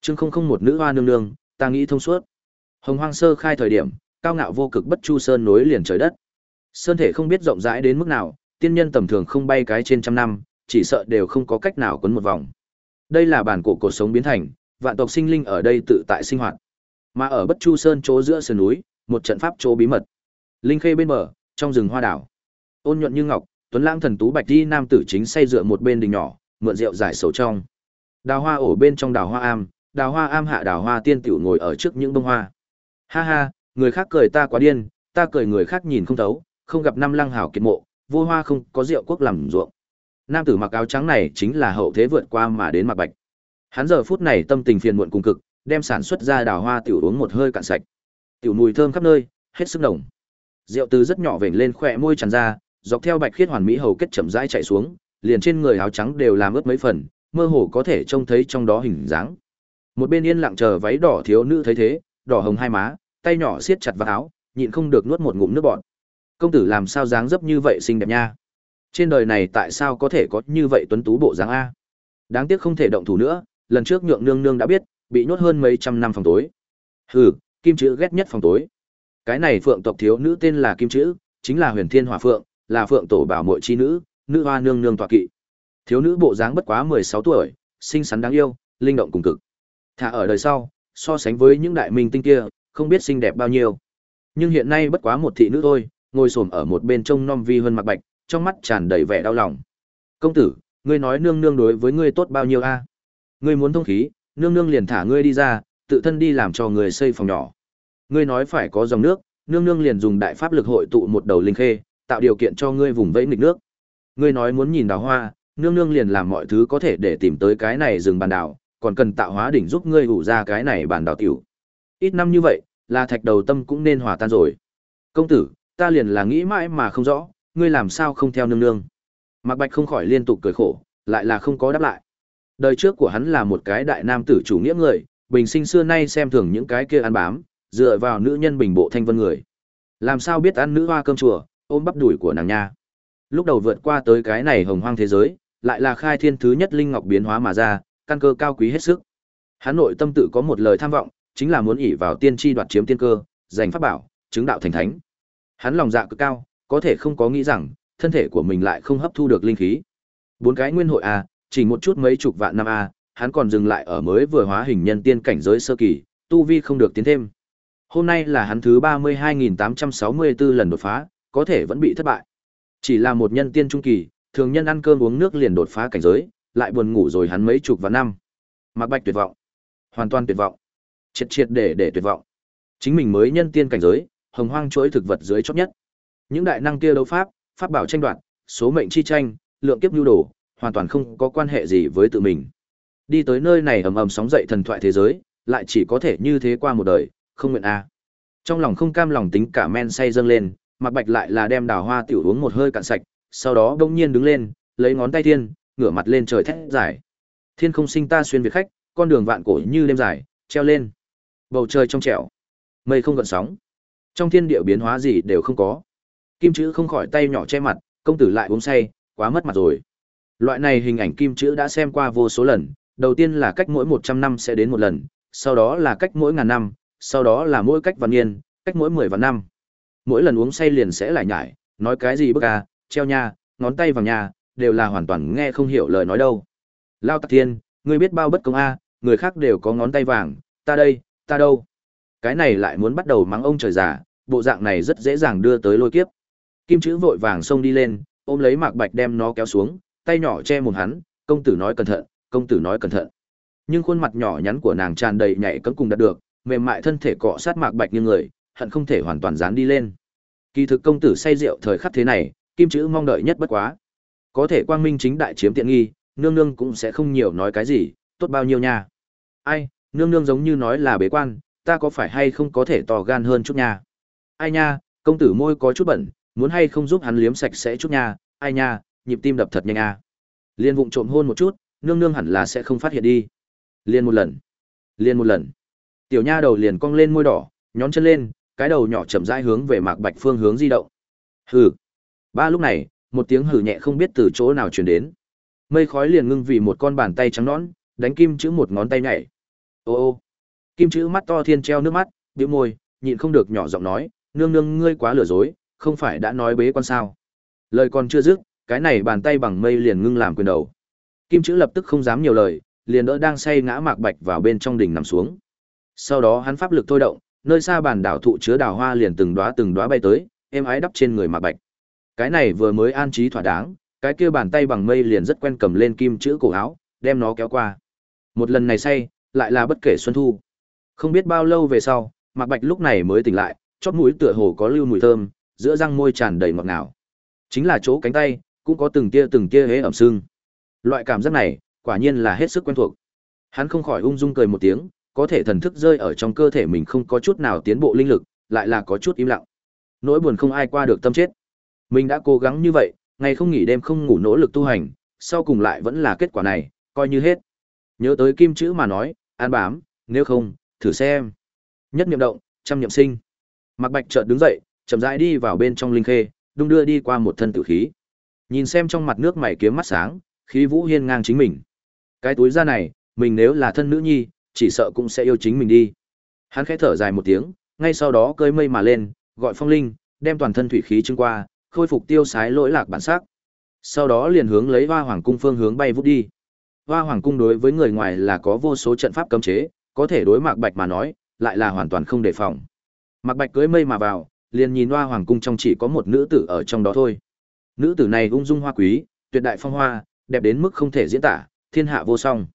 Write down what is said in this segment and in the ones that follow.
Chương không không một nữ hoa nương nương, ta nghĩ thông suốt. Hồng Hoang sơ khai thời điểm, cao ngạo vô cực bất chu sơn nối liền trời đất. Sơn thể không biết rộng rãi đến mức nào, tiên nhân tầm thường không bay cái trên trăm năm, chỉ sợ đều không có cách nào quấn một vòng. Đây là bản cổ cuộc sống biến thành, vạn tộc sinh linh ở đây tự tại sinh hoạt. Mà ở Bất Chu Sơn chỗ giữa sườn núi, một trận pháp chỗ bí mật. Linh khê bên bờ, trong rừng hoa đảo. Ôn nhuận như ngọc, tuấn lãng thần tú bạch đi nam tử chính say dựa một bên đình nhỏ, mượn rượu giải sầu trong. Đào hoa ổ bên trong đào hoa am, đào hoa am hạ đào hoa tiên tiểu ngồi ở trước những bông hoa. Ha ha, người khác cười ta quá điên, ta cười người khác nhìn không thấu, không gặp năm lăng hảo kiệt mộ, vô hoa không có rượu quốc làm ruộng. Nam tử mặc áo trắng này chính là hậu thế vượt qua mà đến mặc bạch. Hắn giờ phút này tâm tình phiền muộn cùng cực, đem sản xuất ra đào hoa tiểu uống một hơi cạn sạch. Tiểu mùi thơm khắp nơi, hết sức nồng. Rượu từ rất nhỏ vểnh lên khỏe môi tràn ra, dọc theo bạch khiết hoàn mỹ hầu kết chậm rãi chạy xuống, liền trên người áo trắng đều làm ướt mấy phần, mơ hồ có thể trông thấy trong đó hình dáng. Một bên yên lặng chờ váy đỏ thiếu nữ thấy thế, đỏ hồng hai má, tay nhỏ siết chặt vào áo, nhịn không được nuốt một ngụm nước bọt. Công tử làm sao dáng dấp như vậy xinh đẹp nha? Trên đời này tại sao có thể có như vậy tuấn tú bộ dáng a? Đáng tiếc không thể động thủ nữa, lần trước nhượng nương nương đã biết, bị nhốt hơn mấy trăm năm phòng tối. Hừ, kim chữ ghét nhất phòng tối. Cái này phượng tộc thiếu nữ tên là kim chữ, chính là huyền thiên hỏa phượng, là phượng tổ bảo muội chi nữ, nữ hoa nương nương tọa kỵ. Thiếu nữ bộ dáng bất quá 16 tuổi, xinh xắn đáng yêu, linh động cùng cực. Thả ở đời sau, so sánh với những đại minh tinh kia, không biết xinh đẹp bao nhiêu. Nhưng hiện nay bất quá một thị nữ thôi, ngồi xổm ở một bên trông nom vi hơn mặc bạch, trong mắt tràn đầy vẻ đau lòng. "Công tử, ngươi nói nương nương đối với ngươi tốt bao nhiêu a? Ngươi muốn thông khí, nương nương liền thả ngươi đi ra, tự thân đi làm cho người xây phòng nhỏ. Ngươi nói phải có dòng nước, nương nương liền dùng đại pháp lực hội tụ một đầu linh khê, tạo điều kiện cho ngươi vùng vẫy nghịch nước. Ngươi nói muốn nhìn đào hoa, nương nương liền làm mọi thứ có thể để tìm tới cái này rừng bàn đảo, còn cần tạo hóa đỉnh giúp ngươi ủ ra cái này bàn đào tiểu. Ít năm như vậy, là thạch đầu tâm cũng nên hòa tan rồi. Công tử, ta liền là nghĩ mãi mà không rõ, ngươi làm sao không theo nương nương. Mạc Bạch không khỏi liên tục cười khổ, lại là không có đáp lại. Đời trước của hắn là một cái đại nam tử chủ nghĩa người, bình sinh xưa nay xem thường những cái kia ăn bám, dựa vào nữ nhân bình bộ thanh vân người. Làm sao biết ăn nữ hoa cơm chùa, ôm bắp đuổi của nàng nha. Lúc đầu vượt qua tới cái này hồng hoang thế giới, lại là khai thiên thứ nhất linh ngọc biến hóa mà ra, căn cơ cao quý hết sức. Hắn nội tâm tự có một lời tham vọng, chính là muốn ỷ vào tiên tri đoạt chiếm tiên cơ, giành pháp bảo, chứng đạo thành thánh. Hắn lòng dạ cực cao, có thể không có nghĩ rằng thân thể của mình lại không hấp thu được linh khí. Bốn cái nguyên hội a, chỉ một chút mấy chục vạn năm a, hắn còn dừng lại ở mới vừa hóa hình nhân tiên cảnh giới sơ kỳ, tu vi không được tiến thêm. Hôm nay là hắn thứ 32864 lần đột phá, có thể vẫn bị thất bại. Chỉ là một nhân tiên trung kỳ, thường nhân ăn cơm uống nước liền đột phá cảnh giới, lại buồn ngủ rồi hắn mấy chục và năm. Mạc Bạch tuyệt vọng, hoàn toàn tuyệt vọng, triệt triệt để để tuyệt vọng. Chính mình mới nhân tiên cảnh giới, hồng hoang chuỗi thực vật dưới chót nhất. Những đại năng kia đấu pháp, pháp bảo tranh đoạt, số mệnh chi tranh, lượng kiếp nhu đồ, hoàn toàn không có quan hệ gì với tự mình. Đi tới nơi này ầm ầm sóng dậy thần thoại thế giới, lại chỉ có thể như thế qua một đời, không nguyện a. Trong lòng không cam lòng tính cả men say dâng lên, Mạc Bạch lại là đem đào hoa tiểu uống một hơi cạn sạch, sau đó đông nhiên đứng lên, lấy ngón tay thiên, ngửa mặt lên trời thét dài, Thiên không sinh ta xuyên việt khách, con đường vạn cổ như đêm dài, treo lên. Bầu trời trong trẻo, mây không gợn sóng. Trong thiên địa biến hóa gì đều không có. Kim chữ không khỏi tay nhỏ che mặt, công tử lại uống say, quá mất mặt rồi. Loại này hình ảnh kim chữ đã xem qua vô số lần, đầu tiên là cách mỗi 100 năm sẽ đến một lần, sau đó là cách mỗi ngàn năm, sau đó là mỗi cách vạn niên, cách mỗi 10 vạn năm. Mỗi lần uống say liền sẽ lại nhải, nói cái gì bức à, treo nha, ngón tay vào nhà, đều là hoàn toàn nghe không hiểu lời nói đâu. Lao Tạc Thiên, ngươi biết bao bất công a, người khác đều có ngón tay vàng, ta đây, ta đâu. Cái này lại muốn bắt đầu mắng ông trời già, bộ dạng này rất dễ dàng đưa tới lôi kiếp. Kim chữ vội vàng xông đi lên, ôm lấy Mạc Bạch đem nó kéo xuống, tay nhỏ che mồm hắn, công tử nói cẩn thận, công tử nói cẩn thận. Nhưng khuôn mặt nhỏ nhắn của nàng tràn đầy nhảy cẫng cùng đạt được, mềm mại thân thể cọ sát Mạc Bạch như người, hận không thể hoàn toàn dán đi lên. Kỳ thực công tử say rượu thời khắc thế này, kim chữ mong đợi nhất bất quá. Có thể quang minh chính đại chiếm tiện nghi, nương nương cũng sẽ không nhiều nói cái gì, tốt bao nhiêu nha. Ai, nương nương giống như nói là bế quan, ta có phải hay không có thể tò gan hơn chút nha. Ai nha, công tử môi có chút bẩn, muốn hay không giúp hắn liếm sạch sẽ chút nha, ai nha, nhịp tim đập thật nhanh a. À. Liên vụng trộm hôn một chút, nương nương hẳn là sẽ không phát hiện đi. Liên một lần, liên một lần. Tiểu nha đầu liền cong lên môi đỏ, nhón chân lên, cái đầu nhỏ chậm rãi hướng về Mạc Bạch phương hướng di động. Hừ. Ba lúc này, một tiếng hừ nhẹ không biết từ chỗ nào truyền đến. Mây khói liền ngưng vì một con bàn tay trắng nõn, đánh kim chữ một ngón tay nhảy. Ô ô. Kim chữ mắt to thiên treo nước mắt, bĩu môi, nhịn không được nhỏ giọng nói, nương nương ngươi quá lừa dối, không phải đã nói bế quan sao? Lời còn chưa dứt, cái này bàn tay bằng mây liền ngưng làm quyền đầu. Kim chữ lập tức không dám nhiều lời, liền đỡ đang say ngã mạc bạch vào bên trong đỉnh nằm xuống. Sau đó hắn pháp lực thôi động, nơi xa bàn đảo thụ chứa đào hoa liền từng đóa từng đóa bay tới, êm ái đắp trên người mạc bạch. Cái này vừa mới an trí thỏa đáng, cái kia bàn tay bằng mây liền rất quen cầm lên kim chữ cổ áo, đem nó kéo qua. Một lần này say, lại là bất kể xuân thu. Không biết bao lâu về sau, Mạc Bạch lúc này mới tỉnh lại, chóp mũi tựa hồ có lưu mùi thơm, giữa răng môi tràn đầy ngọt ngào. Chính là chỗ cánh tay, cũng có từng tia từng tia hế ẩm sưng. Loại cảm giác này, quả nhiên là hết sức quen thuộc. Hắn không khỏi ung dung cười một tiếng, có thể thần thức rơi ở trong cơ thể mình không có chút nào tiến bộ linh lực, lại là có chút im lặng. Nỗi buồn không ai qua được tâm chết. Mình đã cố gắng như vậy, ngày không nghỉ đêm không ngủ nỗ lực tu hành, sau cùng lại vẫn là kết quả này, coi như hết. Nhớ tới kim chữ mà nói, an bám, nếu không, thử xem. Nhất niệm động, trăm niệm sinh. Mạc Bạch chợt đứng dậy, chậm rãi đi vào bên trong linh khê, đung đưa đi qua một thân tử khí. Nhìn xem trong mặt nước mày kiếm mắt sáng, khí vũ hiên ngang chính mình. Cái túi da này, mình nếu là thân nữ nhi, chỉ sợ cũng sẽ yêu chính mình đi. Hắn khẽ thở dài một tiếng, ngay sau đó cơi mây mà lên, gọi phong linh, đem toàn thân thủy khí trưng qua, khôi phục tiêu sái lỗi lạc bản sắc. Sau đó liền hướng lấy Hoa Hoàng cung phương hướng bay vút đi. Hoa Hoàng cung đối với người ngoài là có vô số trận pháp cấm chế, có thể đối Mạc Bạch mà nói, lại là hoàn toàn không đề phòng. Mạc Bạch cưỡi mây mà vào, liền nhìn Hoa Hoàng cung trong chỉ có một nữ tử ở trong đó thôi. Nữ tử này ung dung hoa quý, tuyệt đại phong hoa, đẹp đến mức không thể diễn tả, thiên hạ vô song.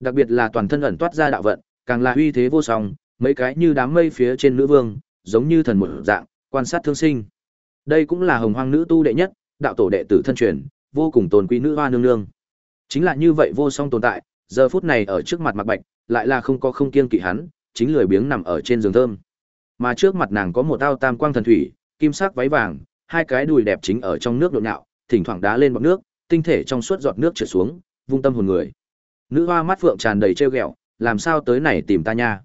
Đặc biệt là toàn thân ẩn toát ra đạo vận, càng là uy thế vô song, mấy cái như đám mây phía trên nữ vương, giống như thần một dạng, quan sát thương sinh. Đây cũng là hồng hoang nữ tu đệ nhất, đạo tổ đệ tử thân truyền, vô cùng tôn quý nữ hoa nương nương. Chính là như vậy vô song tồn tại, giờ phút này ở trước mặt mặt Bạch, lại là không có không kiêng kỵ hắn, chính lười biếng nằm ở trên giường thơm. Mà trước mặt nàng có một ao tam quang thần thủy, kim sắc váy vàng, hai cái đùi đẹp chính ở trong nước nhộn nhạo, thỉnh thoảng đá lên bọt nước, tinh thể trong suốt giọt nước trượt xuống, vung tâm hồn người. Nữ hoa mắt phượng tràn đầy trêu ghẹo, làm sao tới này tìm ta nha?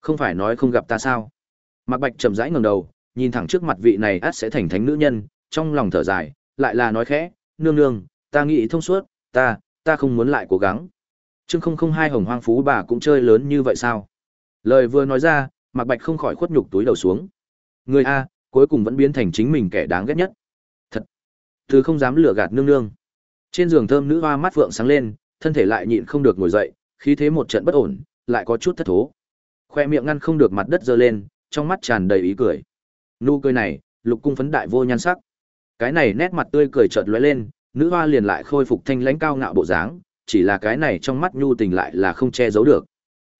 Không phải nói không gặp ta sao? Mạc Bạch chậm rãi ngẩng đầu, nhìn thẳng trước mặt vị này ắt sẽ thành thánh nữ nhân, trong lòng thở dài, lại là nói khẽ, nương nương, ta nghĩ thông suốt, ta, ta không muốn lại cố gắng. Chương không không hai hồng hoang phú bà cũng chơi lớn như vậy sao? Lời vừa nói ra, Mạc Bạch không khỏi khuất nhục túi đầu xuống. Người A, cuối cùng vẫn biến thành chính mình kẻ đáng ghét nhất. Thật. Thứ không dám lừa gạt nương nương. Trên giường thơm nữ hoa mắt vượng sáng lên, thân thể lại nhịn không được ngồi dậy, khí thế một trận bất ổn, lại có chút thất thố. Khoe miệng ngăn không được mặt đất dơ lên, trong mắt tràn đầy ý cười. Nụ cười này, lục cung phấn đại vô nhan sắc. Cái này nét mặt tươi cười chợt lóe lên, nữ hoa liền lại khôi phục thanh lãnh cao ngạo bộ dáng, chỉ là cái này trong mắt nhu tình lại là không che giấu được.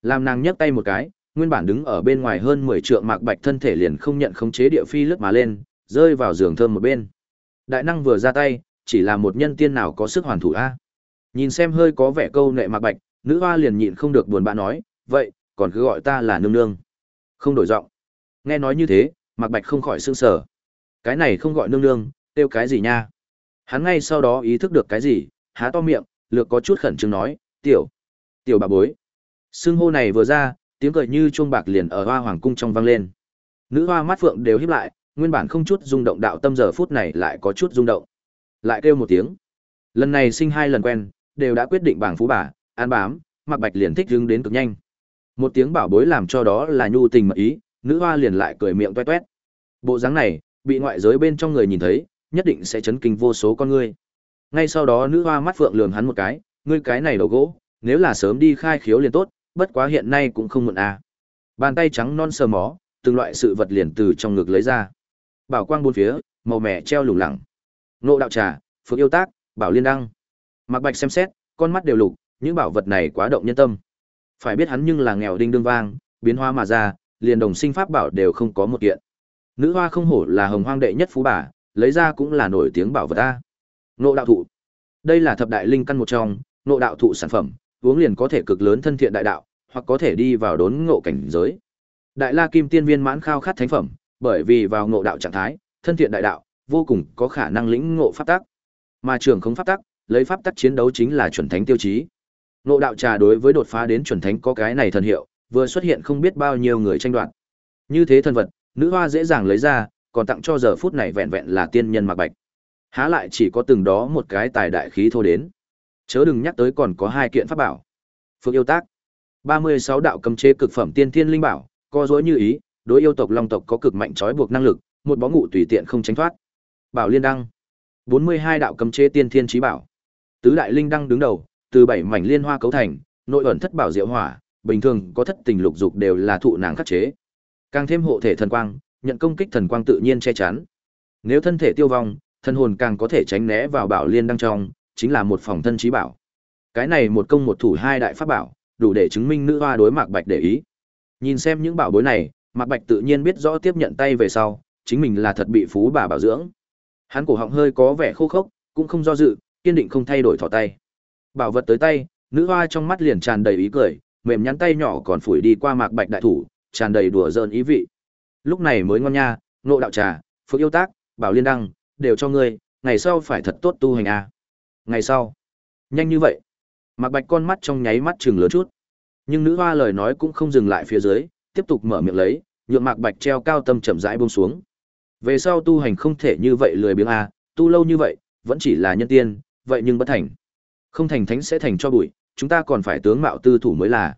Làm nàng nhấc tay một cái, nguyên bản đứng ở bên ngoài hơn 10 trượng mạc bạch thân thể liền không nhận khống chế địa phi lướt mà lên, rơi vào giường thơm một bên. Đại năng vừa ra tay, chỉ là một nhân tiên nào có sức hoàn thủ a. À? Nhìn xem hơi có vẻ câu nệ mạc bạch, nữ hoa liền nhịn không được buồn bã nói, vậy, còn cứ gọi ta là nương nương. Không đổi giọng. Nghe nói như thế, mạc bạch không khỏi sương sở. Cái này không gọi nương nương, kêu cái gì nha? Hắn ngay sau đó ý thức được cái gì, há to miệng, lược có chút khẩn trương nói, tiểu, tiểu bà bối. Sương hô này vừa ra, tiếng cười như chuông bạc liền ở hoa hoàng cung trong vang lên. Nữ hoa mắt phượng đều híp lại, nguyên bản không chút rung động đạo tâm giờ phút này lại có chút rung động. Lại kêu một tiếng. Lần này sinh hai lần quen, đều đã quyết định bảng phú bà, an bám, mặc bạch liền thích hứng đến cực nhanh. Một tiếng bảo bối làm cho đó là nhu tình mật ý, nữ hoa liền lại cười miệng toét toét. Bộ dáng này, bị ngoại giới bên trong người nhìn thấy, nhất định sẽ chấn kinh vô số con ngươi. Ngay sau đó nữ hoa mắt phượng lườm hắn một cái, ngươi cái này đầu gỗ, nếu là sớm đi khai khiếu liền tốt, bất quá hiện nay cũng không muộn à. Bàn tay trắng non sờ mó, từng loại sự vật liền từ trong ngực lấy ra. Bảo quang bốn phía, màu mẹ treo lủng lẳng. Nộ đạo trà, phước yêu tác, bảo liên đăng. Mạc Bạch xem xét, con mắt đều lục, những bảo vật này quá động nhân tâm. Phải biết hắn nhưng là nghèo đinh đương vang, biến hóa mà ra, liền đồng sinh pháp bảo đều không có một kiện. Nữ hoa không hổ là hồng hoang đệ nhất phú bà, lấy ra cũng là nổi tiếng bảo vật a. Nộ đạo thụ. Đây là thập đại linh căn một trong, nộ đạo thụ sản phẩm, uống liền có thể cực lớn thân thiện đại đạo, hoặc có thể đi vào đốn ngộ cảnh giới. Đại La Kim Tiên viên mãn khao khát thánh phẩm, bởi vì vào ngộ đạo trạng thái, thân thiện đại đạo, vô cùng có khả năng lĩnh ngộ pháp tắc. Mà trường không pháp tắc, lấy pháp tắc chiến đấu chính là chuẩn thánh tiêu chí. Ngộ đạo trà đối với đột phá đến chuẩn thánh có cái này thần hiệu, vừa xuất hiện không biết bao nhiêu người tranh đoạt. Như thế thân vật, nữ hoa dễ dàng lấy ra, còn tặng cho giờ phút này vẹn vẹn là tiên nhân mặc bạch. Há lại chỉ có từng đó một cái tài đại khí thô đến. Chớ đừng nhắc tới còn có hai kiện pháp bảo. Phượng yêu tác. 36 đạo cấm chế cực phẩm tiên thiên linh bảo, co dối như ý, đối yêu tộc long tộc có cực mạnh trói buộc năng lực, một bó ngụ tùy tiện không tránh thoát. Bảo Liên đăng. 42 đạo cấm chế tiên thiên chí bảo. Tứ đại linh đăng đứng đầu, từ bảy mảnh liên hoa cấu thành, nội ẩn thất bảo diệu hỏa, bình thường có thất tình lục dục đều là thụ nàng khắc chế. Càng thêm hộ thể thần quang, nhận công kích thần quang tự nhiên che chắn. Nếu thân thể tiêu vong, thân hồn càng có thể tránh né vào bảo liên đăng trong, chính là một phòng thân trí bảo. Cái này một công một thủ hai đại pháp bảo, đủ để chứng minh nữ hoa đối Mạc Bạch để ý. Nhìn xem những bảo bối này, Mạc Bạch tự nhiên biết rõ tiếp nhận tay về sau, chính mình là thật bị phú bà bảo dưỡng. Hắn cổ họng hơi có vẻ khô khốc, cũng không do dự, kiên định không thay đổi thỏ tay. Bảo vật tới tay, nữ hoa trong mắt liền tràn đầy ý cười, mềm nhắn tay nhỏ còn phủi đi qua Mạc Bạch đại thủ, tràn đầy đùa giỡn ý vị. Lúc này mới ngon nha, nộ đạo trà, phước yêu tác, bảo liên đăng, đều cho ngươi, ngày sau phải thật tốt tu hành à. Ngày sau, nhanh như vậy. Mạc Bạch con mắt trong nháy mắt chừng lớn chút. Nhưng nữ hoa lời nói cũng không dừng lại phía dưới, tiếp tục mở miệng lấy, nhượng Mạc Bạch treo cao tâm chậm rãi buông xuống. Về sau tu hành không thể như vậy lười biếng à, tu lâu như vậy, vẫn chỉ là nhân tiên, vậy nhưng bất thành. Không thành thánh sẽ thành cho bụi, chúng ta còn phải tướng mạo tư thủ mới là.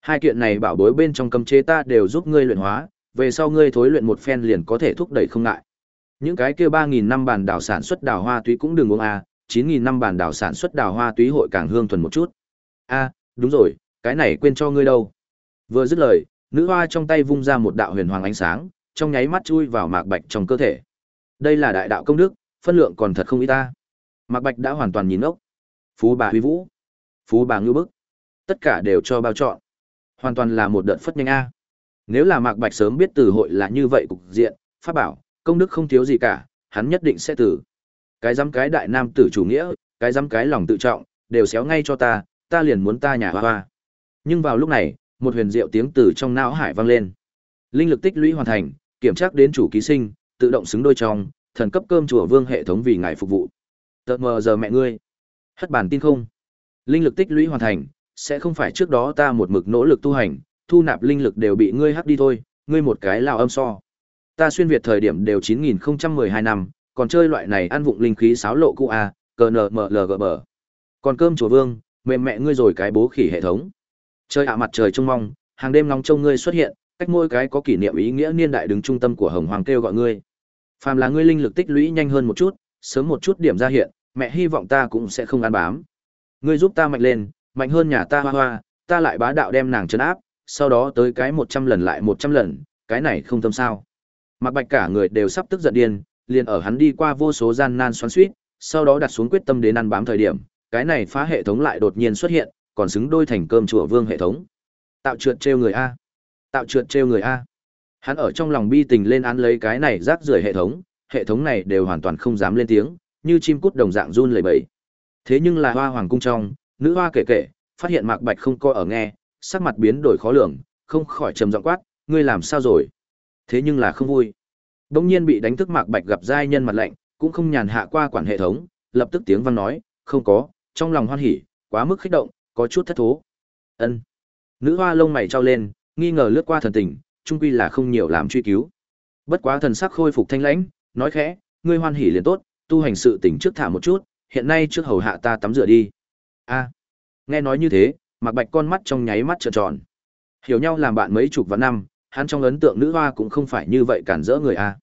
Hai kiện này bảo bối bên trong cấm chế ta đều giúp ngươi luyện hóa, về sau ngươi thối luyện một phen liền có thể thúc đẩy không ngại. Những cái kia 3000 năm bản đảo sản xuất đào hoa túy cũng đừng uống a, à, 9000 năm bản đảo sản xuất đào hoa túy hội càng hương thuần một chút. A, đúng rồi, cái này quên cho ngươi đâu. Vừa dứt lời, nữ hoa trong tay vung ra một đạo huyền hoàng ánh sáng, trong nháy mắt chui vào mạc bạch trong cơ thể. Đây là đại đạo công đức, phân lượng còn thật không ít ta. Mạc Bạch đã hoàn toàn nhìn ốc. Phú bà huy vũ, phú bà ngưu bức, tất cả đều cho bao chọn. Hoàn toàn là một đợt phất nhanh a. Nếu là Mạc Bạch sớm biết từ hội là như vậy cục diện, pháp bảo, công đức không thiếu gì cả, hắn nhất định sẽ tử. Cái dám cái đại nam tử chủ nghĩa, cái dám cái lòng tự trọng, đều xéo ngay cho ta, ta liền muốn ta nhà hoa hoa. Nhưng vào lúc này, một huyền diệu tiếng từ trong não hải vang lên. Linh lực tích lũy hoàn thành, kiểm tra đến chủ ký sinh, tự động xứng đôi trong, thần cấp cơm chùa vương hệ thống vì ngài phục vụ. Tợt mờ giờ mẹ ngươi. Hất bản tin không? Linh lực tích lũy hoàn thành, sẽ không phải trước đó ta một mực nỗ lực tu hành, thu nạp linh lực đều bị ngươi hấp đi thôi, ngươi một cái lao âm so. Ta xuyên việt thời điểm đều 9012 năm, còn chơi loại này ăn vụng linh khí sáo lộ cụ a, cờ lờ bờ. Còn cơm chùa vương, mềm mẹ ngươi rồi cái bố khỉ hệ thống. Chơi ạ mặt trời trông mong, hàng đêm nóng trông ngươi xuất hiện, cách mỗi cái có kỷ niệm ý nghĩa niên đại đứng trung tâm của hồng hoàng kêu gọi ngươi phàm là ngươi linh lực tích lũy nhanh hơn một chút sớm một chút điểm ra hiện mẹ hy vọng ta cũng sẽ không ăn bám ngươi giúp ta mạnh lên mạnh hơn nhà ta hoa hoa ta lại bá đạo đem nàng chấn áp sau đó tới cái một trăm lần lại một trăm lần cái này không tâm sao mặc bạch cả người đều sắp tức giận điên liền ở hắn đi qua vô số gian nan xoắn suýt sau đó đặt xuống quyết tâm đến ăn bám thời điểm cái này phá hệ thống lại đột nhiên xuất hiện còn xứng đôi thành cơm chùa vương hệ thống tạo trượt trêu người a Tạo trượt trêu người A. Hắn ở trong lòng bi tình lên án lấy cái này rác rưởi hệ thống, hệ thống này đều hoàn toàn không dám lên tiếng, như chim cút đồng dạng run lẩy bẩy. Thế nhưng là hoa hoàng cung trong, nữ hoa kể kể, phát hiện Mạc Bạch không coi ở nghe, sắc mặt biến đổi khó lường, không khỏi trầm giọng quát, ngươi làm sao rồi? Thế nhưng là không vui. Đông nhiên bị đánh thức Mạc Bạch gặp giai nhân mặt lạnh, cũng không nhàn hạ qua quản hệ thống, lập tức tiếng văn nói, không có, trong lòng hoan hỉ, quá mức kích động, có chút thất thố. Ân. Nữ hoa lông mày trao lên, nghi ngờ lướt qua thần tình, trung quy là không nhiều làm truy cứu. Bất quá thần sắc khôi phục thanh lãnh, nói khẽ, ngươi hoan hỉ liền tốt, tu hành sự tỉnh trước thả một chút, hiện nay trước hầu hạ ta tắm rửa đi. A. nghe nói như thế, Mạc Bạch con mắt trong nháy mắt trợn tròn. Hiểu nhau làm bạn mấy chục vạn năm, hắn trong ấn tượng nữ hoa cũng không phải như vậy cản rỡ người a.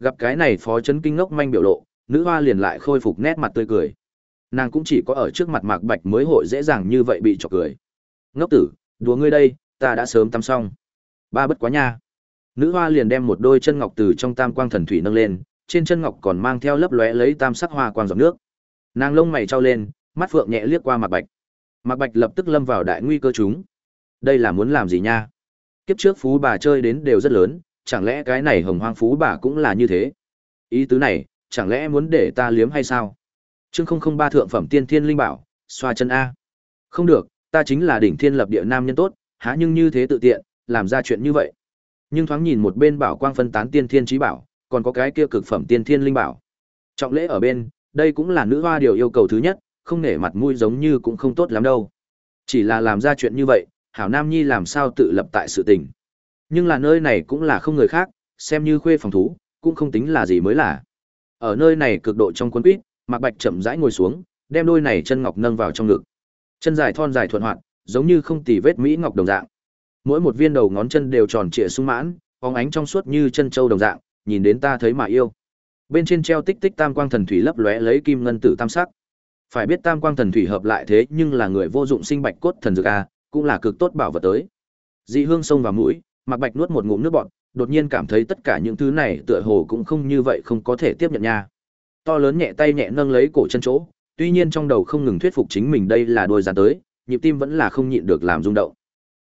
Gặp cái này phó chấn kinh ngốc manh biểu lộ, nữ hoa liền lại khôi phục nét mặt tươi cười. Nàng cũng chỉ có ở trước mặt Mạc Bạch mới hội dễ dàng như vậy bị chọc cười. Ngốc tử, đùa ngươi đây, ta đã sớm tắm xong. Ba bất quá nha. Nữ hoa liền đem một đôi chân ngọc từ trong tam quang thần thủy nâng lên, trên chân ngọc còn mang theo lấp lóe lấy tam sắc hoa quang giọt nước. Nàng lông mày trao lên, mắt phượng nhẹ liếc qua mặt bạch. Mạc Bạch lập tức lâm vào đại nguy cơ chúng. Đây là muốn làm gì nha? Kiếp trước phú bà chơi đến đều rất lớn, chẳng lẽ cái này hồng hoang phú bà cũng là như thế? Ý tứ này, chẳng lẽ muốn để ta liếm hay sao? Chương không không ba thượng phẩm tiên thiên linh bảo, xoa chân a. Không được, ta chính là đỉnh thiên lập địa nam nhân tốt, há nhưng như thế tự tiện, làm ra chuyện như vậy. Nhưng thoáng nhìn một bên bảo quang phân tán tiên thiên trí bảo, còn có cái kia cực phẩm tiên thiên linh bảo. Trọng lễ ở bên, đây cũng là nữ hoa điều yêu cầu thứ nhất, không nể mặt mũi giống như cũng không tốt lắm đâu. Chỉ là làm ra chuyện như vậy, Hảo Nam Nhi làm sao tự lập tại sự tình. Nhưng là nơi này cũng là không người khác, xem như khuê phòng thú, cũng không tính là gì mới là. Ở nơi này cực độ trong quân quýt, Mạc Bạch chậm rãi ngồi xuống, đem đôi này chân ngọc nâng vào trong ngực. Chân dài thon dài thuận hoạt, giống như không tì vết mỹ ngọc đồng dạng. Mỗi một viên đầu ngón chân đều tròn trịa sung mãn, phóng ánh trong suốt như chân châu đồng dạng, nhìn đến ta thấy mà yêu. Bên trên treo tích tích tam quang thần thủy lấp lóe lấy kim ngân tử tam sắc. Phải biết tam quang thần thủy hợp lại thế nhưng là người vô dụng sinh bạch cốt thần dược a, cũng là cực tốt bảo vật tới. Dị hương sông vào mũi, Mạc Bạch nuốt một ngụm nước bọt, đột nhiên cảm thấy tất cả những thứ này tựa hồ cũng không như vậy không có thể tiếp nhận nha. To lớn nhẹ tay nhẹ nâng lấy cổ chân chỗ, tuy nhiên trong đầu không ngừng thuyết phục chính mình đây là đôi gián tới, nhịp tim vẫn là không nhịn được làm rung động.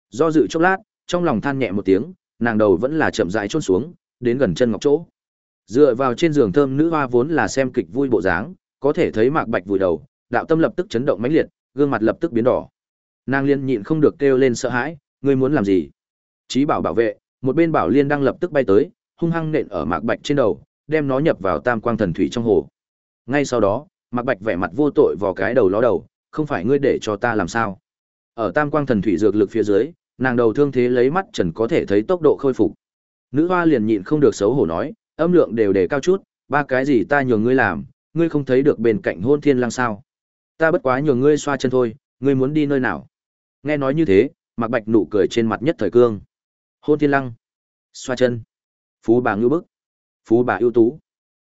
Do dự chốc lát, trong lòng than nhẹ một tiếng, nàng đầu vẫn là chậm rãi chôn xuống, đến gần chân ngọc chỗ. Dựa vào trên giường thơm nữ hoa vốn là xem kịch vui bộ dáng, có thể thấy Mạc Bạch vùi đầu, đạo tâm lập tức chấn động mãnh liệt, gương mặt lập tức biến đỏ. Nàng liên nhịn không được kêu lên sợ hãi, ngươi muốn làm gì? Chí bảo bảo vệ, một bên bảo liên đang lập tức bay tới, hung hăng nện ở Mạc Bạch trên đầu, đem nó nhập vào Tam Quang Thần Thủy trong hồ. Ngay sau đó, Mạc Bạch vẻ mặt vô tội vào cái đầu ló đầu, không phải ngươi để cho ta làm sao? Ở Tam Quang Thần Thủy dược lực phía dưới, nàng đầu thương thế lấy mắt trần có thể thấy tốc độ khôi phục. Nữ hoa liền nhịn không được xấu hổ nói, âm lượng đều đề cao chút, ba cái gì ta nhường ngươi làm, ngươi không thấy được bên cạnh hôn thiên lang sao? Ta bất quá nhường ngươi xoa chân thôi, ngươi muốn đi nơi nào? Nghe nói như thế, Mạc Bạch nụ cười trên mặt nhất thời cương. Hôn thiên lăng, xoa chân, phú bà ngưu bức, phú bà ưu tú.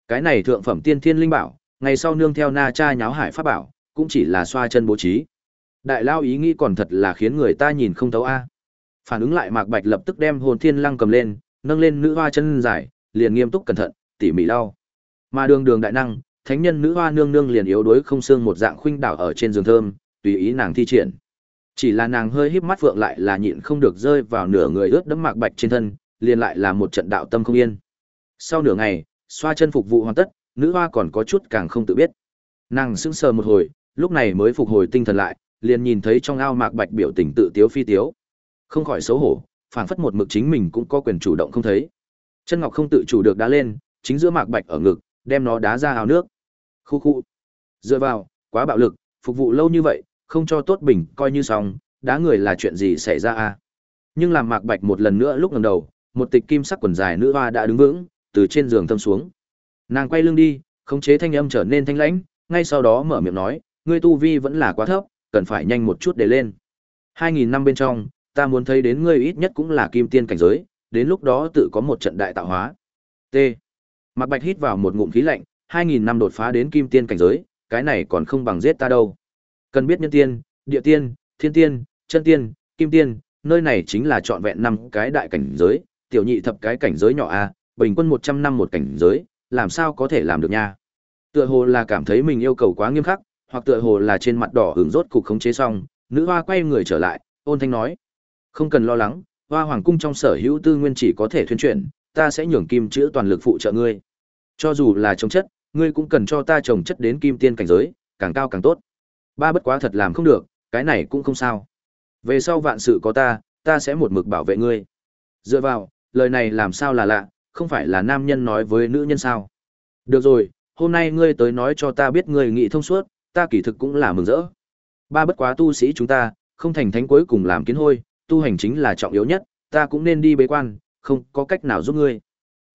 Cái này thượng phẩm tiên thiên linh bảo, ngày sau nương theo na cha nháo hải pháp bảo, cũng chỉ là xoa chân bố trí. Đại lao ý nghĩ còn thật là khiến người ta nhìn không thấu a. Phản ứng lại Mạc Bạch lập tức đem hồn thiên lăng cầm lên, nâng lên nữ hoa chân dài, liền nghiêm túc cẩn thận, tỉ mỉ lau. Mà đường đường đại năng, thánh nhân nữ hoa nương nương liền yếu đuối không xương một dạng khuynh đảo ở trên giường thơm, tùy ý nàng thi triển. Chỉ là nàng hơi híp mắt vượng lại là nhịn không được rơi vào nửa người ướt đẫm mạc bạch trên thân, liền lại là một trận đạo tâm không yên. Sau nửa ngày, xoa chân phục vụ hoàn tất, nữ hoa còn có chút càng không tự biết. Nàng sững sờ một hồi, lúc này mới phục hồi tinh thần lại, liền nhìn thấy trong ao mạc bạch biểu tình tự tiếu phi tiếu. Không khỏi xấu hổ, phảng phất một mực chính mình cũng có quyền chủ động không thấy. Chân ngọc không tự chủ được đá lên, chính giữa mạc bạch ở ngực, đem nó đá ra ao nước. Khu khu. Dựa vào, quá bạo lực, phục vụ lâu như vậy, không cho tốt bình coi như xong, đá người là chuyện gì xảy ra à. Nhưng làm mạc bạch một lần nữa lúc ngầm đầu, một tịch kim sắc quần dài nữ hoa đã đứng vững, từ trên giường thâm xuống. Nàng quay lưng đi, khống chế thanh âm trở nên thanh lãnh, ngay sau đó mở miệng nói, ngươi tu vi vẫn là quá thấp, cần phải nhanh một chút để lên. 2000 năm bên trong, ta muốn thấy đến ngươi ít nhất cũng là kim tiên cảnh giới, đến lúc đó tự có một trận đại tạo hóa. T. Mạc Bạch hít vào một ngụm khí lạnh, 2000 năm đột phá đến kim tiên cảnh giới, cái này còn không bằng giết ta đâu. Cần biết nhân tiên, địa tiên, thiên tiên, chân tiên, kim tiên, nơi này chính là trọn vẹn năm cái đại cảnh giới, tiểu nhị thập cái cảnh giới nhỏ a, bình quân 100 năm một cảnh giới, làm sao có thể làm được nha. Tựa hồ là cảm thấy mình yêu cầu quá nghiêm khắc, hoặc tựa hồ là trên mặt đỏ hưởng rốt cục khống chế xong, nữ hoa quay người trở lại, ôn thanh nói: "Không cần lo lắng, hoa hoàng cung trong sở hữu tư nguyên chỉ có thể thuyên chuyển, ta sẽ nhường kim chữ toàn lực phụ trợ ngươi. Cho dù là trồng chất, ngươi cũng cần cho ta trồng chất đến kim tiên cảnh giới, càng cao càng tốt. Ba bất quá thật làm không được, cái này cũng không sao. Về sau vạn sự có ta, ta sẽ một mực bảo vệ ngươi. Dựa vào, lời này làm sao là lạ, không phải là nam nhân nói với nữ nhân sao. Được rồi, hôm nay ngươi tới nói cho ta biết ngươi nghĩ thông suốt, ta kỳ thực cũng là mừng rỡ. Ba bất quá tu sĩ chúng ta, không thành thánh cuối cùng làm kiến hôi, tu hành chính là trọng yếu nhất, ta cũng nên đi bế quan, không có cách nào giúp ngươi.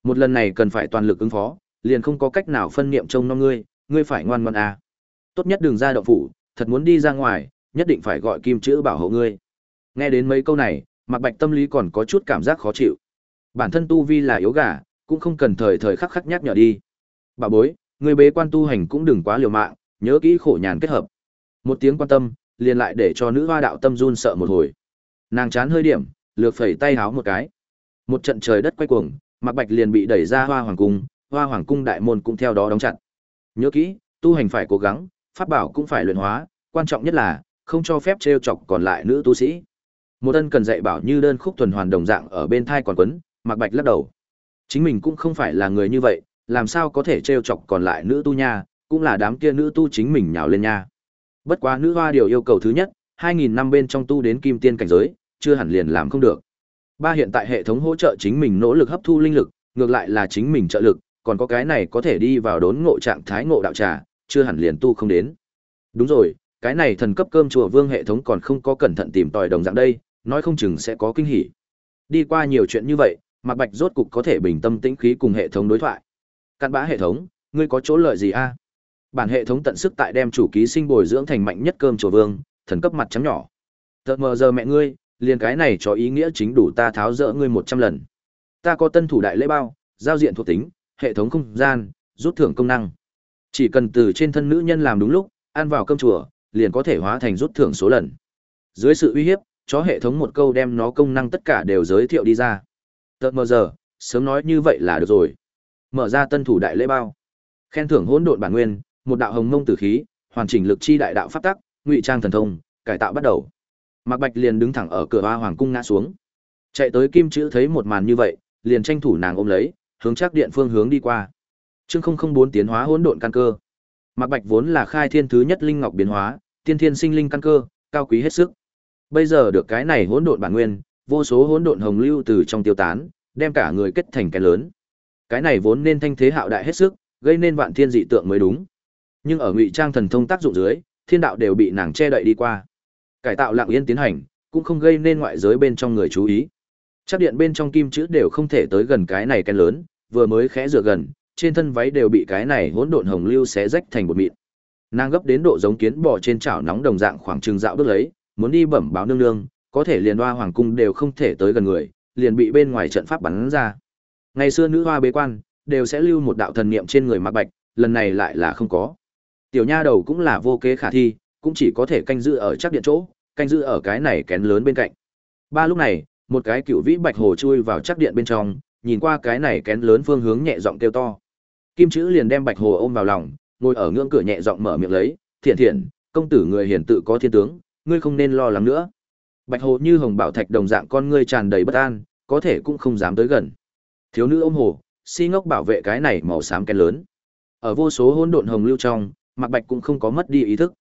Một lần này cần phải toàn lực ứng phó, liền không có cách nào phân niệm trông nom ngươi, ngươi phải ngoan ngoãn à. Tốt nhất đừng ra động phủ, thật muốn đi ra ngoài, nhất định phải gọi kim chữ bảo hộ ngươi. Nghe đến mấy câu này, Mạc Bạch tâm lý còn có chút cảm giác khó chịu. Bản thân tu vi là yếu gà, cũng không cần thời thời khắc khắc nhắc nhở đi. Bà bối, người bế quan tu hành cũng đừng quá liều mạng, nhớ kỹ khổ nhàn kết hợp. Một tiếng quan tâm, liền lại để cho nữ hoa đạo tâm run sợ một hồi. Nàng chán hơi điểm, lược phẩy tay háo một cái. Một trận trời đất quay cuồng, Mạc Bạch liền bị đẩy ra Hoa Hoàng cung, Hoa Hoàng cung đại môn cũng theo đó đóng chặt. Nhớ kỹ, tu hành phải cố gắng, pháp bảo cũng phải luyện hóa, quan trọng nhất là không cho phép trêu chọc còn lại nữ tu sĩ. Một ân cần dạy bảo như đơn khúc tuần hoàn đồng dạng ở bên thai còn quấn, Mạc Bạch lắc đầu. Chính mình cũng không phải là người như vậy, làm sao có thể trêu chọc còn lại nữ tu nha, cũng là đám kia nữ tu chính mình nhào lên nha. Bất quá nữ hoa điều yêu cầu thứ nhất, 2000 năm bên trong tu đến kim tiên cảnh giới, chưa hẳn liền làm không được. Ba hiện tại hệ thống hỗ trợ chính mình nỗ lực hấp thu linh lực, ngược lại là chính mình trợ lực, còn có cái này có thể đi vào đốn ngộ trạng thái ngộ đạo trà, chưa hẳn liền tu không đến. Đúng rồi, cái này thần cấp cơm chùa vương hệ thống còn không có cẩn thận tìm tòi đồng dạng đây, nói không chừng sẽ có kinh hỉ. Đi qua nhiều chuyện như vậy, Mạc Bạch rốt cục có thể bình tâm tĩnh khí cùng hệ thống đối thoại. Căn bã hệ thống, ngươi có chỗ lợi gì a? Bản hệ thống tận sức tại đem chủ ký sinh bồi dưỡng thành mạnh nhất cơm chùa vương, thần cấp mặt trắng nhỏ. Tợt mờ giờ mẹ ngươi, liền cái này cho ý nghĩa chính đủ ta tháo rỡ ngươi một trăm lần. Ta có tân thủ đại lễ bao, giao diện thuộc tính, hệ thống không gian, rút thưởng công năng. Chỉ cần từ trên thân nữ nhân làm đúng lúc, ăn vào cơm chùa, liền có thể hóa thành rút thưởng số lần. Dưới sự uy hiếp, chó hệ thống một câu đem nó công năng tất cả đều giới thiệu đi ra. Tợt mờ giờ, sớm nói như vậy là được rồi. Mở ra tân thủ đại lễ bao. Khen thưởng hỗn độn bản nguyên, một đạo hồng mông tử khí, hoàn chỉnh lực chi đại đạo pháp tắc, ngụy trang thần thông, cải tạo bắt đầu. Mạc Bạch liền đứng thẳng ở cửa hoa hoàng cung ngã xuống. Chạy tới Kim Chữ thấy một màn như vậy, liền tranh thủ nàng ôm lấy, hướng chắc điện phương hướng đi qua. Chương 004 tiến hóa hỗn độn căn cơ. Mạc Bạch vốn là khai thiên thứ nhất linh ngọc biến hóa, tiên thiên sinh linh căn cơ, cao quý hết sức. Bây giờ được cái này hỗn độn bản nguyên, vô số hỗn độn hồng lưu từ trong tiêu tán, đem cả người kết thành cái lớn. Cái này vốn nên thanh thế hạo đại hết sức, gây nên vạn thiên dị tượng mới đúng. Nhưng ở ngụy trang thần thông tác dụng dưới, thiên đạo đều bị nàng che đậy đi qua. Cải tạo lặng yên tiến hành, cũng không gây nên ngoại giới bên trong người chú ý. Chắc điện bên trong kim chữ đều không thể tới gần cái này cái lớn, vừa mới khẽ rửa gần, trên thân váy đều bị cái này hỗn độn hồng lưu xé rách thành bột mịn. Nàng gấp đến độ giống kiến bò trên chảo nóng đồng dạng khoảng trừng dạo bước lấy, muốn đi bẩm báo nương nương, có thể liền hoa hoàng cung đều không thể tới gần người, liền bị bên ngoài trận pháp bắn ra. Ngày xưa nữ hoa bế quan, đều sẽ lưu một đạo thần niệm trên người mặc Bạch, lần này lại là không có. Tiểu nha đầu cũng là vô kế khả thi, cũng chỉ có thể canh giữ ở chắc điện chỗ, canh giữ ở cái này kén lớn bên cạnh. Ba lúc này, một cái cựu vĩ bạch hồ chui vào chắc điện bên trong, nhìn qua cái này kén lớn phương hướng nhẹ giọng kêu to. Kim chữ liền đem bạch hồ ôm vào lòng, ngồi ở ngưỡng cửa nhẹ giọng mở miệng lấy, "Thiện thiện, công tử người hiền tự có thiên tướng, ngươi không nên lo lắng nữa." Bạch hồ như hồng bảo thạch đồng dạng con ngươi tràn đầy bất an, có thể cũng không dám tới gần. Thiếu nữ ôm hồ, si ngốc bảo vệ cái này màu xám kén lớn. Ở vô số hỗn độn hồng lưu trong, Mạc Bạch cũng không có mất đi ý thức.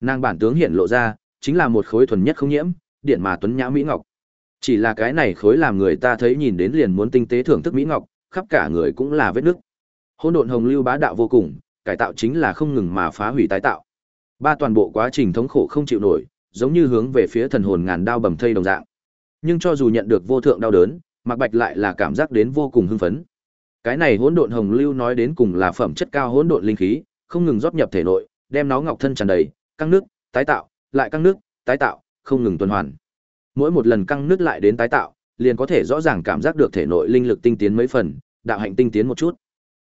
Nàng bản tướng hiện lộ ra, chính là một khối thuần nhất không nhiễm, điện mà tuấn nhã mỹ ngọc. Chỉ là cái này khối làm người ta thấy nhìn đến liền muốn tinh tế thưởng thức mỹ ngọc, khắp cả người cũng là vết nước. Hỗn độn hồng lưu bá đạo vô cùng, cải tạo chính là không ngừng mà phá hủy tái tạo. Ba toàn bộ quá trình thống khổ không chịu nổi, giống như hướng về phía thần hồn ngàn đao bầm thây đồng dạng. Nhưng cho dù nhận được vô thượng đau đớn, Mạc Bạch lại là cảm giác đến vô cùng hưng phấn. Cái này hỗn độn hồng lưu nói đến cùng là phẩm chất cao hỗn độn linh khí, không ngừng rót nhập thể nội, đem nó ngọc thân tràn đầy, căng nước, tái tạo, lại căng nước, tái tạo, không ngừng tuần hoàn. Mỗi một lần căng nước lại đến tái tạo, liền có thể rõ ràng cảm giác được thể nội linh lực tinh tiến mấy phần, đạo hạnh tinh tiến một chút.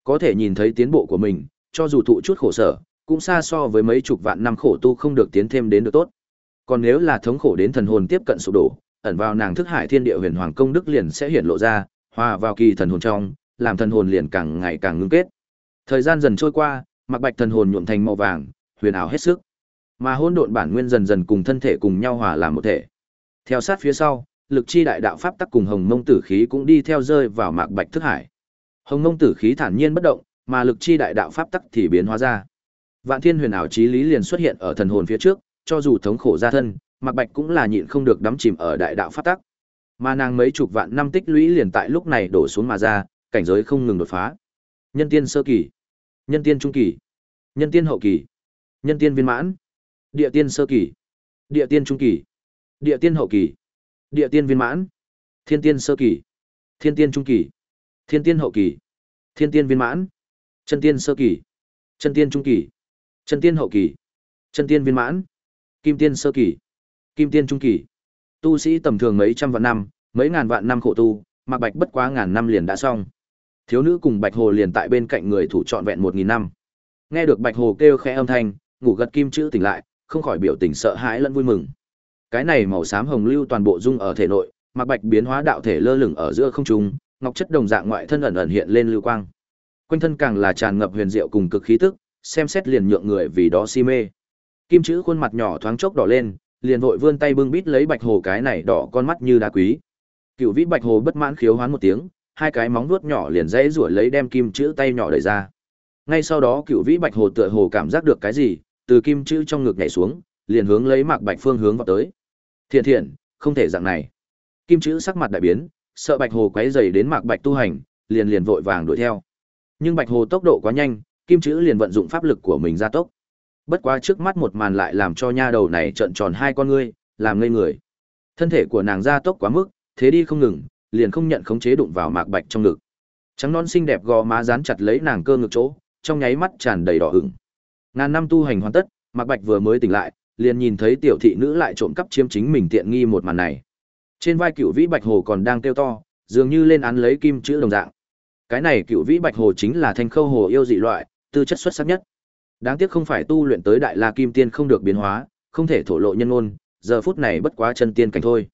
Có thể nhìn thấy tiến bộ của mình, cho dù thụ chút khổ sở, cũng xa so với mấy chục vạn năm khổ tu không được tiến thêm đến được tốt. Còn nếu là thống khổ đến thần hồn tiếp cận sụp đổ, ẩn vào nàng thức hải thiên địa huyền hoàng công đức liền sẽ hiện lộ ra, hòa vào kỳ thần hồn trong, làm thần hồn liền càng ngày càng ngưng kết. Thời gian dần trôi qua, mặc bạch thần hồn nhuộm thành màu vàng, huyền ảo hết sức. Mà hỗn độn bản nguyên dần dần cùng thân thể cùng nhau hòa làm một thể. Theo sát phía sau, lực chi đại đạo pháp tắc cùng hồng mông tử khí cũng đi theo rơi vào mạc bạch thức hải. Hồng mông tử khí thản nhiên bất động, mà lực chi đại đạo pháp tắc thì biến hóa ra. Vạn thiên huyền ảo chí lý liền xuất hiện ở thần hồn phía trước, cho dù thống khổ ra thân, mạc bạch cũng là nhịn không được đắm chìm ở đại đạo pháp tắc. Mà nàng mấy chục vạn năm tích lũy liền tại lúc này đổ xuống mà ra, cảnh giới không ngừng đột phá. Nhân tiên sơ kỳ, nhân tiên trung kỳ, nhân tiên hậu kỳ, nhân tiên viên mãn, địa tiên sơ kỳ, địa tiên trung kỳ, địa tiên hậu kỳ, địa tiên viên mãn, thiên tiên sơ kỳ, thiên tiên trung kỳ, thiên tiên hậu kỳ, thiên tiên viên mãn, chân tiên sơ kỳ, chân tiên trung kỳ, chân tiên hậu kỳ, chân tiên viên mãn, kim tiên sơ kỳ, kim tiên trung kỳ. Tu sĩ tầm thường mấy trăm vạn năm, mấy ngàn vạn năm khổ tu, mặc Bạch bất quá ngàn năm liền đã xong. Thiếu nữ cùng Bạch Hồ liền tại bên cạnh người thủ trọn vẹn một nghìn năm. Nghe được Bạch Hồ kêu khẽ âm thanh, ngủ gật kim chữ tỉnh lại, không khỏi biểu tình sợ hãi lẫn vui mừng. Cái này màu xám hồng lưu toàn bộ dung ở thể nội, Mạc Bạch biến hóa đạo thể lơ lửng ở giữa không trung, ngọc chất đồng dạng ngoại thân ẩn ẩn hiện lên lưu quang. Quanh thân càng là tràn ngập huyền diệu cùng cực khí tức, xem xét liền nhượng người vì đó si mê. Kim chữ khuôn mặt nhỏ thoáng chốc đỏ lên, liền vội vươn tay bưng bít lấy Bạch Hồ cái này đỏ con mắt như đá quý. Cựu Vĩ Bạch Hồ bất mãn khiếu hoán một tiếng, hai cái móng vuốt nhỏ liền dãy rủi lấy đem kim chữ tay nhỏ đẩy ra. Ngay sau đó Cựu Vĩ Bạch Hồ tựa hồ cảm giác được cái gì, từ kim chữ trong ngực nhảy xuống, liền hướng lấy Mạc Bạch phương hướng vào tới. Thiện thiện, không thể dạng này. Kim chữ sắc mặt đại biến, sợ Bạch Hồ quấy rầy đến Mạc Bạch tu hành, liền liền vội vàng đuổi theo. Nhưng Bạch Hồ tốc độ quá nhanh, kim chữ liền vận dụng pháp lực của mình gia tốc. Bất quá trước mắt một màn lại làm cho nha đầu này trợn tròn hai con ngươi, làm ngây người. Thân thể của nàng gia tốc quá mức, thế đi không ngừng, liền không nhận khống chế đụng vào Mạc Bạch trong ngực. Trắng non xinh đẹp gò má dán chặt lấy nàng cơ ngực chỗ, trong nháy mắt tràn đầy đỏ ửng. Ngàn năm tu hành hoàn tất, Mạc Bạch vừa mới tỉnh lại, liền nhìn thấy tiểu thị nữ lại trộm cắp chiếm chính mình tiện nghi một màn này. Trên vai cựu vĩ bạch hồ còn đang kêu to, dường như lên án lấy kim chữ đồng dạng. Cái này cựu vĩ bạch hồ chính là thanh khâu hồ yêu dị loại, tư chất xuất sắc nhất. Đáng tiếc không phải tu luyện tới đại la kim tiên không được biến hóa, không thể thổ lộ nhân ngôn, giờ phút này bất quá chân tiên cảnh thôi.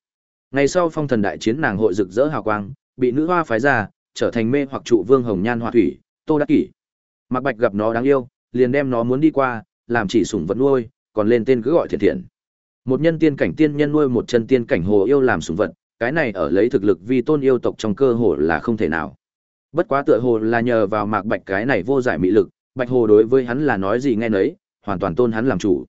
Ngày sau phong thần đại chiến nàng hội rực rỡ hào quang, bị nữ hoa phái ra, trở thành mê hoặc trụ vương hồng nhan hoa thủy, tô đắc kỷ. Mạc Bạch gặp nó đáng yêu, liền đem nó muốn đi qua, làm chỉ sủng vật nuôi, còn lên tên cứ gọi thiện thiện. Một nhân tiên cảnh tiên nhân nuôi một chân tiên cảnh hồ yêu làm sủng vật, cái này ở lấy thực lực vi tôn yêu tộc trong cơ hồ là không thể nào. Bất quá tựa hồ là nhờ vào Mạc Bạch cái này vô giải mỹ lực, Bạch Hồ đối với hắn là nói gì nghe nấy, hoàn toàn tôn hắn làm chủ.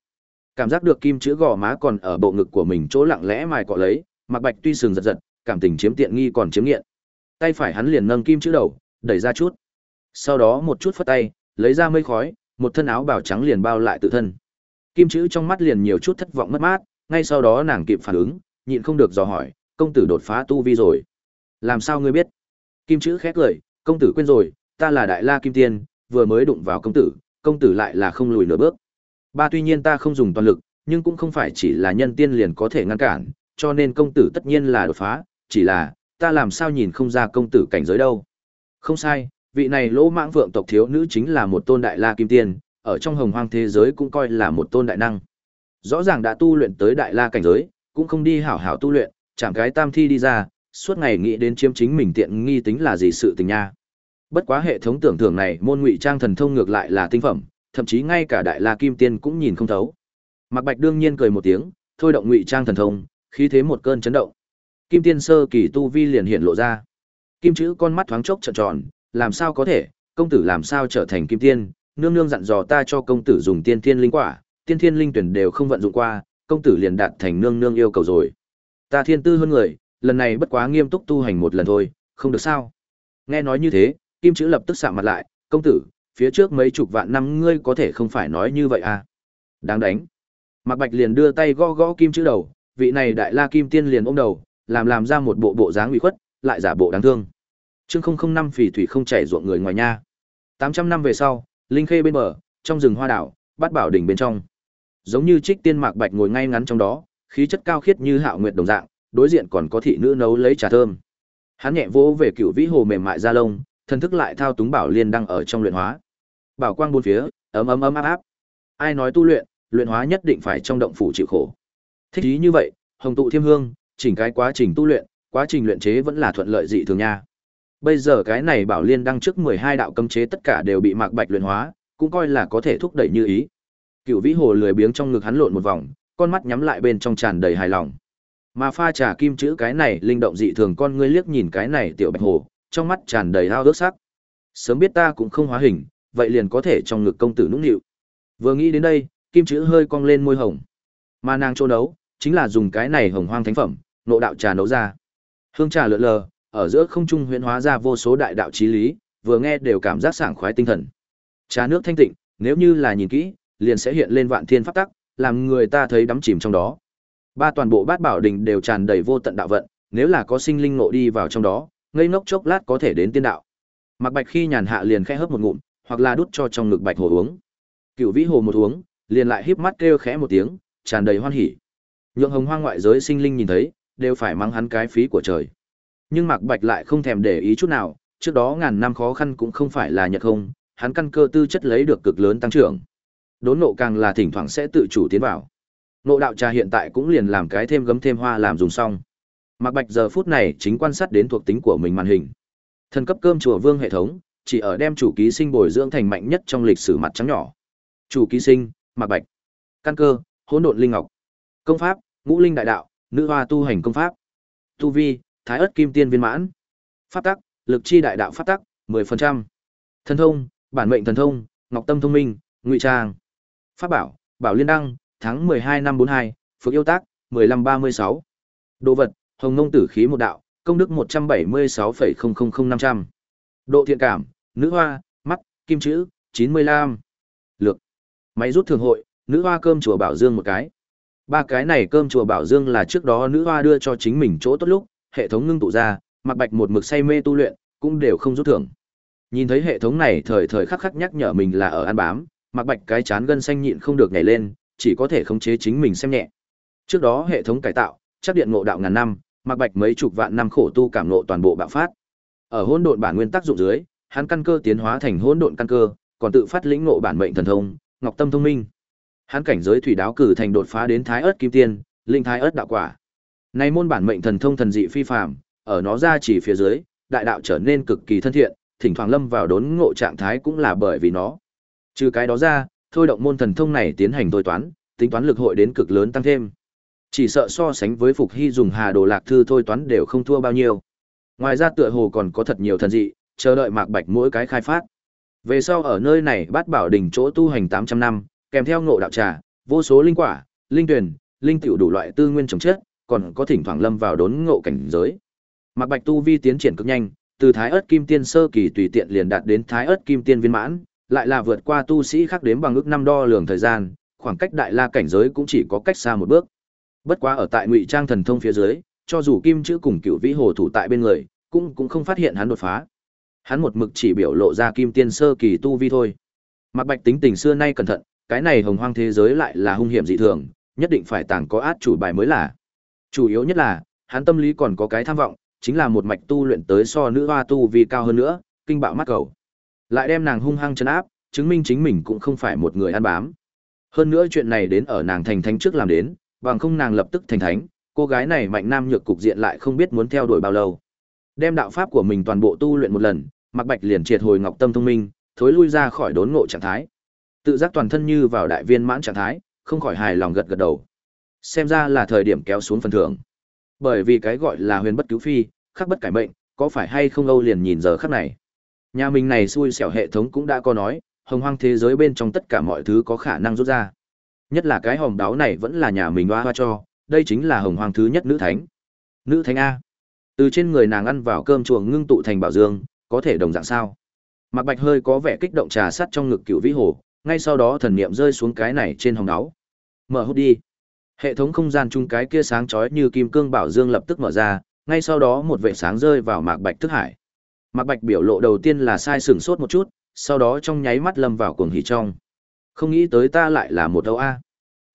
Cảm giác được kim chữ gò má còn ở bộ ngực của mình chỗ lặng lẽ mài cọ lấy, Mạc Bạch tuy sừng giật giật, cảm tình chiếm tiện nghi còn chiếm nghiện. Tay phải hắn liền nâng kim chữ đầu, đẩy ra chút. Sau đó một chút phất tay, lấy ra mây khói, một thân áo bào trắng liền bao lại tự thân. Kim chữ trong mắt liền nhiều chút thất vọng mất mát, ngay sau đó nàng kịp phản ứng, nhịn không được dò hỏi, công tử đột phá tu vi rồi. Làm sao ngươi biết? Kim chữ khẽ cười, công tử quên rồi, ta là đại la kim tiên, vừa mới đụng vào công tử, công tử lại là không lùi nửa bước. Ba tuy nhiên ta không dùng toàn lực, nhưng cũng không phải chỉ là nhân tiên liền có thể ngăn cản, cho nên công tử tất nhiên là đột phá, chỉ là, ta làm sao nhìn không ra công tử cảnh giới đâu. Không sai, vị này lỗ mãng vượng tộc thiếu nữ chính là một tôn đại la kim tiên, ở trong hồng hoang thế giới cũng coi là một tôn đại năng. Rõ ràng đã tu luyện tới đại la cảnh giới, cũng không đi hảo hảo tu luyện, chẳng cái tam thi đi ra, suốt ngày nghĩ đến chiếm chính mình tiện nghi tính là gì sự tình nha. Bất quá hệ thống tưởng thưởng này môn ngụy trang thần thông ngược lại là tinh phẩm, thậm chí ngay cả đại la kim tiên cũng nhìn không thấu. Mạc Bạch đương nhiên cười một tiếng, thôi động ngụy trang thần thông, khí thế một cơn chấn động. Kim tiên sơ kỳ tu vi liền hiện lộ ra. Kim chữ con mắt thoáng chốc trợn tròn, làm sao có thể, công tử làm sao trở thành kim tiên, nương nương dặn dò ta cho công tử dùng tiên thiên linh quả, tiên thiên linh tuyển đều không vận dụng qua, công tử liền đạt thành nương nương yêu cầu rồi. Ta thiên tư hơn người, lần này bất quá nghiêm túc tu hành một lần thôi, không được sao? Nghe nói như thế, Kim chữ lập tức sạm mặt lại, công tử, phía trước mấy chục vạn năm ngươi có thể không phải nói như vậy à? Đáng đánh. Mạc Bạch liền đưa tay gõ gõ Kim chữ đầu, vị này đại la kim tiên liền ôm đầu, làm làm ra một bộ bộ dáng ủy khuất, lại giả bộ đáng thương. Chương 005 phỉ thủy không chảy ruộng người ngoài nha. 800 năm về sau, linh khê bên bờ, trong rừng hoa đảo, bát bảo đỉnh bên trong. Giống như Trích Tiên Mạc Bạch ngồi ngay ngắn trong đó, khí chất cao khiết như hạo nguyệt đồng dạng, đối diện còn có thị nữ nấu lấy trà thơm. Hắn nhẹ vỗ về cựu vĩ hồ mềm mại da lông, thần thức lại thao túng bảo liên đang ở trong luyện hóa. Bảo quang bốn phía, ấm ấm ấm áp áp. Ai nói tu luyện, luyện hóa nhất định phải trong động phủ chịu khổ. Thích ý như vậy, hồng tụ thiêm hương, chỉnh cái quá trình tu luyện, quá trình luyện chế vẫn là thuận lợi dị thường nha. Bây giờ cái này bảo liên đăng trước 12 đạo cấm chế tất cả đều bị Mạc Bạch luyện hóa, cũng coi là có thể thúc đẩy như ý. Cựu Vĩ Hồ lười biếng trong ngực hắn lộn một vòng, con mắt nhắm lại bên trong tràn đầy hài lòng. Mà pha trà kim chữ cái này linh động dị thường con ngươi liếc nhìn cái này tiểu Bạch Hồ, trong mắt tràn đầy hao ước sắc. Sớm biết ta cũng không hóa hình, vậy liền có thể trong ngực công tử nũng nịu. Vừa nghĩ đến đây, kim chữ hơi cong lên môi hồng. Mà nàng chỗ nấu, chính là dùng cái này hồng hoang thánh phẩm, nộ đạo trà nấu ra. Hương trà lượn lờ, ở giữa không trung huyễn hóa ra vô số đại đạo chí lý, vừa nghe đều cảm giác sảng khoái tinh thần. Trà nước thanh tịnh, nếu như là nhìn kỹ, liền sẽ hiện lên vạn thiên pháp tắc, làm người ta thấy đắm chìm trong đó. Ba toàn bộ bát bảo đình đều tràn đầy vô tận đạo vận, nếu là có sinh linh ngộ đi vào trong đó, ngây ngốc chốc lát có thể đến tiên đạo. Mặc Bạch khi nhàn hạ liền khẽ hớp một ngụm, hoặc là đút cho trong ngực Bạch Hồ uống. Cửu Vĩ Hồ một uống, liền lại híp mắt kêu khẽ một tiếng, tràn đầy hoan hỉ. Nhượng Hồng Hoang ngoại giới sinh linh nhìn thấy, đều phải mắng hắn cái phí của trời. Nhưng Mạc Bạch lại không thèm để ý chút nào, trước đó ngàn năm khó khăn cũng không phải là nhật không, hắn căn cơ tư chất lấy được cực lớn tăng trưởng. Đốn nộ càng là thỉnh thoảng sẽ tự chủ tiến vào. Nộ đạo trà hiện tại cũng liền làm cái thêm gấm thêm hoa làm dùng xong. Mạc Bạch giờ phút này chính quan sát đến thuộc tính của mình màn hình. Thần cấp cơm chùa vương hệ thống, chỉ ở đem chủ ký sinh bồi dưỡng thành mạnh nhất trong lịch sử mặt trắng nhỏ. Chủ ký sinh, Mạc Bạch. Căn cơ, hỗn độn linh ngọc. Công pháp, ngũ linh đại đạo, nữ hoa tu hành công pháp. Tu vi, thái ớt kim tiên viên mãn. Pháp tắc, lực chi đại đạo pháp tắc, 10%. Thần thông, bản mệnh thần thông, ngọc tâm thông minh, ngụy trang. Pháp bảo, bảo liên đăng, tháng 12 năm 42, phước yêu tác, 1536. Đồ vật, hồng nông tử khí một đạo, công đức 176,000500. Độ thiện cảm, nữ hoa, mắt, kim chữ, 95. Lược. Máy rút thường hội, nữ hoa cơm chùa Bảo Dương một cái. Ba cái này cơm chùa Bảo Dương là trước đó nữ hoa đưa cho chính mình chỗ tốt lúc, hệ thống ngưng tụ ra, mặc bạch một mực say mê tu luyện, cũng đều không rút thưởng. Nhìn thấy hệ thống này thời thời khắc khắc nhắc nhở mình là ở ăn bám, mặc bạch cái chán gân xanh nhịn không được nhảy lên, chỉ có thể khống chế chính mình xem nhẹ. Trước đó hệ thống cải tạo, chắc điện ngộ đạo ngàn năm, mặc bạch mấy chục vạn năm khổ tu cảm ngộ toàn bộ bạo phát. Ở hỗn độn bản nguyên tác dụng dưới, hắn căn cơ tiến hóa thành hỗn độn căn cơ, còn tự phát lĩnh ngộ bản mệnh thần thông, Ngọc Tâm thông minh. Hắn cảnh giới thủy đáo cử thành đột phá đến Thái Ức Kim Tiên, linh Thái Ức đạo quả. Này môn bản mệnh thần thông thần dị phi phàm, ở nó ra chỉ phía dưới, đại đạo trở nên cực kỳ thân thiện, thỉnh thoảng lâm vào đốn ngộ trạng thái cũng là bởi vì nó. Trừ cái đó ra, thôi động môn thần thông này tiến hành thôi toán, tính toán lực hội đến cực lớn tăng thêm. Chỉ sợ so sánh với Phục Hy dùng Hà Đồ Lạc thư thôi toán đều không thua bao nhiêu. Ngoài ra tựa hồ còn có thật nhiều thần dị, chờ đợi Mạc Bạch mỗi cái khai phát. Về sau ở nơi này bát bảo đỉnh chỗ tu hành 800 năm, kèm theo ngộ đạo trà, vô số linh quả, linh tuyển, linh tiểu đủ loại tư nguyên trồng chất, còn có thỉnh thoảng lâm vào đốn ngộ cảnh giới. Mạc Bạch tu vi tiến triển cực nhanh, từ Thái Ức Kim Tiên sơ kỳ tùy tiện liền đạt đến Thái Ức Kim Tiên viên mãn, lại là vượt qua tu sĩ khác đếm bằng ước năm đo lường thời gian, khoảng cách đại la cảnh giới cũng chỉ có cách xa một bước. Bất quá ở tại Ngụy Trang thần thông phía dưới, cho dù Kim chữ cùng Cựu Vĩ Hồ thủ tại bên người, cũng cũng không phát hiện hắn đột phá. Hắn một mực chỉ biểu lộ ra Kim Tiên sơ kỳ tu vi thôi. Mạc Bạch tính tình xưa nay cẩn thận, cái này hồng hoang thế giới lại là hung hiểm dị thường, nhất định phải tàng có át chủ bài mới là. Chủ yếu nhất là, hắn tâm lý còn có cái tham vọng, chính là một mạch tu luyện tới so nữ hoa tu vi cao hơn nữa, kinh bạo mắt cầu. Lại đem nàng hung hăng chấn áp, chứng minh chính mình cũng không phải một người ăn bám. Hơn nữa chuyện này đến ở nàng thành thánh trước làm đến, bằng không nàng lập tức thành thánh, cô gái này mạnh nam nhược cục diện lại không biết muốn theo đuổi bao lâu. Đem đạo pháp của mình toàn bộ tu luyện một lần, Mạc Bạch liền triệt hồi Ngọc Tâm thông minh, thối lui ra khỏi đốn ngộ trạng thái. Tự giác toàn thân như vào đại viên mãn trạng thái, không khỏi hài lòng gật gật đầu. Xem ra là thời điểm kéo xuống phần thưởng. Bởi vì cái gọi là huyền bất cứu phi, khắc bất cải mệnh, có phải hay không âu liền nhìn giờ khắc này. Nhà mình này xui xẻo hệ thống cũng đã có nói, hồng hoang thế giới bên trong tất cả mọi thứ có khả năng rút ra. Nhất là cái hồng đáo này vẫn là nhà mình hoa hoa cho, đây chính là hồng hoang thứ nhất nữ thánh. Nữ thánh A. Từ trên người nàng ăn vào cơm chuồng ngưng tụ thành bảo dương, có thể đồng dạng sao? Mạc Bạch hơi có vẻ kích động trà sắt trong ngực cựu vĩ hồ, ngay sau đó thần niệm rơi xuống cái này trên hồng đáo. Mở hút đi. Hệ thống không gian chung cái kia sáng chói như kim cương bảo dương lập tức mở ra, ngay sau đó một vệ sáng rơi vào Mạc Bạch thức hải. Mạc Bạch biểu lộ đầu tiên là sai sửng sốt một chút, sau đó trong nháy mắt lâm vào cuồng hỉ trong. Không nghĩ tới ta lại là một Âu A.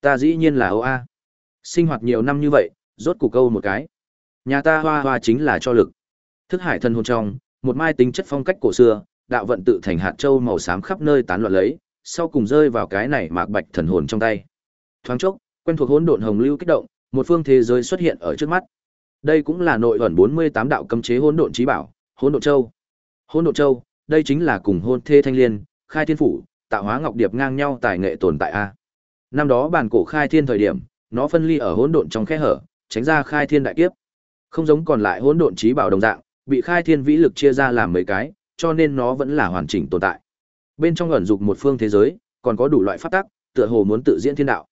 Ta dĩ nhiên là Âu A. Sinh hoạt nhiều năm như vậy, rốt cục câu một cái. Nhà ta hoa hoa chính là cho lực. Thức hải thân hồn trong, một mai tính chất phong cách cổ xưa, đạo vận tự thành hạt châu màu xám khắp nơi tán loạn lấy, sau cùng rơi vào cái này mạc bạch thần hồn trong tay. Thoáng chốc, quen thuộc hỗn độn hồng lưu kích động, một phương thế giới xuất hiện ở trước mắt. Đây cũng là nội ẩn 48 đạo cấm chế hỗn độn chí bảo, hỗn độn châu. Hỗn độn châu, đây chính là cùng hôn thê thanh liên, khai thiên phủ, tạo hóa ngọc điệp ngang nhau tài nghệ tồn tại a. Năm đó bản cổ khai thiên thời điểm, nó phân ly ở hỗn độn trong khe hở, tránh ra khai thiên đại kiếp. Không giống còn lại hỗn độn chí bảo đồng dạng, bị khai thiên vĩ lực chia ra làm mấy cái, cho nên nó vẫn là hoàn chỉnh tồn tại. Bên trong ẩn dục một phương thế giới, còn có đủ loại pháp tắc, tựa hồ muốn tự diễn thiên đạo.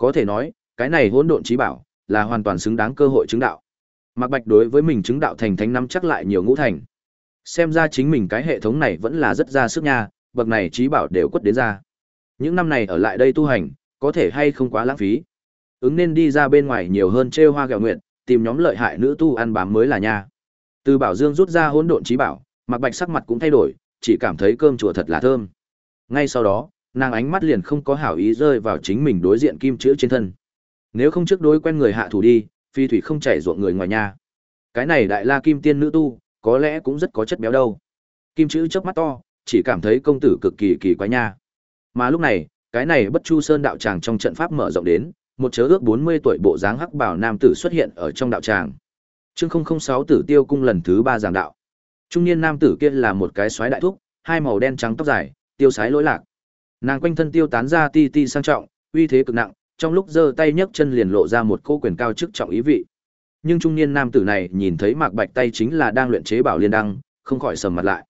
Có thể nói, cái này hỗn độn trí bảo là hoàn toàn xứng đáng cơ hội chứng đạo. Mạc Bạch đối với mình chứng đạo thành thánh năm chắc lại nhiều ngũ thành. Xem ra chính mình cái hệ thống này vẫn là rất ra sức nha, bậc này trí bảo đều quất đến ra. Những năm này ở lại đây tu hành, có thể hay không quá lãng phí. Ứng nên đi ra bên ngoài nhiều hơn trêu hoa gạo nguyện, tìm nhóm lợi hại nữ tu ăn bám mới là nha. Từ Bảo Dương rút ra hỗn độn trí bảo, Mạc Bạch sắc mặt cũng thay đổi, chỉ cảm thấy cơm chùa thật là thơm. Ngay sau đó, nàng ánh mắt liền không có hảo ý rơi vào chính mình đối diện kim chữ trên thân. Nếu không trước đối quen người hạ thủ đi, phi thủy không chảy ruộng người ngoài nhà. Cái này đại la kim tiên nữ tu, có lẽ cũng rất có chất béo đâu. Kim chữ chớp mắt to, chỉ cảm thấy công tử cực kỳ kỳ quái nha. Mà lúc này, cái này Bất Chu Sơn đạo tràng trong trận pháp mở rộng đến, một chớ ước 40 tuổi bộ dáng hắc bảo nam tử xuất hiện ở trong đạo tràng. Chương 006 Tử Tiêu cung lần thứ ba giảng đạo. Trung niên nam tử kia là một cái xoáy đại thúc, hai màu đen trắng tóc dài, tiêu sái lỗi lạc. Nàng quanh thân tiêu tán ra ti ti sang trọng, uy thế cực nặng, trong lúc giơ tay nhấc chân liền lộ ra một cô quyền cao chức trọng ý vị. Nhưng trung niên nam tử này nhìn thấy Mạc Bạch tay chính là đang luyện chế bảo liên đăng, không khỏi sầm mặt lại.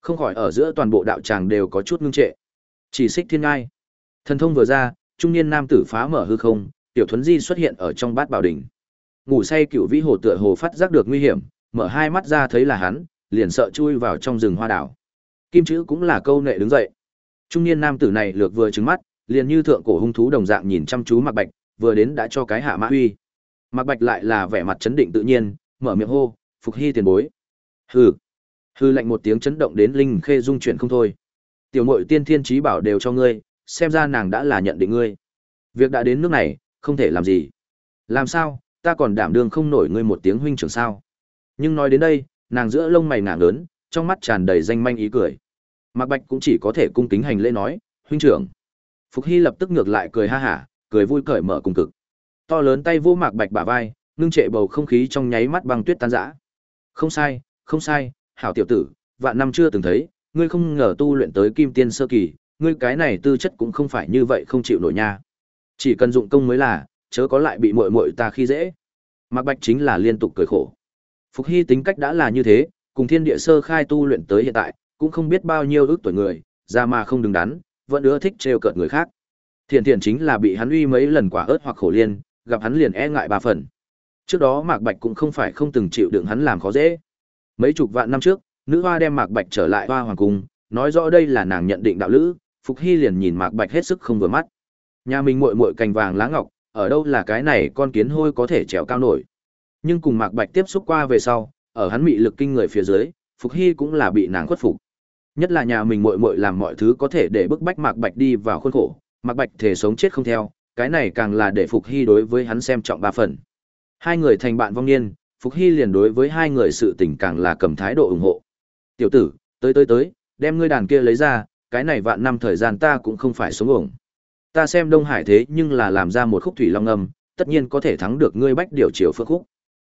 Không khỏi ở giữa toàn bộ đạo tràng đều có chút ngưng trệ. Chỉ xích thiên ngai. Thần thông vừa ra, trung niên nam tử phá mở hư không, tiểu thuấn di xuất hiện ở trong bát bảo đỉnh. Ngủ say cựu vĩ hồ tựa hồ phát giác được nguy hiểm, mở hai mắt ra thấy là hắn, liền sợ chui vào trong rừng hoa đảo. Kim chữ cũng là câu nệ đứng dậy. Trung niên nam tử này lược vừa trừng mắt, liền như thượng cổ hung thú đồng dạng nhìn chăm chú Mạc Bạch, vừa đến đã cho cái hạ mã huy. Mạc Bạch lại là vẻ mặt chấn định tự nhiên, mở miệng hô, "Phục Hy tiền bối." Hừ. Hừ lạnh một tiếng chấn động đến linh khê dung chuyển không thôi. Tiểu muội tiên thiên trí bảo đều cho ngươi, xem ra nàng đã là nhận định ngươi. Việc đã đến nước này, không thể làm gì. Làm sao, ta còn đảm đương không nổi ngươi một tiếng huynh trưởng sao? Nhưng nói đến đây, nàng giữa lông mày ngả lớn, trong mắt tràn đầy danh manh ý cười. Mạc Bạch cũng chỉ có thể cung kính hành lễ nói, huynh trưởng. Phục Hy lập tức ngược lại cười ha hả, cười vui cởi mở cùng cực. To lớn tay vô Mạc Bạch bả vai, ngưng trệ bầu không khí trong nháy mắt băng tuyết tan rã. Không sai, không sai, hảo tiểu tử, vạn năm chưa từng thấy, ngươi không ngờ tu luyện tới kim tiên sơ kỳ, ngươi cái này tư chất cũng không phải như vậy không chịu nổi nha. Chỉ cần dụng công mới là, chớ có lại bị muội muội ta khi dễ. Mạc Bạch chính là liên tục cười khổ. Phục Hy tính cách đã là như thế, cùng thiên địa sơ khai tu luyện tới hiện tại, cũng không biết bao nhiêu ước tuổi người, ra mà không đứng đắn, vẫn ưa thích trêu cợt người khác. Thiện thiện chính là bị hắn uy mấy lần quả ớt hoặc khổ liên, gặp hắn liền e ngại ba phần. Trước đó Mạc Bạch cũng không phải không từng chịu đựng hắn làm khó dễ. Mấy chục vạn năm trước, nữ hoa đem Mạc Bạch trở lại hoa hoàng cung, nói rõ đây là nàng nhận định đạo lữ, Phục Hy liền nhìn Mạc Bạch hết sức không vừa mắt. Nhà mình muội muội cành vàng lá ngọc, ở đâu là cái này con kiến hôi có thể trèo cao nổi. Nhưng cùng Mạc Bạch tiếp xúc qua về sau, ở hắn mị lực kinh người phía dưới, Phục Hy cũng là bị nàng khuất phục. Nhất là nhà mình mội mội làm mọi thứ có thể để bức bách Mạc Bạch đi vào khuôn khổ, Mạc Bạch thể sống chết không theo, cái này càng là để Phục Hy đối với hắn xem trọng ba phần. Hai người thành bạn vong niên, Phục Hy liền đối với hai người sự tình càng là cầm thái độ ủng hộ. Tiểu tử, tới tới tới, đem ngươi đàn kia lấy ra, cái này vạn năm thời gian ta cũng không phải sống ổng. Ta xem Đông Hải thế nhưng là làm ra một khúc thủy long âm, tất nhiên có thể thắng được ngươi bách điều triều phước khúc.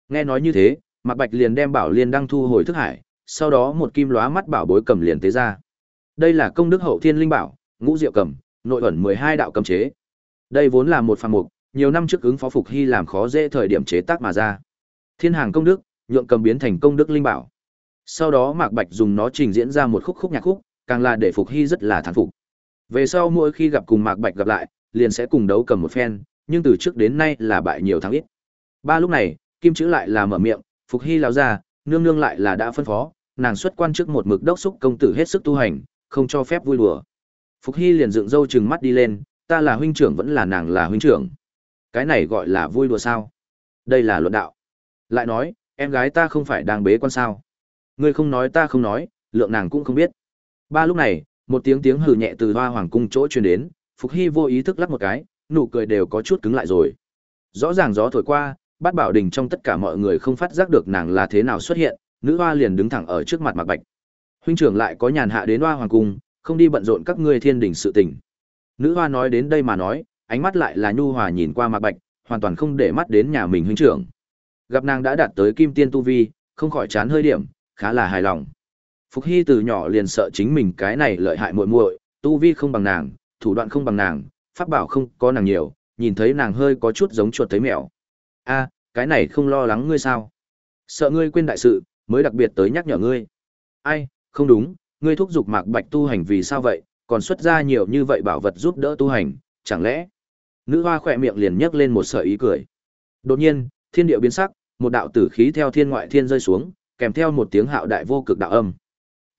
Nghe nói như thế, Mạc Bạch liền đem Bảo Liên đăng thu hồi thức hải, sau đó một kim lóa mắt bảo bối cầm liền tế ra. Đây là công đức hậu thiên linh bảo, ngũ diệu cầm, nội ẩn 12 đạo cầm chế. Đây vốn là một phàm mục, nhiều năm trước ứng phó phục hy làm khó dễ thời điểm chế tác mà ra. Thiên hàng công đức, nhượng cầm biến thành công đức linh bảo. Sau đó Mạc Bạch dùng nó trình diễn ra một khúc khúc nhạc khúc, càng là để phục hy rất là thán phục. Về sau mỗi khi gặp cùng Mạc Bạch gặp lại, liền sẽ cùng đấu cầm một phen, nhưng từ trước đến nay là bại nhiều thắng ít. Ba lúc này, Kim chữ lại là mở miệng, Phục Hy lão ra, nương nương lại là đã phân phó, nàng xuất quan trước một mực đốc xúc công tử hết sức tu hành, không cho phép vui đùa. Phục Hy liền dựng râu trừng mắt đi lên, ta là huynh trưởng vẫn là nàng là huynh trưởng. Cái này gọi là vui đùa sao? Đây là luận đạo. Lại nói, em gái ta không phải đang bế quan sao? Ngươi không nói ta không nói, lượng nàng cũng không biết. Ba lúc này, một tiếng tiếng hừ nhẹ từ hoa hoàng cung chỗ truyền đến, Phục Hy vô ý thức lắc một cái, nụ cười đều có chút cứng lại rồi. Rõ ràng gió thổi qua, bát bảo đình trong tất cả mọi người không phát giác được nàng là thế nào xuất hiện, nữ hoa liền đứng thẳng ở trước mặt Mạc Bạch. Huynh trưởng lại có nhàn hạ đến hoa hoàng cung, không đi bận rộn các ngươi thiên đình sự tình. Nữ hoa nói đến đây mà nói, ánh mắt lại là nhu hòa nhìn qua Mạc Bạch, hoàn toàn không để mắt đến nhà mình huynh trưởng. Gặp nàng đã đạt tới kim tiên tu vi, không khỏi chán hơi điểm, khá là hài lòng. Phục Hy từ nhỏ liền sợ chính mình cái này lợi hại muội muội, tu vi không bằng nàng, thủ đoạn không bằng nàng, pháp bảo không có nàng nhiều, nhìn thấy nàng hơi có chút giống chuột thấy mèo. A, cái này không lo lắng ngươi sao? Sợ ngươi quên đại sự, mới đặc biệt tới nhắc nhở ngươi. Ai, không đúng, ngươi thúc giục Mạc Bạch tu hành vì sao vậy, còn xuất ra nhiều như vậy bảo vật giúp đỡ tu hành, chẳng lẽ? Nữ hoa khỏe miệng liền nhấc lên một sợi ý cười. Đột nhiên, thiên địa biến sắc, một đạo tử khí theo thiên ngoại thiên rơi xuống, kèm theo một tiếng hạo đại vô cực đạo âm.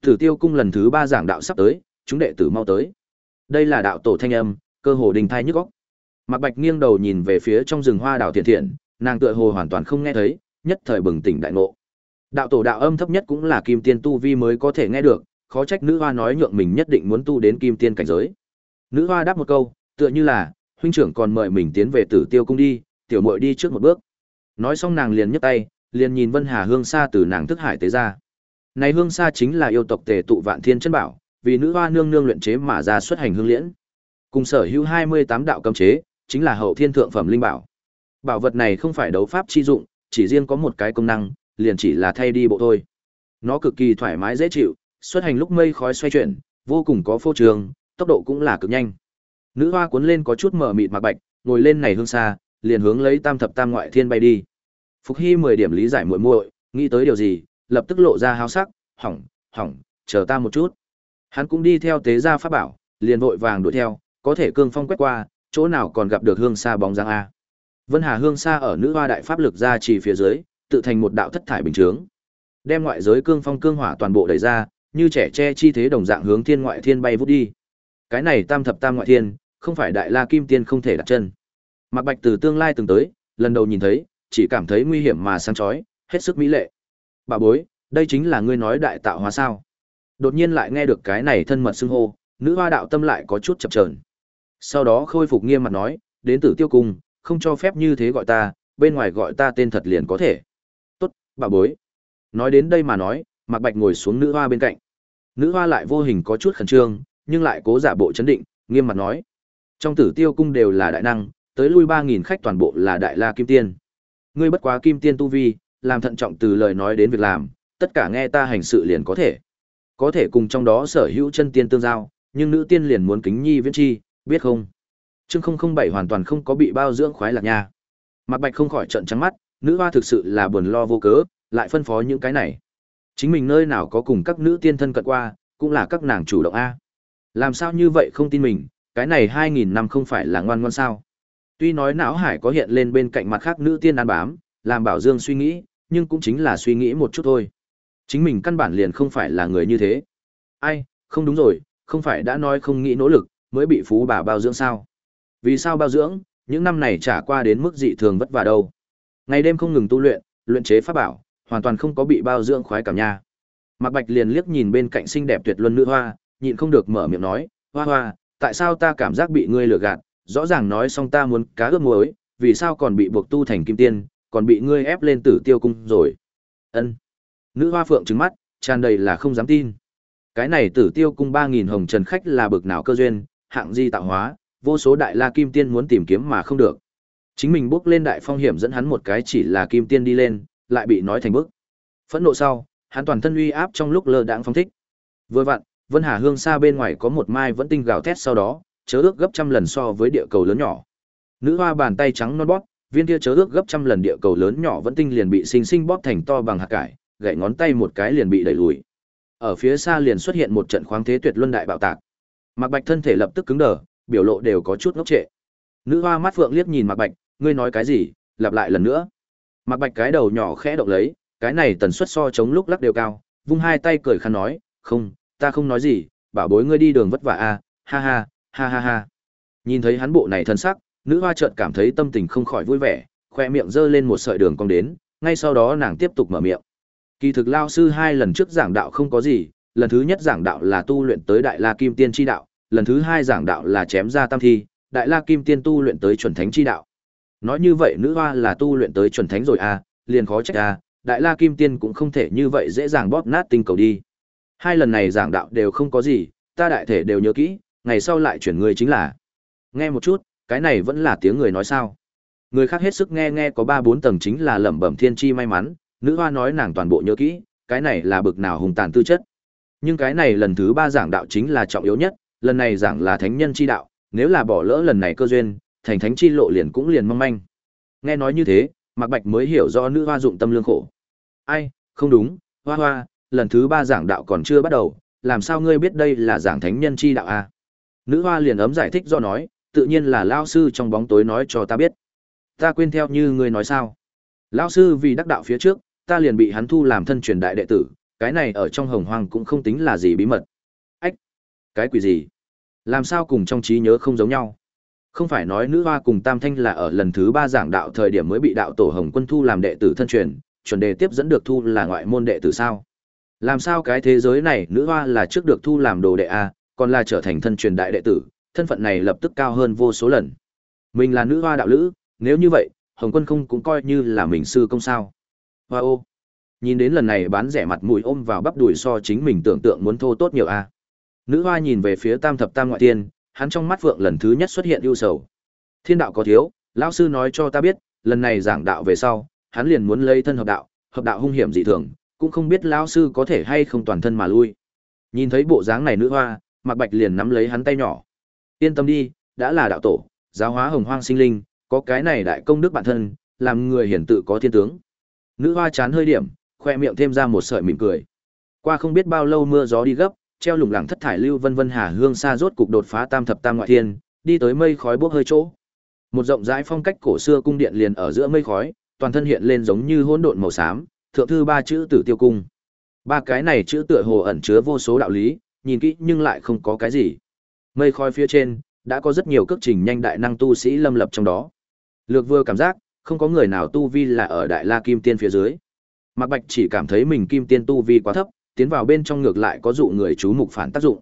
Tử Tiêu cung lần thứ ba giảng đạo sắp tới, chúng đệ tử mau tới. Đây là đạo tổ thanh âm, cơ hồ đình thai nhức óc. Mạc Bạch nghiêng đầu nhìn về phía trong rừng hoa đào thiện thiện, nàng tựa hồ hoàn toàn không nghe thấy, nhất thời bừng tỉnh đại ngộ. Đạo tổ đạo âm thấp nhất cũng là kim tiên tu vi mới có thể nghe được, khó trách nữ hoa nói nhượng mình nhất định muốn tu đến kim tiên cảnh giới. Nữ hoa đáp một câu, tựa như là, huynh trưởng còn mời mình tiến về Tử Tiêu cung đi, tiểu muội đi trước một bước. Nói xong nàng liền nhấc tay, liền nhìn Vân Hà hương xa từ nàng thức hải tế ra. Này hương xa chính là yêu tộc tề tụ vạn thiên chân bảo, vì nữ hoa nương nương luyện chế mà ra xuất hành hương liễn. Cùng sở hữu 28 đạo cấm chế, chính là hậu thiên thượng phẩm linh bảo. Bảo vật này không phải đấu pháp chi dụng, chỉ riêng có một cái công năng, liền chỉ là thay đi bộ thôi. Nó cực kỳ thoải mái dễ chịu, xuất hành lúc mây khói xoay chuyển, vô cùng có phô trường, tốc độ cũng là cực nhanh. Nữ hoa cuốn lên có chút mở mịt mặc bạch, ngồi lên này hương xa, liền hướng lấy tam thập tam ngoại thiên bay đi. Phục Hy 10 điểm lý giải muội muội, nghĩ tới điều gì, lập tức lộ ra háo sắc, hỏng, hỏng, chờ ta một chút. Hắn cũng đi theo tế gia pháp bảo, liền vội vàng đuổi theo, có thể cương phong quét qua, chỗ nào còn gặp được hương xa bóng dáng a. Vân Hà hương xa ở nữ hoa đại pháp lực ra chỉ phía dưới, tự thành một đạo thất thải bình chướng. Đem ngoại giới cương phong cương hỏa toàn bộ đẩy ra, như trẻ che chi thế đồng dạng hướng thiên ngoại thiên bay vút đi. Cái này tam thập tam ngoại thiên, không phải đại la kim tiên không thể đặt chân. Mặc Bạch từ tương lai từng tới, lần đầu nhìn thấy, chỉ cảm thấy nguy hiểm mà sáng chói, hết sức mỹ lệ. Bà bối, đây chính là ngươi nói đại tạo hóa sao? Đột nhiên lại nghe được cái này thân mật xưng hô, nữ hoa đạo tâm lại có chút chập trờn Sau đó khôi phục nghiêm mặt nói, đến tử tiêu cung, không cho phép như thế gọi ta, bên ngoài gọi ta tên thật liền có thể. Bà bối. Nói đến đây mà nói, Mạc Bạch ngồi xuống nữ hoa bên cạnh. Nữ hoa lại vô hình có chút khẩn trương, nhưng lại cố giả bộ chấn định, nghiêm mặt nói. Trong tử tiêu cung đều là đại năng, tới lui ba nghìn khách toàn bộ là đại la kim tiên. Ngươi bất quá kim tiên tu vi, làm thận trọng từ lời nói đến việc làm, tất cả nghe ta hành sự liền có thể. Có thể cùng trong đó sở hữu chân tiên tương giao, nhưng nữ tiên liền muốn kính nhi viễn chi, biết không? Chương 007 hoàn toàn không có bị bao dưỡng khoái lạc nha. Mạc Bạch không khỏi trợn trắng mắt, nữ hoa thực sự là buồn lo vô cớ, lại phân phó những cái này. Chính mình nơi nào có cùng các nữ tiên thân cận qua, cũng là các nàng chủ động a. Làm sao như vậy không tin mình, cái này 2000 năm không phải là ngoan ngoan sao? Tuy nói não hải có hiện lên bên cạnh mặt khác nữ tiên ăn bám, làm Bảo Dương suy nghĩ, nhưng cũng chính là suy nghĩ một chút thôi. Chính mình căn bản liền không phải là người như thế. Ai, không đúng rồi, không phải đã nói không nghĩ nỗ lực, mới bị phú bà bao dưỡng sao? Vì sao bao dưỡng, những năm này trả qua đến mức dị thường vất vả đâu. Ngày đêm không ngừng tu luyện, luyện chế pháp bảo, hoàn toàn không có bị bao dưỡng khoái cảm nha. Mạc Bạch liền liếc nhìn bên cạnh xinh đẹp tuyệt luân nữ hoa, nhịn không được mở miệng nói, "Hoa hoa, tại sao ta cảm giác bị ngươi lừa gạt, rõ ràng nói xong ta muốn cá ướp muối, vì sao còn bị buộc tu thành kim tiên, còn bị ngươi ép lên tử tiêu cung rồi?" Ân. Nữ hoa phượng trừng mắt, tràn đầy là không dám tin. Cái này tử tiêu cung 3000 hồng trần khách là bực nào cơ duyên, hạng di tạo hóa, vô số đại la kim tiên muốn tìm kiếm mà không được. Chính mình bước lên đại phong hiểm dẫn hắn một cái chỉ là kim tiên đi lên, lại bị nói thành bức. Phẫn nộ sau, hắn toàn thân uy áp trong lúc lơ đãng phong thích. Vừa vặn, Vân Hà Hương xa bên ngoài có một mai vẫn tinh gào thét sau đó, chớ ước gấp trăm lần so với địa cầu lớn nhỏ. Nữ hoa bàn tay trắng non bóp, viên kia chớ ước gấp trăm lần địa cầu lớn nhỏ vẫn tinh liền bị sinh sinh bóp thành to bằng hạt cải, gậy ngón tay một cái liền bị đẩy lùi. Ở phía xa liền xuất hiện một trận khoáng thế tuyệt luân đại bạo tạc. Mạc Bạch thân thể lập tức cứng đờ, biểu lộ đều có chút ngốc trệ. Nữ hoa mắt phượng liếc nhìn Mạc Bạch, ngươi nói cái gì? Lặp lại lần nữa. Mạc Bạch cái đầu nhỏ khẽ động lấy, cái này tần suất so chống lúc lắc đều cao, vung hai tay cười khăn nói, "Không, ta không nói gì, bảo bối ngươi đi đường vất vả a, à, ha ha, ha ha ha." Nhìn thấy hắn bộ này thân sắc, nữ hoa chợt cảm thấy tâm tình không khỏi vui vẻ, khoe miệng giơ lên một sợi đường cong đến, ngay sau đó nàng tiếp tục mở miệng. Kỳ thực lao sư hai lần trước giảng đạo không có gì, lần thứ nhất giảng đạo là tu luyện tới đại la kim tiên chi đạo, lần thứ hai giảng đạo là chém ra tam thi, đại la kim tiên tu luyện tới chuẩn thánh chi đạo. Nói như vậy nữ hoa là tu luyện tới chuẩn thánh rồi à, liền khó trách à, đại la kim tiên cũng không thể như vậy dễ dàng bóp nát tinh cầu đi. Hai lần này giảng đạo đều không có gì, ta đại thể đều nhớ kỹ, ngày sau lại chuyển người chính là. Nghe một chút, cái này vẫn là tiếng người nói sao. Người khác hết sức nghe nghe có ba bốn tầng chính là lẩm bẩm thiên chi may mắn, nữ hoa nói nàng toàn bộ nhớ kỹ, cái này là bực nào hùng tàn tư chất. Nhưng cái này lần thứ ba giảng đạo chính là trọng yếu nhất, lần này giảng là thánh nhân chi đạo, nếu là bỏ lỡ lần này cơ duyên, thành thánh chi lộ liền cũng liền mong manh. Nghe nói như thế, Mạc Bạch mới hiểu rõ nữ hoa dụng tâm lương khổ. Ai, không đúng, hoa hoa, lần thứ ba giảng đạo còn chưa bắt đầu, làm sao ngươi biết đây là giảng thánh nhân chi đạo a? À? Nữ hoa liền ấm giải thích do nói, tự nhiên là lao sư trong bóng tối nói cho ta biết. Ta quên theo như ngươi nói sao? Lao sư vì đắc đạo phía trước, ta liền bị hắn thu làm thân truyền đại đệ tử, cái này ở trong hồng hoang cũng không tính là gì bí mật. Ách! Cái quỷ gì? Làm sao cùng trong trí nhớ không giống nhau? Không phải nói nữ hoa cùng Tam Thanh là ở lần thứ ba giảng đạo thời điểm mới bị đạo tổ Hồng Quân thu làm đệ tử thân truyền, chuẩn đề tiếp dẫn được thu là ngoại môn đệ tử sao? Làm sao cái thế giới này nữ hoa là trước được thu làm đồ đệ a, còn là trở thành thân truyền đại đệ tử, thân phận này lập tức cao hơn vô số lần. Mình là nữ hoa đạo lữ, nếu như vậy, Hồng Quân không cũng coi như là mình sư công sao? Hoa ô! Nhìn đến lần này bán rẻ mặt mũi ôm vào bắp đùi so chính mình tưởng tượng muốn thô tốt nhiều a. Nữ hoa nhìn về phía Tam thập Tam ngoại tiên, hắn trong mắt vượng lần thứ nhất xuất hiện ưu sầu. Thiên đạo có thiếu, lão sư nói cho ta biết, lần này giảng đạo về sau, hắn liền muốn lấy thân hợp đạo, hợp đạo hung hiểm dị thường, cũng không biết lão sư có thể hay không toàn thân mà lui. Nhìn thấy bộ dáng này nữ hoa, Mạc Bạch liền nắm lấy hắn tay nhỏ. Yên tâm đi, đã là đạo tổ, giáo hóa hồng hoang sinh linh, có cái này đại công đức bản thân, làm người hiển tự có thiên tướng. Nữ hoa chán hơi điểm, khoe miệng thêm ra một sợi mỉm cười. Qua không biết bao lâu mưa gió đi gấp, treo lủng lẳng thất thải lưu vân vân hà hương xa rốt cục đột phá tam thập tam ngoại thiên, đi tới mây khói bốc hơi chỗ. Một rộng rãi phong cách cổ xưa cung điện liền ở giữa mây khói, toàn thân hiện lên giống như hỗn độn màu xám, thượng thư ba chữ Tử Tiêu cung. Ba cái này chữ tựa hồ ẩn chứa vô số đạo lý, nhìn kỹ nhưng lại không có cái gì. Mây khói phía trên đã có rất nhiều cước trình nhanh đại năng tu sĩ lâm lập trong đó. Lược vừa cảm giác, không có người nào tu vi là ở Đại La Kim Tiên phía dưới. Mạc Bạch chỉ cảm thấy mình Kim Tiên tu vi quá thấp, tiến vào bên trong ngược lại có dụ người chú mục phản tác dụng.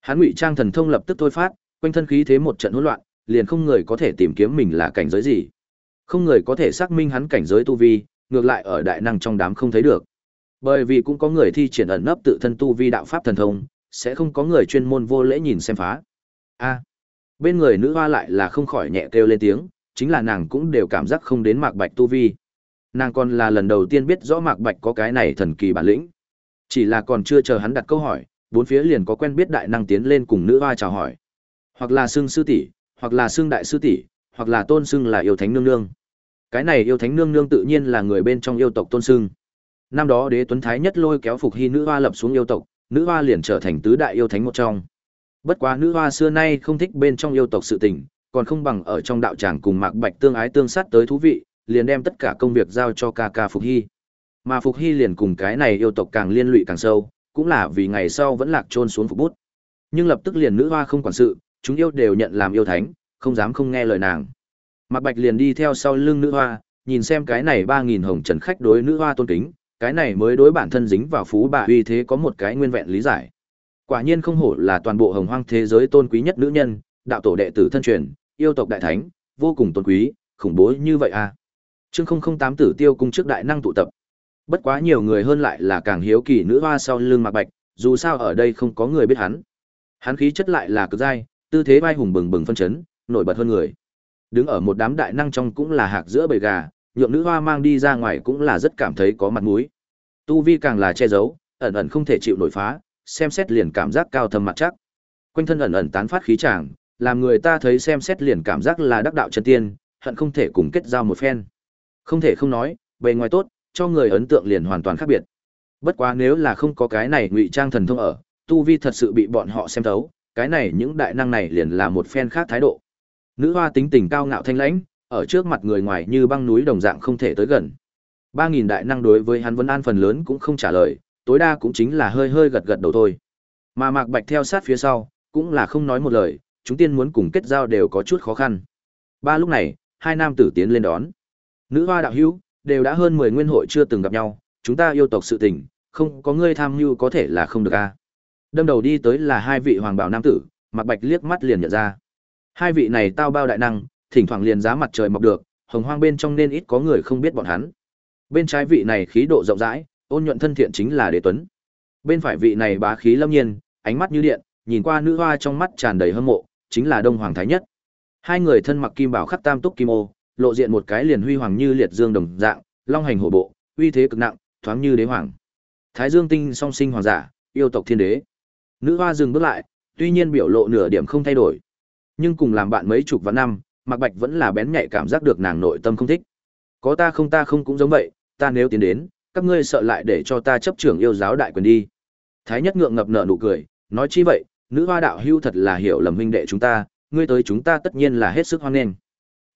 Hắn ngụy trang thần thông lập tức thôi phát, quanh thân khí thế một trận hỗn loạn, liền không người có thể tìm kiếm mình là cảnh giới gì. Không người có thể xác minh hắn cảnh giới tu vi, ngược lại ở đại năng trong đám không thấy được. Bởi vì cũng có người thi triển ẩn nấp tự thân tu vi đạo pháp thần thông, sẽ không có người chuyên môn vô lễ nhìn xem phá. A. bên người nữ hoa lại là không khỏi nhẹ kêu lên tiếng, chính là nàng cũng đều cảm giác không đến Mạc Bạch tu vi. Nàng còn là lần đầu tiên biết rõ Mạc Bạch có cái này thần kỳ bản lĩnh. Chỉ là còn chưa chờ hắn đặt câu hỏi, bốn phía liền có quen biết đại năng tiến lên cùng nữ hoa chào hỏi. Hoặc là xưng sư tỷ, hoặc là xưng đại sư tỷ, hoặc là tôn xưng là yêu thánh nương nương. Cái này yêu thánh nương nương tự nhiên là người bên trong yêu tộc tôn xưng. Năm đó đế tuấn thái nhất lôi kéo phục hy nữ hoa lập xuống yêu tộc, nữ hoa liền trở thành tứ đại yêu thánh một trong. Bất quá nữ hoa xưa nay không thích bên trong yêu tộc sự tình, còn không bằng ở trong đạo tràng cùng Mạc Bạch tương ái tương sát tới thú vị, liền đem tất cả công việc giao cho ca ca Phục Hy. Mà Phục Hy liền cùng cái này yêu tộc càng liên lụy càng sâu, cũng là vì ngày sau vẫn lạc trôn xuống phục bút. Nhưng lập tức liền nữ hoa không quản sự, chúng yêu đều nhận làm yêu thánh, không dám không nghe lời nàng. Mạc Bạch liền đi theo sau lưng nữ hoa, nhìn xem cái này ba nghìn hồng trần khách đối nữ hoa tôn kính, cái này mới đối bản thân dính vào phú bà uy thế có một cái nguyên vẹn lý giải. Quả nhiên không hổ là toàn bộ hồng hoang thế giới tôn quý nhất nữ nhân, đạo tổ đệ tử thân truyền, yêu tộc đại thánh, vô cùng tôn quý, khủng bố như vậy à. Chương không không tám tử tiêu cung trước đại năng tụ tập. Bất quá nhiều người hơn lại là càng hiếu kỳ nữ hoa sau lưng Mạc Bạch, dù sao ở đây không có người biết hắn. Hắn khí chất lại là cực dai, tư thế vai hùng bừng bừng phân chấn, nổi bật hơn người. Đứng ở một đám đại năng trong cũng là hạc giữa bầy gà, nhượng nữ hoa mang đi ra ngoài cũng là rất cảm thấy có mặt mũi. Tu vi càng là che giấu, ẩn ẩn không thể chịu nổi phá, xem xét liền cảm giác cao thâm mặt chắc. Quanh thân ẩn ẩn tán phát khí tràng, làm người ta thấy xem xét liền cảm giác là đắc đạo chân tiên, hận không thể cùng kết giao một phen. Không thể không nói, bề ngoài tốt, cho người ấn tượng liền hoàn toàn khác biệt. Bất quá nếu là không có cái này ngụy trang thần thông ở, tu vi thật sự bị bọn họ xem thấu, cái này những đại năng này liền là một phen khác thái độ. Nữ hoa tính tình cao ngạo thanh lãnh, ở trước mặt người ngoài như băng núi đồng dạng không thể tới gần. Ba nghìn đại năng đối với hắn vẫn an phần lớn cũng không trả lời, tối đa cũng chính là hơi hơi gật gật đầu thôi. Mà Mạc Bạch theo sát phía sau, cũng là không nói một lời, chúng tiên muốn cùng kết giao đều có chút khó khăn. Ba lúc này, hai nam tử tiến lên đón. Nữ hoa đạo hữu, đều đã hơn mười nguyên hội chưa từng gặp nhau, chúng ta yêu tộc sự tình, không có ngươi tham mưu có thể là không được a. À. Đâm đầu đi tới là hai vị hoàng bảo nam tử, Mạc Bạch liếc mắt liền nhận ra. Hai vị này tao bao đại năng, thỉnh thoảng liền giá mặt trời mọc được, hồng hoang bên trong nên ít có người không biết bọn hắn. Bên trái vị này khí độ rộng rãi, ôn nhuận thân thiện chính là Đế Tuấn. Bên phải vị này bá khí lâm nhiên, ánh mắt như điện, nhìn qua nữ hoa trong mắt tràn đầy hâm mộ, chính là Đông Hoàng Thái Nhất. Hai người thân mặc kim bảo khắc tam túc kim ô, lộ diện một cái liền huy hoàng như liệt dương đồng dạng, long hành hổ bộ, uy thế cực nặng, thoáng như đế hoàng. Thái Dương tinh song sinh hoàng giả, yêu tộc thiên đế. Nữ hoa dừng bước lại, tuy nhiên biểu lộ nửa điểm không thay đổi, nhưng cùng làm bạn mấy chục vạn năm, Mạc Bạch vẫn là bén nhạy cảm giác được nàng nội tâm không thích. Có ta không ta không cũng giống vậy, ta nếu tiến đến, các ngươi sợ lại để cho ta chấp trưởng yêu giáo đại quyền đi. Thái nhất ngượng ngập nở nụ cười, nói chi vậy, nữ hoa đạo hưu thật là hiểu lầm huynh đệ chúng ta, ngươi tới chúng ta tất nhiên là hết sức hoan nghênh.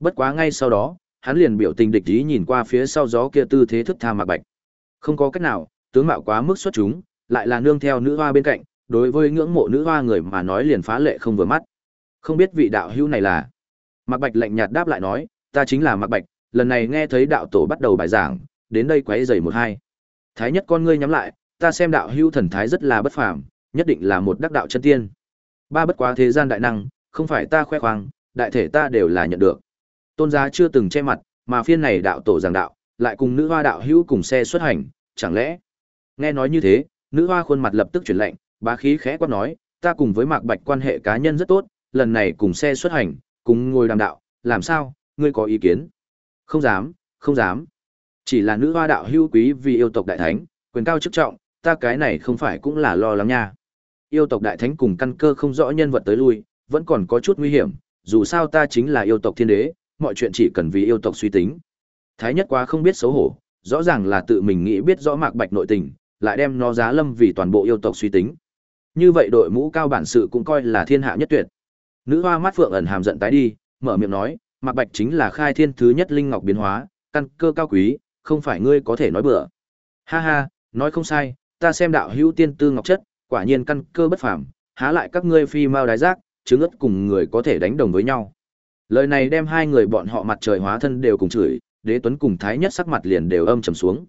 Bất quá ngay sau đó, hắn liền biểu tình địch ý nhìn qua phía sau gió kia tư thế thức tha Mạc Bạch. Không có cách nào, tướng mạo quá mức xuất chúng, lại là nương theo nữ hoa bên cạnh, đối với ngưỡng mộ nữ hoa người mà nói liền phá lệ không vừa mắt. Không biết vị đạo hữu này là? Mạc Bạch lạnh nhạt đáp lại nói, ta chính là Mạc Bạch, lần này nghe thấy đạo tổ bắt đầu bài giảng, đến đây quấy rầy một hai. Thái nhất con ngươi nhắm lại, ta xem đạo hữu thần thái rất là bất phàm, nhất định là một đắc đạo chân tiên. Ba bất quá thế gian đại năng, không phải ta khoe khoang, đại thể ta đều là nhận được. Tôn giá chưa từng che mặt, mà phiên này đạo tổ giảng đạo, lại cùng nữ hoa đạo hữu cùng xe xuất hành, chẳng lẽ? Nghe nói như thế, nữ hoa khuôn mặt lập tức chuyển lạnh, bá khí khẽ quát nói, ta cùng với Mạc Bạch quan hệ cá nhân rất tốt, lần này cùng xe xuất hành, cùng ngồi đàm đạo, làm sao, ngươi có ý kiến? Không dám, không dám. Chỉ là nữ hoa đạo hữu quý vì yêu tộc đại thánh, quyền cao chức trọng, ta cái này không phải cũng là lo lắng nha. Yêu tộc đại thánh cùng căn cơ không rõ nhân vật tới lui, vẫn còn có chút nguy hiểm, dù sao ta chính là yêu tộc thiên đế, mọi chuyện chỉ cần vì yêu tộc suy tính. Thái nhất quá không biết xấu hổ, rõ ràng là tự mình nghĩ biết rõ mạc bạch nội tình, lại đem nó giá lâm vì toàn bộ yêu tộc suy tính. Như vậy đội mũ cao bản sự cũng coi là thiên hạ nhất tuyệt. Nữ hoa mắt phượng ẩn hàm giận tái đi, mở miệng nói, mạc bạch chính là khai thiên thứ nhất linh ngọc biến hóa, căn cơ cao quý, không phải ngươi có thể nói bừa. Ha ha, nói không sai, ta xem đạo hữu tiên tư ngọc chất, quả nhiên căn cơ bất phàm, há lại các ngươi phi mao đái giác, chứng ất cùng người có thể đánh đồng với nhau. Lời này đem hai người bọn họ mặt trời hóa thân đều cùng chửi, Đế Tuấn cùng Thái Nhất sắc mặt liền đều âm trầm xuống.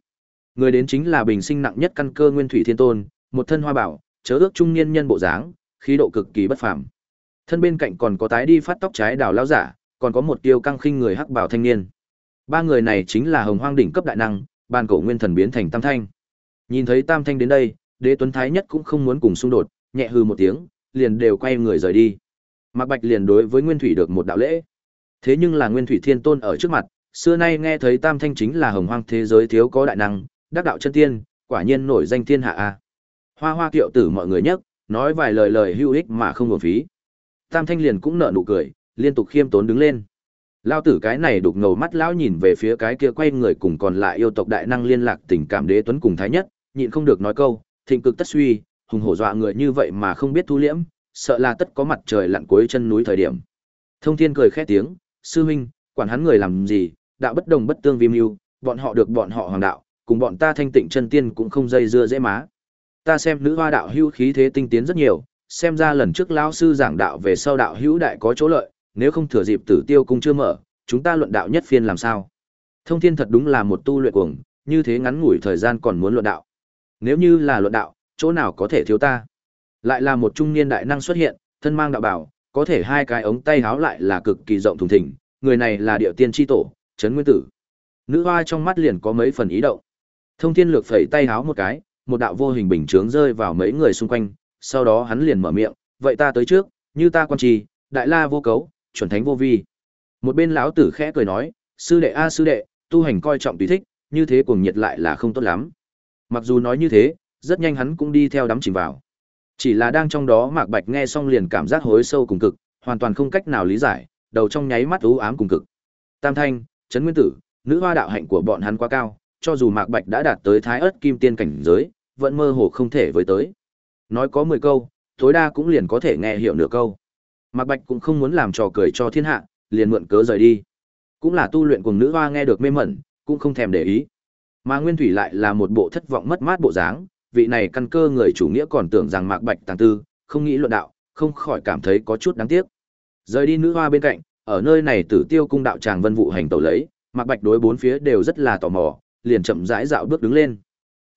Người đến chính là bình sinh nặng nhất căn cơ Nguyên Thủy Thiên Tôn, một thân hoa bảo, chớ ước trung niên nhân bộ dáng, khí độ cực kỳ bất phàm. Thân bên cạnh còn có tái đi phát tóc trái đào lão giả, còn có một tiêu căng khinh người hắc bảo thanh niên. Ba người này chính là Hồng Hoang đỉnh cấp đại năng, ban cổ nguyên thần biến thành Tam Thanh. Nhìn thấy Tam Thanh đến đây, Đế Tuấn Thái nhất cũng không muốn cùng xung đột, nhẹ hừ một tiếng, liền đều quay người rời đi. Mạc Bạch liền đối với Nguyên Thủy được một đạo lễ. Thế nhưng là Nguyên Thủy Thiên Tôn ở trước mặt, xưa nay nghe thấy Tam Thanh chính là Hồng Hoang thế giới thiếu có đại năng, đắc đạo chân tiên, quả nhiên nổi danh thiên hạ a. Hoa Hoa kiệu tử mọi người nhắc, nói vài lời lời hữu ích mà không uổng phí. Tam Thanh liền cũng nở nụ cười, liên tục khiêm tốn đứng lên. Lão tử cái này đục ngầu mắt lão nhìn về phía cái kia quay người cùng còn lại yêu tộc đại năng liên lạc tình cảm đế tuấn cùng thái nhất, nhịn không được nói câu, thịnh cực tất suy, hùng hổ dọa người như vậy mà không biết thu liễm, sợ là tất có mặt trời lặn cuối chân núi thời điểm. Thông Thiên cười khẽ tiếng, sư huynh, quản hắn người làm gì, đạo bất đồng bất tương vi mưu, bọn họ được bọn họ hoàng đạo, cùng bọn ta thanh tịnh chân tiên cũng không dây dưa dễ má. Ta xem nữ hoa đạo hữu khí thế tinh tiến rất nhiều, xem ra lần trước lão sư giảng đạo về sau đạo hữu đại có chỗ lợi, nếu không thừa dịp tử tiêu cung chưa mở, chúng ta luận đạo nhất phiên làm sao? Thông Thiên thật đúng là một tu luyện cuồng, như thế ngắn ngủi thời gian còn muốn luận đạo. Nếu như là luận đạo, chỗ nào có thể thiếu ta? Lại là một trung niên đại năng xuất hiện, thân mang đạo bảo, có thể hai cái ống tay háo lại là cực kỳ rộng thùng thình, người này là điệu tiên tri tổ, Trấn Nguyên Tử. Nữ hoa trong mắt liền có mấy phần ý động. Thông Thiên lược phẩy tay háo một cái, một đạo vô hình bình chướng rơi vào mấy người xung quanh, sau đó hắn liền mở miệng, "Vậy ta tới trước, như ta quan trì, đại la vô cấu, chuẩn thánh vô vi." Một bên lão tử khẽ cười nói, "Sư đệ a sư đệ, tu hành coi trọng tùy thích, như thế cuồng nhiệt lại là không tốt lắm." Mặc dù nói như thế, rất nhanh hắn cũng đi theo đắm chìm vào. Chỉ là đang trong đó Mạc Bạch nghe xong liền cảm giác hối sâu cùng cực, hoàn toàn không cách nào lý giải, đầu trong nháy mắt u ám cùng cực. Tam Thanh, Trấn Nguyên Tử, nữ hoa đạo hạnh của bọn hắn quá cao, cho dù Mạc Bạch đã đạt tới Thái Ức Kim Tiên cảnh giới, vẫn mơ hồ không thể với tới. Nói có 10 câu, tối đa cũng liền có thể nghe hiểu nửa câu. Mạc Bạch cũng không muốn làm trò cười cho thiên hạ, liền mượn cớ rời đi. Cũng là tu luyện cùng nữ hoa nghe được mê mẩn, cũng không thèm để ý. Mà Nguyên Thủy lại là một bộ thất vọng mất mát bộ dáng, vị này căn cơ người chủ nghĩa còn tưởng rằng Mạc Bạch tàng tư, không nghĩ luận đạo, không khỏi cảm thấy có chút đáng tiếc. Rời đi nữ hoa bên cạnh, ở nơi này Tử Tiêu cung đạo tràng Vân vụ hành tẩu lấy, Mạc Bạch đối bốn phía đều rất là tò mò, liền chậm rãi dạo bước đứng lên.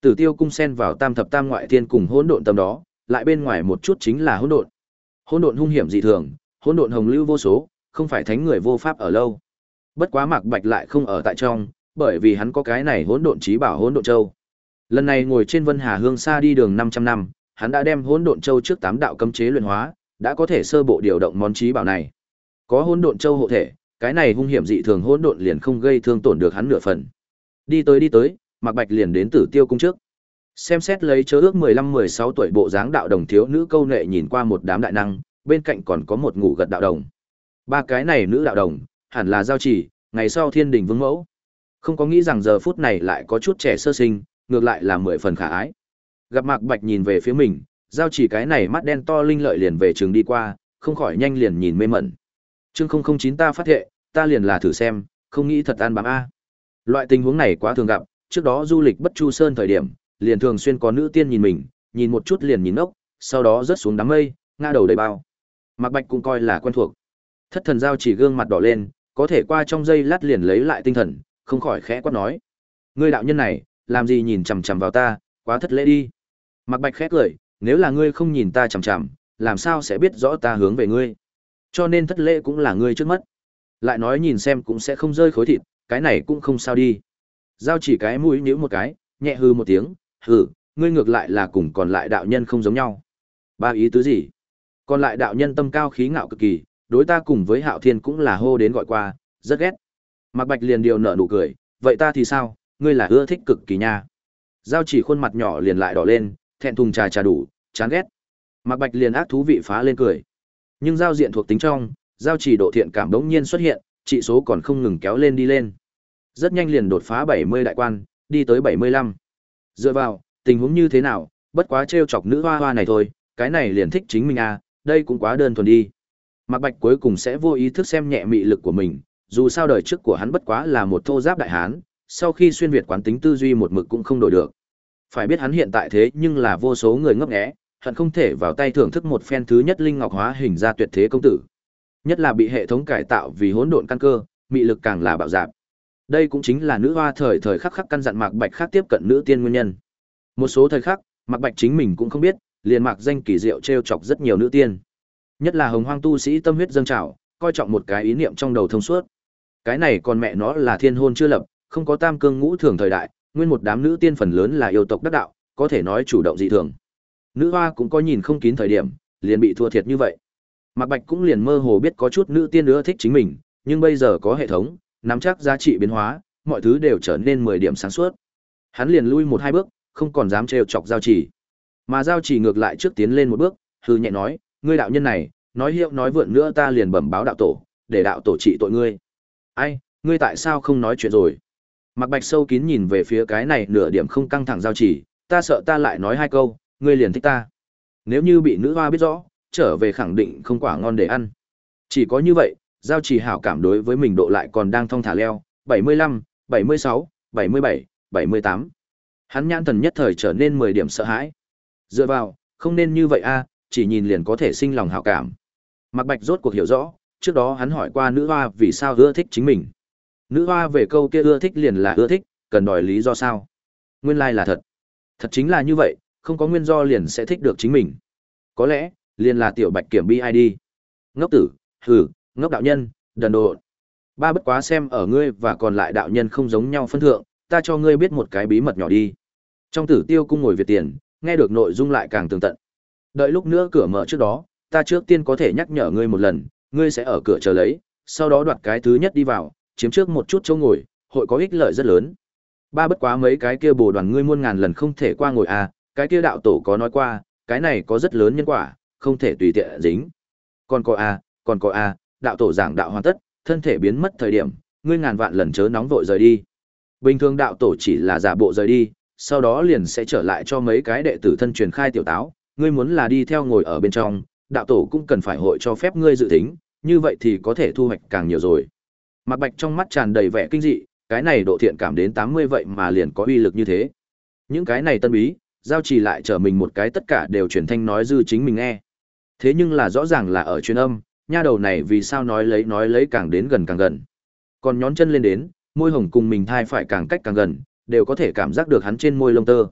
Tử Tiêu cung xen vào Tam thập tam ngoại thiên cùng hỗn độn tâm đó, lại bên ngoài một chút chính là hỗn độn. Hỗn độn hung hiểm dị thường, hỗn độn hồng lưu vô số, không phải thánh người vô pháp ở lâu. Bất quá Mạc Bạch lại không ở tại trong, bởi vì hắn có cái này hỗn độn trí bảo hỗn độn châu. Lần này ngồi trên Vân Hà Hương xa đi đường 500 năm, hắn đã đem hỗn độn châu trước tám đạo cấm chế luyện hóa, đã có thể sơ bộ điều động món trí bảo này. Có hỗn độn châu hộ thể, cái này hung hiểm dị thường hỗn độn liền không gây thương tổn được hắn nửa phần. Đi tới đi tới, Mạc Bạch liền đến Tử Tiêu cung trước. Xem xét lấy chớ ước 15-16 tuổi bộ dáng đạo đồng thiếu nữ câu nệ nhìn qua một đám đại năng, bên cạnh còn có một ngủ gật đạo đồng. Ba cái này nữ đạo đồng, hẳn là giao chỉ, ngày sau thiên đình vương mẫu. Không có nghĩ rằng giờ phút này lại có chút trẻ sơ sinh, ngược lại là mười phần khả ái. Gặp Mạc Bạch nhìn về phía mình, giao chỉ cái này mắt đen to linh lợi liền về trường đi qua, không khỏi nhanh liền nhìn mê mẩn. Chương 009 ta phát hệ ta liền là thử xem, không nghĩ thật an bám a. Loại tình huống này quá thường gặp, trước đó du lịch Bất Chu Sơn thời điểm, liền thường xuyên có nữ tiên nhìn mình, nhìn một chút liền nhìn ốc, sau đó rớt xuống đám mây, ngã đầu đầy bao. Mạc Bạch cũng coi là quen thuộc. Thất thần giao chỉ gương mặt đỏ lên, có thể qua trong giây lát liền lấy lại tinh thần, không khỏi khẽ quát nói: "Ngươi đạo nhân này, làm gì nhìn chằm chằm vào ta, quá thất lễ đi." Mạc Bạch khét cười, "Nếu là ngươi không nhìn ta chằm chằm, làm sao sẽ biết rõ ta hướng về ngươi? Cho nên thất lễ cũng là ngươi trước mắt." Lại nói nhìn xem cũng sẽ không rơi khối thịt, cái này cũng không sao đi. Giao chỉ cái mũi nhíu một cái, nhẹ hư một tiếng, "Hừ, ngươi ngược lại là cùng còn lại đạo nhân không giống nhau." Ba ý tứ gì? Còn lại đạo nhân tâm cao khí ngạo cực kỳ, đối ta cùng với Hạo Thiên cũng là hô đến gọi qua, rất ghét. Mạc Bạch liền điều nở nụ cười, vậy ta thì sao, ngươi là ưa thích cực kỳ nha. Giao chỉ khuôn mặt nhỏ liền lại đỏ lên, thẹn thùng trà trà đủ, chán ghét. Mạc Bạch liền ác thú vị phá lên cười. Nhưng giao diện thuộc tính trong, giao chỉ độ thiện cảm đống nhiên xuất hiện, trị số còn không ngừng kéo lên đi lên. Rất nhanh liền đột phá 70 đại quan, đi tới 75. Dựa vào, tình huống như thế nào, bất quá trêu chọc nữ hoa hoa này thôi, cái này liền thích chính mình à, đây cũng quá đơn thuần đi. Mạc Bạch cuối cùng sẽ vô ý thức xem nhẹ mị lực của mình, dù sao đời trước của hắn bất quá là một thô giáp đại hán, sau khi xuyên việt quán tính tư duy một mực cũng không đổi được. Phải biết hắn hiện tại thế nhưng là vô số người ngấp nghé, hận không thể vào tay thưởng thức một phen thứ nhất linh ngọc hóa hình ra tuyệt thế công tử. Nhất là bị hệ thống cải tạo vì hỗn độn căn cơ, mị lực càng là bạo dạn. Đây cũng chính là nữ hoa thời thời khắc khắc căn dặn Mạc Bạch khác tiếp cận nữ tiên nguyên nhân. Một số thời khắc, Mạc Bạch chính mình cũng không biết, liền Mạc danh kỳ diệu trêu chọc rất nhiều nữ tiên. Nhất là hồng hoang tu sĩ tâm huyết dâng trào, coi trọng một cái ý niệm trong đầu thông suốt. Cái này còn mẹ nó là thiên hôn chưa lập, không có tam cương ngũ thường thời đại, nguyên một đám nữ tiên phần lớn là yêu tộc đắc đạo, có thể nói chủ động dị thường. Nữ hoa cũng có nhìn không kín thời điểm, liền bị thua thiệt như vậy. Mạc Bạch cũng liền mơ hồ biết có chút nữ tiên nữa thích chính mình, nhưng bây giờ có hệ thống, nắm chắc giá trị biến hóa, mọi thứ đều trở nên 10 điểm sáng suốt. Hắn liền lui một hai bước, không còn dám trêu chọc giao chỉ. Mà giao chỉ ngược lại trước tiến lên một bước, hừ nhẹ nói, ngươi đạo nhân này, nói hiệu nói vượn nữa ta liền bẩm báo đạo tổ, để đạo tổ trị tội ngươi. Ai, ngươi tại sao không nói chuyện rồi? Mạc Bạch sâu kín nhìn về phía cái này nửa điểm không căng thẳng giao chỉ, ta sợ ta lại nói hai câu, ngươi liền thích ta. Nếu như bị nữ hoa biết rõ, trở về khẳng định không quả ngon để ăn. Chỉ có như vậy, giao chỉ hảo cảm đối với mình độ lại còn đang thong thả leo, 75, 76, 77, 78. Hắn nhãn thần nhất thời trở nên 10 điểm sợ hãi. Dựa vào, không nên như vậy a, chỉ nhìn liền có thể sinh lòng hảo cảm. Mạc Bạch rốt cuộc hiểu rõ, trước đó hắn hỏi qua nữ hoa vì sao ưa thích chính mình. Nữ hoa về câu kia ưa thích liền là ưa thích, cần đòi lý do sao? Nguyên lai like là thật. Thật chính là như vậy, không có nguyên do liền sẽ thích được chính mình. Có lẽ, liền là tiểu Bạch kiểm BID. Ngốc tử, hừ, ngốc đạo nhân, đần độn. Ba bất quá xem ở ngươi và còn lại đạo nhân không giống nhau phân thượng, ta cho ngươi biết một cái bí mật nhỏ đi. Trong tử tiêu cung ngồi Việt tiền, nghe được nội dung lại càng tường tận. Đợi lúc nữa cửa mở trước đó, ta trước tiên có thể nhắc nhở ngươi một lần, ngươi sẽ ở cửa chờ lấy, sau đó đoạt cái thứ nhất đi vào, chiếm trước một chút chỗ ngồi, hội có ích lợi rất lớn. Ba bất quá mấy cái kia bồ đoàn ngươi muôn ngàn lần không thể qua ngồi à, cái kia đạo tổ có nói qua, cái này có rất lớn nhân quả, không thể tùy tiện dính. Còn có à, còn có à, đạo tổ giảng đạo hoàn tất, thân thể biến mất thời điểm, ngươi ngàn vạn lần chớ nóng vội rời đi. Bình thường đạo tổ chỉ là giả bộ rời đi, sau đó liền sẽ trở lại cho mấy cái đệ tử thân truyền khai tiểu táo, ngươi muốn là đi theo ngồi ở bên trong, đạo tổ cũng cần phải hội cho phép ngươi dự tính, như vậy thì có thể thu hoạch càng nhiều rồi. Mạc Bạch trong mắt tràn đầy vẻ kinh dị, cái này độ thiện cảm đến 80 vậy mà liền có uy lực như thế. Những cái này tân bí, giao trì lại trở mình một cái tất cả đều truyền thanh nói dư chính mình nghe. Thế nhưng là rõ ràng là ở truyền âm, nha đầu này vì sao nói lấy nói lấy càng đến gần càng gần. Còn nhón chân lên đến, môi hồng cùng mình thai phải càng cách càng gần, đều có thể cảm giác được hắn trên môi lông tơ.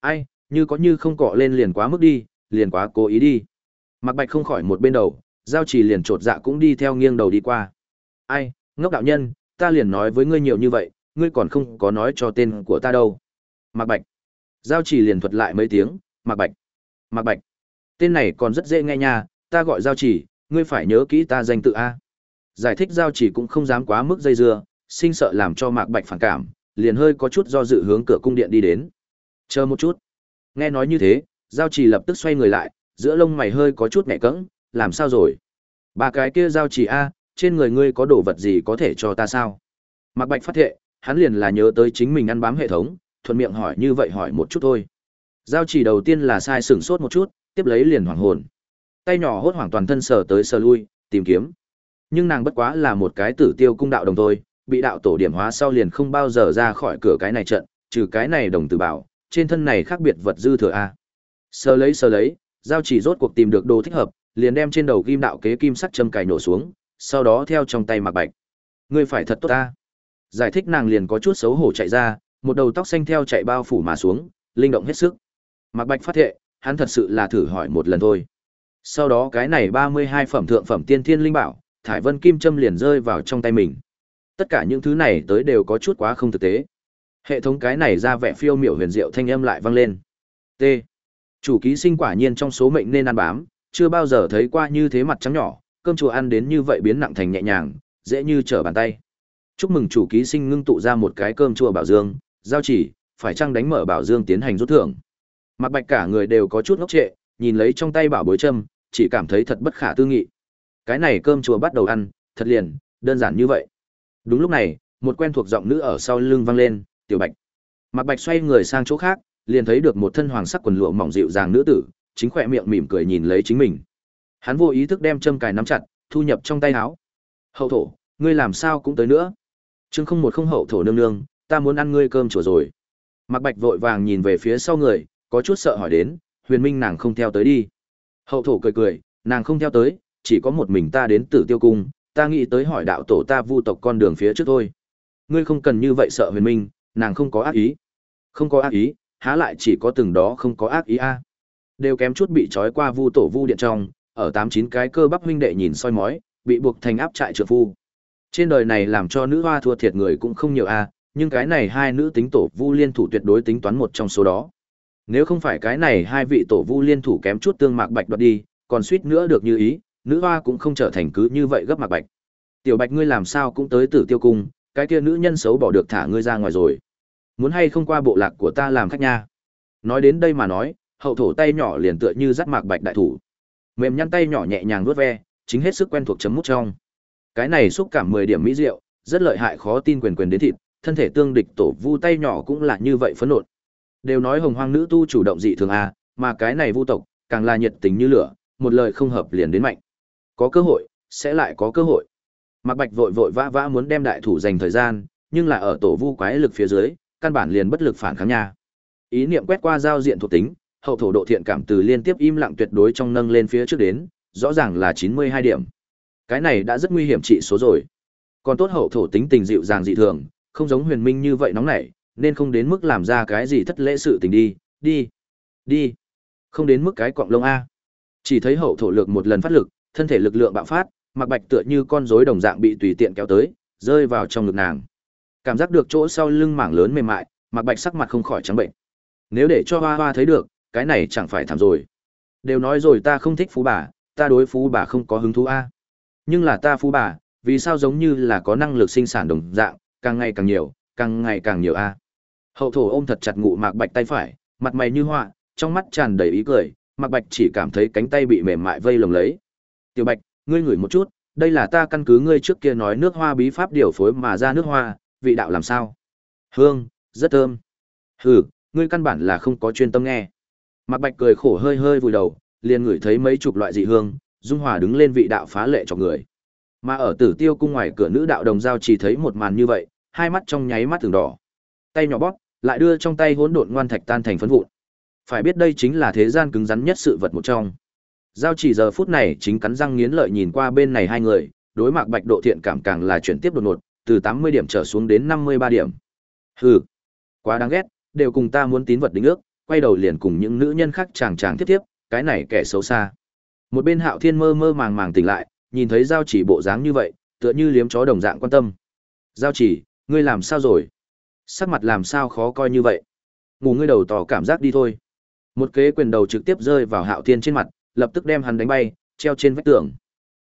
Ai, như có như không cọ lên liền quá mức đi, liền quá cố ý đi. Mạc Bạch không khỏi một bên đầu, giao trì liền trột dạ cũng đi theo nghiêng đầu đi qua. Ai, ngốc đạo nhân, ta liền nói với ngươi nhiều như vậy, ngươi còn không có nói cho tên của ta đâu. Mạc Bạch. Giao trì liền thuật lại mấy tiếng, Mạc Bạch. Mạc Bạch. Tên này còn rất dễ nghe nha, ta gọi giao trì, ngươi phải nhớ kỹ ta danh tự A. Giải thích giao trì cũng không dám quá mức dây dưa, sinh sợ làm cho Mạc Bạch phản cảm, liền hơi có chút do dự hướng cửa cung điện đi đến. Chờ một chút. Nghe nói như thế, giao trì lập tức xoay người lại, giữa lông mày hơi có chút nhẹ cẫng, làm sao rồi? Ba cái kia giao trì a, trên người ngươi có đồ vật gì có thể cho ta sao? Mạc Bạch phát thệ, hắn liền là nhớ tới chính mình ăn bám hệ thống, thuận miệng hỏi như vậy hỏi một chút thôi. Giao chỉ đầu tiên là sai sửng sốt một chút, tiếp lấy liền hoảng hồn. Tay nhỏ hốt hoảng toàn thân sờ tới sờ lui, tìm kiếm. Nhưng nàng bất quá là một cái tử tiêu cung đạo đồng thôi, bị đạo tổ điểm hóa sau liền không bao giờ ra khỏi cửa cái này trận, trừ cái này đồng tử bảo, trên thân này khác biệt vật dư thừa a. Sờ lấy sờ lấy, giao chỉ rốt cuộc tìm được đồ thích hợp, liền đem trên đầu kim đạo kế kim sắt châm cài nổ xuống, sau đó theo trong tay mặc Bạch. Ngươi phải thật tốt ta. Giải thích nàng liền có chút xấu hổ chạy ra, một đầu tóc xanh theo chạy bao phủ mà xuống, linh động hết sức. Mạc Bạch phát hiện, hắn thật sự là thử hỏi một lần thôi. Sau đó cái này 32 phẩm thượng phẩm tiên thiên linh bảo, thải vân kim châm liền rơi vào trong tay mình. Tất cả những thứ này tới đều có chút quá không thực tế. Hệ thống cái này ra vẻ phiêu miểu huyền diệu thanh âm lại vang lên. T. Chủ ký sinh quả nhiên trong số mệnh nên ăn bám, chưa bao giờ thấy qua như thế mặt trắng nhỏ, cơm chùa ăn đến như vậy biến nặng thành nhẹ nhàng, dễ như trở bàn tay. Chúc mừng chủ ký sinh ngưng tụ ra một cái cơm chùa bảo dương, giao chỉ, phải chăng đánh mở bảo dương tiến hành rút thưởng. Mặc Bạch cả người đều có chút ngốc trệ, nhìn lấy trong tay bảo bối châm, chỉ cảm thấy thật bất khả tư nghị. Cái này cơm chùa bắt đầu ăn, thật liền, đơn giản như vậy. Đúng lúc này, một quen thuộc giọng nữ ở sau lưng vang lên, "Tiểu Bạch." Mặc Bạch xoay người sang chỗ khác, liền thấy được một thân hoàng sắc quần lụa mỏng dịu dàng nữ tử, chính khỏe miệng mỉm cười nhìn lấy chính mình. Hắn vô ý thức đem châm cài nắm chặt, thu nhập trong tay áo. Hậu thổ, ngươi làm sao cũng tới nữa? Chương không một không hậu thổ nương nương, ta muốn ăn ngươi cơm chùa rồi. Mạc Bạch vội vàng nhìn về phía sau người, có chút sợ hỏi đến, Huyền Minh nàng không theo tới đi. Hậu thổ cười cười, nàng không theo tới, chỉ có một mình ta đến Tử Tiêu cung, ta nghĩ tới hỏi đạo tổ ta vu tộc con đường phía trước thôi. Ngươi không cần như vậy sợ Huyền Minh, nàng không có ác ý. Không có ác ý, há lại chỉ có từng đó không có ác ý a đều kém chút bị trói qua vu tổ vu điện trong ở tám chín cái cơ bắp huynh đệ nhìn soi mói, bị buộc thành áp trại trợ phu. Trên đời này làm cho nữ hoa thua thiệt người cũng không nhiều a, nhưng cái này hai nữ tính tổ vu liên thủ tuyệt đối tính toán một trong số đó. Nếu không phải cái này hai vị tổ vu liên thủ kém chút tương mạc bạch đoạt đi, còn suýt nữa được như ý, nữ hoa cũng không trở thành cứ như vậy gấp mạc bạch. Tiểu bạch ngươi làm sao cũng tới tử tiêu cung, cái kia nữ nhân xấu bỏ được thả ngươi ra ngoài rồi. Muốn hay không qua bộ lạc của ta làm khách nha. Nói đến đây mà nói, hậu thổ tay nhỏ liền tựa như dắt mạc bạch đại thủ. Mềm nhăn tay nhỏ nhẹ nhàng vuốt ve, chính hết sức quen thuộc chấm mút trong. Cái này xúc cảm 10 điểm mỹ diệu, rất lợi hại khó tin quyền quyền đến thịt, thân thể tương địch tổ vu tay nhỏ cũng là như vậy phấn nộ. Đều nói hồng hoang nữ tu chủ động dị thường a, mà cái này vu tộc càng là nhiệt tình như lửa, một lời không hợp liền đến mạnh. Có cơ hội, sẽ lại có cơ hội. Mạc Bạch vội vội vã vã muốn đem đại thủ dành thời gian, nhưng là ở tổ vu quái lực phía dưới, căn bản liền bất lực phản kháng nha. Ý niệm quét qua giao diện thuộc tính, hậu thổ độ thiện cảm từ liên tiếp im lặng tuyệt đối trong nâng lên phía trước đến, rõ ràng là 92 điểm. Cái này đã rất nguy hiểm trị số rồi. Còn tốt hậu thổ tính tình dịu dàng dị thường, không giống huyền minh như vậy nóng nảy, nên không đến mức làm ra cái gì thất lễ sự tình đi, đi, đi. Không đến mức cái quọng lông A. Chỉ thấy hậu thổ lược một lần phát lực, thân thể lực lượng bạo phát, mặc bạch tựa như con rối đồng dạng bị tùy tiện kéo tới, rơi vào trong ngực nàng. Cảm giác được chỗ sau lưng mảng lớn mềm mại, mặc bạch sắc mặt không khỏi trắng bệnh. Nếu để cho hoa hoa thấy được, cái này chẳng phải thảm rồi. Đều nói rồi ta không thích phú bà, ta đối phú bà không có hứng thú a. Nhưng là ta phú bà, vì sao giống như là có năng lực sinh sản đồng dạng, càng ngày càng nhiều, càng ngày càng nhiều a. Hậu thổ ôm thật chặt ngụ Mạc Bạch tay phải, mặt mày như họa, trong mắt tràn đầy ý cười, Mạc Bạch chỉ cảm thấy cánh tay bị mềm mại vây lồng lấy. "Tiểu Bạch, ngươi ngửi một chút, đây là ta căn cứ ngươi trước kia nói nước hoa bí pháp điều phối mà ra nước hoa, vị đạo làm sao?" "Hương, rất thơm." "Hừ, ngươi căn bản là không có chuyên tâm nghe." Mạc Bạch cười khổ hơi hơi vùi đầu, liền ngửi thấy mấy chục loại dị hương, dung hòa đứng lên vị đạo phá lệ cho người. Mà ở Tử Tiêu cung ngoài cửa nữ đạo đồng giao chỉ thấy một màn như vậy, hai mắt trong nháy mắt thường đỏ. Tay nhỏ bóp, lại đưa trong tay hỗn độn ngoan thạch tan thành phấn vụn. Phải biết đây chính là thế gian cứng rắn nhất sự vật một trong. Giao chỉ giờ phút này chính cắn răng nghiến lợi nhìn qua bên này hai người, đối mặt Bạch độ thiện cảm càng là chuyển tiếp đột ngột, từ 80 điểm trở xuống đến 53 điểm. Hừ, quá đáng ghét, đều cùng ta muốn tín vật đính ước, quay đầu liền cùng những nữ nhân khác chàng chàng tiếp tiếp, cái này kẻ xấu xa. Một bên Hạo Thiên mơ mơ màng màng tỉnh lại, nhìn thấy Giao Chỉ bộ dáng như vậy, tựa như liếm chó đồng dạng quan tâm. "Giao Chỉ, ngươi làm sao rồi? Sắc mặt làm sao khó coi như vậy? Ngủ ngươi đầu tỏ cảm giác đi thôi." Một kế quyền đầu trực tiếp rơi vào Hạo Thiên trên mặt, lập tức đem hắn đánh bay, treo trên vách tường.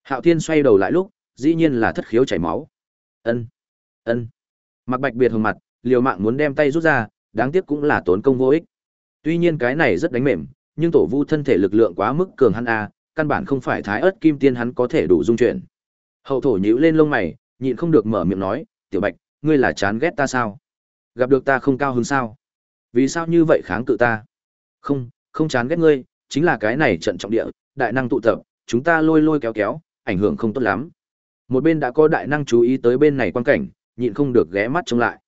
Hạo Thiên xoay đầu lại lúc, dĩ nhiên là thất khiếu chảy máu. "Ân, ân." Mặc Bạch biệt hồng mặt, liều mạng muốn đem tay rút ra, đáng tiếc cũng là tốn công vô ích. Tuy nhiên cái này rất đánh mềm, nhưng tổ vu thân thể lực lượng quá mức cường hắn a, căn bản không phải thái ớt kim tiên hắn có thể đủ dung chuyển. Hậu thổ nhíu lên lông mày, nhịn không được mở miệng nói, "Tiểu Bạch, ngươi là chán ghét ta sao? Gặp được ta không cao hứng sao? Vì sao như vậy kháng cự ta?" "Không, không chán ghét ngươi, chính là cái này trận trọng địa, đại năng tụ tập, chúng ta lôi lôi kéo kéo, ảnh hưởng không tốt lắm." Một bên đã có đại năng chú ý tới bên này quan cảnh, nhịn không được ghé mắt trông lại.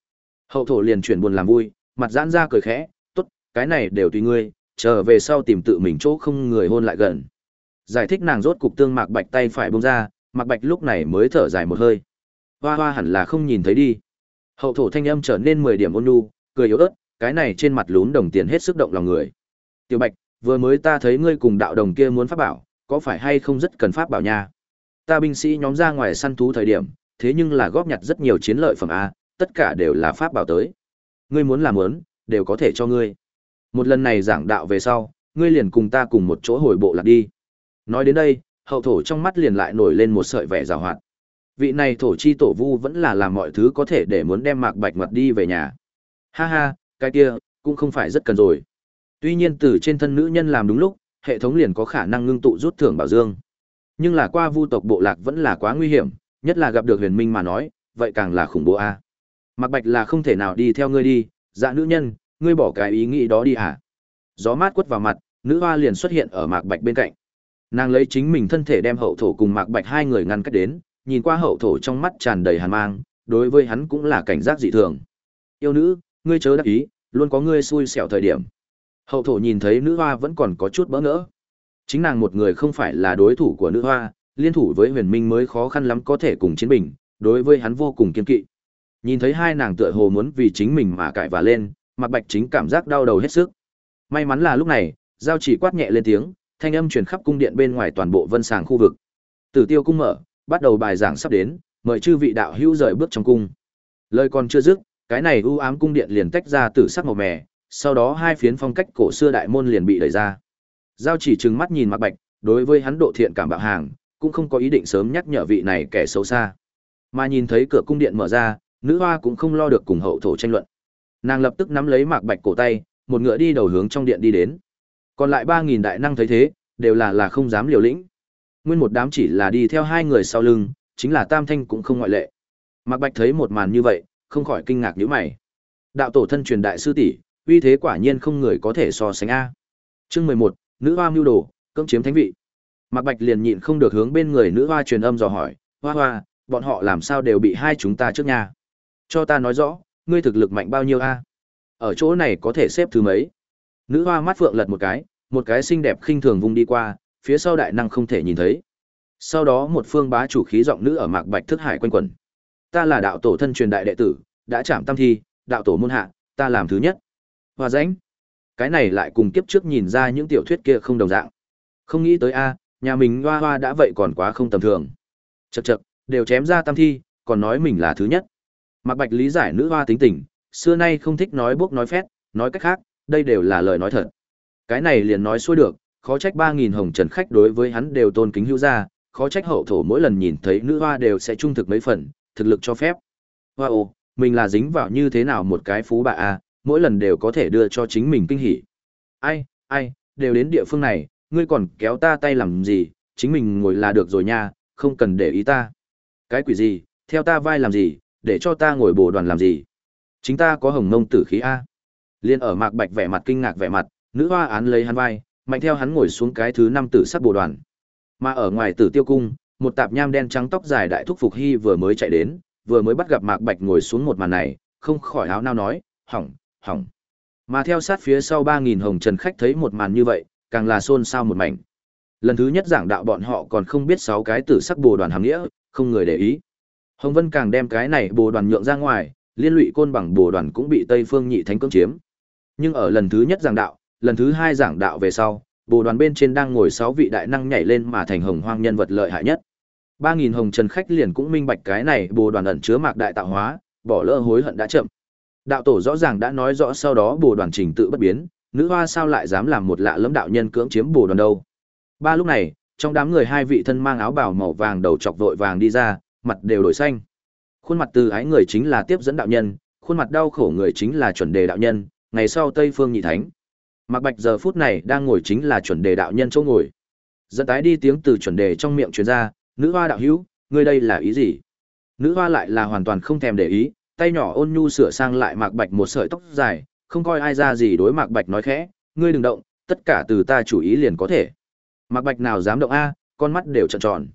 Hậu thổ liền chuyển buồn làm vui, mặt giãn ra cười khẽ, cái này đều tùy ngươi, trở về sau tìm tự mình chỗ không người hôn lại gần." Giải thích nàng rốt cục tương Mạc Bạch tay phải buông ra, Mạc Bạch lúc này mới thở dài một hơi. Hoa hoa hẳn là không nhìn thấy đi. Hậu thổ thanh âm trở nên mười điểm ôn nhu, cười yếu ớt, cái này trên mặt lún đồng tiền hết sức động lòng người. Tiểu Bạch, vừa mới ta thấy ngươi cùng đạo đồng kia muốn pháp bảo, có phải hay không rất cần pháp bảo nha? Ta binh sĩ nhóm ra ngoài săn thú thời điểm, thế nhưng là góp nhặt rất nhiều chiến lợi phẩm a, tất cả đều là pháp bảo tới. Ngươi muốn làm muốn, đều có thể cho ngươi. Một lần này giảng đạo về sau, ngươi liền cùng ta cùng một chỗ hồi bộ lạc đi. Nói đến đây, hậu thổ trong mắt liền lại nổi lên một sợi vẻ rào hoạt. Vị này thổ chi tổ vu vẫn là làm mọi thứ có thể để muốn đem mạc bạch mặt đi về nhà. Ha ha, cái kia, cũng không phải rất cần rồi. Tuy nhiên từ trên thân nữ nhân làm đúng lúc, hệ thống liền có khả năng ngưng tụ rút thưởng bảo dương. Nhưng là qua vu tộc bộ lạc vẫn là quá nguy hiểm, nhất là gặp được huyền minh mà nói, vậy càng là khủng bố a. Mạc Bạch là không thể nào đi theo ngươi đi, dạ nữ nhân, ngươi bỏ cái ý nghĩ đó đi hả? Gió mát quất vào mặt, nữ hoa liền xuất hiện ở Mạc Bạch bên cạnh. Nàng lấy chính mình thân thể đem hậu thổ cùng Mạc Bạch hai người ngăn cách đến, nhìn qua hậu thổ trong mắt tràn đầy hàn mang, đối với hắn cũng là cảnh giác dị thường. Yêu nữ, ngươi chớ đắc ý, luôn có ngươi xui xẻo thời điểm. Hậu thổ nhìn thấy nữ hoa vẫn còn có chút bỡ ngỡ. Chính nàng một người không phải là đối thủ của nữ hoa, liên thủ với huyền minh mới khó khăn lắm có thể cùng chiến bình, đối với hắn vô cùng kiên kỵ. Nhìn thấy hai nàng tựa hồ muốn vì chính mình mà cãi và lên, Mạc Bạch chính cảm giác đau đầu hết sức. May mắn là lúc này, giao chỉ quát nhẹ lên tiếng, thanh âm truyền khắp cung điện bên ngoài toàn bộ vân sàng khu vực. Tử Tiêu cung mở, bắt đầu bài giảng sắp đến, mời chư vị đạo hữu rời bước trong cung. Lời còn chưa dứt, cái này u ám cung điện liền tách ra từ sắc màu mè, sau đó hai phiến phong cách cổ xưa đại môn liền bị đẩy ra. Giao chỉ trừng mắt nhìn Mạc Bạch, đối với hắn độ thiện cảm bạo hàng, cũng không có ý định sớm nhắc nhở vị này kẻ xấu xa. Mà nhìn thấy cửa cung điện mở ra, nữ hoa cũng không lo được cùng hậu thổ tranh luận. Nàng lập tức nắm lấy Mạc Bạch cổ tay, một ngựa đi đầu hướng trong điện đi đến. Còn lại ba nghìn đại năng thấy thế, đều là là không dám liều lĩnh. Nguyên một đám chỉ là đi theo hai người sau lưng, chính là Tam Thanh cũng không ngoại lệ. Mạc Bạch thấy một màn như vậy, không khỏi kinh ngạc nhíu mày. Đạo tổ thân truyền đại sư tỷ, uy thế quả nhiên không người có thể so sánh a. Chương mười một, nữ hoa mưu đồ, cưỡng chiếm thánh vị. Mạc Bạch liền nhịn không được hướng bên người nữ hoa truyền âm dò hỏi, "Hoa hoa, bọn họ làm sao đều bị hai chúng ta trước nhà? Cho ta nói rõ, ngươi thực lực mạnh bao nhiêu a? Ở chỗ này có thể xếp thứ mấy?" Nữ hoa mắt phượng lật một cái, một cái xinh đẹp khinh thường vung đi qua, phía sau đại năng không thể nhìn thấy. Sau đó một phương bá chủ khí giọng nữ ở Mạc Bạch thức hải quanh quẩn. "Ta là đạo tổ thân truyền đại đệ tử, đã chạm tam thi, đạo tổ môn hạ, ta làm thứ nhất." Hoa rãnh. Cái này lại cùng kiếp trước nhìn ra những tiểu thuyết kia không đồng dạng. Không nghĩ tới a, nhà mình hoa hoa đã vậy còn quá không tầm thường. Chậc chậc, đều chém ra tam thi, còn nói mình là thứ nhất. Mạc Bạch lý giải nữ hoa tính tình, xưa nay không thích nói bốc nói phét, nói cách khác, đây đều là lời nói thật. Cái này liền nói xuôi được, khó trách ba nghìn hồng trần khách đối với hắn đều tôn kính hữu ra, khó trách hậu thổ mỗi lần nhìn thấy nữ hoa đều sẽ trung thực mấy phần, thực lực cho phép. Hoa ồ, mình là dính vào như thế nào một cái phú bà a, mỗi lần đều có thể đưa cho chính mình kinh hỉ. Ai, ai, đều đến địa phương này, ngươi còn kéo ta tay làm gì, chính mình ngồi là được rồi nha, không cần để ý ta. Cái quỷ gì, theo ta vai làm gì, để cho ta ngồi bồ đoàn làm gì. Chính ta có hồng mông tử khí A. Liên ở mạc bạch vẻ mặt kinh ngạc vẻ mặt, nữ hoa án lấy hắn vai, mạnh theo hắn ngồi xuống cái thứ năm tử sắc bồ đoàn. Mà ở ngoài tử tiêu cung, một tạp nham đen trắng tóc dài đại thúc phục hy vừa mới chạy đến, vừa mới bắt gặp mạc bạch ngồi xuống một màn này, không khỏi áo nao nói, hỏng, hỏng. Mà theo sát phía sau ba nghìn hồng trần khách thấy một màn như vậy, càng là xôn xao một mảnh. Lần thứ nhất giảng đạo bọn họ còn không biết sáu cái tử sắc bồ đoàn hàm nghĩa, không người để ý. Hồng Vân càng đem cái này bồ đoàn nhượng ra ngoài, liên lụy côn bằng bồ đoàn cũng bị Tây Phương Nhị Thánh cưỡng chiếm. Nhưng ở lần thứ nhất giảng đạo, lần thứ hai giảng đạo về sau, bồ đoàn bên trên đang ngồi sáu vị đại năng nhảy lên mà thành hồng hoang nhân vật lợi hại nhất. Ba nghìn hồng trần khách liền cũng minh bạch cái này bồ đoàn ẩn chứa mạc đại tạo hóa, bỏ lỡ hối hận đã chậm. Đạo tổ rõ ràng đã nói rõ sau đó bồ đoàn trình tự bất biến, nữ hoa sao lại dám làm một lạ lẫm đạo nhân cưỡng chiếm bồ đoàn đâu. Ba lúc này, trong đám người hai vị thân mang áo bào màu vàng đầu chọc vội vàng đi ra, mặt đều đổi xanh. Khuôn mặt từ ái người chính là tiếp dẫn đạo nhân, khuôn mặt đau khổ người chính là chuẩn đề đạo nhân, ngày sau Tây Phương Nhị Thánh. Mạc Bạch giờ phút này đang ngồi chính là chuẩn đề đạo nhân chỗ ngồi. Dẫn tái đi tiếng từ chuẩn đề trong miệng truyền ra, nữ hoa đạo hữu, ngươi đây là ý gì? Nữ hoa lại là hoàn toàn không thèm để ý, tay nhỏ ôn nhu sửa sang lại Mạc Bạch một sợi tóc dài, không coi ai ra gì đối Mạc Bạch nói khẽ, ngươi đừng động, tất cả từ ta chủ ý liền có thể. Mạc Bạch nào dám động a, con mắt đều trợn tròn.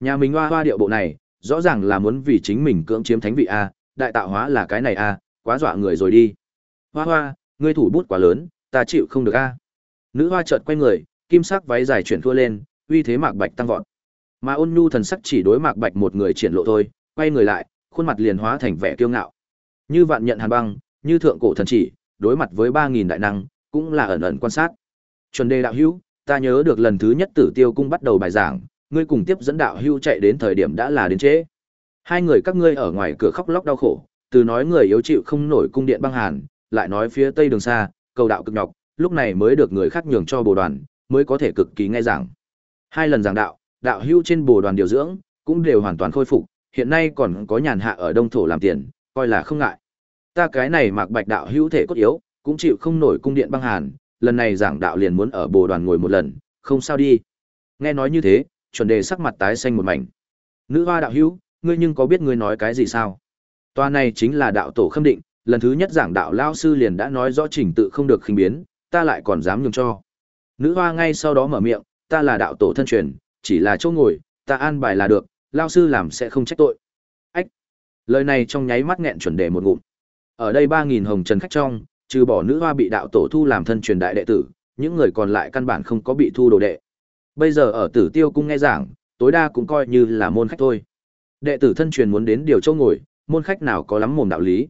Nhà mình hoa hoa điệu bộ này, rõ ràng là muốn vì chính mình cưỡng chiếm thánh vị a, đại tạo hóa là cái này a, quá dọa người rồi đi. Hoa hoa, ngươi thủ bút quá lớn, ta chịu không được a. Nữ hoa chợt quay người, kim sắc váy dài chuyển thua lên, uy thế Mạc Bạch tăng vọt. Mà Ôn Nhu thần sắc chỉ đối Mạc Bạch một người triển lộ thôi, quay người lại, khuôn mặt liền hóa thành vẻ kiêu ngạo. Như vạn nhận hàn băng, như thượng cổ thần chỉ, đối mặt với ba nghìn đại năng, cũng là ẩn ẩn quan sát. Chuẩn đề đạo hữu, ta nhớ được lần thứ nhất Tử Tiêu cung bắt đầu bài giảng, ngươi cùng tiếp dẫn đạo hưu chạy đến thời điểm đã là đến trễ. Hai người các ngươi ở ngoài cửa khóc lóc đau khổ, từ nói người yếu chịu không nổi cung điện băng hàn, lại nói phía tây đường xa, cầu đạo cực nhọc, lúc này mới được người khác nhường cho bồ đoàn, mới có thể cực kỳ nghe giảng. Hai lần giảng đạo, đạo hưu trên bồ đoàn điều dưỡng, cũng đều hoàn toàn khôi phục, hiện nay còn có nhàn hạ ở đông thổ làm tiền, coi là không ngại. Ta cái này mặc bạch đạo hữu thể cốt yếu, cũng chịu không nổi cung điện băng hàn, lần này giảng đạo liền muốn ở bồ đoàn ngồi một lần, không sao đi. Nghe nói như thế, chuẩn đề sắc mặt tái xanh một mảnh. Nữ hoa đạo hữu, ngươi nhưng có biết ngươi nói cái gì sao? Toa này chính là đạo tổ khâm định, lần thứ nhất giảng đạo lao sư liền đã nói rõ trình tự không được khinh biến, ta lại còn dám nhường cho. Nữ hoa ngay sau đó mở miệng, ta là đạo tổ thân truyền, chỉ là chỗ ngồi, ta an bài là được, lao sư làm sẽ không trách tội. Ách! Lời này trong nháy mắt nghẹn chuẩn đề một ngụm. Ở đây ba nghìn hồng trần khách trong, trừ bỏ nữ hoa bị đạo tổ thu làm thân truyền đại đệ tử, những người còn lại căn bản không có bị thu đồ đệ. Bây giờ ở Tử Tiêu cung nghe giảng, tối đa cũng coi như là môn khách thôi. Đệ tử thân truyền muốn đến điều châu ngồi, môn khách nào có lắm mồm đạo lý.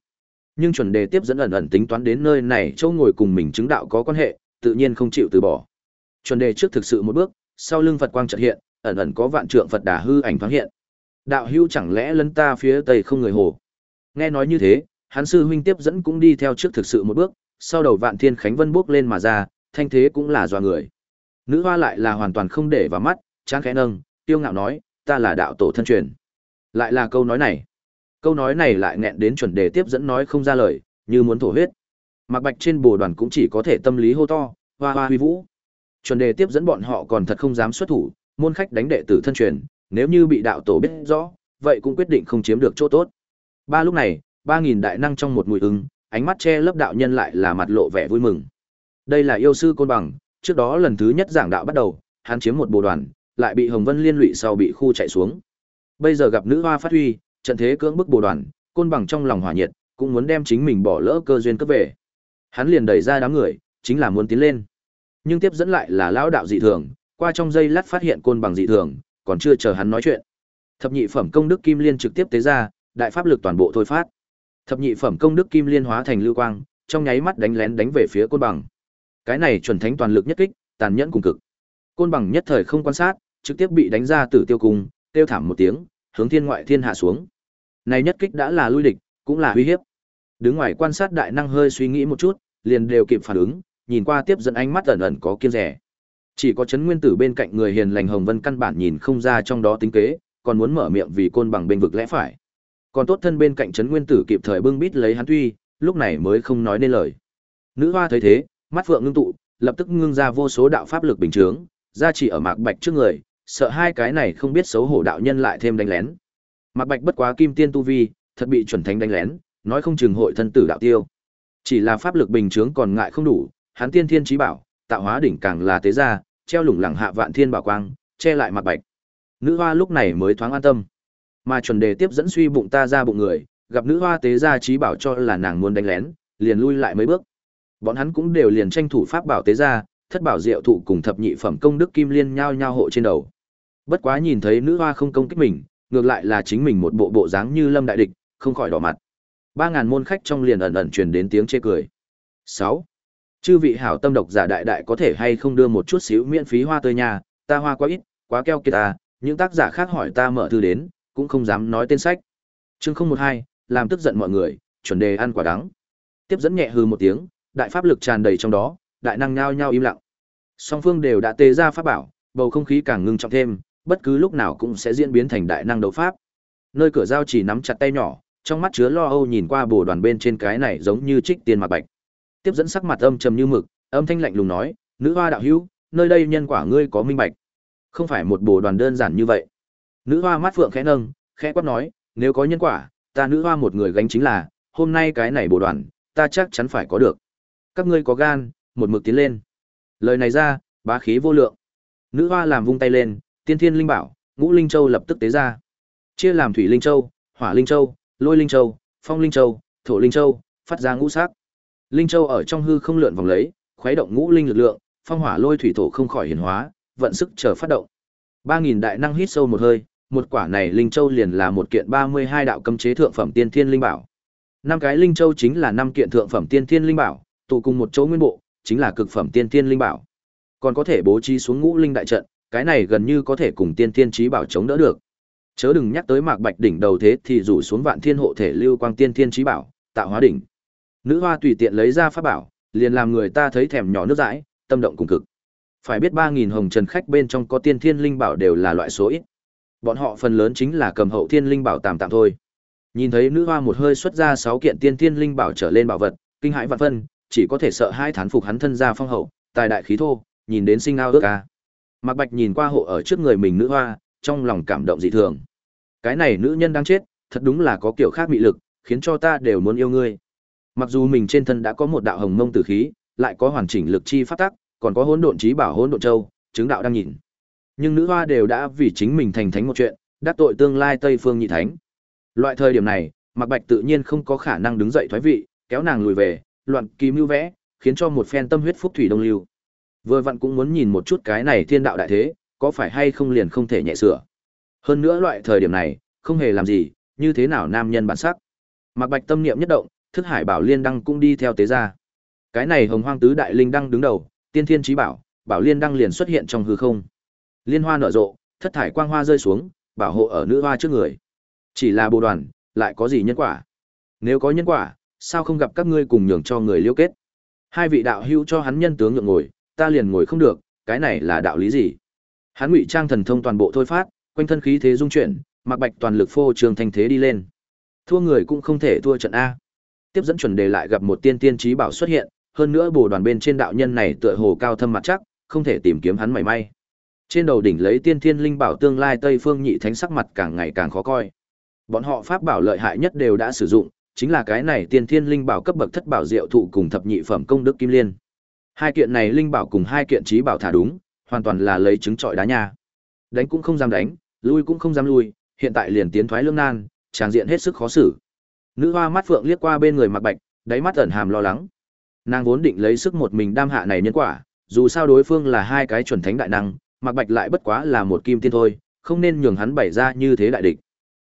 Nhưng chuẩn đề tiếp dẫn ẩn ẩn tính toán đến nơi này châu ngồi cùng mình chứng đạo có quan hệ, tự nhiên không chịu từ bỏ. chuẩn đề trước thực sự một bước sau lưng phật quang chợt hiện ẩn ẩn có vạn trượng phật đà hư ảnh thoáng hiện đạo hữu chẳng lẽ lấn ta phía tây không người hồ nghe nói như thế hắn sư huynh tiếp dẫn cũng đi theo trước thực sự một bước sau đầu vạn thiên khánh vân bước lên mà ra thanh thế cũng là dọa người nữ hoa lại là hoàn toàn không để vào mắt, chán khẽ nâng tiêu ngạo nói, ta là đạo tổ thân truyền. Lại là câu nói này. Câu nói này lại nghẹn đến chuẩn đề tiếp dẫn nói không ra lời, như muốn thổ huyết. Mặc bạch trên bồ đoàn cũng chỉ có thể tâm lý hô to, hoa hoa huy vũ. Chuẩn đề tiếp dẫn bọn họ còn thật không dám xuất thủ, môn khách đánh đệ tử thân truyền, nếu như bị đạo tổ biết rõ, vậy cũng quyết định không chiếm được chỗ tốt. Ba lúc này, ba nghìn đại năng trong một mùi ứng, ánh mắt che lấp đạo nhân lại là mặt lộ vẻ vui mừng. Đây là yêu sư côn bằng trước đó lần thứ nhất giảng đạo bắt đầu, hắn chiếm một bộ đoàn, lại bị hồng vân liên lụy sau bị khu chạy xuống. Bây giờ gặp nữ hoa phát huy, trận thế cưỡng bức bồ đoàn, côn bằng trong lòng hỏa nhiệt, cũng muốn đem chính mình bỏ lỡ cơ duyên cấp về. Hắn liền đẩy ra đám người, chính là muốn tiến lên. Nhưng tiếp dẫn lại là lão đạo dị thường, qua trong giây lát phát hiện côn bằng dị thường, còn chưa chờ hắn nói chuyện. Thập nhị phẩm công đức kim liên trực tiếp tế ra, đại pháp lực toàn bộ thôi phát. Thập nhị phẩm công đức kim liên hóa thành lưu quang, trong nháy mắt đánh lén đánh về phía côn bằng cái này chuẩn thánh toàn lực nhất kích, tàn nhẫn cùng cực. Côn bằng nhất thời không quan sát, trực tiếp bị đánh ra từ tiêu cung tiêu thảm một tiếng, hướng thiên ngoại thiên hạ xuống. Này nhất kích đã là lui địch, cũng là uy hiếp. Đứng ngoài quan sát đại năng hơi suy nghĩ một chút, liền đều kịp phản ứng, nhìn qua tiếp dẫn ánh mắt ẩn ẩn có kiêng rẻ. Chỉ có chấn nguyên tử bên cạnh người hiền lành hồng vân căn bản nhìn không ra trong đó tính kế, còn muốn mở miệng vì côn bằng bên vực lẽ phải. Còn tốt thân bên cạnh trấn nguyên tử kịp thời bưng bít lấy hắn tuy, lúc này mới không nói nên lời. Nữ hoa thấy thế mắt phượng ngưng tụ lập tức ngưng ra vô số đạo pháp lực bình chướng ra chỉ ở mạc bạch trước người sợ hai cái này không biết xấu hổ đạo nhân lại thêm đánh lén. Mạc bạch bất quá kim tiên tu vi thật bị chuẩn thánh đánh lén nói không chừng hội thân tử đạo tiêu. Chỉ là pháp lực bình chướng còn ngại không đủ hắn tiên thiên trí bảo tạo hóa đỉnh càng là tế gia treo lủng lẳng hạ vạn thiên bảo quang che lại mạc bạch. Nữ hoa lúc này mới thoáng an tâm. Mà chuẩn đề tiếp dẫn suy bụng ta ra bụng người, gặp nữ hoa tế gia trí bảo cho là nàng muốn đánh lén, liền lui lại mấy bước. Bọn hắn cũng đều liền tranh thủ pháp bảo tế ra, thất bảo diệu thụ cùng thập nhị phẩm công đức kim liên nhao nhao hộ trên đầu. Bất quá nhìn thấy nữ hoa không công kích mình, ngược lại là chính mình một bộ bộ dáng như lâm đại địch, không khỏi đỏ mặt. Ba ngàn môn khách trong liền ẩn ẩn truyền đến tiếng chê cười. sáu, Chư vị hảo tâm độc giả đại đại có thể hay không đưa một chút xíu miễn phí hoa tươi nhà, ta hoa quá ít, quá keo kiệt ta, những tác giả khác hỏi ta mở thư đến, cũng không dám nói tên sách. Chương không một hai làm tức giận mọi người, chuẩn đề ăn quả đắng. Tiếp dẫn nhẹ hừ một tiếng, đại pháp lực tràn đầy trong đó, đại năng nhao nhao im lặng. Song phương đều đã tê ra pháp bảo, bầu không khí càng ngưng trọng thêm, bất cứ lúc nào cũng sẽ diễn biến thành đại năng đấu pháp. Nơi cửa giao chỉ nắm chặt tay nhỏ, trong mắt chứa lo âu nhìn qua bồ đoàn bên trên cái này giống như trích tiền mặt bạch. Tiếp dẫn sắc mặt âm trầm như mực, âm thanh lạnh lùng nói, "Nữ hoa đạo hữu, nơi đây nhân quả ngươi có minh bạch, không phải một bồ đoàn đơn giản như vậy." Nữ hoa mắt phượng khẽ nâng, khẽ quát nói, nếu có nhân quả, ta nữ hoa một người gánh chính là, hôm nay cái này bổ đoàn, ta chắc chắn phải có được. Các ngươi có gan, một mực tiến lên. Lời này ra, bá khí vô lượng. Nữ hoa làm vung tay lên, tiên thiên linh bảo, ngũ linh châu lập tức tế ra. Chia làm thủy linh châu, hỏa linh châu, lôi linh châu, phong linh châu, thổ linh châu, phát ra ngũ sắc. Linh châu ở trong hư không lượn vòng lấy, khuấy động ngũ linh lực lượng, phong hỏa lôi thủy thổ không khỏi hiển hóa, vận sức chờ phát động. Ba nghìn đại năng hít sâu một hơi, một quả này linh châu liền là một kiện 32 đạo cấm chế thượng phẩm tiên thiên linh bảo. Năm cái linh châu chính là năm kiện thượng phẩm tiên thiên linh bảo, tụ cùng một chỗ nguyên bộ, chính là cực phẩm tiên thiên linh bảo. Còn có thể bố trí xuống ngũ linh đại trận, cái này gần như có thể cùng tiên thiên chí bảo chống đỡ được. Chớ đừng nhắc tới Mạc Bạch đỉnh đầu thế thì rủ xuống vạn thiên hộ thể lưu quang tiên thiên chí bảo, tạo hóa đỉnh. Nữ hoa tùy tiện lấy ra pháp bảo, liền làm người ta thấy thèm nhỏ nước dãi, tâm động cùng cực. Phải biết 3000 hồng trần khách bên trong có tiên thiên linh bảo đều là loại số ít. Bọn họ phần lớn chính là cầm hậu thiên linh bảo tạm tạm thôi. Nhìn thấy nữ hoa một hơi xuất ra sáu kiện tiên thiên linh bảo trở lên bảo vật, kinh hãi vạn phân, chỉ có thể sợ hai thán phục hắn thân gia phong hậu, tài đại khí thô, nhìn đến sinh ao ước ca. Mạc Bạch nhìn qua hộ ở trước người mình nữ hoa, trong lòng cảm động dị thường. Cái này nữ nhân đang chết, thật đúng là có kiểu khác mị lực, khiến cho ta đều muốn yêu ngươi. Mặc dù mình trên thân đã có một đạo hồng mông tử khí, lại có hoàn chỉnh lực chi phát tắc, còn có hỗn độn trí bảo hỗn độn châu, chứng đạo đang nhìn. Nhưng nữ hoa đều đã vì chính mình thành thánh một chuyện, đắc tội tương lai Tây Phương nhị thánh. Loại thời điểm này, Mạc Bạch tự nhiên không có khả năng đứng dậy thoái vị, kéo nàng lùi về, loạn kỳ mưu vẽ, khiến cho một phen tâm huyết phúc thủy đông lưu. Vừa vặn cũng muốn nhìn một chút cái này thiên đạo đại thế, có phải hay không liền không thể nhẹ sửa. Hơn nữa loại thời điểm này, không hề làm gì, như thế nào nam nhân bản sắc. Mạc Bạch tâm niệm nhất động, thức hải bảo liên đăng cũng đi theo tế ra Cái này hồng hoang tứ đại linh đăng đứng đầu, tiên thiên trí bảo, bảo liên đăng liền xuất hiện trong hư không. Liên hoa nở rộ, thất thải quang hoa rơi xuống, bảo hộ ở nữ hoa trước người. Chỉ là bồ đoàn, lại có gì nhân quả? Nếu có nhân quả, sao không gặp các ngươi cùng nhường cho người liêu kết? Hai vị đạo hữu cho hắn nhân tướng nhượng ngồi, ta liền ngồi không được, cái này là đạo lý gì? Hắn ngụy trang thần thông toàn bộ thôi phát, quanh thân khí thế dung chuyển, mặc bạch toàn lực phô trường thanh thế đi lên. Thua người cũng không thể thua trận a. Tiếp dẫn chuẩn đề lại gặp một tiên tiên trí bảo xuất hiện, hơn nữa bồ đoàn bên trên đạo nhân này tựa hồ cao thâm mặt chắc, không thể tìm kiếm hắn mảy may. Trên đầu đỉnh lấy tiên thiên linh bảo tương lai Tây Phương Nhị Thánh sắc mặt càng ngày càng khó coi. Bọn họ pháp bảo lợi hại nhất đều đã sử dụng, chính là cái này tiên thiên linh bảo cấp bậc thất bảo diệu thụ cùng thập nhị phẩm công đức kim liên. Hai kiện này linh bảo cùng hai kiện trí bảo thả đúng, hoàn toàn là lấy trứng trọi đá nha. Đánh cũng không dám đánh, lui cũng không dám lui, hiện tại liền tiến thoái lương nan, tràng diện hết sức khó xử. Nữ hoa mắt phượng liếc qua bên người Mặc Bạch, đáy mắt ẩn hàm lo lắng. Nàng vốn định lấy sức một mình đam hạ này nhân quả, dù sao đối phương là hai cái chuẩn thánh đại năng, Mặc Bạch lại bất quá là một kim tiên thôi, không nên nhường hắn bày ra như thế đại địch.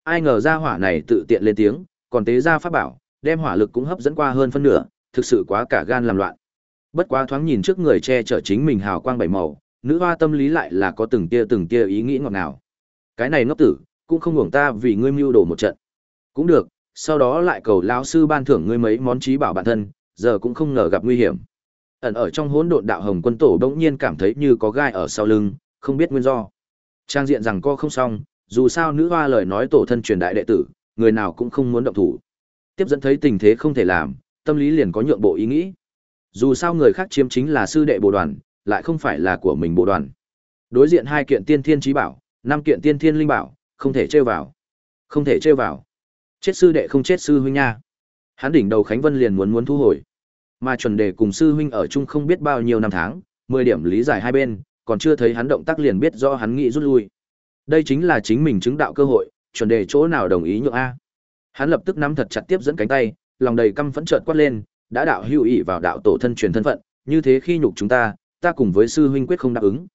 Ai ngờ ra hỏa này tự tiện lên tiếng, còn tế ra pháp bảo, đem hỏa lực cũng hấp dẫn qua hơn phân nửa, thực sự quá cả gan làm loạn. Bất quá thoáng nhìn trước người che chở chính mình hào quang bảy màu, nữ hoa tâm lý lại là có từng tia từng tia ý nghĩ ngọt ngào. Cái này ngốc tử, cũng không hưởng ta vì ngươi mưu đồ một trận. Cũng được, sau đó lại cầu lão sư ban thưởng ngươi mấy món trí bảo bản thân, giờ cũng không ngờ gặp nguy hiểm. Ẩn ở trong hỗn độn đạo hồng quân tổ bỗng nhiên cảm thấy như có gai ở sau lưng, không biết nguyên do. Trang diện rằng co không xong, dù sao nữ hoa lời nói tổ thân truyền đại đệ tử, người nào cũng không muốn động thủ. Tiếp dẫn thấy tình thế không thể làm, tâm lý liền có nhượng bộ ý nghĩ. Dù sao người khác chiếm chính là sư đệ bộ đoàn, lại không phải là của mình bộ đoàn. Đối diện hai kiện tiên thiên trí bảo, năm kiện tiên thiên linh bảo, không thể trêu vào. Không thể trêu vào. Chết sư đệ không chết sư huynh nha. Hắn đỉnh đầu Khánh Vân liền muốn muốn thu hồi. Mà chuẩn đề cùng sư huynh ở chung không biết bao nhiêu năm tháng, 10 điểm lý giải hai bên, còn chưa thấy hắn động tác liền biết rõ hắn nghĩ rút lui. Đây chính là chính mình chứng đạo cơ hội, chuẩn đề chỗ nào đồng ý nhượng a. Hắn lập tức nắm thật chặt tiếp dẫn cánh tay, lòng đầy căm phẫn trợt quát lên, đã đạo hữu ỵ vào đạo tổ thân truyền thân phận, như thế khi nhục chúng ta, ta cùng với sư huynh quyết không đáp ứng.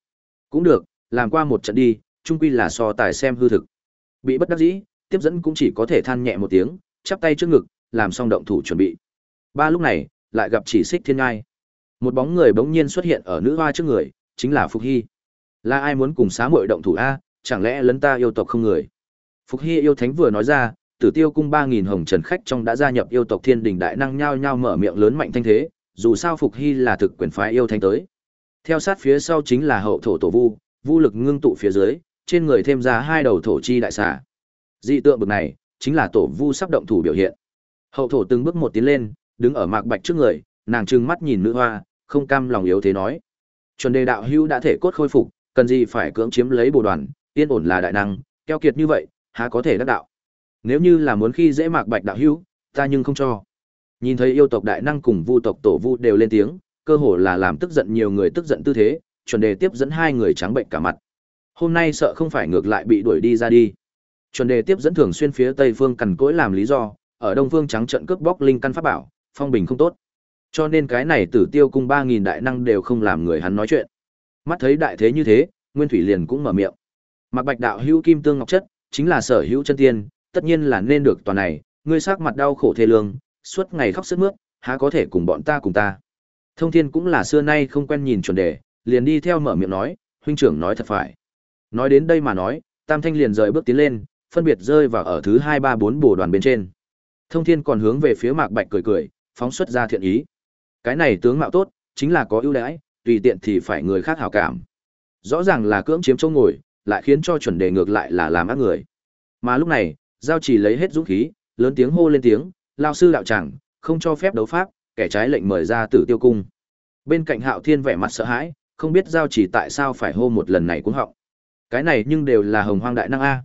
Cũng được, làm qua một trận đi, trung quy là so tài xem hư thực. Bị bất đắc dĩ, tiếp dẫn cũng chỉ có thể than nhẹ một tiếng, chắp tay trước ngực, làm xong động thủ chuẩn bị. Ba lúc này, lại gặp chỉ xích thiên ngai. Một bóng người bỗng nhiên xuất hiện ở nữ hoa trước người, chính là Phục Hy. Là ai muốn cùng xá muội động thủ a, chẳng lẽ lấn ta yêu tộc không người? Phục Hy yêu thánh vừa nói ra, Tử Tiêu cung 3000 hồng trần khách trong đã gia nhập yêu tộc Thiên Đình đại năng nhao nhao mở miệng lớn mạnh thanh thế, dù sao Phục Hy là thực quyền phái yêu thánh tới. Theo sát phía sau chính là hậu thổ tổ vu, vu lực ngưng tụ phía dưới, trên người thêm ra hai đầu thổ chi đại xà. Dị tượng bực này, chính là tổ vu sắp động thủ biểu hiện. Hậu thổ từng bước một tiến lên, đứng ở mạc bạch trước người, nàng trừng mắt nhìn nữ hoa, không cam lòng yếu thế nói: "Chuẩn đề đạo hữu đã thể cốt khôi phục, cần gì phải cưỡng chiếm lấy bồ đoàn, yên ổn là đại năng, keo kiệt như vậy, há có thể đắc đạo. Nếu như là muốn khi dễ mạc bạch đạo hữu, ta nhưng không cho." Nhìn thấy yêu tộc đại năng cùng vu tộc tổ vu đều lên tiếng, cơ hồ là làm tức giận nhiều người tức giận tư thế, chuẩn đề tiếp dẫn hai người trắng bệnh cả mặt. Hôm nay sợ không phải ngược lại bị đuổi đi ra đi. Chuẩn đề tiếp dẫn thường xuyên phía tây phương cằn cỗi làm lý do, ở đông phương trắng trận cướp bóc linh căn pháp bảo, phong bình không tốt. Cho nên cái này Tử Tiêu cung 3000 đại năng đều không làm người hắn nói chuyện. Mắt thấy đại thế như thế, Nguyên Thủy liền cũng mở miệng. Mặc Bạch đạo hữu kim tương ngọc chất, chính là sở hữu chân tiên, tất nhiên là nên được toàn này, ngươi sắc mặt đau khổ thê lương, suốt ngày khóc sướt mướt, há có thể cùng bọn ta cùng ta. Thông Thiên cũng là xưa nay không quen nhìn chuẩn đề, liền đi theo mở miệng nói, huynh trưởng nói thật phải. Nói đến đây mà nói, Tam Thanh liền rời bước tiến lên, phân biệt rơi vào ở thứ hai ba bốn bổ đoàn bên trên. Thông Thiên còn hướng về phía Mạc Bạch cười cười, phóng xuất ra thiện ý. Cái này tướng mạo tốt, chính là có ưu đãi, tùy tiện thì phải người khác hảo cảm. Rõ ràng là cưỡng chiếm chỗ ngồi, lại khiến cho chuẩn đề ngược lại là làm ác người. Mà lúc này, giao chỉ lấy hết dũng khí, lớn tiếng hô lên tiếng, lao sư đạo chẳng, không cho phép đấu pháp, kẻ trái lệnh mời ra tử tiêu cung. Bên cạnh hạo thiên vẻ mặt sợ hãi, không biết giao chỉ tại sao phải hô một lần này cũng họng. Cái này nhưng đều là hồng hoang đại năng A.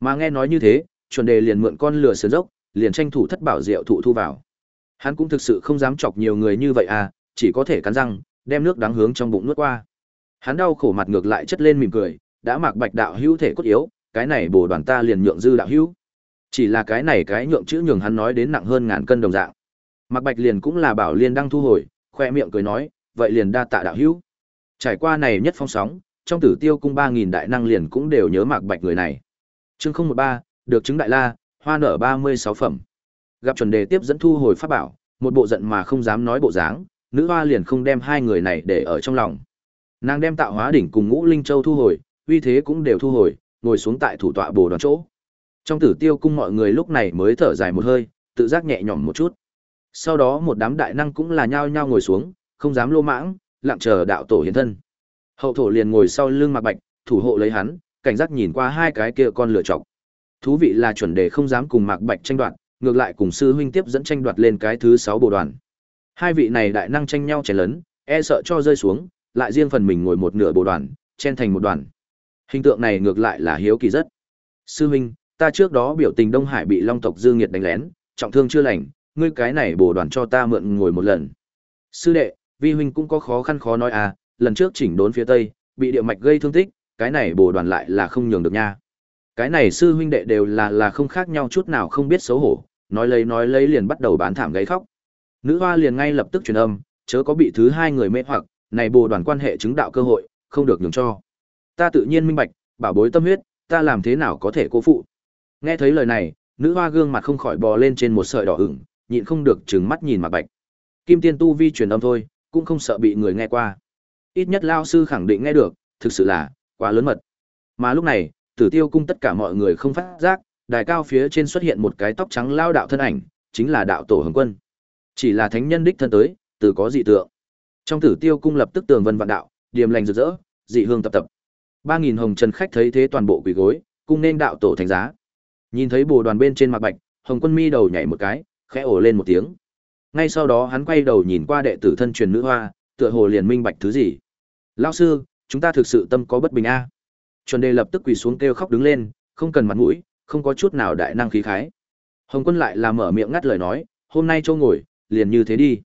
Mà nghe nói như thế, chuẩn đề liền mượn con lửa sườn dốc, liền tranh thủ thất bảo diệu thụ thu vào. Hắn cũng thực sự không dám chọc nhiều người như vậy à, chỉ có thể cắn răng, đem nước đáng hướng trong bụng nuốt qua. Hắn đau khổ mặt ngược lại chất lên mỉm cười, đã mặc bạch đạo hữu thể cốt yếu, cái này bổ đoàn ta liền nhượng dư đạo hữu. Chỉ là cái này cái nhượng chữ nhường hắn nói đến nặng hơn ngàn cân đồng dạng. Mặc bạch liền cũng là bảo liên đang thu hồi, khoe miệng cười nói, vậy liền đa tạ đạo hữu. Trải qua này nhất phong sóng, trong tử tiêu cung ba nghìn đại năng liền cũng đều nhớ mạc bạch người này. Chương không một ba được chứng đại la, hoa nở ba mươi sáu phẩm. Gặp chuẩn đề tiếp dẫn thu hồi pháp bảo, một bộ giận mà không dám nói bộ dáng, nữ hoa liền không đem hai người này để ở trong lòng. Nàng đem tạo hóa đỉnh cùng ngũ linh châu thu hồi, uy thế cũng đều thu hồi, ngồi xuống tại thủ tọa bồ đoàn chỗ. Trong tử tiêu cung mọi người lúc này mới thở dài một hơi, tự giác nhẹ nhõm một chút. Sau đó một đám đại năng cũng là nhao nhao ngồi xuống, không dám lô mãng, lặng chờ đạo tổ hiện thân. Hậu thổ liền ngồi sau lưng Mạc Bạch, thủ hộ lấy hắn, cảnh giác nhìn qua hai cái kia con lửa chọc. Thú vị là chuẩn đề không dám cùng Mạc Bạch tranh đoạt, ngược lại cùng sư huynh tiếp dẫn tranh đoạt lên cái thứ sáu bộ đoàn. Hai vị này đại năng tranh nhau chén lớn, e sợ cho rơi xuống, lại riêng phần mình ngồi một nửa bộ đoàn, chen thành một đoàn. Hình tượng này ngược lại là hiếu kỳ rất. Sư huynh, ta trước đó biểu tình Đông Hải bị Long tộc Dương Nghiệt đánh lén, trọng thương chưa lành, ngươi cái này bổ đoàn cho ta mượn ngồi một lần. Sư đệ, vi huynh cũng có khó khăn khó nói à, lần trước chỉnh đốn phía tây, bị địa mạch gây thương tích, cái này bổ đoàn lại là không nhường được nha. Cái này sư huynh đệ đều là là không khác nhau chút nào không biết xấu hổ, nói lấy nói lấy liền bắt đầu bán thảm gáy khóc. Nữ hoa liền ngay lập tức truyền âm, chớ có bị thứ hai người mê hoặc, này bồ đoàn quan hệ chứng đạo cơ hội, không được nhường cho. Ta tự nhiên minh bạch, bảo bối tâm huyết, ta làm thế nào có thể cố phụ. Nghe thấy lời này, nữ hoa gương mặt không khỏi bò lên trên một sợi đỏ ửng, nhịn không được trừng mắt nhìn Mạc Bạch. Kim Tiên tu vi truyền âm thôi, cũng không sợ bị người nghe qua. Ít nhất lao sư khẳng định nghe được, thực sự là quá lớn mật. Mà lúc này, Tử Tiêu cung tất cả mọi người không phát giác, đài cao phía trên xuất hiện một cái tóc trắng lao đạo thân ảnh, chính là đạo tổ Hồng Quân. Chỉ là thánh nhân đích thân tới, từ có dị tượng. Trong Tử Tiêu cung lập tức tường vân vạn đạo, điềm lành rực rỡ, dị hương tập tập. Ba nghìn hồng trần khách thấy thế toàn bộ quỳ gối, cung nên đạo tổ thánh giá. Nhìn thấy bồ đoàn bên trên mặt bạch, Hồng Quân mi đầu nhảy một cái, khẽ ồ lên một tiếng. Ngay sau đó hắn quay đầu nhìn qua đệ tử thân truyền nữ hoa, tựa hồ liền minh bạch thứ gì. Lão sư, chúng ta thực sự tâm có bất bình a. Chuẩn đề lập tức quỳ xuống kêu khóc đứng lên, không cần mặt mũi, không có chút nào đại năng khí khái. Hồng Quân lại làm mở miệng ngắt lời nói, hôm nay châu ngồi, liền như thế đi.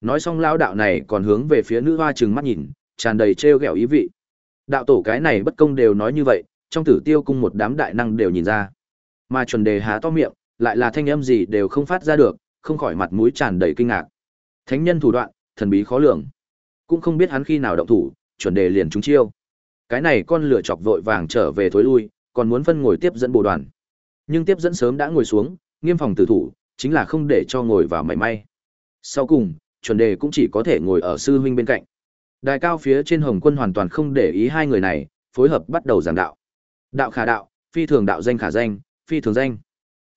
Nói xong lão đạo này còn hướng về phía nữ hoa trừng mắt nhìn, tràn đầy trêu ghẹo ý vị. Đạo tổ cái này bất công đều nói như vậy, trong tử tiêu cung một đám đại năng đều nhìn ra. Mà chuẩn đề há to miệng, lại là thanh âm gì đều không phát ra được, không khỏi mặt mũi tràn đầy kinh ngạc. Thánh nhân thủ đoạn, thần bí khó lường. Cũng không biết hắn khi nào động thủ, chuẩn đề liền trúng chiêu. Cái này con lửa chọc vội vàng trở về thối lui, còn muốn phân ngồi tiếp dẫn bộ đoàn. Nhưng tiếp dẫn sớm đã ngồi xuống, nghiêm phòng tử thủ, chính là không để cho ngồi vào mảy may. Sau cùng, chuẩn đề cũng chỉ có thể ngồi ở sư huynh bên cạnh. Đài cao phía trên Hồng Quân hoàn toàn không để ý hai người này, phối hợp bắt đầu giảng đạo. Đạo khả đạo, phi thường đạo danh khả danh, phi thường danh.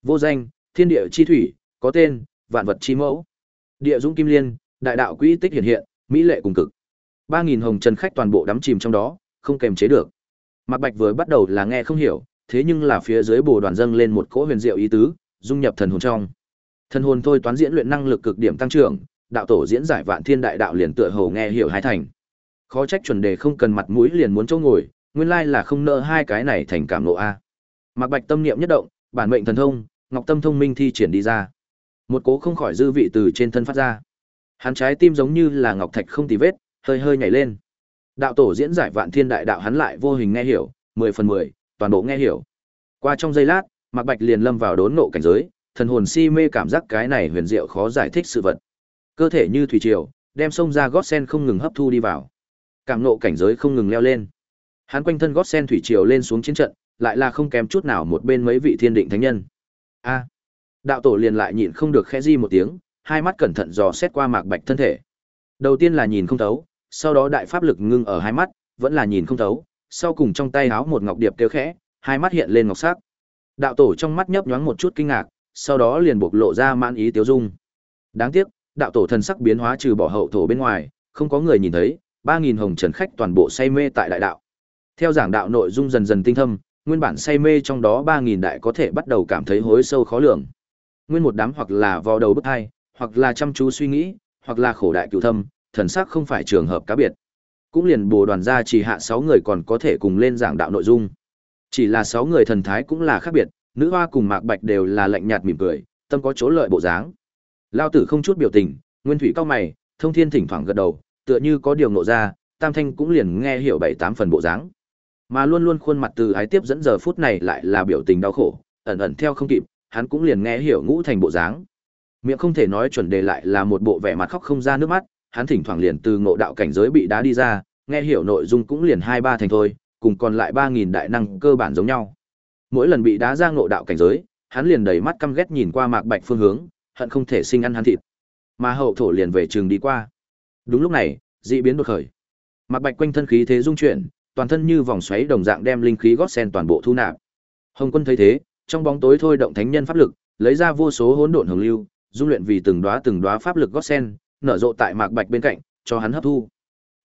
Vô danh, thiên địa chi thủy, có tên, vạn vật chi mẫu. Địa dũng kim liên, đại đạo quỹ tích hiện hiện, mỹ lệ cùng cực. Ba nghìn hồng trần khách toàn bộ đắm chìm trong đó, không kềm chế được. Mạc Bạch vừa bắt đầu là nghe không hiểu, thế nhưng là phía dưới bồ đoàn dâng lên một cỗ huyền diệu ý tứ, dung nhập thần hồn trong. Thần hồn thôi toán diễn luyện năng lực cực điểm tăng trưởng, đạo tổ diễn giải vạn thiên đại đạo liền tựa hồ nghe hiểu hai thành. Khó trách chuẩn đề không cần mặt mũi liền muốn chỗ ngồi, nguyên lai là không nợ hai cái này thành cảm nộ a. Mặc Bạch tâm niệm nhất động, bản mệnh thần thông, ngọc tâm thông minh thi triển đi ra. Một cố không khỏi dư vị từ trên thân phát ra. Hắn trái tim giống như là ngọc thạch không tì vết, hơi hơi nhảy lên. Đạo tổ diễn giải vạn thiên đại đạo hắn lại vô hình nghe hiểu, mười phần mười, toàn bộ nghe hiểu. Qua trong giây lát, mặc Bạch liền lâm vào đốn nộ cảnh giới, thần hồn si mê cảm giác cái này huyền diệu khó giải thích sự vật. Cơ thể như thủy triều, đem sông ra gót sen không ngừng hấp thu đi vào. Cảm nộ cảnh giới không ngừng leo lên. Hắn quanh thân gót sen thủy triều lên xuống chiến trận, lại là không kém chút nào một bên mấy vị thiên định thánh nhân. A. đạo tổ liền lại nhịn không được khẽ di một tiếng, hai mắt cẩn thận dò xét qua Mạc Bạch thân thể. Đầu tiên là nhìn không thấu, sau đó đại pháp lực ngưng ở hai mắt, vẫn là nhìn không thấu, sau cùng trong tay háo một ngọc điệp kêu khẽ, hai mắt hiện lên ngọc sắc. Đạo tổ trong mắt nhấp nhoáng một chút kinh ngạc, sau đó liền bộc lộ ra mãn ý tiêu dung. Đáng tiếc, đạo tổ thần sắc biến hóa trừ bỏ hậu thổ bên ngoài, không có người nhìn thấy, ba nghìn hồng trần khách toàn bộ say mê tại đại đạo. Theo giảng đạo nội dung dần dần tinh thâm, nguyên bản say mê trong đó ba nghìn đại có thể bắt đầu cảm thấy hối sâu khó lường. Nguyên một đám hoặc là vò đầu bức hai, hoặc là chăm chú suy nghĩ, hoặc là khổ đại cửu thâm, thần sắc không phải trường hợp cá biệt. Cũng liền bồ đoàn ra chỉ hạ sáu người còn có thể cùng lên giảng đạo nội dung. Chỉ là sáu người thần thái cũng là khác biệt, nữ hoa cùng mạc bạch đều là lạnh nhạt mỉm cười, tâm có chỗ lợi bộ dáng. Lao tử không chút biểu tình, nguyên thủy cao mày, thông thiên thỉnh thoảng gật đầu, tựa như có điều ngộ ra, tam thanh cũng liền nghe hiểu bảy tám phần bộ dáng. Mà luôn luôn khuôn mặt từ ái tiếp dẫn giờ phút này lại là biểu tình đau khổ, ẩn ẩn theo không kịp, hắn cũng liền nghe hiểu ngũ thành bộ dáng. Miệng không thể nói chuẩn đề lại là một bộ vẻ mặt khóc không ra nước mắt, hắn thỉnh thoảng liền từ ngộ đạo cảnh giới bị đá đi ra, nghe hiểu nội dung cũng liền hai ba thành thôi, cùng còn lại ba nghìn đại năng cơ bản giống nhau. Mỗi lần bị đá ra ngộ đạo cảnh giới, hắn liền đầy mắt căm ghét nhìn qua Mạc Bạch phương hướng, hận không thể sinh ăn hắn thịt. Mà hậu thổ liền về trường đi qua. Đúng lúc này, dị biến đột khởi. Mạc Bạch quanh thân khí thế dung chuyển, toàn thân như vòng xoáy đồng dạng đem linh khí gót sen toàn bộ thu nạp. Hồng Quân thấy thế, trong bóng tối thôi động thánh nhân pháp lực, lấy ra vô số hỗn độn hồng lưu, dung luyện vì từng đóa từng đóa pháp lực gót sen, nở rộ tại Mạc Bạch bên cạnh, cho hắn hấp thu.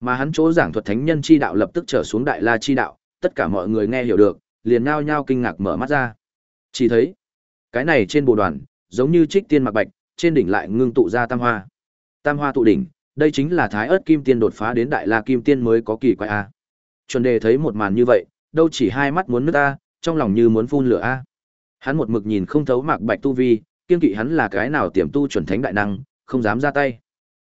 Mà hắn chỗ giảng thuật thánh nhân chi đạo lập tức trở xuống đại la chi đạo, tất cả mọi người nghe hiểu được, liền nhao nhao kinh ngạc mở mắt ra. Chỉ thấy, cái này trên bộ đoàn, giống như trích tiên mặc Bạch, trên đỉnh lại ngưng tụ ra tam hoa. Tam hoa tụ đỉnh, đây chính là thái ớt kim tiên đột phá đến đại la kim tiên mới có kỳ quái a. Chuẩn đề thấy một màn như vậy, đâu chỉ hai mắt muốn nước a, trong lòng như muốn phun lửa a. Hắn một mực nhìn không thấu Mạc Bạch tu vi, kiên kỵ hắn là cái nào tiềm tu chuẩn thánh đại năng, không dám ra tay.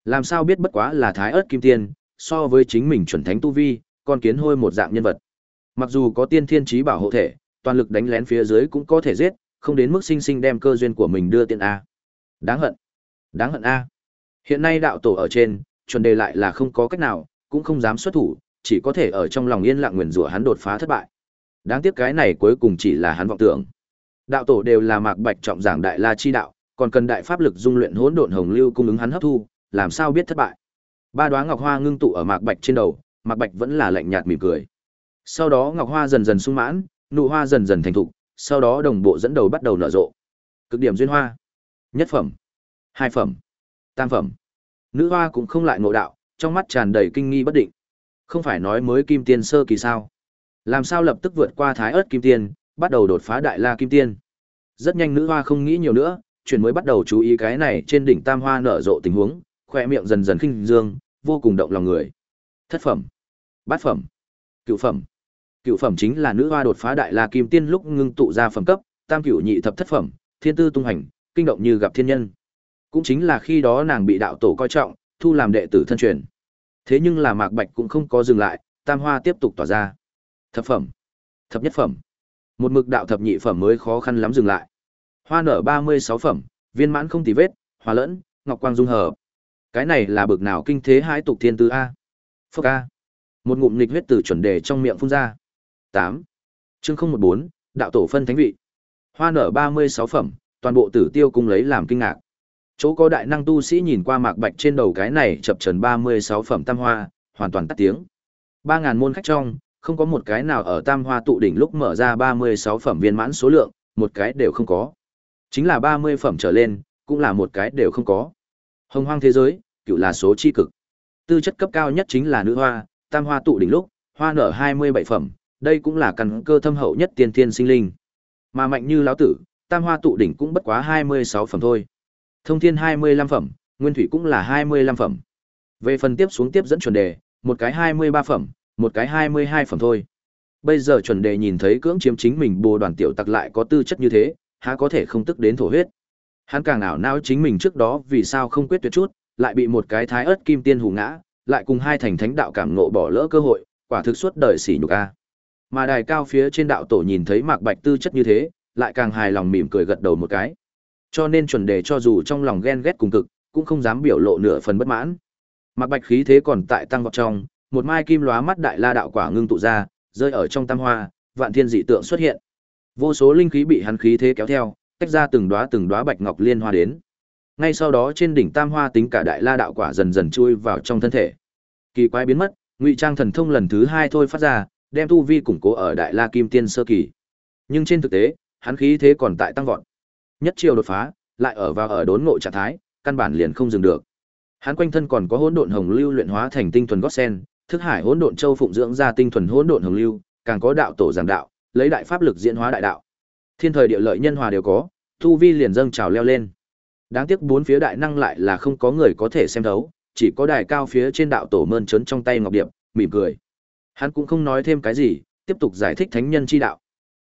Làm sao biết bất quá là thái ớt kim tiên, so với chính mình chuẩn thánh tu vi, còn kiến hôi một dạng nhân vật. Mặc dù có tiên thiên trí bảo hộ thể, toàn lực đánh lén phía dưới cũng có thể giết, không đến mức sinh sinh đem cơ duyên của mình đưa tiện a. Đáng hận. Đáng hận a. Hiện nay đạo tổ ở trên, chuẩn đề lại là không có cách nào, cũng không dám xuất thủ, chỉ có thể ở trong lòng yên lặng nguyền rủa hắn đột phá thất bại. Đáng tiếc cái này cuối cùng chỉ là hắn vọng tưởng. Đạo tổ đều là mạc bạch trọng giảng đại la chi đạo, còn cần đại pháp lực dung luyện hỗn độn hồng lưu cung ứng hắn hấp thu, làm sao biết thất bại. Ba đoá ngọc hoa ngưng tụ ở mạc bạch trên đầu, mạc bạch vẫn là lạnh nhạt mỉm cười. Sau đó ngọc hoa dần dần sung mãn, nụ hoa dần dần thành thục, sau đó đồng bộ dẫn đầu bắt đầu nở rộ. Cực điểm duyên hoa. Nhất phẩm, hai phẩm, tam phẩm. Nữ hoa cũng không lại ngộ đạo, trong mắt tràn đầy kinh nghi bất định. Không phải nói mới kim tiên sơ kỳ sao? Làm sao lập tức vượt qua thái ớt kim tiên, bắt đầu đột phá đại la kim tiên? Rất nhanh nữ hoa không nghĩ nhiều nữa, chuyển mới bắt đầu chú ý cái này trên đỉnh tam hoa nở rộ tình huống, khoe miệng dần dần khinh dương, vô cùng động lòng người. Thất phẩm, bát phẩm, cửu phẩm cựu phẩm chính là nữ hoa đột phá đại la kim tiên lúc ngưng tụ ra phẩm cấp, tam cửu nhị thập thất phẩm, thiên tư tung hành, kinh động như gặp thiên nhân. Cũng chính là khi đó nàng bị đạo tổ coi trọng, thu làm đệ tử thân truyền. Thế nhưng là Mạc Bạch cũng không có dừng lại, tam hoa tiếp tục tỏa ra. Thập phẩm, thập nhất phẩm. Một mực đạo thập nhị phẩm mới khó khăn lắm dừng lại. Hoa nở ba mươi sáu phẩm, viên mãn không tì vết, hòa lẫn, ngọc quang dung hợp. Cái này là bực nào kinh thế hai tục thiên tư a. phước a. Một ngụm nghịch huyết từ chuẩn đề trong miệng phun ra tám Chương không một bốn đạo tổ phân thánh vị. Hoa nở ba mươi sáu phẩm, toàn bộ tử tiêu cung lấy làm kinh ngạc. Chỗ có đại năng tu sĩ nhìn qua mạc bạch trên đầu cái này chập trần 36 phẩm tam hoa, hoàn toàn tắt tiếng. 3000 môn khách trong, không có một cái nào ở tam hoa tụ đỉnh lúc mở ra 36 phẩm viên mãn số lượng, một cái đều không có. Chính là 30 phẩm trở lên, cũng là một cái đều không có. Hồng hoang thế giới, cựu là số chi cực. Tư chất cấp cao nhất chính là nữ hoa, tam hoa tụ đỉnh lúc, hoa nở 27 phẩm, đây cũng là căn cơ thâm hậu nhất tiên thiên sinh linh. Mà mạnh như lão tử, tam hoa tụ đỉnh cũng bất quá 26 phẩm thôi. Thông thiên 25 phẩm, nguyên thủy cũng là 25 phẩm. Về phần tiếp xuống tiếp dẫn chuẩn đề, một cái 23 phẩm, một cái 22 phẩm thôi. Bây giờ chuẩn đề nhìn thấy cưỡng chiếm chính mình bồ đoàn tiểu tặc lại có tư chất như thế, há có thể không tức đến thổ huyết. Hắn càng ảo não chính mình trước đó vì sao không quyết tuyệt chút, lại bị một cái thái ớt kim tiên hù ngã, lại cùng hai thành thánh đạo cảm ngộ bỏ lỡ cơ hội, quả thực suốt đời sỉ nhục a. Mà đài cao phía trên đạo tổ nhìn thấy Mạc Bạch tư chất như thế, lại càng hài lòng mỉm cười gật đầu một cái. Cho nên chuẩn đề cho dù trong lòng ghen ghét cùng cực, cũng không dám biểu lộ nửa phần bất mãn. mạc bạch khí thế còn tại tăng vọt trong, một mai kim lóa mắt đại la đạo quả ngưng tụ ra, rơi ở trong tam hoa, vạn thiên dị tượng xuất hiện. Vô số linh khí bị hắn khí thế kéo theo, tách ra từng đóa từng đóa bạch ngọc liên hoa đến. Ngay sau đó trên đỉnh tam hoa tính cả đại la đạo quả dần dần chui vào trong thân thể. Kỳ quái biến mất, ngụy trang thần thông lần thứ hai thôi phát ra, đem tu vi củng cố ở đại la kim tiên sơ kỳ. Nhưng trên thực tế, hắn khí thế còn tại tăng vọt. Nhất chiều đột phá, lại ở vào ở đốn ngộ trạng thái, căn bản liền không dừng được. Hắn quanh thân còn có hỗn độn hồng lưu luyện hóa thành tinh thuần gót sen, thức hải hỗn độn châu phụng dưỡng ra tinh thuần hỗn độn hồng lưu, càng có đạo tổ giảng đạo, lấy đại pháp lực diễn hóa đại đạo. Thiên thời địa lợi nhân hòa đều có, thu vi liền dâng trào leo lên. Đáng tiếc bốn phía đại năng lại là không có người có thể xem thấu, chỉ có đài cao phía trên đạo tổ mơn trớn trong tay ngọc điệp, mỉm cười. Hắn cũng không nói thêm cái gì, tiếp tục giải thích thánh nhân chi đạo.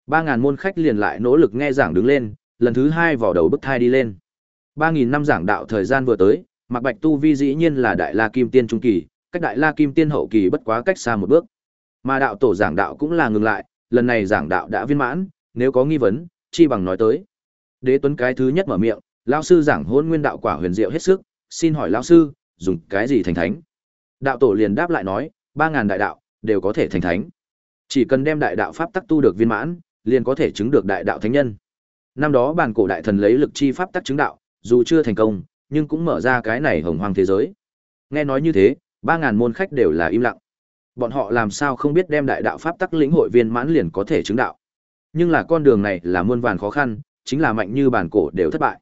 Ba ngàn môn khách liền lại nỗ lực nghe giảng đứng lên, lần thứ hai vào đầu bức thai đi lên. Ba nghìn năm giảng đạo thời gian vừa tới, Mạc Bạch tu vi dĩ nhiên là Đại La Kim Tiên trung kỳ, cách Đại La Kim Tiên hậu kỳ bất quá cách xa một bước. Mà đạo tổ giảng đạo cũng là ngừng lại, lần này giảng đạo đã viên mãn, nếu có nghi vấn, chi bằng nói tới. Đế Tuấn cái thứ nhất mở miệng, lão sư giảng hôn Nguyên đạo quả huyền diệu hết sức, xin hỏi lão sư, dùng cái gì thành thánh? Đạo tổ liền đáp lại nói, ba ngàn đại đạo đều có thể thành thánh. Chỉ cần đem đại đạo pháp tắc tu được viên mãn, liền có thể chứng được đại đạo thánh nhân. Năm đó bản cổ đại thần lấy lực chi pháp tắc chứng đạo, dù chưa thành công, nhưng cũng mở ra cái này hồng hoang thế giới. Nghe nói như thế, ba ngàn môn khách đều là im lặng. Bọn họ làm sao không biết đem đại đạo pháp tắc lĩnh hội viên mãn liền có thể chứng đạo. Nhưng là con đường này là muôn vàn khó khăn, chính là mạnh như bản cổ đều thất bại.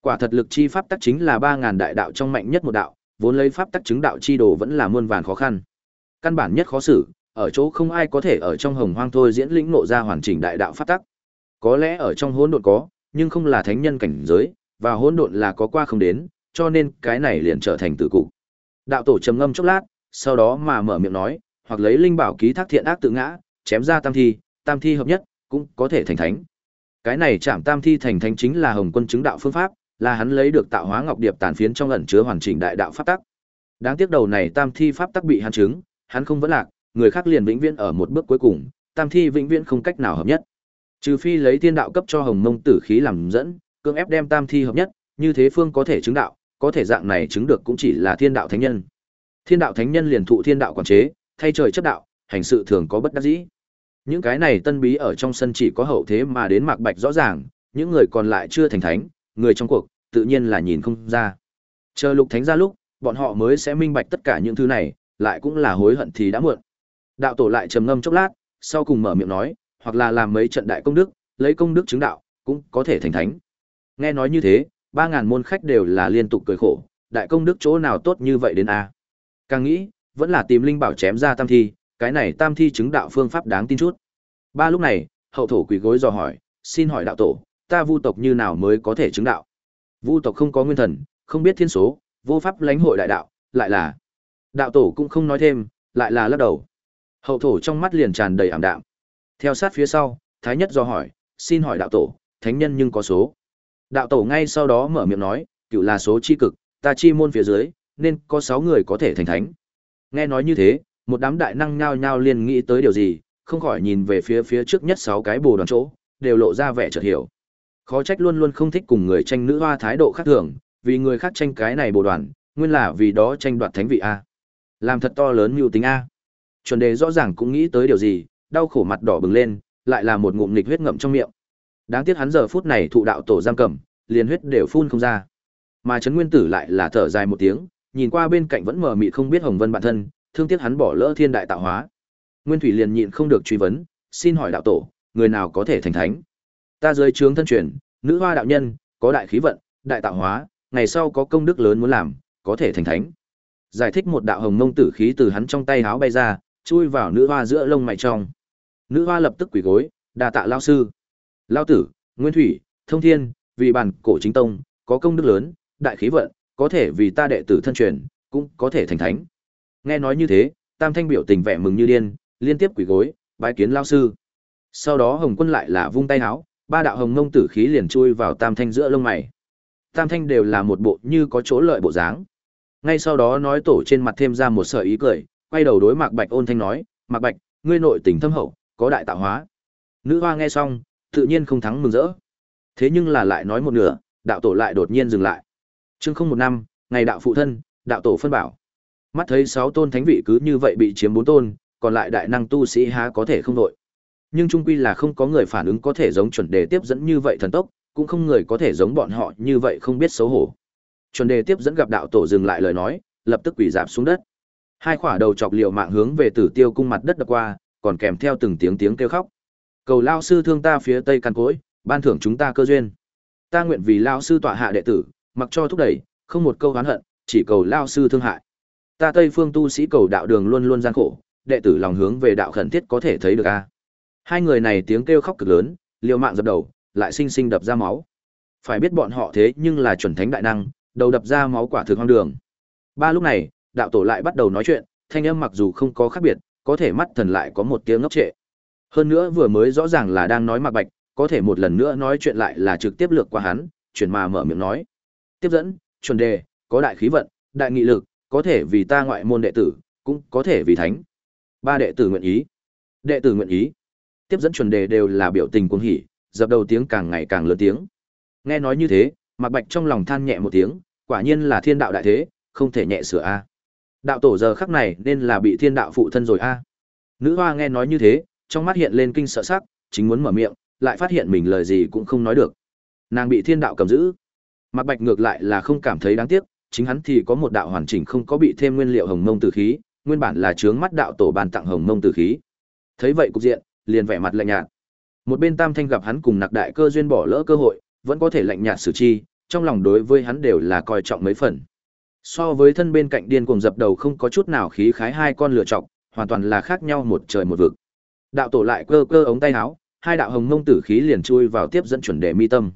Quả thật lực chi pháp tắc chính là 3000 đại đạo trong mạnh nhất một đạo, vốn lấy pháp tắc chứng đạo chi đồ vẫn là muôn vàn khó khăn. Căn bản nhất khó xử, ở chỗ không ai có thể ở trong hồng hoang thôi diễn lĩnh ngộ ra hoàn chỉnh đại đạo pháp tắc. Có lẽ ở trong hỗn độn có, nhưng không là thánh nhân cảnh giới, và hỗn độn là có qua không đến, cho nên cái này liền trở thành tử cục. Đạo tổ trầm ngâm chốc lát, sau đó mà mở miệng nói, hoặc lấy linh bảo ký thác thiện ác tự ngã, chém ra tam thi, tam thi hợp nhất, cũng có thể thành thánh. Cái này chạm tam thi thành thánh chính là Hồng Quân chứng đạo phương pháp, là hắn lấy được tạo hóa ngọc điệp tàn phiến trong ẩn chứa hoàn chỉnh đại đạo pháp tắc. Đáng tiếc đầu này tam thi pháp tắc bị hắn chứng, hắn không vẫn lạc, người khác liền vĩnh viễn ở một bước cuối cùng, tam thi vĩnh viễn không cách nào hợp nhất. Trừ phi lấy thiên đạo cấp cho Hồng Mông tử khí làm dẫn, cưỡng ép đem tam thi hợp nhất, như thế phương có thể chứng đạo, có thể dạng này chứng được cũng chỉ là thiên đạo thánh nhân. Thiên đạo thánh nhân liền thụ thiên đạo quản chế, thay trời chấp đạo, hành sự thường có bất đắc dĩ. Những cái này tân bí ở trong sân chỉ có hậu thế mà đến Mạc Bạch rõ ràng, những người còn lại chưa thành thánh, người trong cuộc, tự nhiên là nhìn không ra. Chờ lục thánh ra lúc, bọn họ mới sẽ minh bạch tất cả những thứ này, lại cũng là hối hận thì đã muộn. Đạo tổ lại trầm ngâm chốc lát, sau cùng mở miệng nói, hoặc là làm mấy trận đại công đức, lấy công đức chứng đạo, cũng có thể thành thánh. Nghe nói như thế, ba ngàn môn khách đều là liên tục cười khổ, đại công đức chỗ nào tốt như vậy đến a? Càng nghĩ, vẫn là tìm linh bảo chém ra tam thi, cái này tam thi chứng đạo phương pháp đáng tin chút. Ba lúc này, hậu thổ quỳ gối dò hỏi, xin hỏi đạo tổ, ta vu tộc như nào mới có thể chứng đạo? Vu tộc không có nguyên thần, không biết thiên số, vô pháp lãnh hội đại đạo, lại là đạo tổ cũng không nói thêm, lại là lắc đầu. Hậu thổ trong mắt liền tràn đầy ảm đạm. Theo sát phía sau, thái nhất do hỏi, xin hỏi đạo tổ, thánh nhân nhưng có số. Đạo tổ ngay sau đó mở miệng nói, cựu là số chi cực, ta chi môn phía dưới, nên có sáu người có thể thành thánh. Nghe nói như thế, một đám đại năng nhao nhao liền nghĩ tới điều gì, không khỏi nhìn về phía phía trước nhất sáu cái bồ đoàn chỗ, đều lộ ra vẻ chợt hiểu. Khó trách luôn luôn không thích cùng người tranh nữ hoa thái độ khác thường, vì người khác tranh cái này bồ đoàn, nguyên là vì đó tranh đoạt thánh vị a. Làm thật to lớn mưu tính a. Chuẩn đề rõ ràng cũng nghĩ tới điều gì, đau khổ mặt đỏ bừng lên, lại là một ngụm nghịch huyết ngậm trong miệng. Đáng tiếc hắn giờ phút này thụ đạo tổ giam cầm, liền huyết đều phun không ra. Mà Trấn Nguyên Tử lại là thở dài một tiếng, nhìn qua bên cạnh vẫn mờ mịt không biết Hồng Vân bản thân, thương tiếc hắn bỏ lỡ thiên đại tạo hóa. Nguyên Thủy liền nhịn không được truy vấn, xin hỏi đạo tổ, người nào có thể thành thánh? Ta dưới trướng thân truyền, nữ hoa đạo nhân, có đại khí vận, đại tạo hóa, ngày sau có công đức lớn muốn làm, có thể thành thánh. Giải thích một đạo hồng mông tử khí từ hắn trong tay háo bay ra, chui vào nữ hoa giữa lông mày trong. Nữ hoa lập tức quỳ gối, đa tạ lao sư. Lao tử, Nguyên Thủy, Thông Thiên, vì bản cổ chính tông, có công đức lớn, đại khí vận, có thể vì ta đệ tử thân truyền, cũng có thể thành thánh. Nghe nói như thế, Tam Thanh biểu tình vẻ mừng như điên, liên tiếp quỳ gối, bái kiến lao sư. Sau đó Hồng Quân lại là vung tay háo, ba đạo hồng mông tử khí liền chui vào Tam Thanh giữa lông mày. Tam Thanh đều là một bộ như có chỗ lợi bộ dáng. Ngay sau đó nói tổ trên mặt thêm ra một sợi ý cười, quay đầu đối Mạc Bạch ôn thanh nói, "Mạc Bạch, ngươi nội tình thâm hậu, có đại tạo hóa." Nữ hoa nghe xong, tự nhiên không thắng mừng rỡ. Thế nhưng là lại nói một nửa, đạo tổ lại đột nhiên dừng lại. Chương không một năm, ngày đạo phụ thân, đạo tổ phân bảo. Mắt thấy sáu tôn thánh vị cứ như vậy bị chiếm bốn tôn, còn lại đại năng tu sĩ há có thể không đội. Nhưng trung quy là không có người phản ứng có thể giống chuẩn đề tiếp dẫn như vậy thần tốc, cũng không người có thể giống bọn họ như vậy không biết xấu hổ. Chuẩn đề tiếp dẫn gặp đạo tổ dừng lại lời nói, lập tức quỳ dạp xuống đất. Hai khỏa đầu chọc liều mạng hướng về Tử Tiêu cung mặt đất đập qua, còn kèm theo từng tiếng tiếng kêu khóc. Cầu lao sư thương ta phía tây căn cối, ban thưởng chúng ta cơ duyên. Ta nguyện vì lao sư tọa hạ đệ tử, mặc cho thúc đẩy, không một câu oán hận, chỉ cầu lao sư thương hại. Ta Tây Phương tu sĩ cầu đạo đường luôn luôn gian khổ, đệ tử lòng hướng về đạo khẩn thiết có thể thấy được a. Hai người này tiếng kêu khóc cực lớn, liều mạng dập đầu, lại sinh sinh đập ra máu. Phải biết bọn họ thế nhưng là chuẩn thánh đại năng, đầu đập ra máu quả thực hoang đường. Ba lúc này, đạo tổ lại bắt đầu nói chuyện, thanh âm mặc dù không có khác biệt, có thể mắt thần lại có một tiếng ngốc trệ. Hơn nữa vừa mới rõ ràng là đang nói Mạc Bạch, có thể một lần nữa nói chuyện lại là trực tiếp lược qua hắn, chuyển mà mở miệng nói. Tiếp dẫn, chuẩn đề, có đại khí vận, đại nghị lực, có thể vì ta ngoại môn đệ tử, cũng có thể vì thánh. Ba đệ tử nguyện ý. Đệ tử nguyện ý. Tiếp dẫn chuẩn đề đều là biểu tình cuồng hỉ, dập đầu tiếng càng ngày càng lớn tiếng. Nghe nói như thế, Mạc Bạch trong lòng than nhẹ một tiếng, quả nhiên là thiên đạo đại thế, không thể nhẹ sửa a. À. Đạo tổ giờ khắc này nên là bị thiên đạo phụ thân rồi a. À. Nữ hoa nghe nói như thế, trong mắt hiện lên kinh sợ sắc, chính muốn mở miệng, lại phát hiện mình lời gì cũng không nói được. Nàng bị thiên đạo cầm giữ. Mạc Bạch ngược lại là không cảm thấy đáng tiếc, chính hắn thì có một đạo hoàn chỉnh không có bị thêm nguyên liệu hồng mông tử khí, nguyên bản là chướng mắt đạo tổ ban tặng hồng mông tử khí. Thấy vậy cục diện, liền vẻ mặt lạnh nhạt. Một bên Tam Thanh gặp hắn cùng nặc đại cơ duyên bỏ lỡ cơ hội, vẫn có thể lạnh nhạt xử chi, trong lòng đối với hắn đều là coi trọng mấy phần. So với thân bên cạnh điên cuồng dập đầu không có chút nào khí khái hai con lựa trọng, hoàn toàn là khác nhau một trời một vực. Đạo tổ lại cơ cơ ống tay áo, hai đạo hồng mông tử khí liền chui vào tiếp dẫn chuẩn đề mi tâm.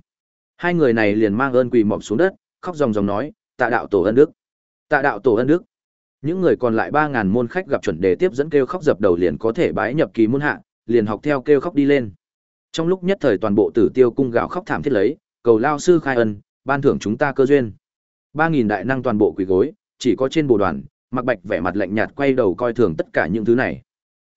Hai người này liền mang ơn quỳ mọp xuống đất, khóc ròng ròng nói, tạ đạo tổ ân đức. Tạ đạo tổ ân đức. Những người còn lại ba ngàn môn khách gặp chuẩn đề tiếp dẫn kêu khóc dập đầu liền có thể bái nhập kỳ môn hạ, liền học theo kêu khóc đi lên. Trong lúc nhất thời toàn bộ Tử Tiêu cung gạo khóc thảm thiết lấy, cầu lao sư khai ân, ban thưởng chúng ta cơ duyên. Ba nghìn đại năng toàn bộ quỳ gối, chỉ có trên bồ đoàn, Mặc Bạch vẻ mặt lạnh nhạt quay đầu coi thường tất cả những thứ này.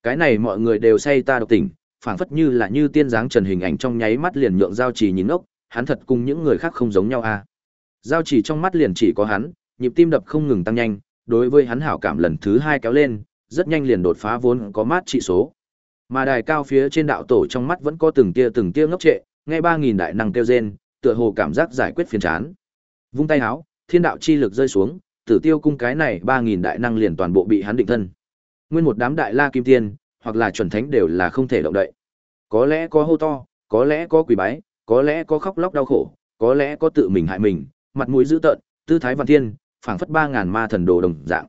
Cái này mọi người đều say ta độc tỉnh, phảng phất như là như tiên dáng trần hình ảnh trong nháy mắt liền nhượng giao chỉ nhìn ốc, hắn thật cùng những người khác không giống nhau a. À. Giao chỉ trong mắt liền chỉ có hắn, nhịp tim đập không ngừng tăng nhanh, đối với hắn hảo cảm lần thứ hai kéo lên, rất nhanh liền đột phá vốn có mát trị số. Mà đài cao phía trên đạo tổ trong mắt vẫn có từng tia từng tia ngốc trệ, nghe ba nghìn đại năng kêu rên, tựa hồ cảm giác giải quyết phiền chán. Vung tay háo, thiên đạo chi lực rơi xuống, tử tiêu cung cái này ba nghìn đại năng liền toàn bộ bị hắn định thân. Nguyên một đám đại la kim tiên, hoặc là chuẩn thánh đều là không thể động đậy. Có lẽ có hô to, có lẽ có quỳ bái, có lẽ có khóc lóc đau khổ, có lẽ có tự mình hại mình, mặt mũi dữ tợn, tư thái văn thiên, phảng phất ba ngàn ma thần đồ đồng dạng.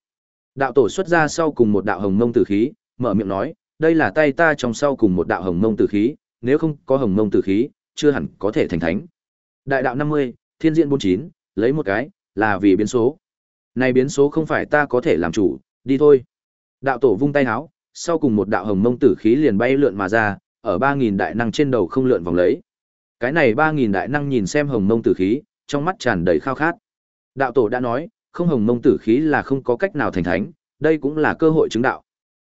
Đạo tổ xuất ra sau cùng một đạo hồng mông tử khí, mở miệng nói, đây là tay ta trong sau cùng một đạo hồng mông tử khí, nếu không có hồng mông tử khí, chưa hẳn có thể thành thánh. Đại đạo năm mươi, thiên diện chín, lấy một cái, là vì biến số. Này biến số không phải ta có thể làm chủ, đi thôi. Đạo tổ vung tay áo, sau cùng một đạo hồng mông tử khí liền bay lượn mà ra, ở ba nghìn đại năng trên đầu không lượn vòng lấy. Cái này ba nghìn đại năng nhìn xem hồng mông tử khí, trong mắt tràn đầy khao khát. Đạo tổ đã nói, không hồng mông tử khí là không có cách nào thành thánh, đây cũng là cơ hội chứng đạo.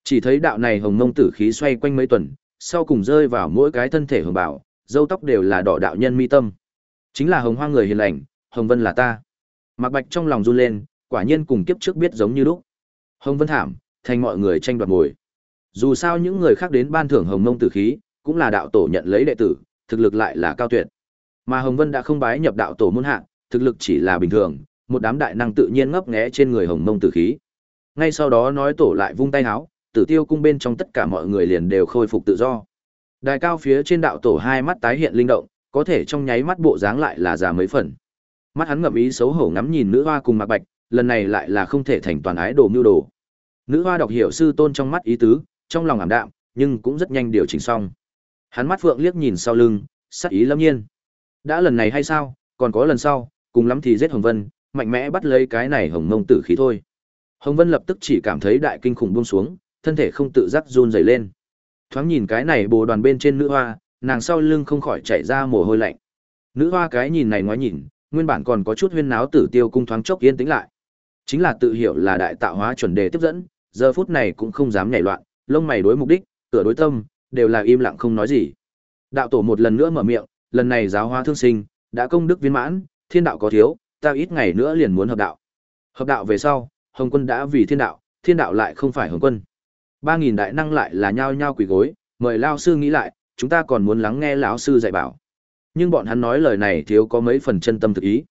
Chỉ thấy đạo này hồng mông tử khí xoay quanh mấy tuần, sau cùng rơi vào mỗi cái thân thể hồng bảo, dâu tóc đều là đỏ đạo nhân mi tâm. Chính là hồng hoa người hiền lành, hồng vân là ta. Mạc Bạch trong lòng run lên, quả nhiên cùng kiếp trước biết giống như lúc. Hồng vân thảm, thành mọi người tranh đoạt ngồi. Dù sao những người khác đến ban thưởng hồng mông tử khí, cũng là đạo tổ nhận lấy đệ tử, thực lực lại là cao tuyệt. Mà Hồng Vân đã không bái nhập đạo tổ môn hạ, thực lực chỉ là bình thường, một đám đại năng tự nhiên ngấp nghé trên người Hồng Mông tử khí. Ngay sau đó nói tổ lại vung tay háo, Tử Tiêu cung bên trong tất cả mọi người liền đều khôi phục tự do. Đài cao phía trên đạo tổ hai mắt tái hiện linh động, có thể trong nháy mắt bộ dáng lại là già mấy phần. Mắt hắn ngậm ý xấu hổ ngắm nhìn nữ hoa cùng Mạc Bạch, lần này lại là không thể thành toàn ái đồ mưu đồ. Nữ hoa đọc hiểu sư tôn trong mắt ý tứ, trong lòng ảm đạm, nhưng cũng rất nhanh điều chỉnh xong. Hắn mắt phượng liếc nhìn sau lưng, sắc ý lâm nhiên. Đã lần này hay sao, còn có lần sau, cùng lắm thì giết Hồng Vân, mạnh mẽ bắt lấy cái này hồng mông tử khí thôi. Hồng Vân lập tức chỉ cảm thấy đại kinh khủng buông xuống, thân thể không tự giác run rẩy lên. Thoáng nhìn cái này bồ đoàn bên trên nữ hoa, nàng sau lưng không khỏi chảy ra mồ hôi lạnh. Nữ hoa cái nhìn này ngoái nhìn, nguyên bản còn có chút huyên náo tử tiêu cung thoáng chốc yên tĩnh lại. Chính là tự hiểu là đại tạo hóa chuẩn đề tiếp dẫn, giờ phút này cũng không dám nhảy loạn, lông mày đối mục đích, cửa đối tâm, đều là im lặng không nói gì. Đạo tổ một lần nữa mở miệng, lần này giáo hóa thương sinh, đã công đức viên mãn, thiên đạo có thiếu, ta ít ngày nữa liền muốn hợp đạo. Hợp đạo về sau, Hồng Quân đã vì thiên đạo, thiên đạo lại không phải Hồng Quân. Ba nghìn đại năng lại là nhao nhao quỳ gối, mời lão sư nghĩ lại, chúng ta còn muốn lắng nghe lão sư dạy bảo. Nhưng bọn hắn nói lời này thiếu có mấy phần chân tâm thực ý.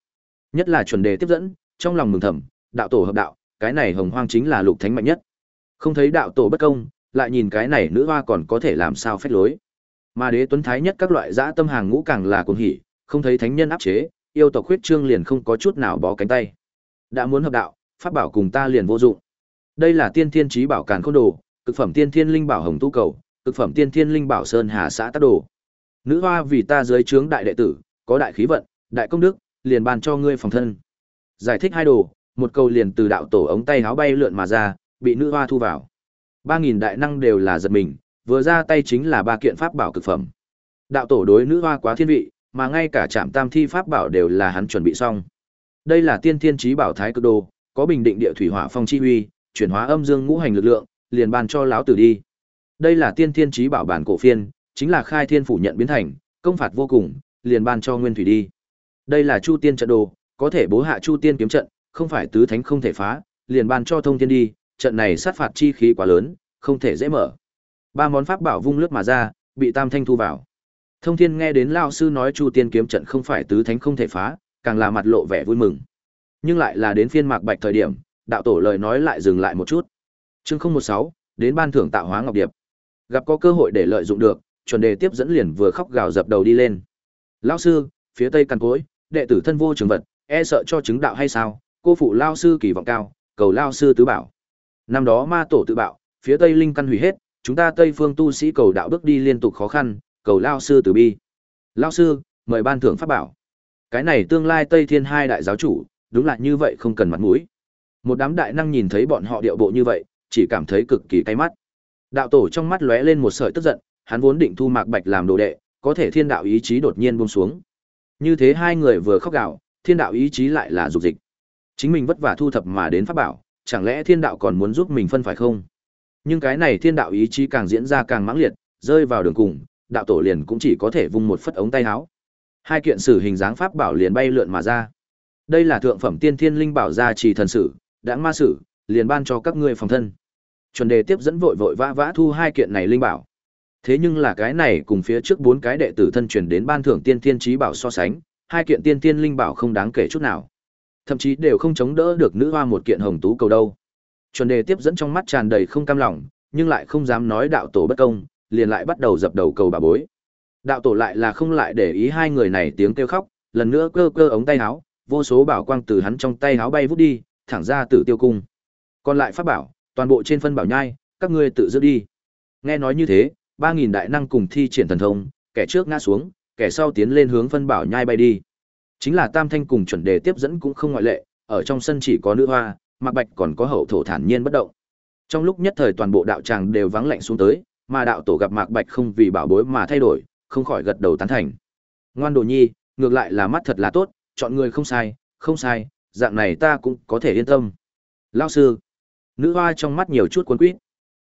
Nhất là chuẩn đề tiếp dẫn, trong lòng mừng thầm, đạo tổ hợp đạo, cái này hồng hoang chính là lục thánh mạnh nhất. Không thấy đạo tổ bất công, lại nhìn cái này nữ hoa còn có thể làm sao phép lối. Mà đế tuấn thái nhất các loại dã tâm hàng ngũ càng là cuồng hỉ, không thấy thánh nhân áp chế, yêu tộc huyết trương liền không có chút nào bó cánh tay. Đã muốn hợp đạo, pháp bảo cùng ta liền vô dụng. Đây là tiên thiên trí bảo càn khôn đồ, cực phẩm tiên thiên linh bảo hồng tu cầu, cực phẩm tiên thiên linh bảo sơn hà xã tác đồ. Nữ hoa vì ta dưới trướng đại đệ tử, có đại khí vận, đại công đức, liền ban cho ngươi phòng thân. Giải thích hai đồ, một câu liền từ đạo tổ ống tay háo bay lượn mà ra, bị nữ hoa thu vào. Ba nghìn đại năng đều là giật mình, vừa ra tay chính là ba kiện pháp bảo cực phẩm. Đạo tổ đối nữ hoa quá thiên vị, mà ngay cả trạm tam thi pháp bảo đều là hắn chuẩn bị xong. Đây là tiên thiên trí bảo thái cực đồ, có bình định địa thủy hỏa phong chi uy, chuyển hóa âm dương ngũ hành lực lượng, liền ban cho lão tử đi. Đây là tiên thiên trí bảo bản cổ phiên, chính là khai thiên phủ nhận biến thành, công phạt vô cùng, liền ban cho nguyên thủy đi. Đây là chu tiên trận đồ, có thể bố hạ chu tiên kiếm trận, không phải tứ thánh không thể phá, liền ban cho thông thiên đi, trận này sát phạt chi khí quá lớn, không thể dễ mở. Ba món pháp bảo vung lướt mà ra, bị Tam Thanh thu vào. Thông Thiên nghe đến lão sư nói Chu Tiên kiếm trận không phải tứ thánh không thể phá, càng là mặt lộ vẻ vui mừng. Nhưng lại là đến phiên Mạc Bạch thời điểm, đạo tổ lời nói lại dừng lại một chút. Chương 016, đến ban thưởng tạo hóa ngọc điệp. Gặp có cơ hội để lợi dụng được, chuẩn đề tiếp dẫn liền vừa khóc gào dập đầu đi lên. Lão sư, phía tây căn cối, đệ tử thân vô trường vật, e sợ cho chứng đạo hay sao? Cô phụ lão sư kỳ vọng cao, cầu lão sư tứ bảo. Năm đó ma tổ tự bạo, phía tây linh căn hủy hết, chúng ta tây phương tu sĩ cầu đạo bước đi liên tục khó khăn, cầu lão sư từ bi. Lão sư, mời ban thưởng pháp bảo. Cái này tương lai Tây Thiên hai đại giáo chủ, đúng là như vậy không cần mặt mũi. Một đám đại năng nhìn thấy bọn họ điệu bộ như vậy, chỉ cảm thấy cực kỳ cay mắt. Đạo tổ trong mắt lóe lên một sợi tức giận, hắn vốn định thu Mạc Bạch làm đồ đệ, có thể thiên đạo ý chí đột nhiên buông xuống. Như thế hai người vừa khóc gào, thiên đạo ý chí lại là dục dịch. Chính mình vất vả thu thập mà đến pháp bảo, chẳng lẽ thiên đạo còn muốn giúp mình phân phải không? Nhưng cái này thiên đạo ý chí càng diễn ra càng mãng liệt, rơi vào đường cùng, đạo tổ liền cũng chỉ có thể vung một phất ống tay áo. Hai kiện sử hình dáng pháp bảo liền bay lượn mà ra. Đây là thượng phẩm tiên thiên linh bảo gia trì thần sử, đãng ma sử, liền ban cho các ngươi phòng thân. Chuẩn đề tiếp dẫn vội vội vã vã thu hai kiện này linh bảo. Thế nhưng là cái này cùng phía trước bốn cái đệ tử thân truyền đến ban thưởng tiên tiên trí bảo so sánh, hai kiện tiên tiên linh bảo không đáng kể chút nào. Thậm chí đều không chống đỡ được nữ hoa một kiện hồng tú cầu đâu. Chuẩn đề tiếp dẫn trong mắt tràn đầy không cam lòng, nhưng lại không dám nói đạo tổ bất công, liền lại bắt đầu dập đầu cầu bà bối. Đạo tổ lại là không lại để ý hai người này tiếng kêu khóc, lần nữa cơ cơ ống tay áo, vô số bảo quang từ hắn trong tay áo bay vút đi, thẳng ra tử tiêu cung. Còn lại pháp bảo, toàn bộ trên phân bảo nhai, các ngươi tự giữ đi. Nghe nói như thế, ba nghìn đại năng cùng thi triển thần thông, kẻ trước ngã xuống, kẻ sau tiến lên hướng phân bảo nhai bay đi. Chính là Tam Thanh cùng chuẩn đề tiếp dẫn cũng không ngoại lệ, ở trong sân chỉ có nữ hoa, Mạc Bạch còn có hậu thổ thản nhiên bất động. Trong lúc nhất thời toàn bộ đạo tràng đều vắng lạnh xuống tới, mà đạo tổ gặp Mạc Bạch không vì bảo bối mà thay đổi, không khỏi gật đầu tán thành. Ngoan đồ nhi, ngược lại là mắt thật là tốt, chọn người không sai, không sai, dạng này ta cũng có thể yên tâm. Lão sư, nữ hoa trong mắt nhiều chút cuốn quýt.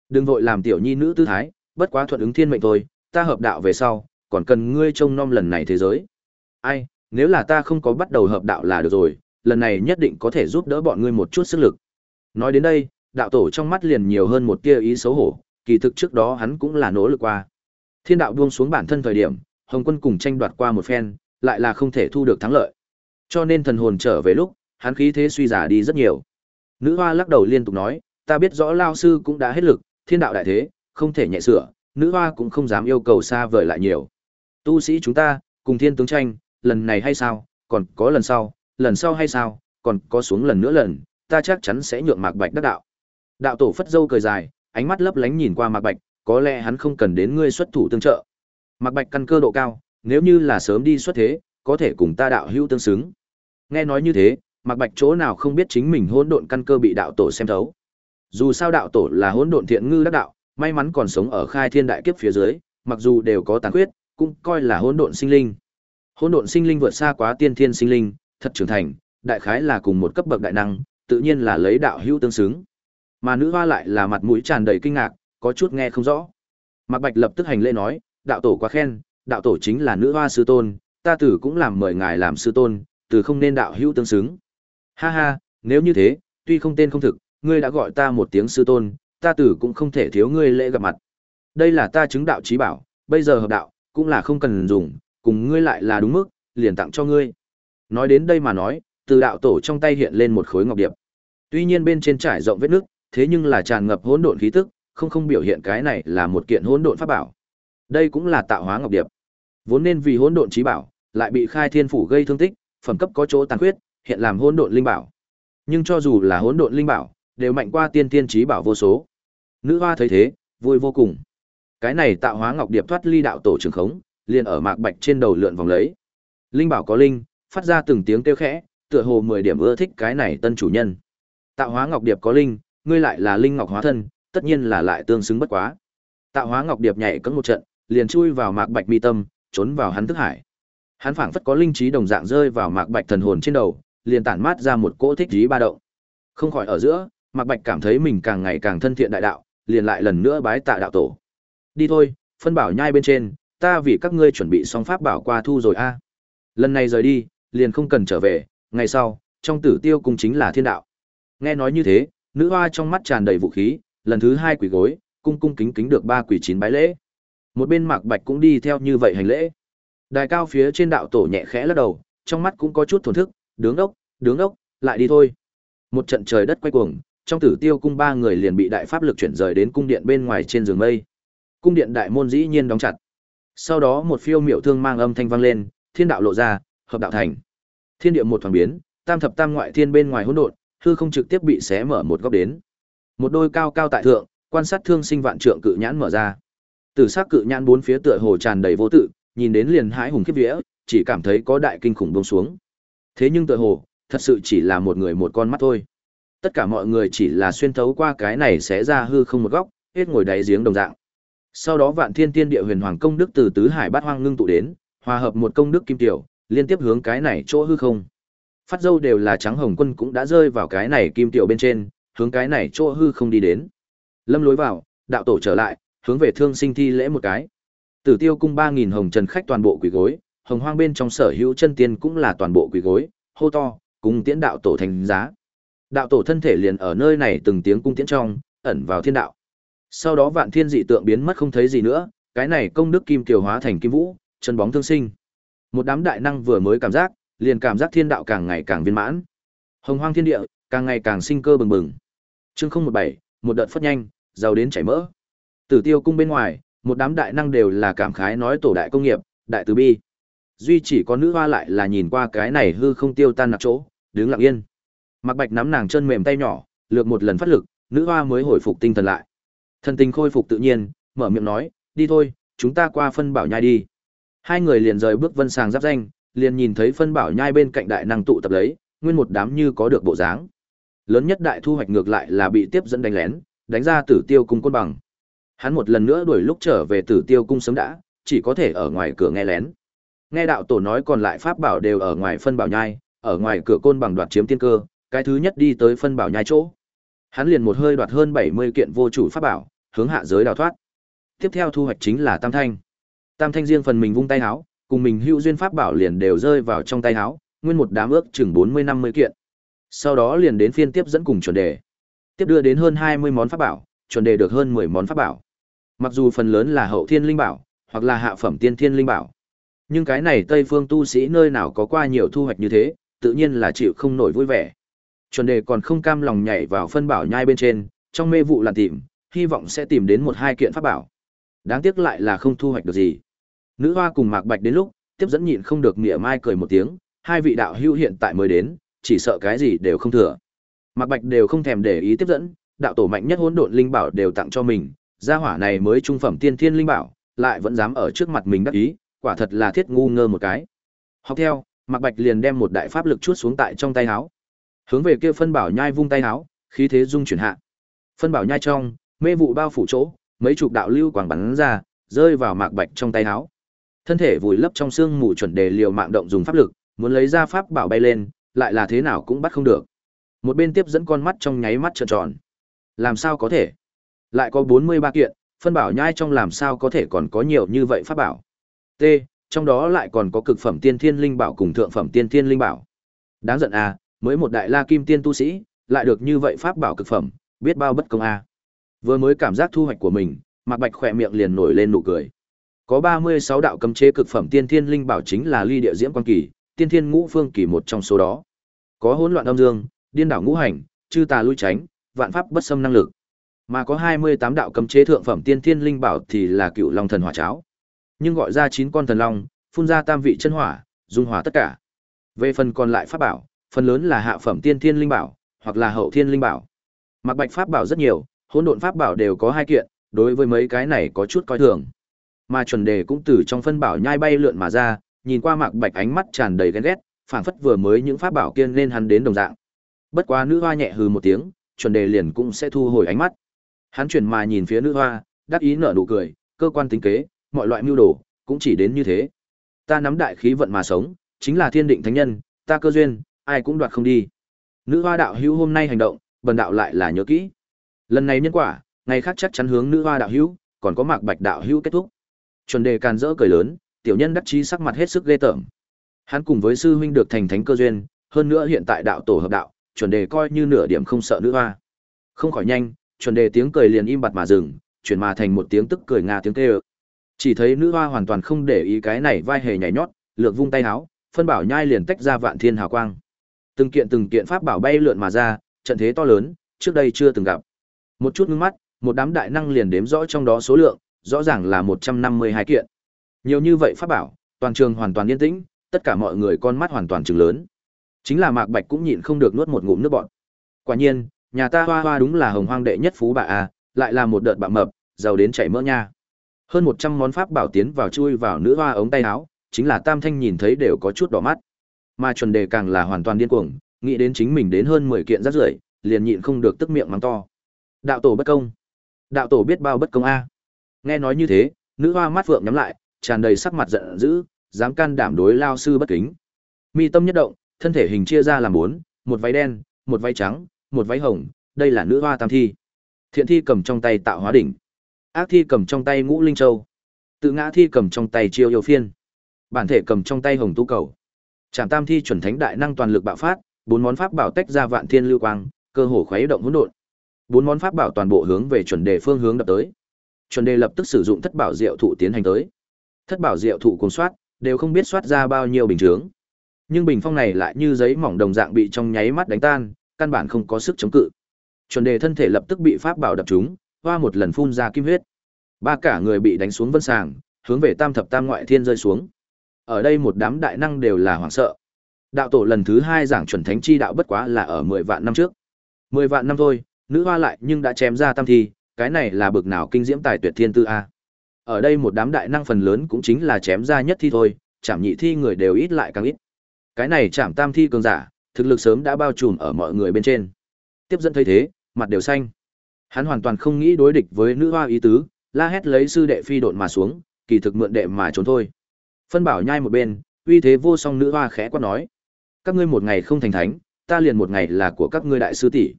Đừng vội làm tiểu nhi nữ tư thái, bất quá thuận ứng thiên mệnh thôi, ta hợp đạo về sau, còn cần ngươi trông nom lần này thế giới. Ai, nếu là ta không có bắt đầu hợp đạo là được rồi, lần này nhất định có thể giúp đỡ bọn ngươi một chút sức lực. Nói đến đây, đạo tổ trong mắt liền nhiều hơn một tia ý xấu hổ, kỳ thực trước đó hắn cũng là nỗ lực qua. Thiên đạo buông xuống bản thân thời điểm, Hồng Quân cùng tranh đoạt qua một phen, lại là không thể thu được thắng lợi. Cho nên thần hồn trở về lúc, hắn khí thế suy giả đi rất nhiều. Nữ hoa lắc đầu liên tục nói, ta biết rõ lao sư cũng đã hết lực, thiên đạo đại thế, không thể nhẹ sửa, nữ hoa cũng không dám yêu cầu xa vời lại nhiều. Tu sĩ chúng ta, cùng thiên tướng tranh, lần này hay sao, còn có lần sau, lần sau hay sao, còn có xuống lần nữa lần, ta chắc chắn sẽ nhượng Mạc Bạch đắc đạo. Đạo tổ phất dâu cười dài, ánh mắt lấp lánh nhìn qua Mạc Bạch, có lẽ hắn không cần đến ngươi xuất thủ tương trợ. Mạc Bạch căn cơ độ cao, nếu như là sớm đi xuất thế, có thể cùng ta đạo hữu tương xứng. Nghe nói như thế, Mạc Bạch chỗ nào không biết chính mình hỗn độn căn cơ bị đạo tổ xem thấu. Dù sao đạo tổ là hỗn độn thiện ngư đắc đạo, may mắn còn sống ở khai thiên đại kiếp phía dưới, mặc dù đều có tàn khuyết, cũng coi là hỗn độn sinh linh. Hỗn độn sinh linh vượt xa quá tiên thiên sinh linh, thật trưởng thành, đại khái là cùng một cấp bậc đại năng, tự nhiên là lấy đạo hữu tương xứng. Mà nữ hoa lại là mặt mũi tràn đầy kinh ngạc, có chút nghe không rõ. Mạc Bạch lập tức hành lễ nói, đạo tổ quá khen, đạo tổ chính là nữ hoa sư tôn, ta tử cũng làm mời ngài làm sư tôn, từ không nên đạo hữu tương xứng. Ha ha, nếu như thế, tuy không tên không thực, ngươi đã gọi ta một tiếng sư tôn, ta tử cũng không thể thiếu ngươi lễ gặp mặt. Đây là ta chứng đạo trí bảo, bây giờ hợp đạo, cũng là không cần dùng, cùng ngươi lại là đúng mức, liền tặng cho ngươi. Nói đến đây mà nói, từ đạo tổ trong tay hiện lên một khối ngọc điệp. Tuy nhiên bên trên trải rộng vết nước, thế nhưng là tràn ngập hỗn độn khí tức, không không biểu hiện cái này là một kiện hỗn độn pháp bảo. Đây cũng là tạo hóa ngọc điệp. Vốn nên vì hỗn độn trí bảo, lại bị Khai Thiên phủ gây thương tích, phẩm cấp có chỗ tàn khuyết, hiện làm hỗn độn linh bảo. Nhưng cho dù là hỗn độn linh bảo, đều mạnh qua tiên tiên trí bảo vô số. Nữ hoa thấy thế, vui vô cùng. Cái này tạo hóa ngọc điệp thoát ly đạo tổ trường khống, liền ở mạc bạch trên đầu lượn vòng lấy. Linh bảo có linh, phát ra từng tiếng kêu khẽ, tựa hồ mười điểm ưa thích cái này tân chủ nhân. Tạo hóa ngọc điệp có linh, ngươi lại là linh ngọc hóa thân, tất nhiên là lại tương xứng bất quá. Tạo hóa ngọc điệp nhảy cẫng một trận, liền chui vào mạc bạch mi tâm, trốn vào hắn thức hải. Hắn phảng phất có linh trí đồng dạng rơi vào mạc bạch thần hồn trên đầu, liền tản mát ra một cỗ thích trí ba động. Không khỏi ở giữa, mạc bạch cảm thấy mình càng ngày càng thân thiện đại đạo, liền lại lần nữa bái tạ đạo tổ. Đi thôi, phân bảo nhai bên trên, ta vì các ngươi chuẩn bị xong pháp bảo qua thu rồi a. Lần này rời đi, liền không cần trở về, ngày sau, trong tử tiêu cung chính là thiên đạo. Nghe nói như thế, nữ hoa trong mắt tràn đầy vũ khí, lần thứ hai quỳ gối, cung cung kính kính được ba quỷ chín bái lễ. Một bên Mạc Bạch cũng đi theo như vậy hành lễ. Đài cao phía trên đạo tổ nhẹ khẽ lắc đầu, trong mắt cũng có chút thổn thức, đứng đốc, đứng đốc, lại đi thôi. Một trận trời đất quay cuồng, trong tử tiêu cung ba người liền bị đại pháp lực chuyển rời đến cung điện bên ngoài trên giường mây. Cung điện đại môn dĩ nhiên đóng chặt. Sau đó một phiêu miệu thương mang âm thanh vang lên, thiên đạo lộ ra, hợp đạo thành. Thiên địa một thoáng biến, tam thập tam ngoại thiên bên ngoài hỗn độn, hư không trực tiếp bị xé mở một góc đến. Một đôi cao cao tại thượng, quan sát thương sinh vạn trượng cự nhãn mở ra. Tử sắc cự nhãn bốn phía tựa hồ tràn đầy vô tự, nhìn đến liền hãi hùng khiếp vía, chỉ cảm thấy có đại kinh khủng buông xuống. Thế nhưng tựa hồ, thật sự chỉ là một người một con mắt thôi. Tất cả mọi người chỉ là xuyên thấu qua cái này sẽ ra hư không một góc, hết ngồi đáy giếng đồng dạng. Sau đó Vạn Thiên Tiên Địa Huyền Hoàng công đức từ tứ hải bát hoang ngưng tụ đến, hòa hợp một công đức kim tiểu, liên tiếp hướng cái này chỗ hư không. Phát dâu đều là trắng hồng quân cũng đã rơi vào cái này kim tiểu bên trên, hướng cái này chỗ hư không đi đến. Lâm lối vào, đạo tổ trở lại, hướng về thương sinh thi lễ một cái. Tử Tiêu cung 3000 hồng trần khách toàn bộ quỳ gối, hồng hoang bên trong sở hữu chân tiên cũng là toàn bộ quỳ gối, hô to, cùng tiễn đạo tổ thành giá. Đạo tổ thân thể liền ở nơi này từng tiếng cung tiễn trong, ẩn vào thiên đạo. Sau đó vạn thiên dị tượng biến mất không thấy gì nữa, cái này công đức kim kiều hóa thành kim vũ, chân bóng thương sinh. Một đám đại năng vừa mới cảm giác, liền cảm giác thiên đạo càng ngày càng viên mãn. Hồng hoang thiên địa, càng ngày càng sinh cơ bừng bừng. Chương 017, một đợt phất nhanh, giàu đến chảy mỡ. Tử Tiêu cung bên ngoài, một đám đại năng đều là cảm khái nói tổ đại công nghiệp, đại từ bi. Duy chỉ có nữ hoa lại là nhìn qua cái này hư không tiêu tan nặc chỗ, đứng lặng yên. mặc Bạch nắm nàng chân mềm tay nhỏ, lược một lần phát lực, nữ hoa mới hồi phục tinh thần lại. Thần tình khôi phục tự nhiên, mở miệng nói, đi thôi, chúng ta qua phân bảo nhai đi. Hai người liền rời bước vân sàng giáp danh, liền nhìn thấy phân bảo nhai bên cạnh đại năng tụ tập lấy, nguyên một đám như có được bộ dáng. Lớn nhất đại thu hoạch ngược lại là bị tiếp dẫn đánh lén, đánh ra tử tiêu cung côn bằng. Hắn một lần nữa đuổi lúc trở về tử tiêu cung sớm đã, chỉ có thể ở ngoài cửa nghe lén. Nghe đạo tổ nói còn lại pháp bảo đều ở ngoài phân bảo nhai, ở ngoài cửa côn bằng đoạt chiếm tiên cơ, cái thứ nhất đi tới phân bảo nhai chỗ. Hắn liền một hơi đoạt hơn 70 kiện vô chủ pháp bảo, hướng hạ giới đào thoát. Tiếp theo thu hoạch chính là Tam Thanh. Tam Thanh riêng phần mình vung tay háo, cùng mình hữu duyên pháp bảo liền đều rơi vào trong tay háo, nguyên một đám ước chừng 40-50 kiện. Sau đó liền đến phiên tiếp dẫn cùng chuẩn đề. Tiếp đưa đến hơn 20 món pháp bảo, chuẩn đề được hơn 10 món pháp bảo. Mặc dù phần lớn là hậu thiên linh bảo, hoặc là hạ phẩm tiên thiên linh bảo. Nhưng cái này Tây phương tu sĩ nơi nào có qua nhiều thu hoạch như thế, tự nhiên là chịu không nổi vui vẻ. Chuẩn đề còn không cam lòng nhảy vào phân bảo nhai bên trên, trong mê vụ làn tìm, hy vọng sẽ tìm đến một hai kiện pháp bảo. Đáng tiếc lại là không thu hoạch được gì. Nữ hoa cùng Mạc Bạch đến lúc, tiếp dẫn nhịn không được mỉa mai cười một tiếng, hai vị đạo hữu hiện tại mới đến, chỉ sợ cái gì đều không thừa. Mạc Bạch đều không thèm để ý tiếp dẫn, đạo tổ mạnh nhất hỗn độn linh bảo đều tặng cho mình, gia hỏa này mới trung phẩm tiên thiên linh bảo, lại vẫn dám ở trước mặt mình đắc ý, quả thật là thiết ngu ngơ một cái. Học theo, Mạc Bạch liền đem một đại pháp lực chuốt xuống tại trong tay áo. Hướng về kia phân bảo nhai vung tay áo, khí thế dung chuyển hạ. Phân bảo nhai trong, mê vụ bao phủ chỗ, mấy chục đạo lưu quang bắn ra, rơi vào Mạc Bạch trong tay áo. Thân thể vùi lấp trong xương mù chuẩn đề liều mạng động dùng pháp lực, muốn lấy ra pháp bảo bay lên, lại là thế nào cũng bắt không được. Một bên tiếp dẫn con mắt trong nháy mắt trợn tròn. Làm sao có thể? Lại có 43 kiện, phân bảo nhai trong làm sao có thể còn có nhiều như vậy pháp bảo. T, trong đó lại còn có cực phẩm tiên thiên linh bảo cùng thượng phẩm tiên thiên linh bảo. Đáng giận à, mới một đại la kim tiên tu sĩ, lại được như vậy pháp bảo cực phẩm, biết bao bất công à. Vừa mới cảm giác thu hoạch của mình, Mạc Bạch khỏe miệng liền nổi lên nụ cười. Có 36 đạo cấm chế cực phẩm tiên thiên linh bảo chính là ly địa diễm quan kỳ, tiên thiên ngũ phương kỳ một trong số đó. Có hỗn loạn âm dương, điên đảo ngũ hành, chư tà lui tránh, vạn pháp bất xâm năng lực. Mà có 28 đạo cấm chế thượng phẩm tiên thiên linh bảo thì là cựu long thần hỏa cháo. Nhưng gọi ra chín con thần long, phun ra tam vị chân hỏa, dung hòa tất cả. Về phần còn lại pháp bảo, phần lớn là hạ phẩm tiên thiên linh bảo, hoặc là hậu thiên linh bảo. Mặc Bạch pháp bảo rất nhiều, hỗn độn pháp bảo đều có hai kiện, đối với mấy cái này có chút coi thường. Mà chuẩn đề cũng từ trong phân bảo nhai bay lượn mà ra, nhìn qua Mạc Bạch ánh mắt tràn đầy ghen ghét, phảng phất vừa mới những pháp bảo kiên nên hắn đến đồng dạng. Bất quá nữ hoa nhẹ hừ một tiếng, chuẩn đề liền cũng sẽ thu hồi ánh mắt. Hắn chuyển mà nhìn phía nữ hoa, đắc ý nở nụ cười, cơ quan tính kế, mọi loại mưu đồ, cũng chỉ đến như thế. Ta nắm đại khí vận mà sống, chính là thiên định thánh nhân, ta cơ duyên, ai cũng đoạt không đi. Nữ hoa đạo hữu hôm nay hành động, bần đạo lại là nhớ kỹ. Lần này nhân quả, ngày khác chắc chắn hướng nữ hoa đạo hữu, còn có mạc bạch đạo hữu kết thúc. Chuẩn đề càn rỡ cười lớn, tiểu nhân đắc chí sắc mặt hết sức ghê tởm. Hắn cùng với sư huynh được thành thánh cơ duyên, hơn nữa hiện tại đạo tổ hợp đạo, chuẩn đề coi như nửa điểm không sợ nữ hoa. Không khỏi nhanh, chuẩn đề tiếng cười liền im bặt mà dừng, chuyển mà thành một tiếng tức cười nga tiếng kêu. Chỉ thấy nữ hoa hoàn toàn không để ý cái này vai hề nhảy nhót, lược vung tay háo phân bảo nhai liền tách ra vạn thiên hào quang. Từng kiện từng kiện pháp bảo bay lượn mà ra, trận thế to lớn, trước đây chưa từng gặp. Một chút ngưng mắt, một đám đại năng liền đếm rõ trong đó số lượng, rõ ràng là 152 kiện. Nhiều như vậy pháp bảo, toàn trường hoàn toàn yên tĩnh, tất cả mọi người con mắt hoàn toàn trừng lớn. Chính là Mạc Bạch cũng nhịn không được nuốt một ngụm nước bọt. Quả nhiên, nhà ta hoa hoa đúng là hồng hoang đệ nhất phú bà a, lại là một đợt bạ mập, giàu đến chảy mỡ nha. Hơn 100 món pháp bảo tiến vào chui vào nữ hoa ống tay áo, chính là Tam Thanh nhìn thấy đều có chút đỏ mắt. Mà chuẩn đề càng là hoàn toàn điên cuồng, nghĩ đến chính mình đến hơn 10 kiện rác rưởi, liền nhịn không được tức miệng mắng to. Đạo tổ bất công. Đạo tổ biết bao bất công a. Nghe nói như thế, nữ hoa mắt vượng nhắm lại, tràn đầy sắc mặt giận dữ, dám can đảm đối lao sư bất kính. Mi tâm nhất động, thân thể hình chia ra làm bốn, một váy đen, một váy trắng, một váy hồng, đây là nữ hoa tam thi. Thiện thi cầm trong tay tạo hóa đỉnh, ác thi cầm trong tay ngũ linh châu, tự ngã thi cầm trong tay chiêu yêu phiên, bản thể cầm trong tay hồng tu cầu. Trảm tam thi chuẩn thánh đại năng toàn lực bạo phát, bốn món pháp bảo tách ra vạn thiên lưu quang, cơ hồ khuấy động hỗn độn. Bốn món pháp bảo toàn bộ hướng về chuẩn đề phương hướng đập tới. Chuẩn đề lập tức sử dụng thất bảo diệu thụ tiến hành tới. Thất bảo diệu thụ cùng soát, đều không biết soát ra bao nhiêu bình chướng. Nhưng bình phong này lại như giấy mỏng đồng dạng bị trong nháy mắt đánh tan, căn bản không có sức chống cự. Chuẩn đề thân thể lập tức bị pháp bảo đập trúng, hoa một lần phun ra kim huyết. Ba cả người bị đánh xuống vân sàng, hướng về tam thập tam ngoại thiên rơi xuống. Ở đây một đám đại năng đều là hoảng sợ. Đạo tổ lần thứ hai giảng chuẩn thánh chi đạo bất quá là ở mười vạn năm trước. mười vạn năm thôi, nữ hoa lại nhưng đã chém ra tam thi, cái này là bực nào kinh diễm tài tuyệt thiên tư a. Ở đây một đám đại năng phần lớn cũng chính là chém ra nhất thi thôi, chạm nhị thi người đều ít lại càng ít. Cái này chạm tam thi cường giả, thực lực sớm đã bao trùm ở mọi người bên trên. Tiếp dẫn thấy thế, mặt đều xanh. Hắn hoàn toàn không nghĩ đối địch với nữ hoa ý tứ, la hét lấy sư đệ phi độn mà xuống, kỳ thực mượn đệ mà trốn thôi. Phân bảo nhai một bên, uy thế vô song nữ hoa khẽ quát nói: "Các ngươi một ngày không thành thánh, ta liền một ngày là của các ngươi đại sư tỷ.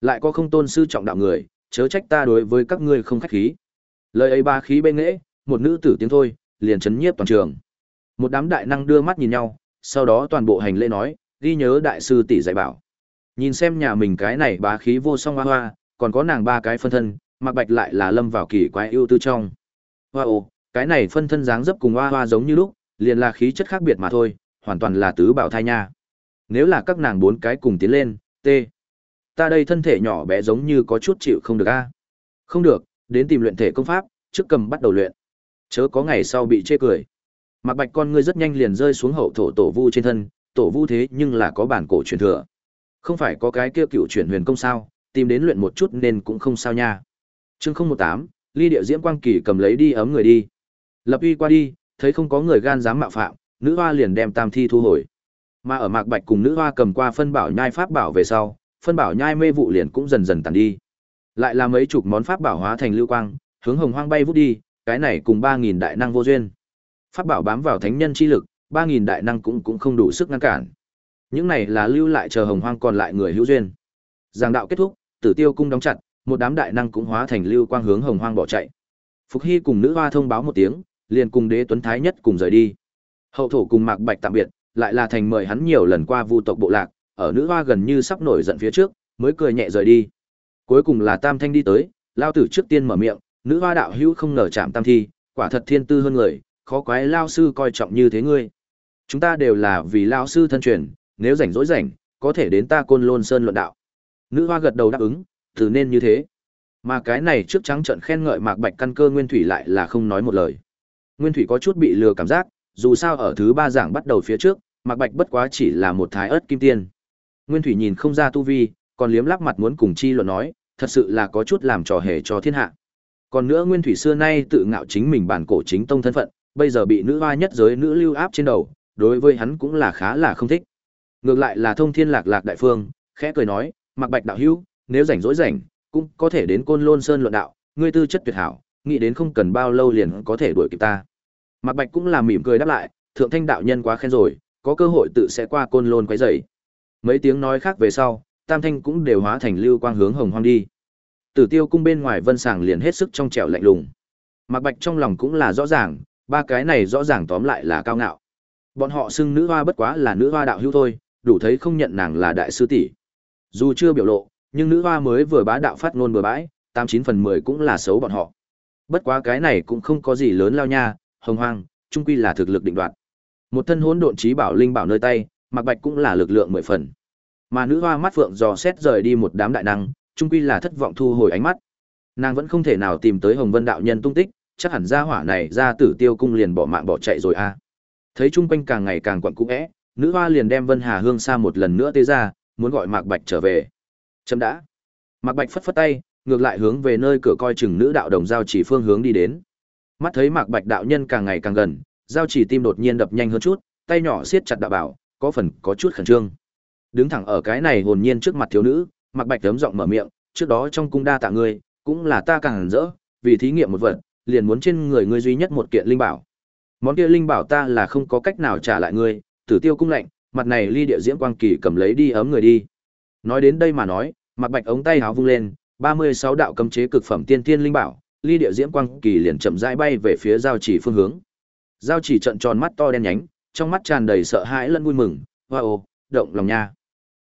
Lại có không tôn sư trọng đạo người, chớ trách ta đối với các ngươi không khách khí." Lời ấy ba khí bên nghệ, một nữ tử tiếng thôi, liền chấn nhiếp toàn trường. Một đám đại năng đưa mắt nhìn nhau, sau đó toàn bộ hành lễ nói, ghi nhớ đại sư tỷ dạy bảo. Nhìn xem nhà mình cái này bá khí vô song hoa hoa, còn có nàng ba cái phân thân, mặc bạch lại là lâm vào kỳ quái ưu tư trong. Hoa ồ, cái này phân thân dáng dấp cùng hoa hoa giống như lúc, liền là khí chất khác biệt mà thôi, hoàn toàn là tứ bảo thai nha. Nếu là các nàng bốn cái cùng tiến lên, t. Ta đây thân thể nhỏ bé giống như có chút chịu không được a. Không được, đến tìm luyện thể công pháp, trước cầm bắt đầu luyện. Chớ có ngày sau bị chê cười. Mạc Bạch con ngươi rất nhanh liền rơi xuống hậu thổ tổ vu trên thân, tổ vu thế nhưng là có bản cổ truyền thừa. Không phải có cái kia cựu chuyển huyền công sao, tìm đến luyện một chút nên cũng không sao nha. Chương 018, Ly Điệu Diễm Quang Kỳ cầm lấy đi ấm người đi. Lập uy qua đi, thấy không có người gan dám mạo phạm, nữ hoa liền đem tam thi thu hồi. Mà ở Mạc Bạch cùng nữ hoa cầm qua phân bảo nhai pháp bảo về sau, phân bảo nhai mê vụ liền cũng dần dần tàn đi. Lại là mấy chục món pháp bảo hóa thành lưu quang, hướng hồng hoang bay vút đi, cái này cùng 3000 đại năng vô duyên. Pháp bảo bám vào thánh nhân chi lực, 3000 đại năng cũng cũng không đủ sức ngăn cản. Những này là lưu lại chờ hồng hoang còn lại người hữu duyên. Giảng đạo kết thúc, Tử Tiêu cung đóng chặt, một đám đại năng cũng hóa thành lưu quang hướng hồng hoang bỏ chạy. Phục Hy cùng nữ hoa thông báo một tiếng, liền cùng Đế Tuấn Thái nhất cùng rời đi. Hậu thổ cùng Mạc Bạch tạm biệt, lại là thành mời hắn nhiều lần qua vu tộc bộ lạc, ở nữ hoa gần như sắp nổi giận phía trước, mới cười nhẹ rời đi. Cuối cùng là Tam Thanh đi tới, lao tử trước tiên mở miệng, nữ hoa đạo hữu không ngờ chạm Tam thi, quả thật thiên tư hơn người, khó quái lao sư coi trọng như thế ngươi. Chúng ta đều là vì lao sư thân truyền, nếu rảnh rỗi rảnh, có thể đến ta Côn Lôn Sơn luận đạo. Nữ hoa gật đầu đáp ứng, từ nên như thế. Mà cái này trước trắng trận khen ngợi Mạc Bạch căn cơ Nguyên Thủy lại là không nói một lời. Nguyên Thủy có chút bị lừa cảm giác, dù sao ở thứ ba giảng bắt đầu phía trước, Mạc Bạch bất quá chỉ là một thái ớt kim tiên. Nguyên Thủy nhìn không ra tu vi, còn liếm lắp mặt muốn cùng chi luận nói, thật sự là có chút làm trò hề cho thiên hạ. Còn nữa Nguyên Thủy xưa nay tự ngạo chính mình bản cổ chính tông thân phận, bây giờ bị nữ hoa nhất giới nữ lưu áp trên đầu, đối với hắn cũng là khá là không thích. Ngược lại là Thông Thiên Lạc Lạc đại phương, khẽ cười nói, "Mạc Bạch đạo hữu, nếu rảnh rỗi rảnh, cũng có thể đến Côn Lôn Sơn luận đạo, ngươi tư chất tuyệt hảo, nghĩ đến không cần bao lâu liền có thể đuổi kịp ta." Mạc Bạch cũng là mỉm cười đáp lại, "Thượng Thanh đạo nhân quá khen rồi, có cơ hội tự sẽ qua Côn Lôn quấy rầy." Mấy tiếng nói khác về sau, Tam Thanh cũng đều hóa thành lưu quang hướng Hồng Hoang đi. Tử Tiêu cung bên ngoài Vân Sàng liền hết sức trong trẻo lạnh lùng. Mạc Bạch trong lòng cũng là rõ ràng, ba cái này rõ ràng tóm lại là cao ngạo. Bọn họ xưng nữ hoa bất quá là nữ hoa đạo hữu thôi, đủ thấy không nhận nàng là đại sư tỷ. Dù chưa biểu lộ, nhưng nữ hoa mới vừa bá đạo phát ngôn bừa bãi, tám chín phần mười cũng là xấu bọn họ. Bất quá cái này cũng không có gì lớn lao nha, hồng hoang, trung quy là thực lực định đoạt. Một thân hỗn độn trí bảo linh bảo nơi tay, mặc Bạch cũng là lực lượng mười phần. Mà nữ hoa mắt phượng dò xét rời đi một đám đại năng, trung quy là thất vọng thu hồi ánh mắt. Nàng vẫn không thể nào tìm tới Hồng Vân đạo nhân tung tích, chắc hẳn gia hỏa này ra Tử Tiêu cung liền bỏ mạng bỏ chạy rồi a. À. Thấy trung quanh càng ngày càng quặn cũ é, nữ hoa liền đem Vân Hà Hương Sa một lần nữa tế ra, muốn gọi Mạc Bạch trở về. Chấm đã. Mạc Bạch phất phất tay, ngược lại hướng về nơi cửa coi chừng nữ đạo đồng giao chỉ phương hướng đi đến. Mắt thấy Mạc Bạch đạo nhân càng ngày càng gần, giao chỉ tim đột nhiên đập nhanh hơn chút, tay nhỏ siết chặt đạo bảo, có phần có chút khẩn trương. Đứng thẳng ở cái này hồn nhiên trước mặt thiếu nữ, Mạc Bạch tấm giọng mở miệng, trước đó trong cung đa tạ ngươi, cũng là ta càng rỡ, vì thí nghiệm một vật, liền muốn trên người ngươi duy nhất một kiện linh bảo. Món kia linh bảo ta là không có cách nào trả lại ngươi, Tử Tiêu cung lạnh, mặt này ly địa diễm quang kỳ cầm lấy đi ấm người đi. Nói đến đây mà nói, Mạc Bạch ống tay háo vung lên, 36 đạo cấm chế cực phẩm tiên tiên linh bảo, ly địa diễm quang kỳ liền chậm rãi bay về phía giao chỉ phương hướng. Giao chỉ trận tròn mắt to đen nhánh, trong mắt tràn đầy sợ hãi lẫn vui mừng, wow, động lòng nha.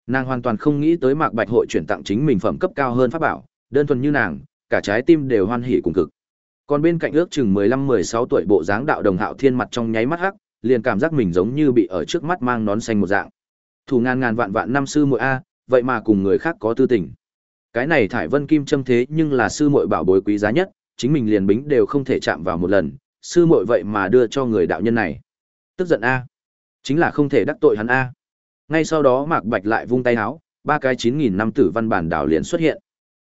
Nàng hoàn toàn không nghĩ tới Mạc Bạch hội chuyển tặng chính mình phẩm cấp cao hơn pháp bảo, đơn thuần như nàng, cả trái tim đều hoan hỉ cùng cực. Còn bên cạnh ước chừng 15-16 tuổi bộ dáng đạo đồng Hạo Thiên mặt trong nháy mắt hắc, liền cảm giác mình giống như bị ở trước mắt mang nón xanh một dạng. Thủ ngàn ngàn vạn vạn năm sư muội a, vậy mà cùng người khác có tư tình. Cái này thải vân kim châm thế nhưng là sư muội bảo bối quý giá nhất, chính mình liền bính đều không thể chạm vào một lần, sư muội vậy mà đưa cho người đạo nhân này. Tức giận a. Chính là không thể đắc tội hắn a. Ngay sau đó Mạc Bạch lại vung tay áo, ba cái 9000 năm tử văn bản đảo liền xuất hiện.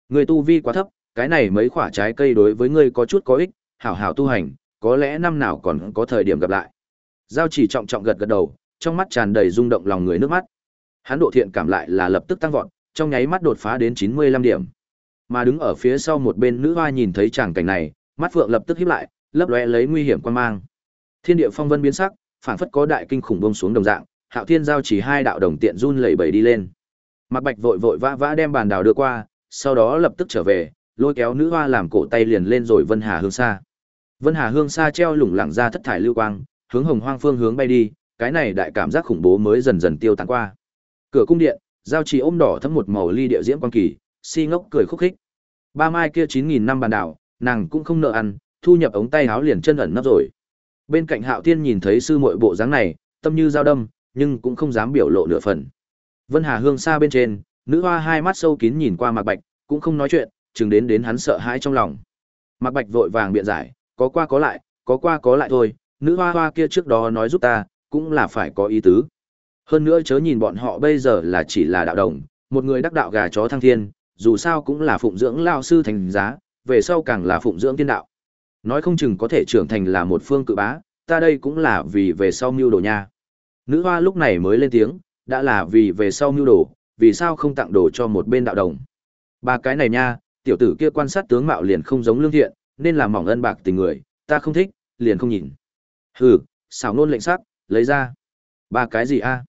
Người tu vi quá thấp, cái này mấy quả trái cây đối với ngươi có chút có ích, hảo hảo tu hành, có lẽ năm nào còn có thời điểm gặp lại. Giao chỉ trọng trọng gật gật đầu, trong mắt tràn đầy rung động lòng người nước mắt. Hắn độ thiện cảm lại là lập tức tăng vọt, trong nháy mắt đột phá đến 95 điểm. Mà đứng ở phía sau một bên nữ hoa nhìn thấy tràng cảnh này, mắt phượng lập tức híp lại, lấp lóe lấy nguy hiểm quan mang. Thiên địa phong vân biến sắc, phảng phất có đại kinh khủng bông xuống đồng dạng, Hạo Thiên giao chỉ hai đạo đồng tiện run lẩy bẩy đi lên. Mạc Bạch vội vội vã vã đem bàn đào đưa qua, sau đó lập tức trở về, lôi kéo nữ hoa làm cổ tay liền lên rồi Vân Hà Hương Sa. Vân Hà Hương Sa treo lủng lẳng ra thất thải lưu quang, hướng Hồng Hoang phương hướng bay đi, cái này đại cảm giác khủng bố mới dần dần tiêu tán qua. Cửa cung điện, giao trì ôm đỏ thấm một màu ly địa diễm quang kỳ, si ngốc cười khúc khích. Ba mai kia chín nghìn năm bàn đảo, nàng cũng không nợ ăn, thu nhập ống tay áo liền chân ẩn nấp rồi. Bên cạnh Hạo Thiên nhìn thấy sư muội bộ dáng này, tâm như dao đâm, nhưng cũng không dám biểu lộ nửa phần. Vân Hà Hương xa bên trên, nữ hoa hai mắt sâu kín nhìn qua Mạc Bạch, cũng không nói chuyện, chừng đến đến hắn sợ hãi trong lòng. Mạc Bạch vội vàng biện giải, có qua có lại, có qua có lại thôi, nữ hoa hoa kia trước đó nói giúp ta, cũng là phải có ý tứ. Hơn nữa chớ nhìn bọn họ bây giờ là chỉ là đạo đồng, một người đắc đạo gà chó thăng thiên, dù sao cũng là phụng dưỡng lao sư thành giá, về sau càng là phụng dưỡng tiên đạo. Nói không chừng có thể trưởng thành là một phương cự bá, ta đây cũng là vì về sau mưu đồ nha. Nữ hoa lúc này mới lên tiếng, đã là vì về sau mưu đồ, vì sao không tặng đồ cho một bên đạo đồng. Ba cái này nha, tiểu tử kia quan sát tướng mạo liền không giống lương thiện, nên là mỏng ân bạc tình người, ta không thích, liền không nhìn. Hừ, xảo nôn lệnh sắc, lấy ra. Ba cái gì a?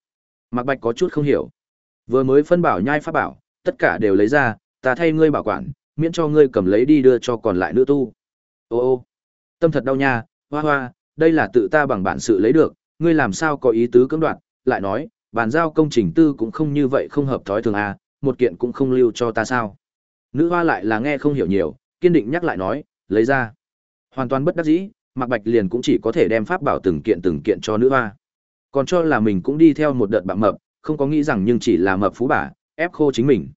Mạc Bạch có chút không hiểu. Vừa mới phân bảo nhai pháp bảo, tất cả đều lấy ra, ta thay ngươi bảo quản, miễn cho ngươi cầm lấy đi đưa cho còn lại nữ tu. Ô ô, tâm thật đau nha, hoa hoa, đây là tự ta bằng bản sự lấy được, ngươi làm sao có ý tứ cưỡng đoạt, lại nói, bàn giao công trình tư cũng không như vậy không hợp thói thường à, một kiện cũng không lưu cho ta sao. Nữ hoa lại là nghe không hiểu nhiều, kiên định nhắc lại nói, lấy ra. Hoàn toàn bất đắc dĩ, Mạc Bạch liền cũng chỉ có thể đem pháp bảo từng kiện từng kiện cho nữ hoa. Còn cho là mình cũng đi theo một đợt bạn mập, không có nghĩ rằng nhưng chỉ là mập phú bà, ép khô chính mình.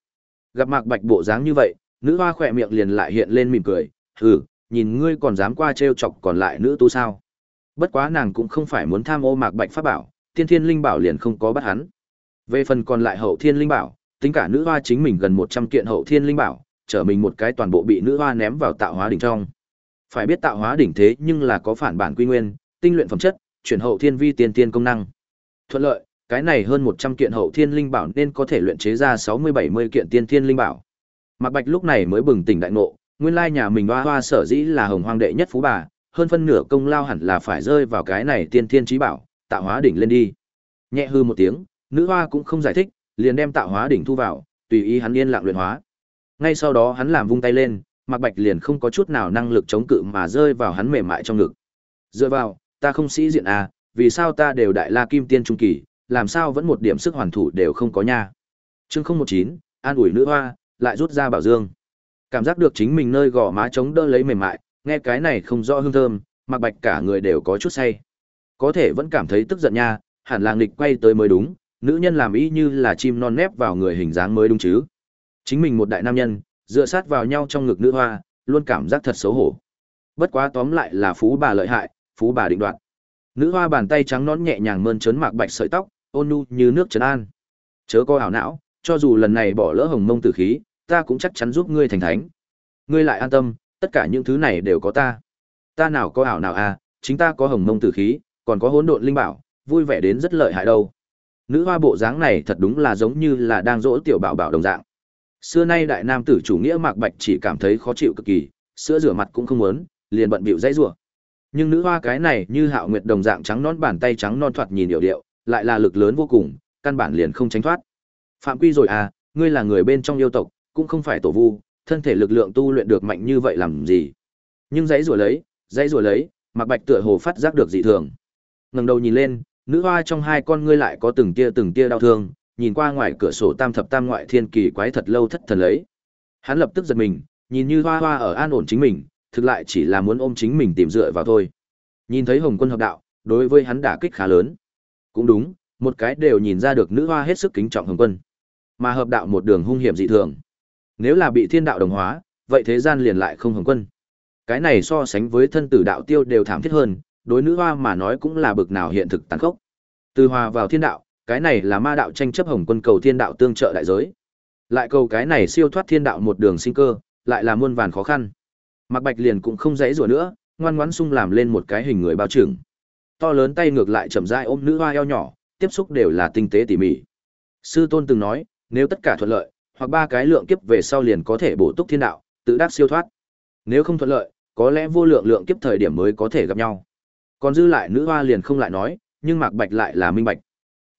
Gặp Mạc Bạch bộ dáng như vậy, nữ hoa khỏe miệng liền lại hiện lên mỉm cười, "Hừ, nhìn ngươi còn dám qua trêu chọc còn lại nữ tu sao?" Bất quá nàng cũng không phải muốn tham ô Mạc Bạch pháp bảo, Tiên Thiên Linh Bảo liền không có bắt hắn. Về phần còn lại Hậu Thiên Linh Bảo, tính cả nữ hoa chính mình gần 100 kiện Hậu Thiên Linh Bảo, trở mình một cái toàn bộ bị nữ hoa ném vào tạo hóa đỉnh trong. Phải biết tạo hóa đỉnh thế nhưng là có phản bản quy nguyên, tinh luyện phẩm chất, chuyển hậu thiên vi tiên tiên công năng. Thuận lợi, cái này hơn 100 kiện hậu thiên linh bảo nên có thể luyện chế ra 60-70 kiện tiên thiên linh bảo. Mạc Bạch lúc này mới bừng tỉnh đại ngộ, nguyên lai nhà mình hoa hoa sở dĩ là hồng hoang đệ nhất phú bà, hơn phân nửa công lao hẳn là phải rơi vào cái này tiên thiên trí bảo, tạo hóa đỉnh lên đi. Nhẹ hư một tiếng, nữ hoa cũng không giải thích, liền đem tạo hóa đỉnh thu vào, tùy ý hắn yên lặng luyện hóa. Ngay sau đó hắn làm vung tay lên, Mạc Bạch liền không có chút nào năng lực chống cự mà rơi vào hắn mềm mại trong ngực. Dựa vào, ta không sĩ diện à, vì sao ta đều đại la kim tiên trung kỳ, làm sao vẫn một điểm sức hoàn thủ đều không có nha. Chương không một chín, an ủi nữ hoa, lại rút ra bảo dương. Cảm giác được chính mình nơi gò má chống đỡ lấy mềm mại, nghe cái này không rõ hương thơm, Mạc Bạch cả người đều có chút say. Có thể vẫn cảm thấy tức giận nha, hẳn là nghịch quay tới mới đúng, nữ nhân làm ý như là chim non nép vào người hình dáng mới đúng chứ. Chính mình một đại nam nhân, Dựa sát vào nhau trong ngực nữ hoa, luôn cảm giác thật xấu hổ. Bất quá tóm lại là phú bà lợi hại, phú bà định đoạt. Nữ hoa bàn tay trắng nõn nhẹ nhàng mơn trớn mạc bạch sợi tóc, ôn nhu như nước trấn an. Chớ có ảo não, cho dù lần này bỏ lỡ hồng mông tử khí, ta cũng chắc chắn giúp ngươi thành thánh. Ngươi lại an tâm, tất cả những thứ này đều có ta. Ta nào có ảo nào à, chính ta có hồng mông tử khí, còn có hỗn độn linh bảo, vui vẻ đến rất lợi hại đâu. Nữ hoa bộ dáng này thật đúng là giống như là đang dỗ tiểu bảo bảo đồng dạng. Xưa nay đại nam tử chủ nghĩa Mạc Bạch chỉ cảm thấy khó chịu cực kỳ, sữa rửa mặt cũng không muốn, liền bận bịu dãy rủa. Nhưng nữ hoa cái này như Hạo Nguyệt đồng dạng trắng non bàn tay trắng non thoạt nhìn điệu điệu, lại là lực lớn vô cùng, căn bản liền không tránh thoát. Phạm Quy rồi à, ngươi là người bên trong yêu tộc, cũng không phải tổ vu, thân thể lực lượng tu luyện được mạnh như vậy làm gì? Nhưng dãy rủa lấy, dãy rủa lấy, Mạc Bạch tựa hồ phát giác được dị thường. Ngẩng đầu nhìn lên, nữ hoa trong hai con ngươi lại có từng tia từng tia đau thương, nhìn qua ngoài cửa sổ tam thập tam ngoại thiên kỳ quái thật lâu thất thần lấy. Hắn lập tức giật mình, nhìn như hoa hoa ở an ổn chính mình, thực lại chỉ là muốn ôm chính mình tìm dựa vào thôi. Nhìn thấy Hồng Quân hợp đạo, đối với hắn đả kích khá lớn. Cũng đúng, một cái đều nhìn ra được nữ hoa hết sức kính trọng Hồng Quân. Mà hợp đạo một đường hung hiểm dị thường. Nếu là bị thiên đạo đồng hóa, vậy thế gian liền lại không Hồng Quân. Cái này so sánh với thân tử đạo tiêu đều thảm thiết hơn, đối nữ hoa mà nói cũng là bực nào hiện thực tàn khốc. Từ hòa vào thiên đạo, cái này là ma đạo tranh chấp hồng quân cầu thiên đạo tương trợ đại giới. Lại cầu cái này siêu thoát thiên đạo một đường sinh cơ, lại là muôn vàn khó khăn. Mặc Bạch liền cũng không dãy rủa nữa, ngoan ngoãn sung làm lên một cái hình người bao trừng. To lớn tay ngược lại chậm dai ôm nữ hoa eo nhỏ, tiếp xúc đều là tinh tế tỉ mỉ. Sư tôn từng nói, nếu tất cả thuận lợi, hoặc ba cái lượng kiếp về sau liền có thể bổ túc thiên đạo, tự đắc siêu thoát. Nếu không thuận lợi, có lẽ vô lượng lượng kiếp thời điểm mới có thể gặp nhau. Còn dư lại nữ hoa liền không lại nói, nhưng Mạc Bạch lại là minh bạch.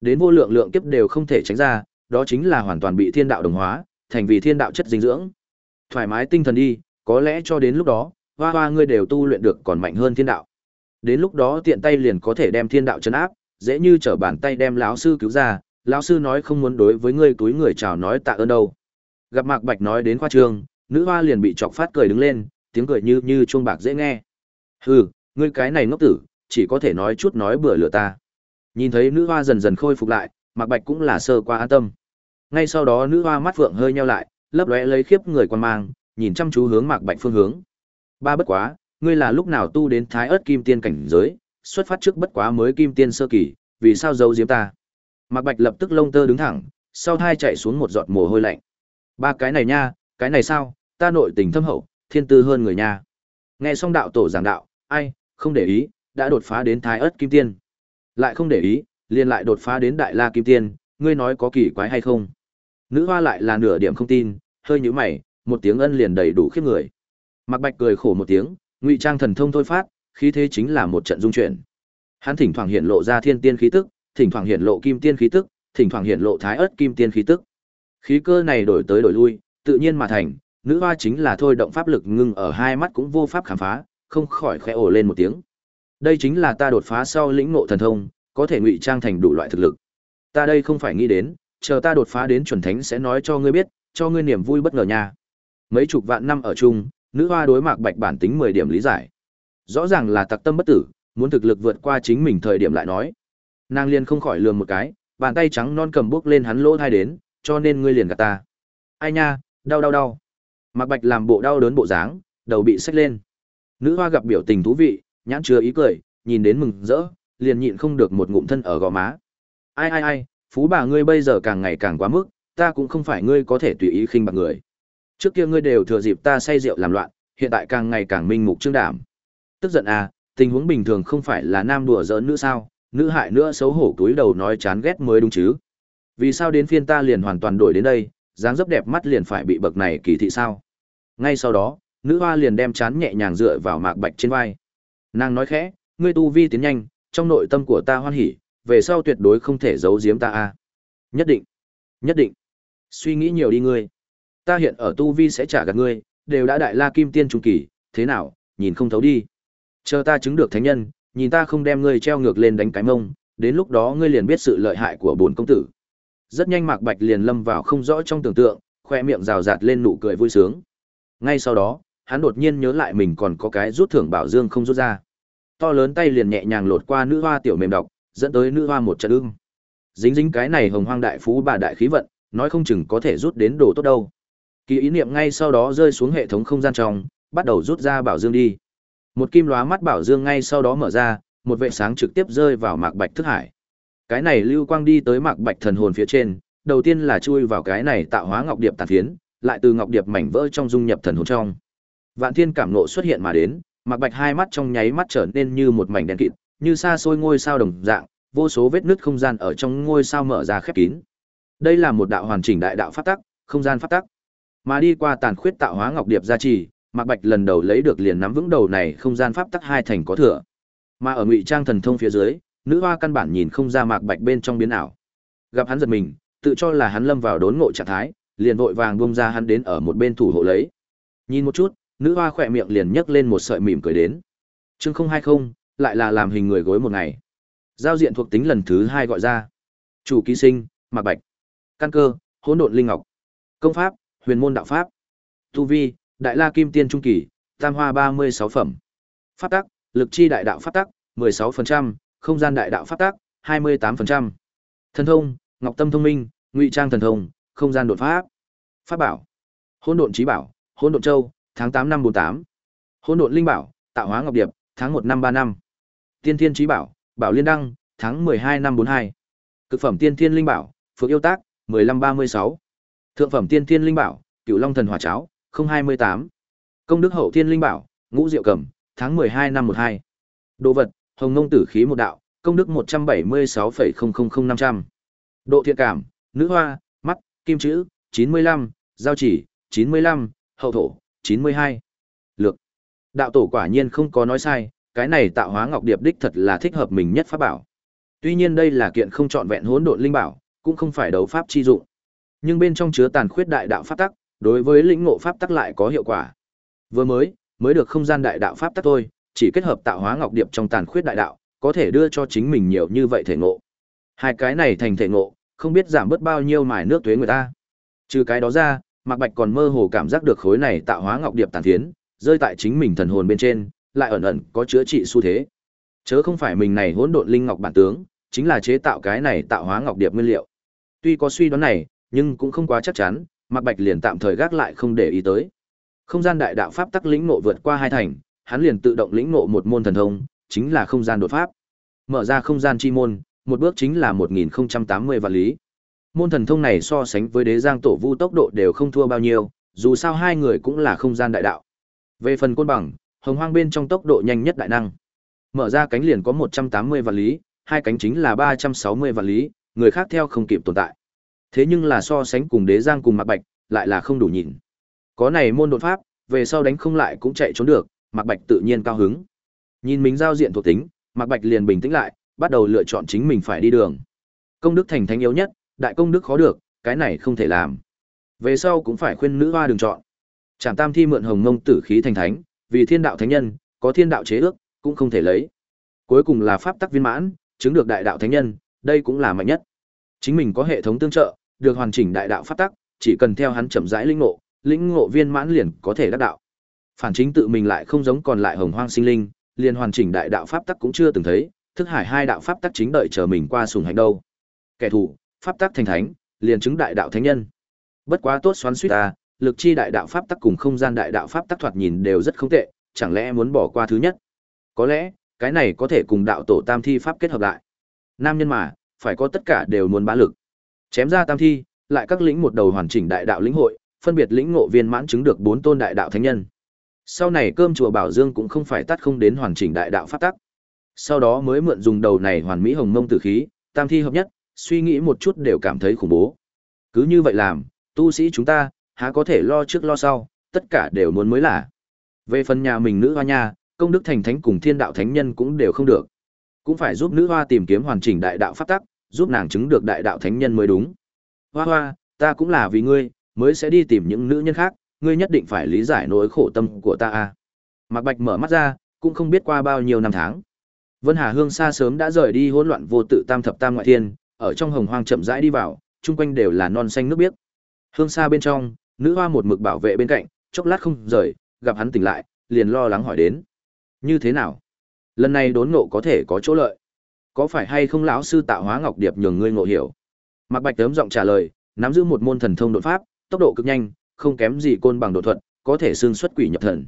Đến vô lượng lượng kiếp đều không thể tránh ra, đó chính là hoàn toàn bị thiên đạo đồng hóa, thành vì thiên đạo chất dinh dưỡng. Thoải mái tinh thần đi, có lẽ cho đến lúc đó, hoa hoa ngươi đều tu luyện được còn mạnh hơn thiên đạo. Đến lúc đó tiện tay liền có thể đem thiên đạo chấn áp, dễ như trở bàn tay đem lão sư cứu ra, lão sư nói không muốn đối với ngươi túi người chào nói tạ ơn đâu. Gặp Mạc Bạch nói đến khoa trường, nữ hoa liền bị chọc phát cười đứng lên, tiếng cười như như chuông bạc dễ nghe. Hừ, ngươi cái này ngốc tử, chỉ có thể nói chút nói bừa lửa ta. Nhìn thấy nữ hoa dần dần khôi phục lại, Mạc Bạch cũng là sơ qua an tâm. Ngay sau đó nữ hoa mắt phượng hơi nheo lại, lấp lóe lấy khiếp người quan mang, nhìn chăm chú hướng Mạc Bạch phương hướng. Ba bất quá, ngươi là lúc nào tu đến Thái Ức Kim Tiên cảnh giới, xuất phát trước bất quá mới Kim Tiên sơ kỳ, vì sao giấu giếm ta? Mạc Bạch lập tức lông tơ đứng thẳng, sau thai chạy xuống một giọt mồ hôi lạnh. Ba cái này nha, cái này sao, ta nội tình thâm hậu, thiên tư hơn người nha. Nghe xong đạo tổ giảng đạo, ai, không để ý, đã đột phá đến Thái Ức Kim Tiên. Lại không để ý, liền lại đột phá đến Đại La Kim Tiên, ngươi nói có kỳ quái hay không? Nữ hoa lại là nửa điểm không tin, hơi nhíu mày, một tiếng ân liền đầy đủ khiếp người. Mạc Bạch cười khổ một tiếng, ngụy trang thần thông thôi phát, khí thế chính là một trận dung chuyển. Hắn thỉnh thoảng hiện lộ ra thiên tiên khí tức, thỉnh thoảng hiện lộ kim tiên khí tức, thỉnh thoảng hiện lộ thái ớt kim tiên khí tức. Khí cơ này đổi tới đổi lui, tự nhiên mà thành, nữ hoa chính là thôi động pháp lực ngưng ở hai mắt cũng vô pháp khám phá, không khỏi khẽ ồ lên một tiếng. Đây chính là ta đột phá sau lĩnh ngộ thần thông, có thể ngụy trang thành đủ loại thực lực. Ta đây không phải nghĩ đến, chờ ta đột phá đến chuẩn thánh sẽ nói cho ngươi biết, cho ngươi niềm vui bất ngờ nha. Mấy chục vạn năm ở chung, nữ hoa đối mạc bạch bản tính 10 điểm lý giải. Rõ ràng là tặc tâm bất tử, muốn thực lực vượt qua chính mình thời điểm lại nói. Nàng liền không khỏi lườm một cái, bàn tay trắng non cầm bước lên hắn lỗ thai đến, cho nên ngươi liền gạt ta. Ai nha, đau đau đau. Mạc bạch làm bộ đau đớn bộ dáng, đầu bị xách lên. Nữ hoa gặp biểu tình thú vị, nhãn chứa ý cười, nhìn đến mừng rỡ, liền nhịn không được một ngụm thân ở gò má. Ai ai ai, phú bà ngươi bây giờ càng ngày càng quá mức, ta cũng không phải ngươi có thể tùy ý khinh bạc người. Trước kia ngươi đều thừa dịp ta say rượu làm loạn, hiện tại càng ngày càng minh mục trương đảm. Tức giận à, tình huống bình thường không phải là nam đùa giỡn nữ sao, nữ hại nữa xấu hổ túi đầu nói chán ghét mới đúng chứ. Vì sao đến phiên ta liền hoàn toàn đổi đến đây, dáng dấp đẹp mắt liền phải bị bậc này kỳ thị sao? Ngay sau đó, nữ hoa liền đem chán nhẹ nhàng dựa vào mạc bạch trên vai. Nàng nói khẽ, ngươi tu vi tiến nhanh, trong nội tâm của ta hoan hỉ, về sau tuyệt đối không thể giấu giếm ta a. Nhất định, nhất định. Suy nghĩ nhiều đi ngươi. Ta hiện ở tu vi sẽ trả gạt ngươi, đều đã đại la kim tiên trung kỳ, thế nào, nhìn không thấu đi. Chờ ta chứng được thánh nhân, nhìn ta không đem ngươi treo ngược lên đánh cái mông, đến lúc đó ngươi liền biết sự lợi hại của bổn công tử. Rất nhanh Mạc Bạch liền lâm vào không rõ trong tưởng tượng, khoe miệng rào rạt lên nụ cười vui sướng. Ngay sau đó, hắn đột nhiên nhớ lại mình còn có cái rút thưởng bảo dương không rút ra. To lớn tay liền nhẹ nhàng lột qua nữ hoa tiểu mềm độc, dẫn tới nữ hoa một trận ưng. Dính dính cái này hồng hoang đại phú bà đại khí vận, nói không chừng có thể rút đến đồ tốt đâu. Kỳ ý niệm ngay sau đó rơi xuống hệ thống không gian trong, bắt đầu rút ra bảo dương đi. Một kim lóa mắt bảo dương ngay sau đó mở ra, một vệ sáng trực tiếp rơi vào mạc bạch thức hải. Cái này lưu quang đi tới mạc bạch thần hồn phía trên, đầu tiên là chui vào cái này tạo hóa ngọc điệp tàn phiến, lại từ ngọc điệp mảnh vỡ trong dung nhập thần hồn trong. Vạn thiên cảm nộ xuất hiện mà đến, mạc bạch hai mắt trong nháy mắt trở nên như một mảnh đen kịt, như xa xôi ngôi sao đồng dạng, vô số vết nứt không gian ở trong ngôi sao mở ra khép kín. Đây là một đạo hoàn chỉnh đại đạo pháp tắc, không gian pháp tắc. Mà đi qua tàn khuyết tạo hóa ngọc điệp gia trì, Mạc Bạch lần đầu lấy được liền nắm vững đầu này không gian pháp tắc hai thành có thừa. Mà ở ngụy trang thần thông phía dưới, nữ hoa căn bản nhìn không ra Mạc Bạch bên trong biến ảo. Gặp hắn giật mình, tự cho là hắn lâm vào đốn ngộ trạng thái, liền vội vàng buông ra hắn đến ở một bên thủ hộ lấy. Nhìn một chút, nữ hoa khỏe miệng liền nhấc lên một sợi mỉm cười đến. Chương không hai không, lại là làm hình người gối một ngày. Giao diện thuộc tính lần thứ hai gọi ra. Chủ ký sinh, Mạc Bạch. Căn cơ, hỗn độn linh ngọc. Công pháp, huyền môn đạo pháp. Tu vi, đại la kim tiên trung kỳ, tam hoa ba mươi sáu phẩm. phát tắc, lực chi đại đạo phát tắc, mười sáu phần trăm, không gian đại đạo phát tắc, hai mươi tám phần trăm. Thần thông, ngọc tâm thông minh, ngụy trang thần thông, không gian đột phá, Pháp bảo, hỗn độn trí bảo, hỗn độn châu, tháng 8 năm bốn tám. Hỗn độn linh bảo, tạo hóa ngọc điệp, tháng 1 năm ba năm. Tiên thiên Chí bảo, bảo liên đăng, tháng mười hai năm bốn hai. Cực phẩm tiên thiên linh bảo, phước yêu tác, mười lăm ba mươi sáu. Thượng phẩm tiên thiên linh bảo, Cửu Long thần hỏa cháo, 028. Công đức hậu thiên linh bảo, Ngũ Diệu Cẩm, tháng 12 năm 12. Đồ vật, Hồng Ngông tử khí một đạo, công đức 176,000500. Độ thiện cảm, nữ hoa, mắt, kim chữ, 95, giao chỉ, 95, hậu thổ, 92. Lược. Đạo tổ quả nhiên không có nói sai, cái này tạo hóa ngọc điệp đích thật là thích hợp mình nhất pháp bảo. Tuy nhiên đây là kiện không trọn vẹn hỗn độn linh bảo, cũng không phải đấu pháp chi dụng. Nhưng bên trong chứa tàn khuyết đại đạo pháp tắc, đối với lĩnh ngộ pháp tắc lại có hiệu quả. Vừa mới, mới được không gian đại đạo pháp tắc thôi, chỉ kết hợp tạo hóa ngọc điệp trong tàn khuyết đại đạo, có thể đưa cho chính mình nhiều như vậy thể ngộ. Hai cái này thành thể ngộ, không biết giảm bớt bao nhiêu mài nước tuế người ta. Trừ cái đó ra, Mạc Bạch còn mơ hồ cảm giác được khối này tạo hóa ngọc điệp tàn thiến, rơi tại chính mình thần hồn bên trên, lại ẩn ẩn có chữa trị xu thế. Chớ không phải mình này hỗn độn linh ngọc bản tướng, chính là chế tạo cái này tạo hóa ngọc điệp nguyên liệu. Tuy có suy đoán này, nhưng cũng không quá chắc chắn, Mạc Bạch liền tạm thời gác lại không để ý tới. Không gian đại đạo pháp tắc lĩnh ngộ vượt qua hai thành, hắn liền tự động lĩnh ngộ một môn thần thông, chính là không gian đột pháp. Mở ra không gian chi môn, một bước chính là 1080 vạn lý. Môn thần thông này so sánh với Đế Giang Tổ Vu tốc độ đều không thua bao nhiêu, dù sao hai người cũng là không gian đại đạo. Về phần côn bằng, hồng hoang bên trong tốc độ nhanh nhất đại năng. Mở ra cánh liền có 180 vạn lý, hai cánh chính là 360 vạn lý, người khác theo không kịp tồn tại. Thế nhưng là so sánh cùng đế giang cùng Mạc Bạch, lại là không đủ nhìn. Có này môn đột pháp, về sau đánh không lại cũng chạy trốn được, Mạc Bạch tự nhiên cao hứng. Nhìn mình giao diện thuộc tính, Mạc Bạch liền bình tĩnh lại, bắt đầu lựa chọn chính mình phải đi đường. Công đức thành thánh yếu nhất, đại công đức khó được, cái này không thể làm. Về sau cũng phải khuyên nữ hoa đừng chọn. Trảm Tam Thi mượn hồng mông tử khí thành thánh, vì thiên đạo thánh nhân, có thiên đạo chế ước, cũng không thể lấy. Cuối cùng là pháp tắc viên mãn, chứng được đại đạo thánh nhân, đây cũng là mạnh nhất. Chính mình có hệ thống tương trợ, được hoàn chỉnh đại đạo pháp tắc, chỉ cần theo hắn chậm rãi linh ngộ, lĩnh ngộ viên mãn liền có thể đắc đạo. Phản chính tự mình lại không giống còn lại hồng hoang sinh linh, liền hoàn chỉnh đại đạo pháp tắc cũng chưa từng thấy, thức hải hai đạo pháp tắc chính đợi chờ mình qua sùng hành đâu. Kẻ thù, pháp tắc thành thánh, liền chứng đại đạo thánh nhân. Bất quá tốt xoắn suýt ta, lực chi đại đạo pháp tắc cùng không gian đại đạo pháp tắc thoạt nhìn đều rất không tệ, chẳng lẽ muốn bỏ qua thứ nhất? Có lẽ, cái này có thể cùng đạo tổ tam thi pháp kết hợp lại. Nam nhân mà, phải có tất cả đều muốn bá lực. Chém ra tam thi, lại các lĩnh một đầu hoàn chỉnh đại đạo lĩnh hội, phân biệt lĩnh ngộ viên mãn chứng được bốn tôn đại đạo thánh nhân. Sau này cơm chùa Bảo Dương cũng không phải tắt không đến hoàn chỉnh đại đạo pháp tắc. Sau đó mới mượn dùng đầu này hoàn mỹ hồng mông tử khí, tam thi hợp nhất, suy nghĩ một chút đều cảm thấy khủng bố. Cứ như vậy làm, tu sĩ chúng ta, há có thể lo trước lo sau, tất cả đều muốn mới là. Về phần nhà mình nữ hoa nha, công đức thành thánh cùng thiên đạo thánh nhân cũng đều không được. Cũng phải giúp nữ hoa tìm kiếm hoàn chỉnh đại đạo pháp tắc, giúp nàng chứng được đại đạo thánh nhân mới đúng. Hoa hoa, ta cũng là vì ngươi, mới sẽ đi tìm những nữ nhân khác, ngươi nhất định phải lý giải nỗi khổ tâm của ta a. Mạc Bạch mở mắt ra, cũng không biết qua bao nhiêu năm tháng. Vân Hà Hương xa sớm đã rời đi hỗn loạn vô tự tam thập tam ngoại thiên, ở trong hồng hoang chậm rãi đi vào, chung quanh đều là non xanh nước biếc. Hương xa bên trong, nữ hoa một mực bảo vệ bên cạnh, chốc lát không rời, gặp hắn tỉnh lại, liền lo lắng hỏi đến. Như thế nào? Lần này đốn ngộ có thể có chỗ lợi. Có phải hay không lão sư tạo hóa ngọc điệp nhường ngươi ngộ hiểu? Mạc Bạch tấm giọng trả lời, nắm giữ một môn thần thông đột pháp, tốc độ cực nhanh, không kém gì côn bằng độ thuật, có thể xương xuất quỷ nhập thần.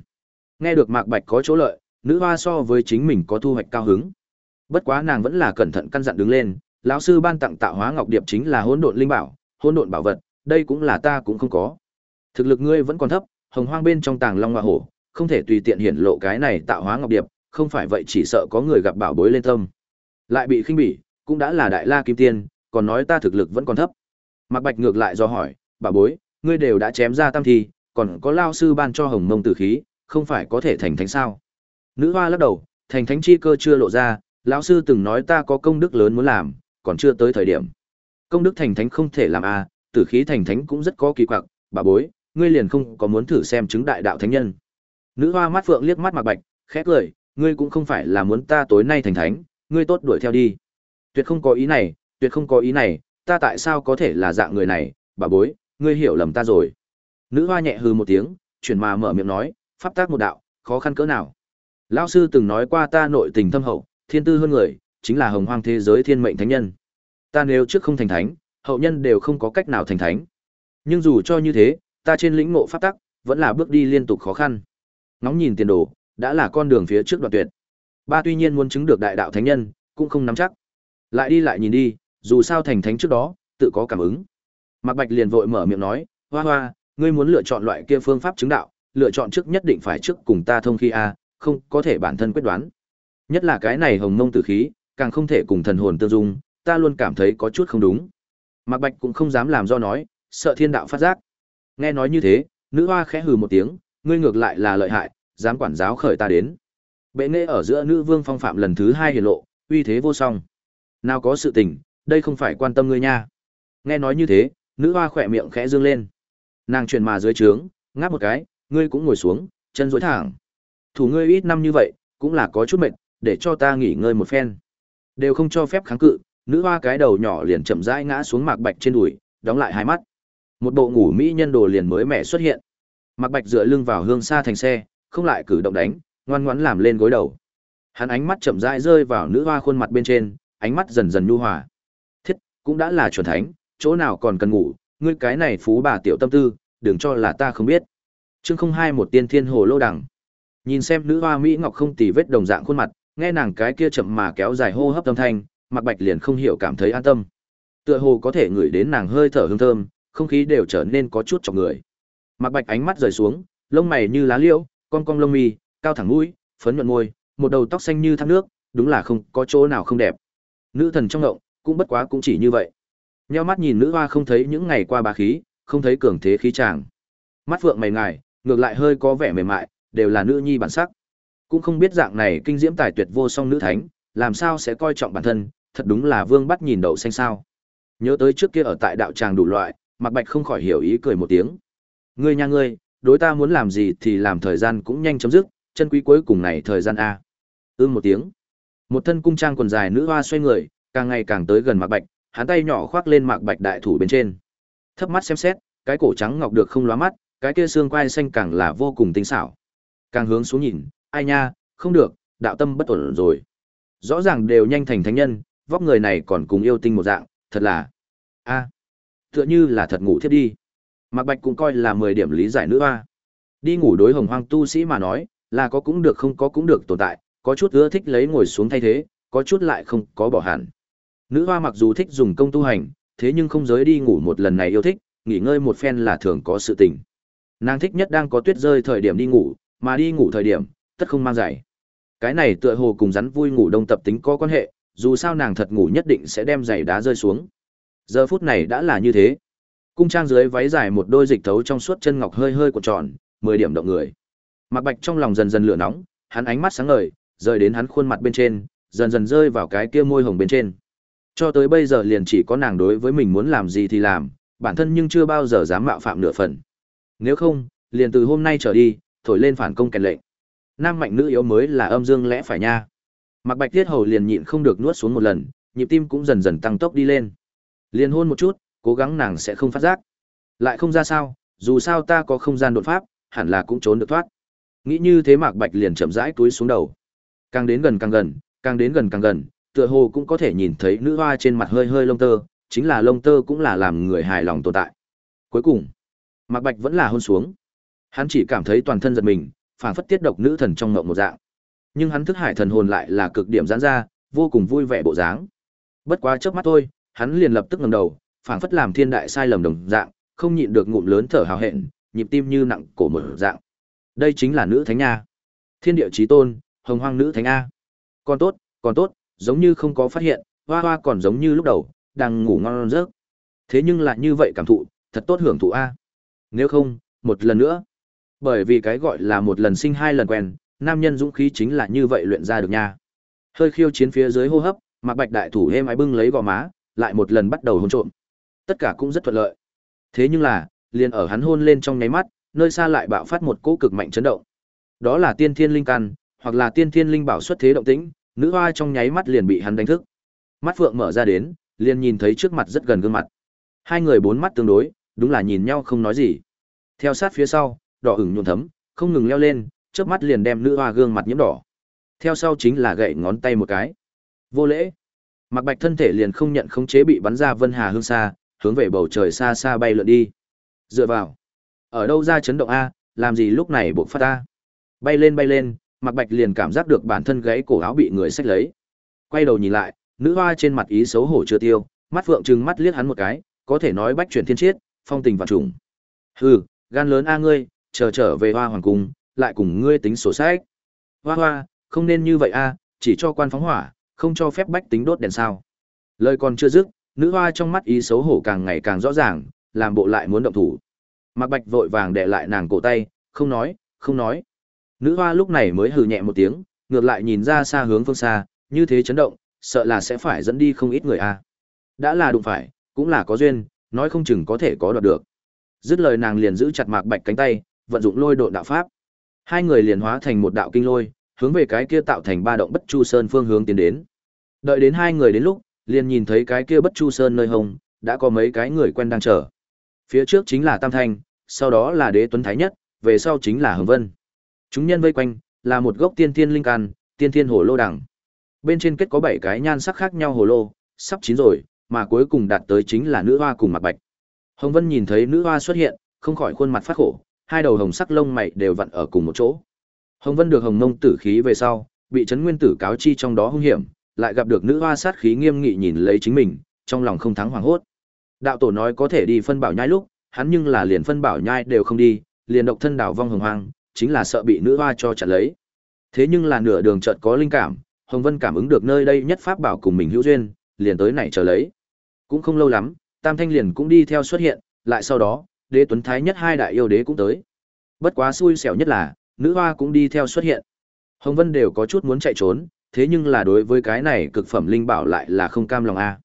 Nghe được Mạc Bạch có chỗ lợi, nữ hoa so với chính mình có thu hoạch cao hứng. Bất quá nàng vẫn là cẩn thận căn dặn đứng lên, lão sư ban tặng tạo hóa ngọc điệp chính là hỗn độn linh bảo, hỗn độn bảo vật, đây cũng là ta cũng không có. Thực lực ngươi vẫn còn thấp, hồng hoang bên trong tàng long hoa hổ, không thể tùy tiện hiển lộ cái này tạo hóa ngọc điệp, không phải vậy chỉ sợ có người gặp bảo bối lên tâm. Lại bị khinh bỉ, cũng đã là đại la kim tiên, còn nói ta thực lực vẫn còn thấp. Mặc Bạch ngược lại do hỏi, bảo bối, ngươi đều đã chém ra tam thi, còn có lao sư ban cho hồng mông tử khí, không phải có thể thành thánh sao? Nữ hoa lắc đầu, thành thánh chi cơ chưa lộ ra, lão sư từng nói ta có công đức lớn muốn làm, còn chưa tới thời điểm. Công đức thành thánh không thể làm a, à, tử khí thành thánh cũng rất có kỳ quặc, bà bối, ngươi liền không có muốn thử xem chứng đại đạo thánh nhân. Nữ hoa mắt phượng liếc mắt Mạc Bạch, khẽ cười, ngươi cũng không phải là muốn ta tối nay thành thánh, ngươi tốt đuổi theo đi. Tuyệt không có ý này, tuyệt không có ý này, ta tại sao có thể là dạng người này, bà bối, ngươi hiểu lầm ta rồi. Nữ hoa nhẹ hừ một tiếng, chuyển mà mở miệng nói, pháp tác một đạo, khó khăn cỡ nào. Lão sư từng nói qua ta nội tình thâm hậu, thiên tư hơn người, chính là hồng hoang thế giới thiên mệnh thánh nhân. Ta nếu trước không thành thánh, hậu nhân đều không có cách nào thành thánh. Nhưng dù cho như thế, ta trên lĩnh ngộ pháp tắc, vẫn là bước đi liên tục khó khăn. Ngóng nhìn tiền đồ, đã là con đường phía trước đoạn tuyệt. Ba tuy nhiên muốn chứng được đại đạo thánh nhân, cũng không nắm chắc. Lại đi lại nhìn đi, dù sao thành thánh trước đó, tự có cảm ứng. Mạc Bạch liền vội mở miệng nói, "Hoa Hoa, ngươi muốn lựa chọn loại kia phương pháp chứng đạo, lựa chọn trước nhất định phải trước cùng ta thông khi a, không có thể bản thân quyết đoán. Nhất là cái này hồng mông tử khí, càng không thể cùng thần hồn tương dung, ta luôn cảm thấy có chút không đúng." Mạc Bạch cũng không dám làm do nói, sợ thiên đạo phát giác. Nghe nói như thế, nữ hoa khẽ hừ một tiếng, ngươi ngược lại là lợi hại, dám quản giáo khởi ta đến. Bệ nghệ ở giữa nữ vương phong phạm lần thứ hai hiển lộ, uy thế vô song. Nào có sự tình, đây không phải quan tâm ngươi nha. Nghe nói như thế, nữ hoa khỏe miệng khẽ dương lên. Nàng truyền mà dưới trướng, ngáp một cái, ngươi cũng ngồi xuống, chân duỗi thẳng. Thủ ngươi ít năm như vậy, cũng là có chút mệt, để cho ta nghỉ ngơi một phen. Đều không cho phép kháng cự, nữ hoa cái đầu nhỏ liền chậm rãi ngã xuống mạc bạch trên đùi, đóng lại hai mắt. Một bộ ngủ mỹ nhân đồ liền mới mẻ xuất hiện. Mạc Bạch dựa lưng vào hương xa thành xe, không lại cử động đánh, ngoan ngoãn làm lên gối đầu. Hắn ánh mắt chậm rãi rơi vào nữ hoa khuôn mặt bên trên, ánh mắt dần dần nhu hòa. Thiết, cũng đã là chuẩn thánh, chỗ nào còn cần ngủ, ngươi cái này phú bà tiểu tâm tư, đừng cho là ta không biết. Chương không hai một tiên thiên hồ lô đằng. Nhìn xem nữ hoa mỹ ngọc không tì vết đồng dạng khuôn mặt, nghe nàng cái kia chậm mà kéo dài hô hấp âm thanh, Mạc Bạch liền không hiểu cảm thấy an tâm. Tựa hồ có thể ngửi đến nàng hơi thở hương thơm, không khí đều trở nên có chút chọc người. Mạc Bạch ánh mắt rời xuống, lông mày như lá liễu, con cong lông mi, cao thẳng mũi, phấn nhuận môi, một đầu tóc xanh như thác nước, đúng là không có chỗ nào không đẹp. Nữ thần trong ngộng, cũng bất quá cũng chỉ như vậy. Nheo mắt nhìn nữ hoa không thấy những ngày qua bá khí, không thấy cường thế khí chàng. Mắt phượng mày ngài, ngược lại hơi có vẻ mềm mại, đều là nữ nhi bản sắc. Cũng không biết dạng này kinh diễm tài tuyệt vô song nữ thánh, làm sao sẽ coi trọng bản thân, thật đúng là vương bắt nhìn đậu xanh sao. Nhớ tới trước kia ở tại đạo tràng đủ loại, Mạc Bạch không khỏi hiểu ý cười một tiếng. Ngươi nha ngươi, đối ta muốn làm gì thì làm thời gian cũng nhanh chấm dứt, chân quý cuối cùng này thời gian a. Ưm một tiếng. Một thân cung trang quần dài nữ hoa xoay người, càng ngày càng tới gần Mạc Bạch, hắn tay nhỏ khoác lên Mạc Bạch đại thủ bên trên. Thấp mắt xem xét, cái cổ trắng ngọc được không lóa mắt, cái kia xương quai xanh càng là vô cùng tinh xảo. Càng hướng xuống nhìn, ai nha, không được, đạo tâm bất ổn rồi. Rõ ràng đều nhanh thành thánh nhân, vóc người này còn cùng yêu tinh một dạng, thật là a tựa như là thật ngủ thiết đi. Mạc Bạch cũng coi là 10 điểm lý giải nữ hoa. Đi ngủ đối hồng hoang tu sĩ mà nói, là có cũng được không có cũng được tồn tại, có chút ưa thích lấy ngồi xuống thay thế, có chút lại không có bỏ hẳn. Nữ hoa mặc dù thích dùng công tu hành, thế nhưng không giới đi ngủ một lần này yêu thích, nghỉ ngơi một phen là thường có sự tình. Nàng thích nhất đang có tuyết rơi thời điểm đi ngủ, mà đi ngủ thời điểm, tất không mang giày. Cái này tựa hồ cùng rắn vui ngủ đông tập tính có quan hệ, dù sao nàng thật ngủ nhất định sẽ đem giày đá rơi xuống. Giờ phút này đã là như thế. Cung trang dưới váy dài một đôi dịch thấu trong suốt chân ngọc hơi hơi cuộn tròn, mười điểm động người. Mạc Bạch trong lòng dần dần lửa nóng, hắn ánh mắt sáng ngời, rời đến hắn khuôn mặt bên trên, dần dần rơi vào cái kia môi hồng bên trên. Cho tới bây giờ liền chỉ có nàng đối với mình muốn làm gì thì làm, bản thân nhưng chưa bao giờ dám mạo phạm nửa phần. Nếu không, liền từ hôm nay trở đi, thổi lên phản công kèn lệnh. Nam mạnh nữ yếu mới là âm dương lẽ phải nha. Mặc Bạch Tiết Hầu liền nhịn không được nuốt xuống một lần, nhịp tim cũng dần dần tăng tốc đi lên. Liền hôn một chút, cố gắng nàng sẽ không phát giác. Lại không ra sao, dù sao ta có không gian đột pháp, hẳn là cũng trốn được thoát. Nghĩ như thế Mạc Bạch liền chậm rãi túi xuống đầu. Càng đến gần càng gần, càng đến gần càng gần, tựa hồ cũng có thể nhìn thấy nữ hoa trên mặt hơi hơi lông tơ, chính là lông tơ cũng là làm người hài lòng tồn tại. Cuối cùng, Mạc Bạch vẫn là hôn xuống. Hắn chỉ cảm thấy toàn thân giật mình, phảng phất tiết độc nữ thần trong ngộng một dạng. Nhưng hắn thức hải thần hồn lại là cực điểm giãn ra, vô cùng vui vẻ bộ dáng. Bất quá chớp mắt thôi, hắn liền lập tức ngẩng đầu, phảng phất làm thiên đại sai lầm đồng dạng, không nhịn được ngụm lớn thở hào hẹn, nhịp tim như nặng cổ mở dạng. Đây chính là nữ thánh nha. Thiên địa chí tôn, hồng hoang nữ thánh a. Còn tốt, còn tốt, giống như không có phát hiện, hoa hoa còn giống như lúc đầu, đang ngủ ngon giấc. Thế nhưng lại như vậy cảm thụ, thật tốt hưởng thụ a. Nếu không, một lần nữa. Bởi vì cái gọi là một lần sinh hai lần quen, nam nhân dũng khí chính là như vậy luyện ra được nha. Hơi khiêu chiến phía dưới hô hấp, Mạc Bạch đại thủ êm ái bưng lấy gò má, lại một lần bắt đầu hôn trộm. Tất cả cũng rất thuận lợi. Thế nhưng là, liền ở hắn hôn lên trong nháy mắt, nơi xa lại bạo phát một cỗ cực mạnh chấn động. Đó là tiên thiên linh căn, hoặc là tiên thiên linh bảo xuất thế động tĩnh, nữ hoa trong nháy mắt liền bị hắn đánh thức. Mắt phượng mở ra đến, liền nhìn thấy trước mặt rất gần gương mặt. Hai người bốn mắt tương đối, đúng là nhìn nhau không nói gì. Theo sát phía sau, đỏ ửng nhuộm thấm, không ngừng leo lên, chớp mắt liền đem nữ hoa gương mặt nhiễm đỏ. Theo sau chính là gậy ngón tay một cái. Vô lễ. Mặc Bạch thân thể liền không nhận khống chế bị bắn ra Vân Hà hương xa, hướng về bầu trời xa xa bay lượn đi. Dựa vào. Ở đâu ra chấn động a, làm gì lúc này buộc phát ta? Bay lên bay lên, Mặc Bạch liền cảm giác được bản thân gãy cổ áo bị người xách lấy. Quay đầu nhìn lại, nữ hoa trên mặt ý xấu hổ chưa tiêu, mắt phượng trừng mắt liếc hắn một cái, có thể nói bách chuyển thiên chiết, phong tình và trùng. Hừ, gan lớn a ngươi, chờ trở về hoa hoàng cung, lại cùng ngươi tính sổ sách. Hoa hoa, không nên như vậy a, chỉ cho quan phóng hỏa, không cho phép bách tính đốt đèn sao. Lời còn chưa dứt, nữ hoa trong mắt ý xấu hổ càng ngày càng rõ ràng, làm bộ lại muốn động thủ. Mạc Bạch vội vàng để lại nàng cổ tay, không nói, không nói. Nữ hoa lúc này mới hừ nhẹ một tiếng, ngược lại nhìn ra xa hướng phương xa, như thế chấn động, sợ là sẽ phải dẫn đi không ít người a. Đã là đụng phải, cũng là có duyên, nói không chừng có thể có đoạt được. Dứt lời nàng liền giữ chặt Mạc Bạch cánh tay, vận dụng lôi độn đạo pháp. Hai người liền hóa thành một đạo kinh lôi, hướng về cái kia tạo thành ba động Bất Chu Sơn phương hướng tiến đến. Đợi đến hai người đến lúc, liền nhìn thấy cái kia Bất Chu Sơn nơi hồng, đã có mấy cái người quen đang chờ. Phía trước chính là Tam Thanh, sau đó là Đế Tuấn Thái Nhất, về sau chính là Hồng Vân. Chúng nhân vây quanh, là một gốc tiên thiên linh căn tiên thiên hồ lô đẳng Bên trên kết có bảy cái nhan sắc khác nhau hồ lô, sắp chín rồi, mà cuối cùng đạt tới chính là nữ hoa cùng mặt bạch. Hồng Vân nhìn thấy nữ hoa xuất hiện, không khỏi khuôn mặt phát khổ, hai đầu hồng sắc lông mày đều vặn ở cùng một chỗ. Hồng Vân được hồng nông tử khí về sau, bị chấn nguyên tử cáo chi trong đó hung hiểm, lại gặp được nữ hoa sát khí nghiêm nghị nhìn lấy chính mình, trong lòng không thắng hoàng hốt. Đạo tổ nói có thể đi phân bảo nhai lúc, hắn nhưng là liền phân bảo nhai đều không đi, liền độc thân đảo vong hồng hoang, chính là sợ bị nữ hoa cho chặt lấy. Thế nhưng là nửa đường chợt có linh cảm, Hồng Vân cảm ứng được nơi đây nhất pháp bảo cùng mình hữu duyên, liền tới này chờ lấy. Cũng không lâu lắm, Tam Thanh liền cũng đi theo xuất hiện, lại sau đó, Đế Tuấn Thái nhất hai đại yêu đế cũng tới. Bất quá xui xẻo nhất là, nữ hoa cũng đi theo xuất hiện. Hồng Vân đều có chút muốn chạy trốn, thế nhưng là đối với cái này cực phẩm linh bảo lại là không cam lòng a.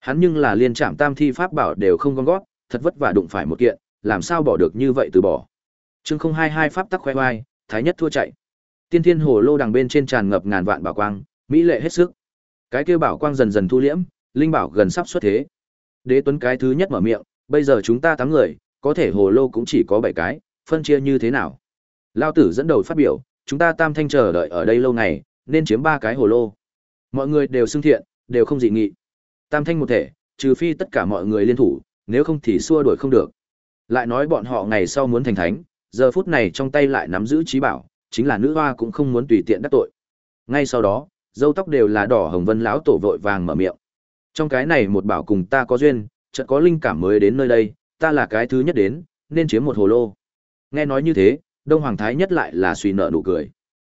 Hắn nhưng là liên trạm tam thi pháp bảo đều không gom gót, thật vất vả đụng phải một kiện, làm sao bỏ được như vậy từ bỏ. Chương không hai hai pháp tắc khoe oai, thái nhất thua chạy. Tiên Thiên Hồ Lô đằng bên trên tràn ngập ngàn vạn bảo quang, mỹ lệ hết sức. Cái kia bảo quang dần dần thu liễm, linh bảo gần sắp xuất thế. Đế Tuấn cái thứ nhất mở miệng, bây giờ chúng ta tám người, có thể hồ lô cũng chỉ có bảy cái, phân chia như thế nào? Lao tử dẫn đầu phát biểu, chúng ta tam thanh chờ đợi ở đây lâu ngày, nên chiếm ba cái hồ lô. Mọi người đều xưng thiện, đều không dị nghị. Tam thanh một thể, trừ phi tất cả mọi người liên thủ, nếu không thì xua đuổi không được. Lại nói bọn họ ngày sau muốn thành thánh, giờ phút này trong tay lại nắm giữ trí bảo, chính là nữ hoa cũng không muốn tùy tiện đắc tội. Ngay sau đó, dâu tóc đều là đỏ hồng vân lão tổ vội vàng mở miệng. Trong cái này một bảo cùng ta có duyên, chợt có linh cảm mới đến nơi đây, ta là cái thứ nhất đến, nên chiếm một hồ lô. Nghe nói như thế, Đông Hoàng Thái nhất lại là suy nợ nụ cười.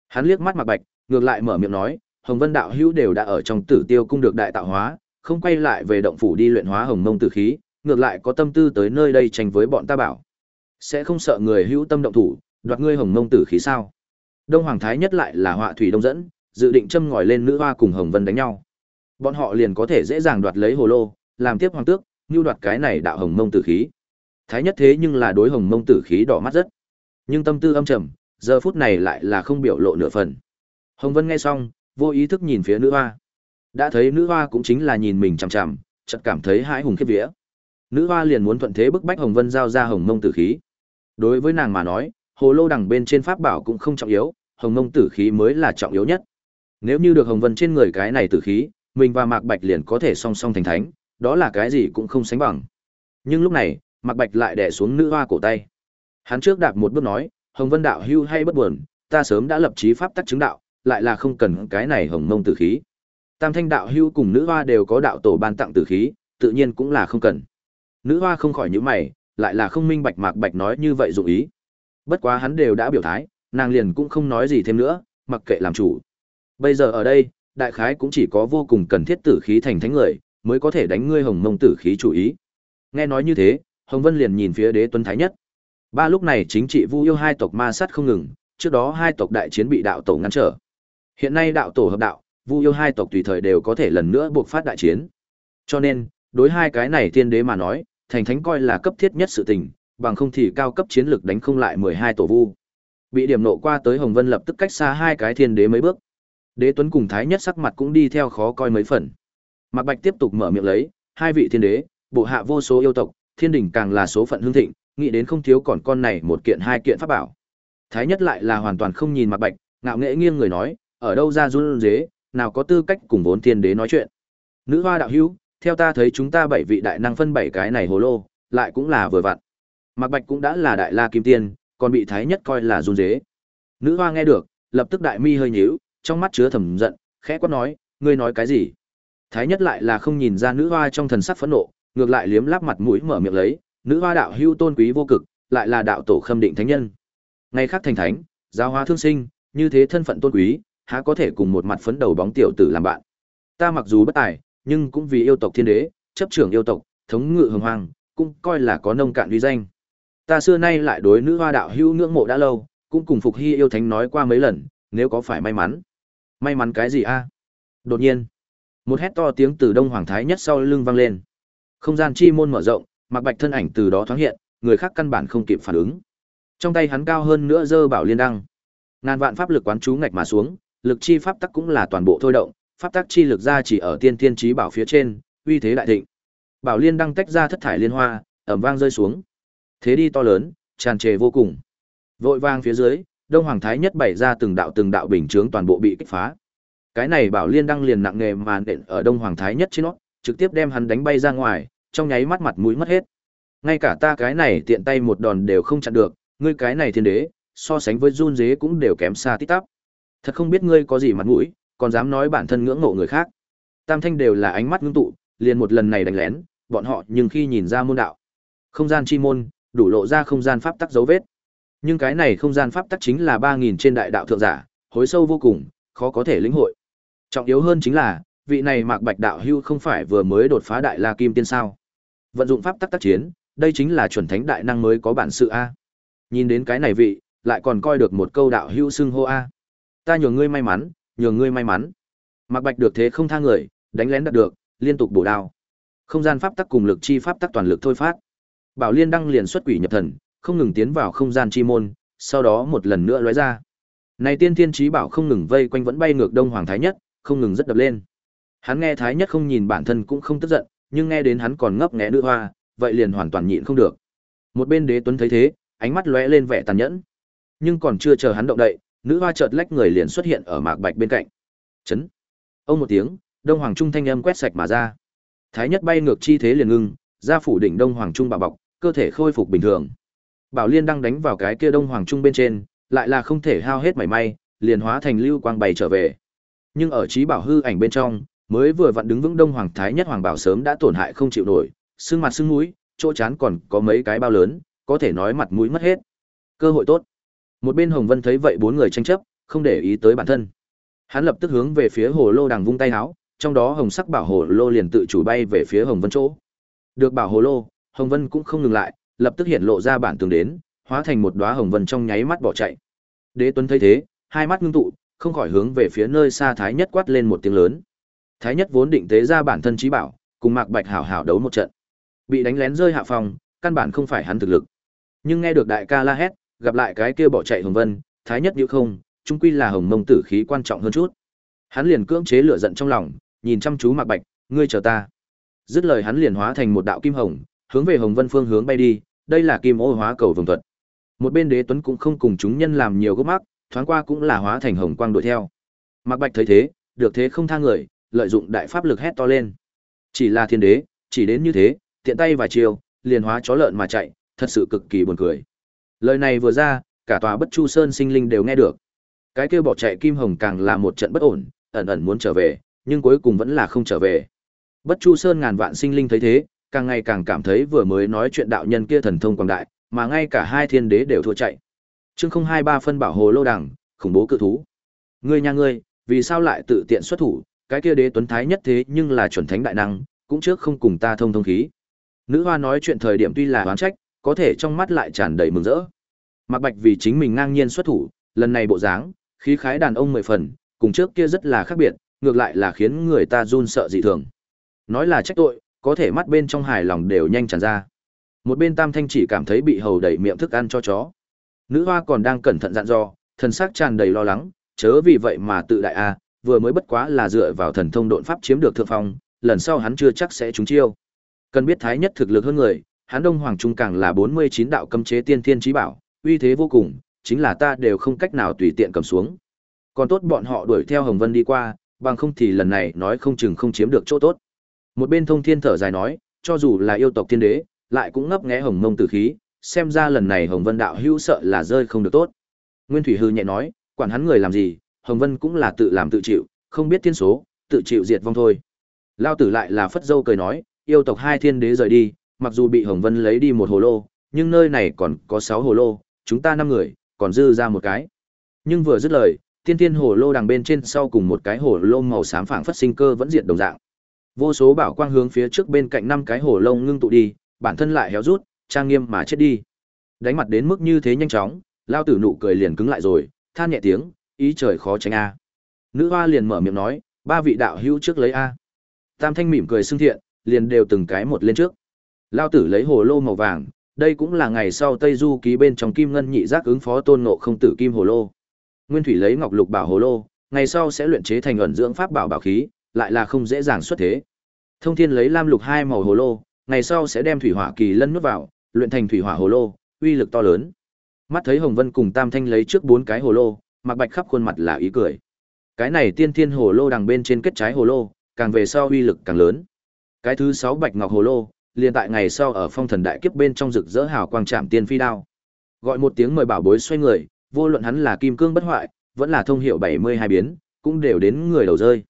Hắn liếc mắt Mạc Bạch, ngược lại mở miệng nói, Hồng Vân đạo hữu đều đã ở trong Tử Tiêu cung được đại tạo hóa, không quay lại về động phủ đi luyện hóa Hồng Mông tử khí, ngược lại có tâm tư tới nơi đây tranh với bọn ta bảo. Sẽ không sợ người hữu tâm động thủ, đoạt ngươi Hồng Mông tử khí sao? Đông Hoàng Thái nhất lại là họa thủy đông dẫn, dự định châm ngòi lên nữ hoa cùng Hồng Vân đánh nhau. Bọn họ liền có thể dễ dàng đoạt lấy hồ lô, làm tiếp hoàng tước, như đoạt cái này đạo Hồng Mông tử khí. Thái nhất thế nhưng là đối Hồng Mông tử khí đỏ mắt rất. Nhưng tâm tư âm trầm, giờ phút này lại là không biểu lộ nửa phần. Hồng Vân nghe xong, vô ý thức nhìn phía nữ hoa. Đã thấy nữ hoa cũng chính là nhìn mình chằm chằm, chợt cảm thấy hãi hùng khiếp vía. Nữ hoa liền muốn thuận thế bức bách Hồng Vân giao ra Hồng Mông tử khí. Đối với nàng mà nói, hồ lô đằng bên trên pháp bảo cũng không trọng yếu, Hồng Mông tử khí mới là trọng yếu nhất. Nếu như được Hồng Vân trên người cái này tử khí, mình và Mạc Bạch liền có thể song song thành thánh, đó là cái gì cũng không sánh bằng. Nhưng lúc này, Mạc Bạch lại đè xuống nữ hoa cổ tay. Hắn trước đạp một bước nói, Hồng Vân đạo hưu hay bất buồn, ta sớm đã lập chí pháp tắc chứng đạo, lại là không cần cái này hồng mông tử khí. Tam thanh đạo hưu cùng nữ hoa đều có đạo tổ ban tặng tử khí, tự nhiên cũng là không cần. Nữ hoa không khỏi nhíu mày, lại là không minh bạch Mạc Bạch nói như vậy dụng ý. Bất quá hắn đều đã biểu thái, nàng liền cũng không nói gì thêm nữa, mặc kệ làm chủ. Bây giờ ở đây, đại khái cũng chỉ có vô cùng cần thiết tử khí thành thánh người, mới có thể đánh ngươi hồng mông tử khí chủ ý. Nghe nói như thế, Hồng Vân liền nhìn phía đế tuấn thái nhất. Ba lúc này chính trị Vu yêu hai tộc ma sát không ngừng, trước đó hai tộc đại chiến bị đạo tổ ngăn trở. Hiện nay đạo tổ hợp đạo, Vu yêu hai tộc tùy thời đều có thể lần nữa buộc phát đại chiến. Cho nên, đối hai cái này tiên đế mà nói, thành thánh coi là cấp thiết nhất sự tình, bằng không thì cao cấp chiến lực đánh không lại 12 tổ vu. Bị điểm nộ qua tới Hồng Vân lập tức cách xa hai cái thiên đế mấy bước. Đế Tuấn cùng Thái Nhất sắc mặt cũng đi theo khó coi mấy phần. Mạc Bạch tiếp tục mở miệng lấy, hai vị thiên đế, bộ hạ vô số yêu tộc, thiên đỉnh càng là số phận hưng thịnh, nghĩ đến không thiếu còn con này một kiện hai kiện pháp bảo. Thái Nhất lại là hoàn toàn không nhìn Mạc Bạch, ngạo nghễ nghiêng người nói, ở đâu ra run dế, nào có tư cách cùng vốn thiên đế nói chuyện. Nữ hoa đạo hữu, theo ta thấy chúng ta bảy vị đại năng phân bảy cái này hồ lô, lại cũng là vừa vặn. Mạc Bạch cũng đã là đại la kim tiên, còn bị Thái Nhất coi là run dế. Nữ hoa nghe được, lập tức đại mi hơi nhíu, trong mắt chứa thầm giận, khẽ quát nói, ngươi nói cái gì? Thái nhất lại là không nhìn ra nữ hoa trong thần sắc phẫn nộ, ngược lại liếm láp mặt mũi mở miệng lấy, nữ hoa đạo hưu tôn quý vô cực, lại là đạo tổ khâm định thánh nhân. Ngày khác thành thánh, giáo hóa thương sinh, như thế thân phận tôn quý, há có thể cùng một mặt phấn đầu bóng tiểu tử làm bạn. Ta mặc dù bất tài, nhưng cũng vì yêu tộc thiên đế, chấp trưởng yêu tộc, thống ngự hồng hoàng, cũng coi là có nông cạn uy danh. Ta xưa nay lại đối nữ hoa đạo hưu ngưỡng mộ đã lâu, cũng cùng phục hy yêu thánh nói qua mấy lần, nếu có phải may mắn. May mắn cái gì a? Đột nhiên, một hét to tiếng từ Đông Hoàng Thái nhất sau lưng vang lên. Không gian chi môn mở rộng, mặc Bạch thân ảnh từ đó thoáng hiện, người khác căn bản không kịp phản ứng. Trong tay hắn cao hơn nữa dơ bảo liên đăng. Ngàn vạn pháp lực quán chú ngạch mà xuống, lực chi pháp tắc cũng là toàn bộ thôi động, pháp tắc chi lực ra chỉ ở tiên thiên chí bảo phía trên, uy thế đại thịnh. Bảo liên đăng tách ra thất thải liên hoa, ầm vang rơi xuống. Thế đi to lớn, tràn trề vô cùng. Vội vang phía dưới, Đông Hoàng Thái nhất bày ra từng đạo từng đạo bình chướng toàn bộ bị kích phá. Cái này bảo liên đăng liền nặng nghề mà nện ở Đông Hoàng Thái nhất trên nó, trực tiếp đem hắn đánh bay ra ngoài, trong nháy mắt mặt mũi mất hết. Ngay cả ta cái này tiện tay một đòn đều không chặn được, ngươi cái này thiên đế, so sánh với run dế cũng đều kém xa tít tắp. Thật không biết ngươi có gì mặt mũi, còn dám nói bản thân ngưỡng mộ người khác. Tam thanh đều là ánh mắt ngưng tụ, liền một lần này đánh lén, bọn họ nhưng khi nhìn ra môn đạo. Không gian chi môn, đủ lộ ra không gian pháp tắc dấu vết. Nhưng cái này không gian pháp tắc chính là 3000 trên đại đạo thượng giả, hối sâu vô cùng, khó có thể lĩnh hội. Trọng yếu hơn chính là, vị này Mạc Bạch đạo hưu không phải vừa mới đột phá đại La Kim tiên sao? Vận dụng pháp tắc tác chiến, đây chính là chuẩn thánh đại năng mới có bản sự a. Nhìn đến cái này vị, lại còn coi được một câu đạo hưu xưng hô a. Ta nhường ngươi may mắn, nhường ngươi may mắn. Mạc Bạch được thế không tha người, đánh lén đạt được, liên tục bổ đao. Không gian pháp tắc cùng lực chi pháp tắc toàn lực thôi phát. Bảo Liên đăng liền xuất quỷ nhập thần, không ngừng tiến vào không gian chi môn, sau đó một lần nữa lóe ra. Này tiên thiên chí bảo không ngừng vây quanh vẫn bay ngược Đông Hoàng Thái Nhất, không ngừng rất đập lên. Hắn nghe Thái Nhất không nhìn bản thân cũng không tức giận, nhưng nghe đến hắn còn ngấp nghé nữ hoa, vậy liền hoàn toàn nhịn không được. Một bên Đế Tuấn thấy thế, ánh mắt lóe lên vẻ tàn nhẫn. Nhưng còn chưa chờ hắn động đậy, nữ hoa chợt lách người liền xuất hiện ở Mạc Bạch bên cạnh. Chấn. Ông một tiếng, Đông Hoàng Trung thanh âm quét sạch mà ra. Thái Nhất bay ngược chi thế liền ngưng, ra phủ đỉnh Đông Hoàng Trung bảo bọc, cơ thể khôi phục bình thường. Bảo Liên đang đánh vào cái kia Đông Hoàng Trung bên trên, lại là không thể hao hết mảy may, liền hóa thành lưu quang bay trở về. Nhưng ở trí bảo hư ảnh bên trong, mới vừa vặn đứng vững Đông Hoàng Thái nhất Hoàng Bảo sớm đã tổn hại không chịu nổi, xương mặt xương mũi, chỗ chán còn có mấy cái bao lớn, có thể nói mặt mũi mất hết. Cơ hội tốt. Một bên Hồng Vân thấy vậy bốn người tranh chấp, không để ý tới bản thân. Hắn lập tức hướng về phía hồ lô đằng vung tay háo trong đó hồng sắc bảo hồ lô liền tự chủ bay về phía Hồng Vân chỗ. Được bảo hồ lô, Hồng Vân cũng không ngừng lại, lập tức hiện lộ ra bản tường đến, hóa thành một đóa hồng vân trong nháy mắt bỏ chạy. Đế Tuấn thấy thế, hai mắt ngưng tụ, không khỏi hướng về phía nơi xa Thái Nhất quát lên một tiếng lớn. Thái Nhất vốn định tế ra bản thân trí bảo, cùng Mạc Bạch hảo hảo đấu một trận. Bị đánh lén rơi hạ phòng, căn bản không phải hắn thực lực. Nhưng nghe được đại ca la hét, gặp lại cái kia bỏ chạy Hồng Vân, Thái Nhất nhíu không, chung quy là Hồng Mông tử khí quan trọng hơn chút. Hắn liền cưỡng chế lửa giận trong lòng, nhìn chăm chú Mạc Bạch, ngươi chờ ta. Dứt lời hắn liền hóa thành một đạo kim hồng, hướng về Hồng Vân phương hướng bay đi, đây là kim ô hóa cầu vồng thuật. Một bên Đế Tuấn cũng không cùng chúng nhân làm nhiều gốc mắc, thoáng qua cũng là hóa thành hồng quang đuổi theo. Mạc Bạch thấy thế, được thế không tha người, lợi dụng đại pháp lực hét to lên. Chỉ là thiên đế, chỉ đến như thế, tiện tay vài chiều, liền hóa chó lợn mà chạy, thật sự cực kỳ buồn cười. Lời này vừa ra, cả tòa Bất Chu Sơn sinh linh đều nghe được. Cái kia bỏ chạy Kim Hồng càng là một trận bất ổn, ẩn ẩn muốn trở về, nhưng cuối cùng vẫn là không trở về. Bất Chu Sơn ngàn vạn sinh linh thấy thế, càng ngày càng cảm thấy vừa mới nói chuyện đạo nhân kia thần thông quảng đại, mà ngay cả hai thiên đế đều thua chạy. Chương không hai ba phân bảo hồ lô đằng, khủng bố cự thú. Ngươi nhà ngươi, vì sao lại tự tiện xuất thủ, cái kia đế tuấn thái nhất thế nhưng là chuẩn thánh đại năng, cũng trước không cùng ta thông thông khí. Nữ hoa nói chuyện thời điểm tuy là oán trách, có thể trong mắt lại tràn đầy mừng rỡ. mặc Bạch vì chính mình ngang nhiên xuất thủ, lần này bộ dáng, khí khái đàn ông mười phần, cùng trước kia rất là khác biệt, ngược lại là khiến người ta run sợ dị thường. Nói là trách tội, có thể mắt bên trong hài lòng đều nhanh tràn ra. Một bên Tam Thanh chỉ cảm thấy bị hầu đẩy miệng thức ăn cho chó. Nữ hoa còn đang cẩn thận dặn dò, thần sắc tràn đầy lo lắng, chớ vì vậy mà tự đại a, vừa mới bất quá là dựa vào thần thông độn pháp chiếm được thượng phong, lần sau hắn chưa chắc sẽ trúng chiêu. Cần biết thái nhất thực lực hơn người, hắn Đông Hoàng Trung càng là 49 đạo cấm chế tiên thiên chí bảo, uy thế vô cùng, chính là ta đều không cách nào tùy tiện cầm xuống. Còn tốt bọn họ đuổi theo Hồng Vân đi qua, bằng không thì lần này nói không chừng không chiếm được chỗ tốt. Một bên thông thiên thở dài nói, cho dù là yêu tộc thiên đế, lại cũng ngấp nghé hồng mông tử khí, xem ra lần này Hồng Vân đạo hữu sợ là rơi không được tốt. Nguyên Thủy hư nhẹ nói, quản hắn người làm gì, Hồng Vân cũng là tự làm tự chịu, không biết thiên số, tự chịu diệt vong thôi. Lao tử lại là phất dâu cười nói, yêu tộc hai thiên đế rời đi, mặc dù bị Hồng Vân lấy đi một hồ lô, nhưng nơi này còn có sáu hồ lô, chúng ta năm người, còn dư ra một cái. Nhưng vừa dứt lời, tiên tiên hồ lô đằng bên trên sau cùng một cái hồ lô màu xám phảng phất sinh cơ vẫn diệt đồng dạng. Vô số bảo quang hướng phía trước bên cạnh năm cái hồ lông ngưng tụ đi, bản thân lại héo rút, trang nghiêm mà chết đi. Đánh mặt đến mức như thế nhanh chóng, lao tử nụ cười liền cứng lại rồi, than nhẹ tiếng, ý trời khó tránh a. Nữ hoa liền mở miệng nói, ba vị đạo hữu trước lấy a. Tam thanh mỉm cười xưng thiện, liền đều từng cái một lên trước. Lao tử lấy hồ lô màu vàng, đây cũng là ngày sau Tây Du ký bên trong kim ngân nhị giác ứng phó tôn ngộ không tử kim hồ lô. Nguyên thủy lấy ngọc lục bảo hồ lô, ngày sau sẽ luyện chế thành ẩn dưỡng pháp bảo bảo khí, lại là không dễ dàng xuất thế. Thông Thiên lấy lam lục hai màu hồ lô, ngày sau sẽ đem thủy hỏa kỳ lân nuốt vào, luyện thành thủy hỏa hồ lô, uy lực to lớn. Mắt thấy Hồng Vân cùng Tam Thanh lấy trước bốn cái hồ lô, Mạc Bạch khắp khuôn mặt là ý cười. Cái này tiên thiên hồ lô đằng bên trên kết trái hồ lô, càng về sau uy lực càng lớn. Cái thứ sáu bạch ngọc hồ lô, liền tại ngày sau ở phong thần đại kiếp bên trong rực rỡ hào quang chạm tiên phi đao. Gọi một tiếng mời bảo bối xoay người, vô luận hắn là kim cương bất hoại, vẫn là thông hiệu bảy mươi hai biến, cũng đều đến người đầu rơi.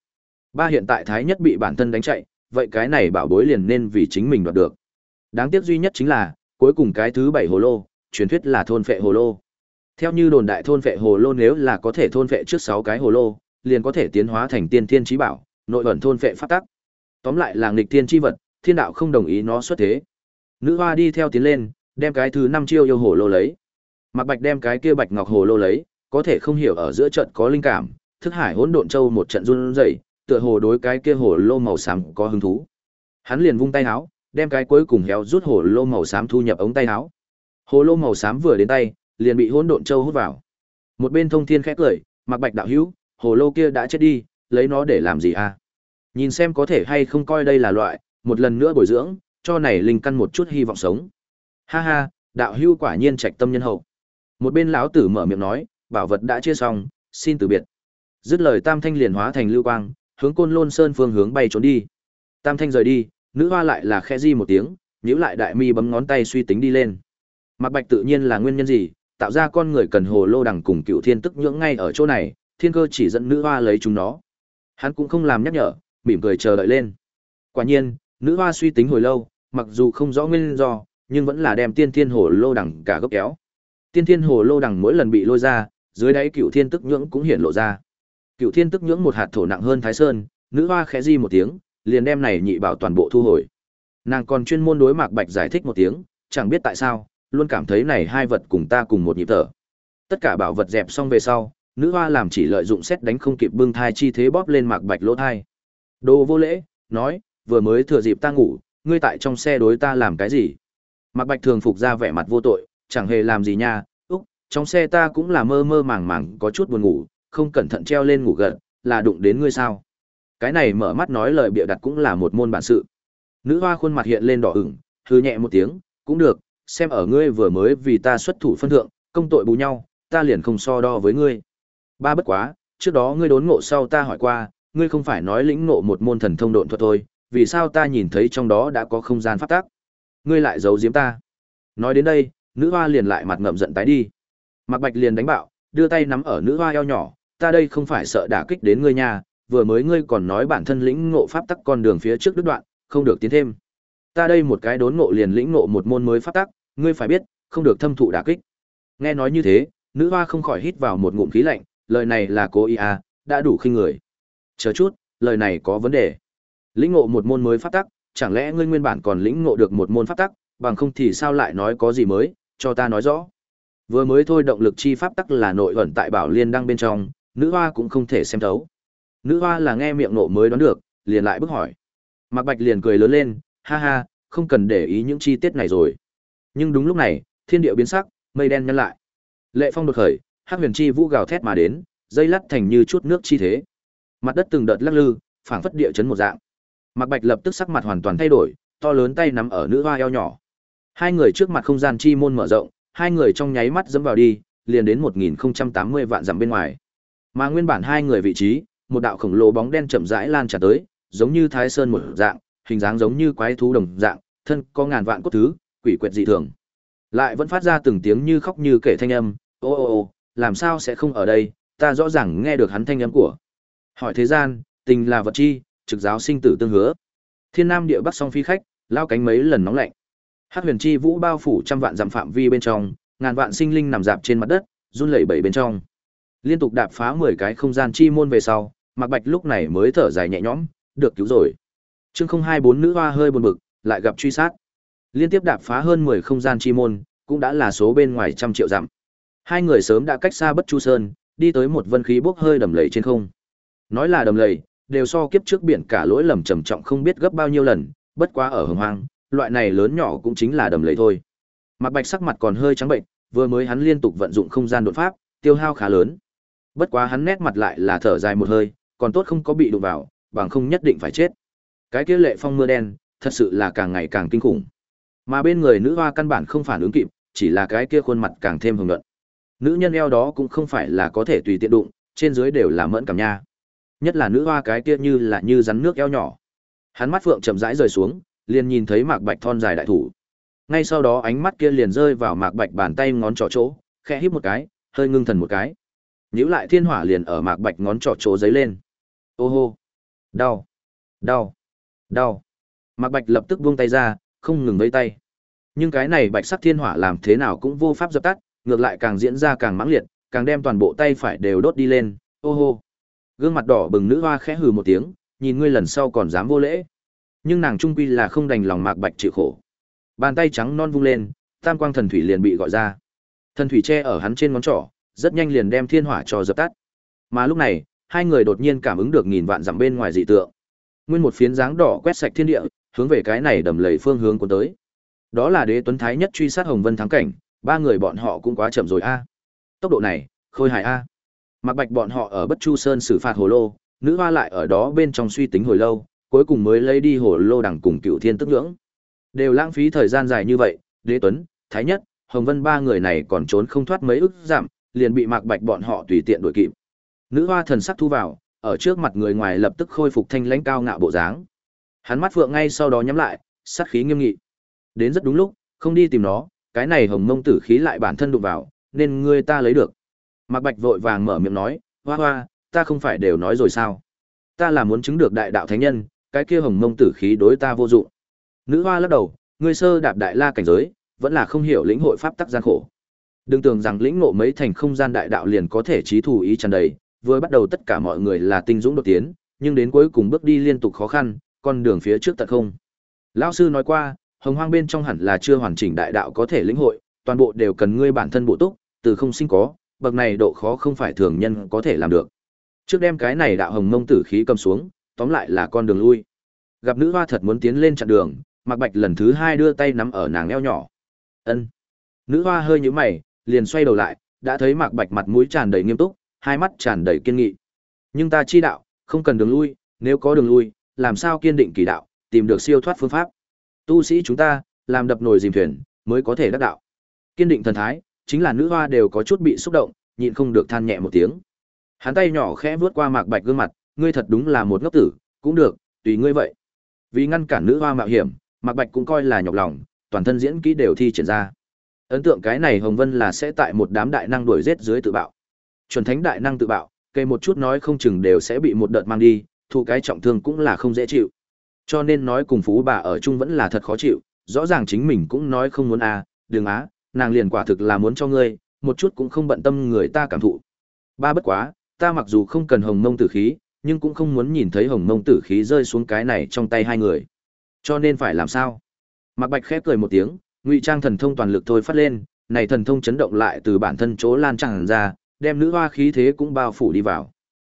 Ba hiện tại thái nhất bị bản thân đánh chạy, vậy cái này bảo bối liền nên vì chính mình đoạt được. Đáng tiếc duy nhất chính là, cuối cùng cái thứ bảy hồ lô, truyền thuyết là thôn phệ hồ lô. Theo như đồn đại thôn phệ hồ lô nếu là có thể thôn phệ trước sáu cái hồ lô, liền có thể tiến hóa thành tiên thiên chí bảo, nội ẩn thôn phệ pháp tắc. Tóm lại là nghịch thiên chi vật, thiên đạo không đồng ý nó xuất thế. Nữ hoa đi theo tiến lên, đem cái thứ năm chiêu yêu hồ lô lấy. Mạc Bạch đem cái kia bạch ngọc hồ lô lấy, có thể không hiểu ở giữa trận có linh cảm, thức hải hỗn độn châu một trận run rẩy, tựa hồ đối cái kia hồ lô màu xám có hứng thú. Hắn liền vung tay áo, đem cái cuối cùng héo rút hồ lô màu xám thu nhập ống tay áo. Hồ lô màu xám vừa đến tay, liền bị hỗn độn châu hút vào. Một bên thông thiên khẽ cười, Mạc Bạch đạo hữu, hồ lô kia đã chết đi, lấy nó để làm gì à? Nhìn xem có thể hay không coi đây là loại, một lần nữa bồi dưỡng, cho này linh căn một chút hy vọng sống. Ha ha, đạo hữu quả nhiên trạch tâm nhân hậu. Một bên lão tử mở miệng nói, bảo vật đã chia xong, xin từ biệt. Dứt lời Tam Thanh liền hóa thành lưu quang, hướng Côn Lôn Sơn phương hướng bay trốn đi. Tam Thanh rời đi, nữ hoa lại là khẽ di một tiếng, nhíu lại đại mi bấm ngón tay suy tính đi lên. mặt Bạch tự nhiên là nguyên nhân gì, tạo ra con người cần hồ lô đằng cùng cựu thiên tức nhưỡng ngay ở chỗ này, thiên cơ chỉ dẫn nữ hoa lấy chúng nó. Hắn cũng không làm nhắc nhở, mỉm cười chờ đợi lên. Quả nhiên, nữ hoa suy tính hồi lâu, mặc dù không rõ nguyên do, nhưng vẫn là đem tiên thiên hồ lô đằng cả gốc kéo. Tiên thiên hồ lô đằng mỗi lần bị lôi ra, dưới đáy cựu thiên tức nhưỡng cũng hiện lộ ra. Cựu thiên tức nhưỡng một hạt thổ nặng hơn Thái Sơn, nữ hoa khẽ di một tiếng, liền đem này nhị bảo toàn bộ thu hồi. Nàng còn chuyên môn đối Mạc Bạch giải thích một tiếng, chẳng biết tại sao, luôn cảm thấy này hai vật cùng ta cùng một nhịp thở. Tất cả bảo vật dẹp xong về sau, nữ hoa làm chỉ lợi dụng xét đánh không kịp bưng thai chi thế bóp lên Mạc Bạch lỗ thai. Đồ vô lễ, nói, vừa mới thừa dịp ta ngủ, ngươi tại trong xe đối ta làm cái gì? Mạc Bạch thường phục ra vẻ mặt vô tội, chẳng hề làm gì nha, úc, trong xe ta cũng là mơ mơ màng màng có chút buồn ngủ, không cẩn thận treo lên ngủ gật, là đụng đến ngươi sao? Cái này mở mắt nói lời bịa đặt cũng là một môn bản sự. Nữ hoa khuôn mặt hiện lên đỏ ửng, hư nhẹ một tiếng, cũng được, xem ở ngươi vừa mới vì ta xuất thủ phân thượng, công tội bù nhau, ta liền không so đo với ngươi. Ba bất quá, trước đó ngươi đốn ngộ sau ta hỏi qua, ngươi không phải nói lĩnh ngộ một môn thần thông độn thuật thôi, vì sao ta nhìn thấy trong đó đã có không gian phát tác Ngươi lại giấu giếm ta. Nói đến đây, nữ hoa liền lại mặt ngậm giận tái đi. mặc Bạch liền đánh bạo, đưa tay nắm ở nữ hoa eo nhỏ, ta đây không phải sợ đả kích đến ngươi nha, vừa mới ngươi còn nói bản thân lĩnh ngộ pháp tắc con đường phía trước đứt đoạn, không được tiến thêm. Ta đây một cái đốn ngộ liền lĩnh ngộ một môn mới pháp tắc, ngươi phải biết, không được thâm thụ đả kích. Nghe nói như thế, nữ hoa không khỏi hít vào một ngụm khí lạnh, lời này là cố ý à, đã đủ khinh người. Chờ chút, lời này có vấn đề. Lĩnh ngộ một môn mới pháp tắc, chẳng lẽ ngươi nguyên bản còn lĩnh ngộ được một môn pháp tắc, bằng không thì sao lại nói có gì mới, cho ta nói rõ. Vừa mới thôi động lực chi pháp tắc là nội ẩn tại Bảo Liên đăng bên trong, nữ hoa cũng không thể xem thấu. Nữ hoa là nghe miệng nộ mới đoán được, liền lại bức hỏi. Mạc Bạch liền cười lớn lên, ha ha, không cần để ý những chi tiết này rồi. Nhưng đúng lúc này, thiên địa biến sắc, mây đen nhăn lại. Lệ phong đột khởi, hắc huyền chi vũ gào thét mà đến, dây lắt thành như chút nước chi thế. Mặt đất từng đợt lắc lư, phảng phất địa chấn một dạng. Mạc Bạch lập tức sắc mặt hoàn toàn thay đổi, to lớn tay nắm ở nữ hoa eo nhỏ. Hai người trước mặt không gian chi môn mở rộng, hai người trong nháy mắt dẫm vào đi, liền đến 1080 vạn dặm bên ngoài. Mà nguyên bản hai người vị trí, một đạo khổng lồ bóng đen chậm rãi lan tràn tới, giống như Thái Sơn một dạng, hình dáng giống như quái thú đồng dạng, thân có ngàn vạn cốt thứ, quỷ quyệt dị thường. Lại vẫn phát ra từng tiếng như khóc như kể thanh âm, ô ô ô, làm sao sẽ không ở đây, ta rõ ràng nghe được hắn thanh âm của. Hỏi thế gian, tình là vật chi, trực giáo sinh tử tương hứa. Thiên Nam địa Bắc song phi khách, lao cánh mấy lần nóng lạnh. Hắc huyền chi vũ bao phủ trăm vạn dặm phạm vi bên trong, ngàn vạn sinh linh nằm dạp trên mặt đất, run lẩy bẩy bên trong. Liên tục đạp phá 10 cái không gian chi môn về sau, Mạc Bạch lúc này mới thở dài nhẹ nhõm, được cứu rồi. Chương 024 nữ hoa hơi buồn bực, lại gặp truy sát. Liên tiếp đạp phá hơn 10 không gian chi môn, cũng đã là số bên ngoài trăm triệu dặm. Hai người sớm đã cách xa Bất Chu Sơn, đi tới một vân khí bốc hơi đầm lầy trên không. Nói là đầm lầy, đều so kiếp trước biển cả lỗi lầm trầm trọng không biết gấp bao nhiêu lần, bất quá ở hồng hoang, loại này lớn nhỏ cũng chính là đầm lầy thôi. Mạc Bạch sắc mặt còn hơi trắng bệnh, vừa mới hắn liên tục vận dụng không gian đột pháp, tiêu hao khá lớn. Bất quá hắn nét mặt lại là thở dài một hơi, còn tốt không có bị đụng vào, bằng không nhất định phải chết. Cái kia lệ phong mưa đen, thật sự là càng ngày càng kinh khủng. Mà bên người nữ hoa căn bản không phản ứng kịp, chỉ là cái kia khuôn mặt càng thêm hồng nhuận. Nữ nhân eo đó cũng không phải là có thể tùy tiện đụng, trên dưới đều là mẫn cảm nha. Nhất là nữ hoa cái kia như là như rắn nước eo nhỏ. Hắn mắt phượng chậm rãi rời xuống, liền nhìn thấy Mạc Bạch thon dài đại thủ. Ngay sau đó ánh mắt kia liền rơi vào Mạc Bạch bàn tay ngón trỏ chỗ, khẽ híp một cái, hơi ngưng thần một cái. Nhíu lại thiên hỏa liền ở Mạc Bạch ngón trỏ chỗ giấy lên. Ô hô, đau, đau, đau. Mạc Bạch lập tức buông tay ra, không ngừng vây tay. Nhưng cái này bạch sắc thiên hỏa làm thế nào cũng vô pháp dập tắt, ngược lại càng diễn ra càng mãng liệt, càng đem toàn bộ tay phải đều đốt đi lên. Ô hô. Gương mặt đỏ bừng nữ hoa khẽ hừ một tiếng, nhìn ngươi lần sau còn dám vô lễ. Nhưng nàng trung quy là không đành lòng Mạc Bạch chịu khổ. Bàn tay trắng non vung lên, Tam Quang Thần Thủy liền bị gọi ra. Thần thủy che ở hắn trên ngón trỏ, rất nhanh liền đem thiên hỏa cho dập tắt. Mà lúc này, hai người đột nhiên cảm ứng được nghìn vạn dặm bên ngoài dị tượng. Nguyên một phiến dáng đỏ quét sạch thiên địa, hướng về cái này đầm lầy phương hướng của tới. Đó là Đế Tuấn Thái nhất truy sát Hồng Vân thắng cảnh, ba người bọn họ cũng quá chậm rồi a. Tốc độ này, khôi hài a. Mặc Bạch bọn họ ở Bất Chu Sơn xử phạt hồ lô, nữ hoa lại ở đó bên trong suy tính hồi lâu, cuối cùng mới lấy đi hồ lô đằng cùng Cựu Thiên tức ngưỡng. Đều lãng phí thời gian dài như vậy, Đế Tuấn, Thái nhất, Hồng Vân ba người này còn trốn không thoát mấy ức giảm, liền bị Mạc Bạch bọn họ tùy tiện đuổi kịp. Nữ hoa thần sắc thu vào, ở trước mặt người ngoài lập tức khôi phục thanh lãnh cao ngạo bộ dáng. Hắn mắt phượng ngay sau đó nhắm lại, sát khí nghiêm nghị. Đến rất đúng lúc, không đi tìm nó, cái này hồng mông tử khí lại bản thân đụng vào, nên ngươi ta lấy được. Mạc Bạch vội vàng mở miệng nói, hoa hoa, ta không phải đều nói rồi sao? Ta là muốn chứng được đại đạo thánh nhân, cái kia hồng mông tử khí đối ta vô dụng. Nữ hoa lắc đầu, ngươi sơ đạp đại la cảnh giới, vẫn là không hiểu lĩnh hội pháp tắc gian khổ. Đừng tưởng rằng lĩnh ngộ mấy thành không gian đại đạo liền có thể trí thủ ý tràn đầy, vừa bắt đầu tất cả mọi người là tinh dũng đột tiến, nhưng đến cuối cùng bước đi liên tục khó khăn, con đường phía trước tận không. Lão sư nói qua, hồng hoang bên trong hẳn là chưa hoàn chỉnh đại đạo có thể lĩnh hội, toàn bộ đều cần ngươi bản thân bổ túc, từ không sinh có, bậc này độ khó không phải thường nhân có thể làm được. Trước đem cái này đạo hồng mông tử khí cầm xuống, tóm lại là con đường lui. Gặp nữ hoa thật muốn tiến lên chặn đường, Mạc Bạch lần thứ hai đưa tay nắm ở nàng eo nhỏ. Ân. Nữ hoa hơi nhíu mày, liền xoay đầu lại, đã thấy Mạc Bạch mặt mũi tràn đầy nghiêm túc, hai mắt tràn đầy kiên nghị. Nhưng ta chi đạo, không cần đường lui, nếu có đường lui, làm sao kiên định kỳ đạo, tìm được siêu thoát phương pháp. Tu sĩ chúng ta, làm đập nồi dìm thuyền, mới có thể đắc đạo. Kiên định thần thái, chính là nữ hoa đều có chút bị xúc động, nhịn không được than nhẹ một tiếng. Hắn tay nhỏ khẽ vuốt qua Mạc Bạch gương mặt, ngươi thật đúng là một ngốc tử, cũng được, tùy ngươi vậy. Vì ngăn cản nữ hoa mạo hiểm, Mạc Bạch cũng coi là nhọc lòng, toàn thân diễn kỹ đều thi triển ra. Ấn tượng cái này Hồng Vân là sẽ tại một đám đại năng đuổi giết dưới tự bạo. Chuẩn thánh đại năng tự bạo, cây một chút nói không chừng đều sẽ bị một đợt mang đi, thụ cái trọng thương cũng là không dễ chịu. Cho nên nói cùng phú bà ở chung vẫn là thật khó chịu, rõ ràng chính mình cũng nói không muốn à, đừng á, nàng liền quả thực là muốn cho ngươi, một chút cũng không bận tâm người ta cảm thụ. Ba bất quá, ta mặc dù không cần hồng mông tử khí, nhưng cũng không muốn nhìn thấy hồng mông tử khí rơi xuống cái này trong tay hai người. Cho nên phải làm sao? Mạc Bạch khép cười một tiếng, ngụy trang thần thông toàn lực thôi phát lên, này thần thông chấn động lại từ bản thân chỗ lan tràn ra, đem nữ hoa khí thế cũng bao phủ đi vào.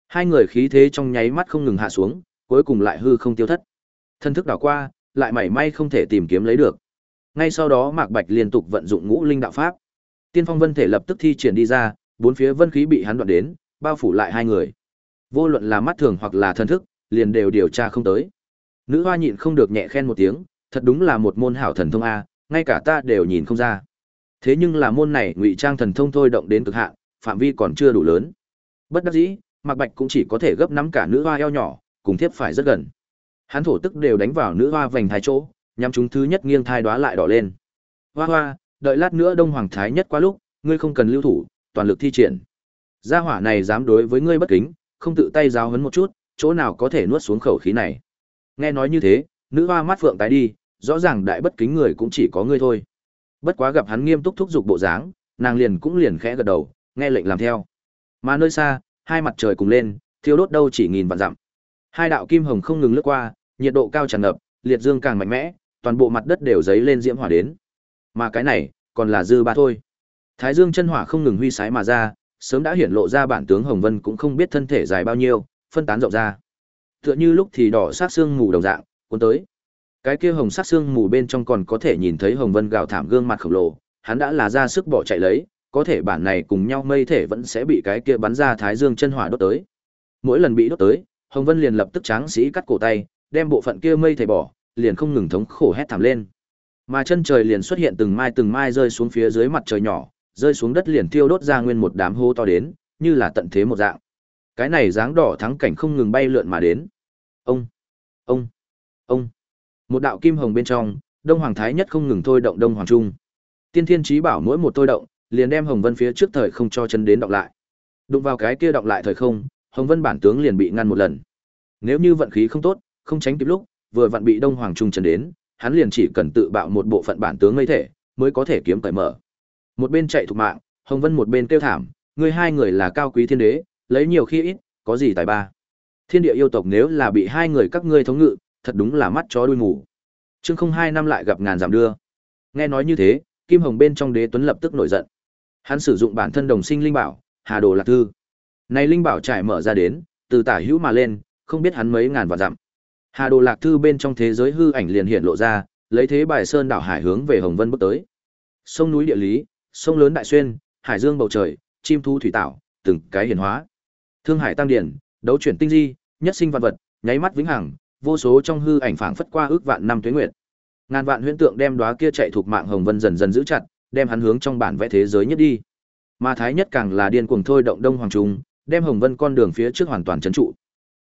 Hai người khí thế trong nháy mắt không ngừng hạ xuống, cuối cùng lại hư không tiêu thất. Thân thức đảo qua, lại mảy may không thể tìm kiếm lấy được. Ngay sau đó Mạc Bạch liên tục vận dụng ngũ linh đạo pháp. Tiên phong vân thể lập tức thi triển đi ra, bốn phía vân khí bị hắn đoạn đến, bao phủ lại hai người. Vô luận là mắt thường hoặc là thân thức, liền đều điều tra không tới. Nữ hoa nhịn không được nhẹ khen một tiếng, thật đúng là một môn hảo thần thông a, ngay cả ta đều nhìn không ra. Thế nhưng là môn này ngụy trang thần thông thôi động đến cực hạn, phạm vi còn chưa đủ lớn. Bất đắc dĩ, Mạc Bạch cũng chỉ có thể gấp nắm cả nữ hoa eo nhỏ, cùng thiếp phải rất gần. Hắn thổ tức đều đánh vào nữ hoa vành thái chỗ, nhắm chúng thứ nhất nghiêng thai đóa lại đỏ lên. Hoa hoa, đợi lát nữa Đông Hoàng Thái nhất qua lúc, ngươi không cần lưu thủ, toàn lực thi triển. Gia hỏa này dám đối với ngươi bất kính, không tự tay giáo huấn một chút, chỗ nào có thể nuốt xuống khẩu khí này. Nghe nói như thế, nữ hoa mắt phượng tái đi, rõ ràng đại bất kính người cũng chỉ có ngươi thôi. Bất quá gặp hắn nghiêm túc thúc giục bộ dáng, nàng liền cũng liền khẽ gật đầu, nghe lệnh làm theo. Mà nơi xa, hai mặt trời cùng lên, thiêu đốt đâu chỉ nghìn vạn dặm. Hai đạo kim hồng không ngừng lướt qua, nhiệt độ cao tràn ngập, liệt dương càng mạnh mẽ, toàn bộ mặt đất đều dấy lên diễm hỏa đến. Mà cái này, còn là dư ba thôi. Thái dương chân hỏa không ngừng huy sái mà ra, sớm đã hiển lộ ra bản tướng Hồng Vân cũng không biết thân thể dài bao nhiêu, phân tán rộng ra. Tựa như lúc thì đỏ sát xương mù đồng dạng, cuốn tới. Cái kia hồng sát xương mù bên trong còn có thể nhìn thấy Hồng Vân gào thảm gương mặt khổng lồ, hắn đã là ra sức bỏ chạy lấy, có thể bản này cùng nhau mây thể vẫn sẽ bị cái kia bắn ra thái dương chân hỏa đốt tới. Mỗi lần bị đốt tới, Hồng Vân liền lập tức tráng sĩ cắt cổ tay, đem bộ phận kia mây thể bỏ, liền không ngừng thống khổ hét thảm lên. Mà chân trời liền xuất hiện từng mai từng mai rơi xuống phía dưới mặt trời nhỏ, rơi xuống đất liền tiêu đốt ra nguyên một đám hô to đến, như là tận thế một dạng. Cái này dáng đỏ thắng cảnh không ngừng bay lượn mà đến. Ông, ông, ông. Một đạo kim hồng bên trong, Đông Hoàng Thái nhất không ngừng thôi động Đông Hoàng Trung. Tiên Thiên Chí bảo mỗi một thôi động, liền đem Hồng Vân phía trước thời không cho chân đến động lại. Đụng vào cái kia động lại thời không, Hồng Vân bản tướng liền bị ngăn một lần. Nếu như vận khí không tốt, không tránh kịp lúc, vừa vặn bị Đông Hoàng Trung chân đến, hắn liền chỉ cần tự bạo một bộ phận bản tướng ngây thể, mới có thể kiếm cởi mở. Một bên chạy thục mạng, Hồng Vân một bên kêu thảm, người hai người là cao quý thiên đế, lấy nhiều khi ít, có gì tài ba. Thiên địa yêu tộc nếu là bị hai người các ngươi thống ngự, thật đúng là mắt chó đuôi mù. Chương không hai năm lại gặp ngàn giảm đưa. Nghe nói như thế, Kim Hồng bên trong đế tuấn lập tức nổi giận. Hắn sử dụng bản thân đồng sinh linh bảo, Hà Đồ Lạc Thư. Này linh bảo trải mở ra đến, từ tả hữu mà lên, không biết hắn mấy ngàn vạn dặm. Hà Đồ Lạc Thư bên trong thế giới hư ảnh liền hiện lộ ra, lấy thế bài sơn đảo hải hướng về Hồng Vân bước tới. Sông núi địa lý, sông lớn đại xuyên, hải dương bầu trời, chim thu thủy tảo từng cái hiển hóa. Thương hải tăng điển, đấu chuyển tinh di, nhất sinh vạn vật, nháy mắt vĩnh hằng, vô số trong hư ảnh phảng phất qua ước vạn năm tuế nguyệt. Ngàn vạn huyễn tượng đem đóa kia chạy thuộc mạng hồng vân dần dần giữ chặt, đem hắn hướng trong bản vẽ thế giới nhất đi. Mà thái nhất càng là điên cuồng thôi động đông hoàng trung, đem hồng vân con đường phía trước hoàn toàn trấn trụ.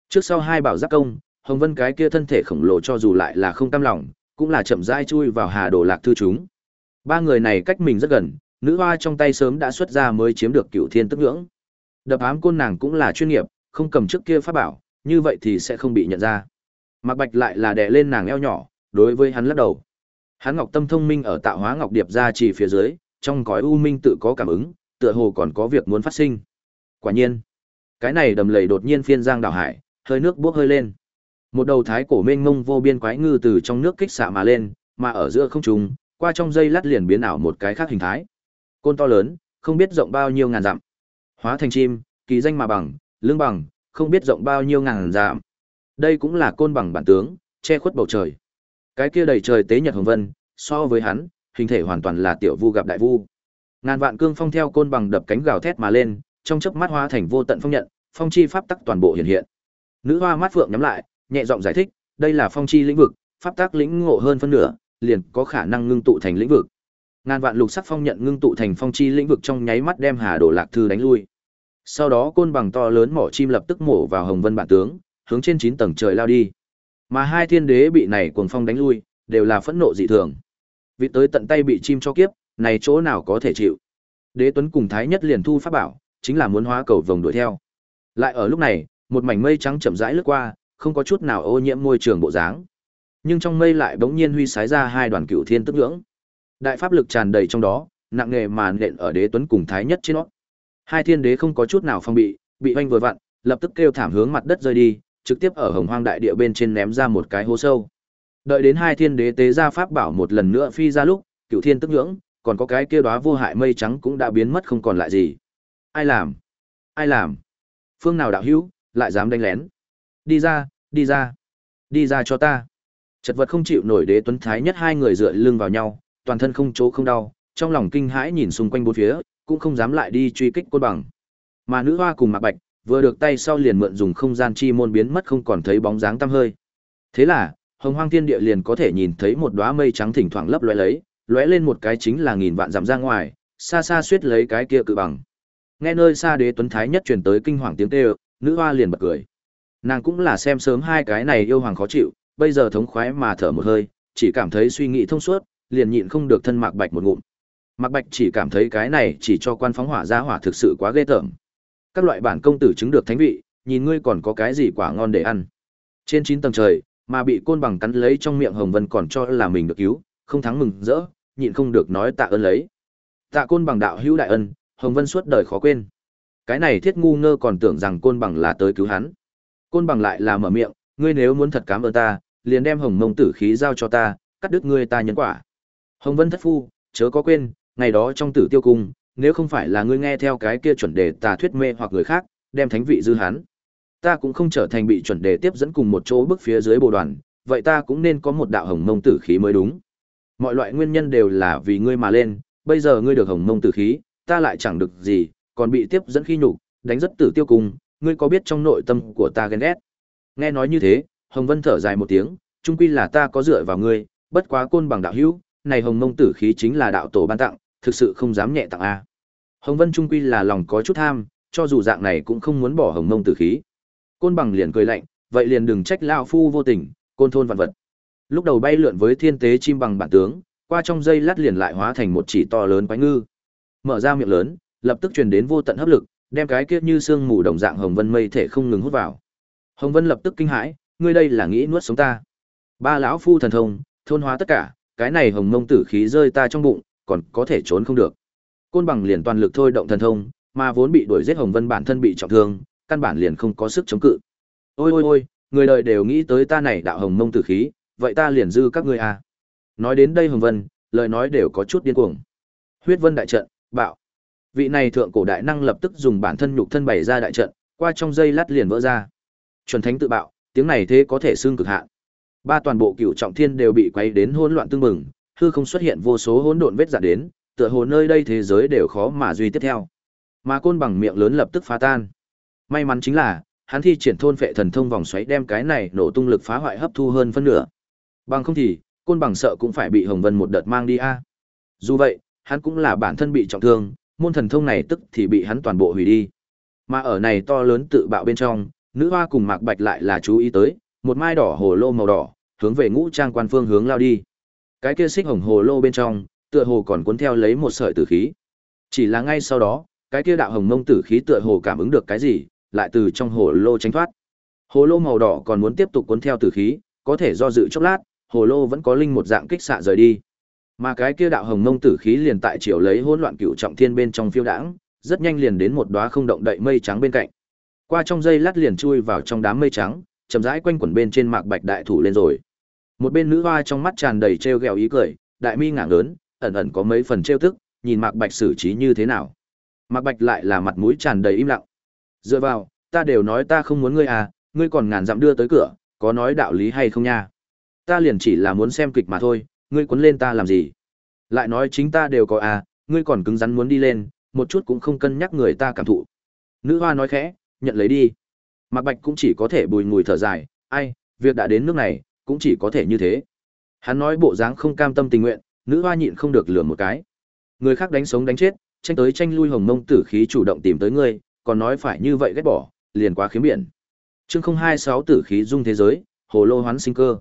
Trước sau hai bảo giáp công, hồng vân cái kia thân thể khổng lồ cho dù lại là không cam lòng, cũng là chậm rãi chui vào hà đồ lạc thư chúng. Ba người này cách mình rất gần, nữ hoa trong tay sớm đã xuất ra mới chiếm được cửu thiên tức ngưỡng. Đập ám côn nàng cũng là chuyên nghiệp, không cầm trước kia pháp bảo, như vậy thì sẽ không bị nhận ra. Mạc Bạch lại là đè lên nàng eo nhỏ, đối với hắn lắc đầu. Hắn ngọc tâm thông minh ở tạo hóa ngọc điệp ra chỉ phía dưới, trong cõi u minh tự có cảm ứng, tựa hồ còn có việc muốn phát sinh. Quả nhiên, cái này đầm lầy đột nhiên phiên giang đảo hải, hơi nước bốc hơi lên. Một đầu thái cổ mênh mông vô biên quái ngư từ trong nước kích xạ mà lên, mà ở giữa không trung, qua trong dây lát liền biến ảo một cái khác hình thái. Côn to lớn, không biết rộng bao nhiêu ngàn dặm. Hóa thành chim, kỳ danh mà bằng, lưng bằng, không biết rộng bao nhiêu ngàn dặm. Đây cũng là côn bằng bản tướng, che khuất bầu trời. Cái kia đầy trời tế nhật hồng vân, so với hắn, hình thể hoàn toàn là tiểu vu gặp đại vu. Ngàn vạn cương phong theo côn bằng đập cánh gào thét mà lên, trong chớp mắt hóa thành vô tận phong nhận, phong chi pháp tắc toàn bộ hiện hiện. Nữ hoa mắt phượng nhắm lại, nhẹ giọng giải thích, đây là phong chi lĩnh vực, pháp tắc lĩnh ngộ hơn phân nửa, liền có khả năng ngưng tụ thành lĩnh vực. Ngàn vạn lục sắc phong nhận ngưng tụ thành phong chi lĩnh vực trong nháy mắt đem Hà Đồ Lạc Thư đánh lui. Sau đó côn bằng to lớn mỏ chim lập tức mổ vào Hồng Vân bản tướng, hướng trên chín tầng trời lao đi. Mà hai thiên đế bị này cuồng phong đánh lui, đều là phẫn nộ dị thường. vì tới tận tay bị chim cho kiếp, này chỗ nào có thể chịu. Đế Tuấn cùng Thái Nhất liền thu pháp bảo, chính là muốn hóa cầu vồng đuổi theo. Lại ở lúc này, một mảnh mây trắng chậm rãi lướt qua, không có chút nào ô nhiễm môi trường bộ dáng. Nhưng trong mây lại bỗng nhiên huy sái ra hai đoàn cựu thiên tức ngưỡng. Đại pháp lực tràn đầy trong đó, nặng nề màn nện ở Đế Tuấn cùng Thái Nhất trên nó. Hai thiên đế không có chút nào phong bị, bị oanh vừa vặn, lập tức kêu thảm hướng mặt đất rơi đi, trực tiếp ở hồng hoang đại địa bên trên ném ra một cái hố sâu. Đợi đến hai thiên đế tế ra pháp bảo một lần nữa phi ra lúc, cựu thiên tức ngưỡng, còn có cái kia đóa vô hại mây trắng cũng đã biến mất không còn lại gì. Ai làm? Ai làm? Phương nào đạo hữu, lại dám đánh lén? Đi ra, đi ra. Đi ra cho ta. Chật vật không chịu nổi đế tuấn thái nhất hai người dựa lưng vào nhau, toàn thân không chỗ không đau, trong lòng kinh hãi nhìn xung quanh bốn phía, cũng không dám lại đi truy kích côn bằng. Mà nữ hoa cùng Mạc Bạch, vừa được tay sau liền mượn dùng không gian chi môn biến mất không còn thấy bóng dáng tăm hơi. Thế là, Hồng Hoang Thiên Địa liền có thể nhìn thấy một đóa mây trắng thỉnh thoảng lấp lóe lấy, lóe lên một cái chính là nghìn vạn dặm ra ngoài, xa xa suýt lấy cái kia cự bằng. Nghe nơi xa đế tuấn thái nhất truyền tới kinh hoàng tiếng kêu, nữ hoa liền bật cười. Nàng cũng là xem sớm hai cái này yêu hoàng khó chịu, bây giờ thống khoái mà thở một hơi, chỉ cảm thấy suy nghĩ thông suốt, liền nhịn không được thân Mạc Bạch một ngụm. Mạc Bạch chỉ cảm thấy cái này chỉ cho quan phóng hỏa ra hỏa thực sự quá ghê tởm. Các loại bản công tử chứng được thánh vị, nhìn ngươi còn có cái gì quả ngon để ăn. Trên chín tầng trời, mà bị côn bằng cắn lấy trong miệng Hồng Vân còn cho là mình được cứu, không thắng mừng rỡ, nhịn không được nói tạ ơn lấy. Tạ côn bằng đạo hữu đại ân, Hồng Vân suốt đời khó quên. Cái này thiết ngu ngơ còn tưởng rằng côn bằng là tới cứu hắn. Côn bằng lại là mở miệng, ngươi nếu muốn thật cảm ơn ta, liền đem hồng mông tử khí giao cho ta, cắt đứt ngươi ta nhân quả. Hồng Vân thất phu, chớ có quên, ngày đó trong tử tiêu cung, nếu không phải là ngươi nghe theo cái kia chuẩn đề tà thuyết mê hoặc người khác, đem thánh vị dư hắn, ta cũng không trở thành bị chuẩn đề tiếp dẫn cùng một chỗ bước phía dưới bồ đoàn, vậy ta cũng nên có một đạo hồng mông tử khí mới đúng. Mọi loại nguyên nhân đều là vì ngươi mà lên, bây giờ ngươi được hồng mông tử khí, ta lại chẳng được gì, còn bị tiếp dẫn khi nhục, đánh rất tử tiêu cùng, ngươi có biết trong nội tâm của ta ghen ghét. Nghe nói như thế, Hồng Vân thở dài một tiếng, chung quy là ta có dựa vào ngươi, bất quá côn bằng đạo hữu, này hồng mông tử khí chính là đạo tổ ban tặng, thực sự không dám nhẹ tặng a. Hồng Vân trung quy là lòng có chút tham, cho dù dạng này cũng không muốn bỏ hồng mông tử khí. Côn bằng liền cười lạnh, vậy liền đừng trách lão phu vô tình, côn thôn vạn vật. Lúc đầu bay lượn với thiên tế chim bằng bản tướng, qua trong dây lát liền lại hóa thành một chỉ to lớn quái ngư. Mở ra miệng lớn, lập tức truyền đến vô tận hấp lực, đem cái kiếp như xương mù đồng dạng hồng vân mây thể không ngừng hút vào. Hồng Vân lập tức kinh hãi, ngươi đây là nghĩ nuốt sống ta? Ba lão phu thần thông, thôn hóa tất cả, cái này hồng mông tử khí rơi ta trong bụng, còn có thể trốn không được. Côn bằng liền toàn lực thôi động thần thông, mà vốn bị đuổi giết Hồng Vân bản thân bị trọng thương, căn bản liền không có sức chống cự. Ôi ôi ôi, người đời đều nghĩ tới ta này đạo hồng mông tử khí, vậy ta liền dư các ngươi à. Nói đến đây Hồng Vân, lời nói đều có chút điên cuồng. Huyết Vân đại trận, bạo. Vị này thượng cổ đại năng lập tức dùng bản thân nhục thân bày ra đại trận, qua trong dây lát liền vỡ ra. Chuẩn thánh tự bạo, tiếng này thế có thể xương cực hạn. Ba toàn bộ cửu trọng thiên đều bị quấy đến hỗn loạn tương mừng, hư không xuất hiện vô số hỗn độn vết rạn đến, tựa hồ nơi đây thế giới đều khó mà duy tiếp theo. Mà côn bằng miệng lớn lập tức phá tan. May mắn chính là, hắn thi triển thôn phệ thần thông vòng xoáy đem cái này nổ tung lực phá hoại hấp thu hơn phân nửa. Bằng không thì, côn bằng sợ cũng phải bị Hồng Vân một đợt mang đi a. Dù vậy, hắn cũng là bản thân bị trọng thương, môn thần thông này tức thì bị hắn toàn bộ hủy đi. Mà ở này to lớn tự bạo bên trong, nữ hoa cùng Mạc Bạch lại là chú ý tới, một mai đỏ hồ lô màu đỏ, hướng về ngũ trang quan phương hướng lao đi. Cái kia xích hồng hồ lô bên trong, tựa hồ còn cuốn theo lấy một sợi tử khí. Chỉ là ngay sau đó, cái kia đạo hồng mông tử khí tựa hồ cảm ứng được cái gì, lại từ trong hồ lô tránh thoát. Hồ lô màu đỏ còn muốn tiếp tục cuốn theo tử khí, có thể do dự chốc lát, hồ lô vẫn có linh một dạng kích xạ rời đi. Mà cái kia đạo hồng mông tử khí liền tại chiều lấy hỗn loạn cựu trọng thiên bên trong phiêu đãng, rất nhanh liền đến một đóa không động đậy mây trắng bên cạnh. Qua trong dây lát liền chui vào trong đám mây trắng, chậm rãi quanh quẩn bên trên mạc bạch đại thủ lên rồi. Một bên nữ hoa trong mắt tràn đầy trêu ghẹo ý cười, đại mi ngả lớn, ẩn ẩn có mấy phần trêu tức, nhìn mạc bạch xử trí như thế nào. Mạc bạch lại là mặt mũi tràn đầy im lặng. Dựa vào, ta đều nói ta không muốn ngươi à, ngươi còn ngàn dặm đưa tới cửa, có nói đạo lý hay không nha? Ta liền chỉ là muốn xem kịch mà thôi, ngươi quấn lên ta làm gì? Lại nói chính ta đều có à, ngươi còn cứng rắn muốn đi lên, một chút cũng không cân nhắc người ta cảm thụ. Nữ hoa nói khẽ, nhận lấy đi. Mạc Bạch cũng chỉ có thể bùi ngùi thở dài, ai, việc đã đến nước này, cũng chỉ có thể như thế. Hắn nói bộ dáng không cam tâm tình nguyện, nữ hoa nhịn không được lừa một cái. Người khác đánh sống đánh chết, tranh tới tranh lui hồng mông tử khí chủ động tìm tới ngươi, còn nói phải như vậy ghét bỏ, liền quá khiếm biển. Chương 026 tử khí dung thế giới, hồ lô hoán sinh cơ.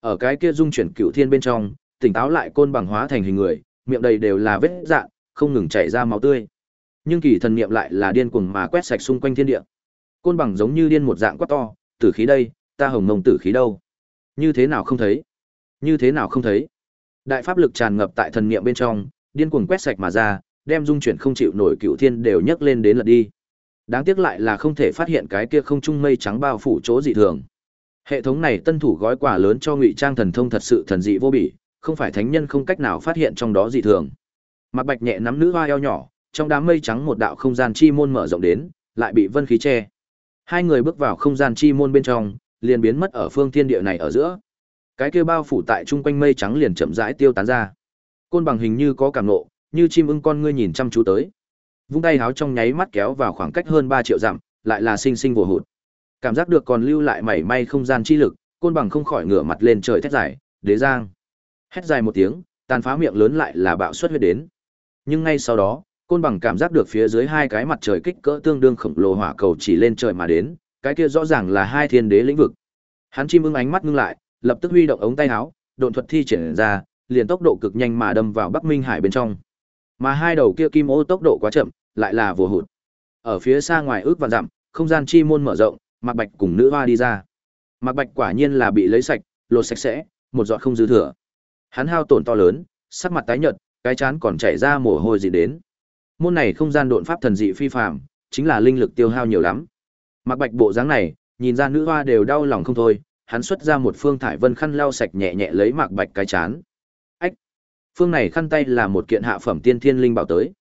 Ở cái kia dung chuyển cựu thiên bên trong, tỉnh táo lại côn bằng hóa thành hình người, miệng đầy đều là vết dạn, không ngừng chảy ra máu tươi. Nhưng kỳ thần niệm lại là điên cuồng mà quét sạch xung quanh thiên địa. Côn bằng giống như điên một dạng quát to, tử khí đây, ta hồng mông tử khí đâu? Như thế nào không thấy? Như thế nào không thấy? Đại pháp lực tràn ngập tại thần niệm bên trong, điên cuồng quét sạch mà ra, đem dung chuyển không chịu nổi cựu thiên đều nhấc lên đến lật đi. Đáng tiếc lại là không thể phát hiện cái kia không trung mây trắng bao phủ chỗ dị thường. Hệ thống này tân thủ gói quà lớn cho ngụy trang thần thông thật sự thần dị vô bỉ, không phải thánh nhân không cách nào phát hiện trong đó dị thường. Mạc Bạch nhẹ nắm nữ hoa eo nhỏ, trong đám mây trắng một đạo không gian chi môn mở rộng đến, lại bị vân khí che. Hai người bước vào không gian chi môn bên trong, liền biến mất ở phương thiên địa này ở giữa. Cái kia bao phủ tại trung quanh mây trắng liền chậm rãi tiêu tán ra. Côn bằng hình như có cảm nộ, như chim ưng con ngươi nhìn chăm chú tới. Vung tay háo trong nháy mắt kéo vào khoảng cách hơn ba triệu dặm, lại là sinh sinh vồ hụt. Cảm giác được còn lưu lại mảy may không gian chi lực, côn bằng không khỏi ngửa mặt lên trời thét dài, "Đế giang!" Hét dài một tiếng, tàn phá miệng lớn lại là bạo xuất huyết đến. Nhưng ngay sau đó, côn bằng cảm giác được phía dưới hai cái mặt trời kích cỡ tương đương khổng lồ hỏa cầu chỉ lên trời mà đến, cái kia rõ ràng là hai thiên đế lĩnh vực. Hắn chim ưng ánh mắt ngưng lại, lập tức huy động ống tay áo, độn thuật thi triển ra, liền tốc độ cực nhanh mà đâm vào Bắc Minh Hải bên trong. Mà hai đầu kia kim ô tốc độ quá chậm, lại là vừa hụt. Ở phía xa ngoài ước và dặm, không gian chi môn mở rộng, Mạc Bạch cùng nữ hoa đi ra. Mạc Bạch quả nhiên là bị lấy sạch, lột sạch sẽ, một giọt không dư thừa. Hắn hao tổn to lớn, sắc mặt tái nhợt, cái chán còn chảy ra mồ hôi gì đến. Môn này không gian độn pháp thần dị phi phàm, chính là linh lực tiêu hao nhiều lắm. Mạc Bạch bộ dáng này, nhìn ra nữ hoa đều đau lòng không thôi, hắn xuất ra một phương thải vân khăn lau sạch nhẹ nhẹ lấy Mạc Bạch cái chán. Ách. Phương này khăn tay là một kiện hạ phẩm tiên thiên linh bảo tới.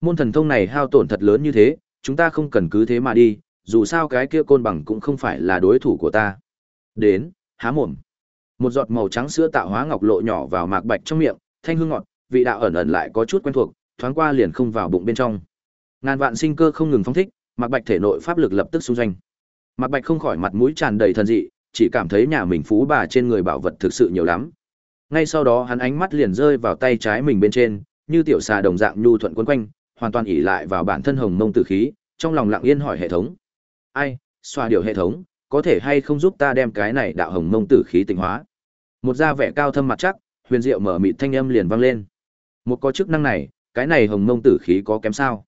Môn thần thông này hao tổn thật lớn như thế, chúng ta không cần cứ thế mà đi, dù sao cái kia côn bằng cũng không phải là đối thủ của ta. Đến, há mồm. Một giọt màu trắng sữa tạo hóa ngọc lộ nhỏ vào mạc bạch trong miệng, thanh hương ngọt, vị đạo ẩn ẩn lại có chút quen thuộc, thoáng qua liền không vào bụng bên trong. Ngàn vạn sinh cơ không ngừng phóng thích, mạc bạch thể nội pháp lực lập tức xung doanh. Mạc bạch không khỏi mặt mũi tràn đầy thần dị, chỉ cảm thấy nhà mình phú bà trên người bảo vật thực sự nhiều lắm. Ngay sau đó hắn ánh mắt liền rơi vào tay trái mình bên trên, như tiểu xà đồng dạng nhu thuận quấn quanh, hoàn toàn ỷ lại vào bản thân hồng mông tử khí, trong lòng lặng yên hỏi hệ thống. Ai, xoa điều hệ thống, có thể hay không giúp ta đem cái này đạo hồng mông tử khí tinh hóa? Một da vẻ cao thâm mặt chắc, huyền diệu mở mịt thanh âm liền vang lên. Một có chức năng này, cái này hồng mông tử khí có kém sao?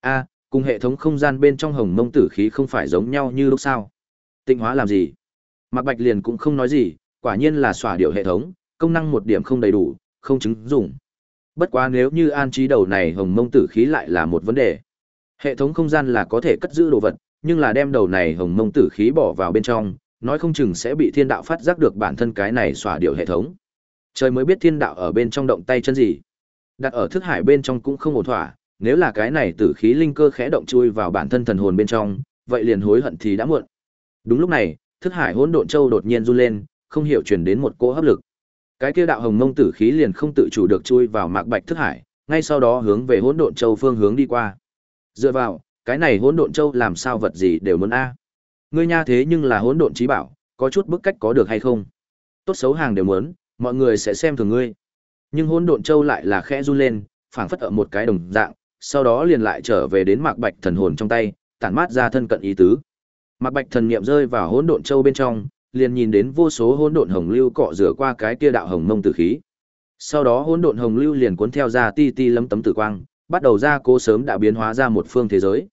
A, cùng hệ thống không gian bên trong hồng mông tử khí không phải giống nhau như lúc sao? tinh hóa làm gì? Mạc Bạch liền cũng không nói gì, quả nhiên là xỏa điệu hệ thống, công năng một điểm không đầy đủ, không chứng dụng. Bất quá nếu như an trí đầu này hồng mông tử khí lại là một vấn đề. Hệ thống không gian là có thể cất giữ đồ vật, nhưng là đem đầu này hồng mông tử khí bỏ vào bên trong, nói không chừng sẽ bị thiên đạo phát giác được bản thân cái này xóa điều hệ thống. Trời mới biết thiên đạo ở bên trong động tay chân gì. Đặt ở thức hải bên trong cũng không ổn thỏa, nếu là cái này tử khí linh cơ khẽ động chui vào bản thân thần hồn bên trong, vậy liền hối hận thì đã muộn. Đúng lúc này, thức hải hỗn độn châu đột nhiên run lên, không hiểu truyền đến một cỗ hấp lực. Cái kia đạo hồng mông tử khí liền không tự chủ được chui vào mạc bạch thức hải, ngay sau đó hướng về hỗn độn châu phương hướng đi qua. Dựa vào, cái này hỗn độn châu làm sao vật gì đều muốn a. Ngươi nha thế nhưng là hỗn độn trí bảo, có chút bức cách có được hay không? Tốt xấu hàng đều muốn, mọi người sẽ xem thường ngươi. Nhưng hỗn độn châu lại là khẽ run lên, phảng phất ở một cái đồng dạng, sau đó liền lại trở về đến Mạc Bạch thần hồn trong tay, tản mát ra thân cận ý tứ. Mạc Bạch thần niệm rơi vào hỗn độn châu bên trong, liền nhìn đến vô số hỗn độn hồng lưu cọ rửa qua cái kia đạo hồng mông tử khí. Sau đó hỗn độn hồng lưu liền cuốn theo ra ti ti lấm tấm tử quang, bắt đầu ra cố sớm đã biến hóa ra một phương thế giới.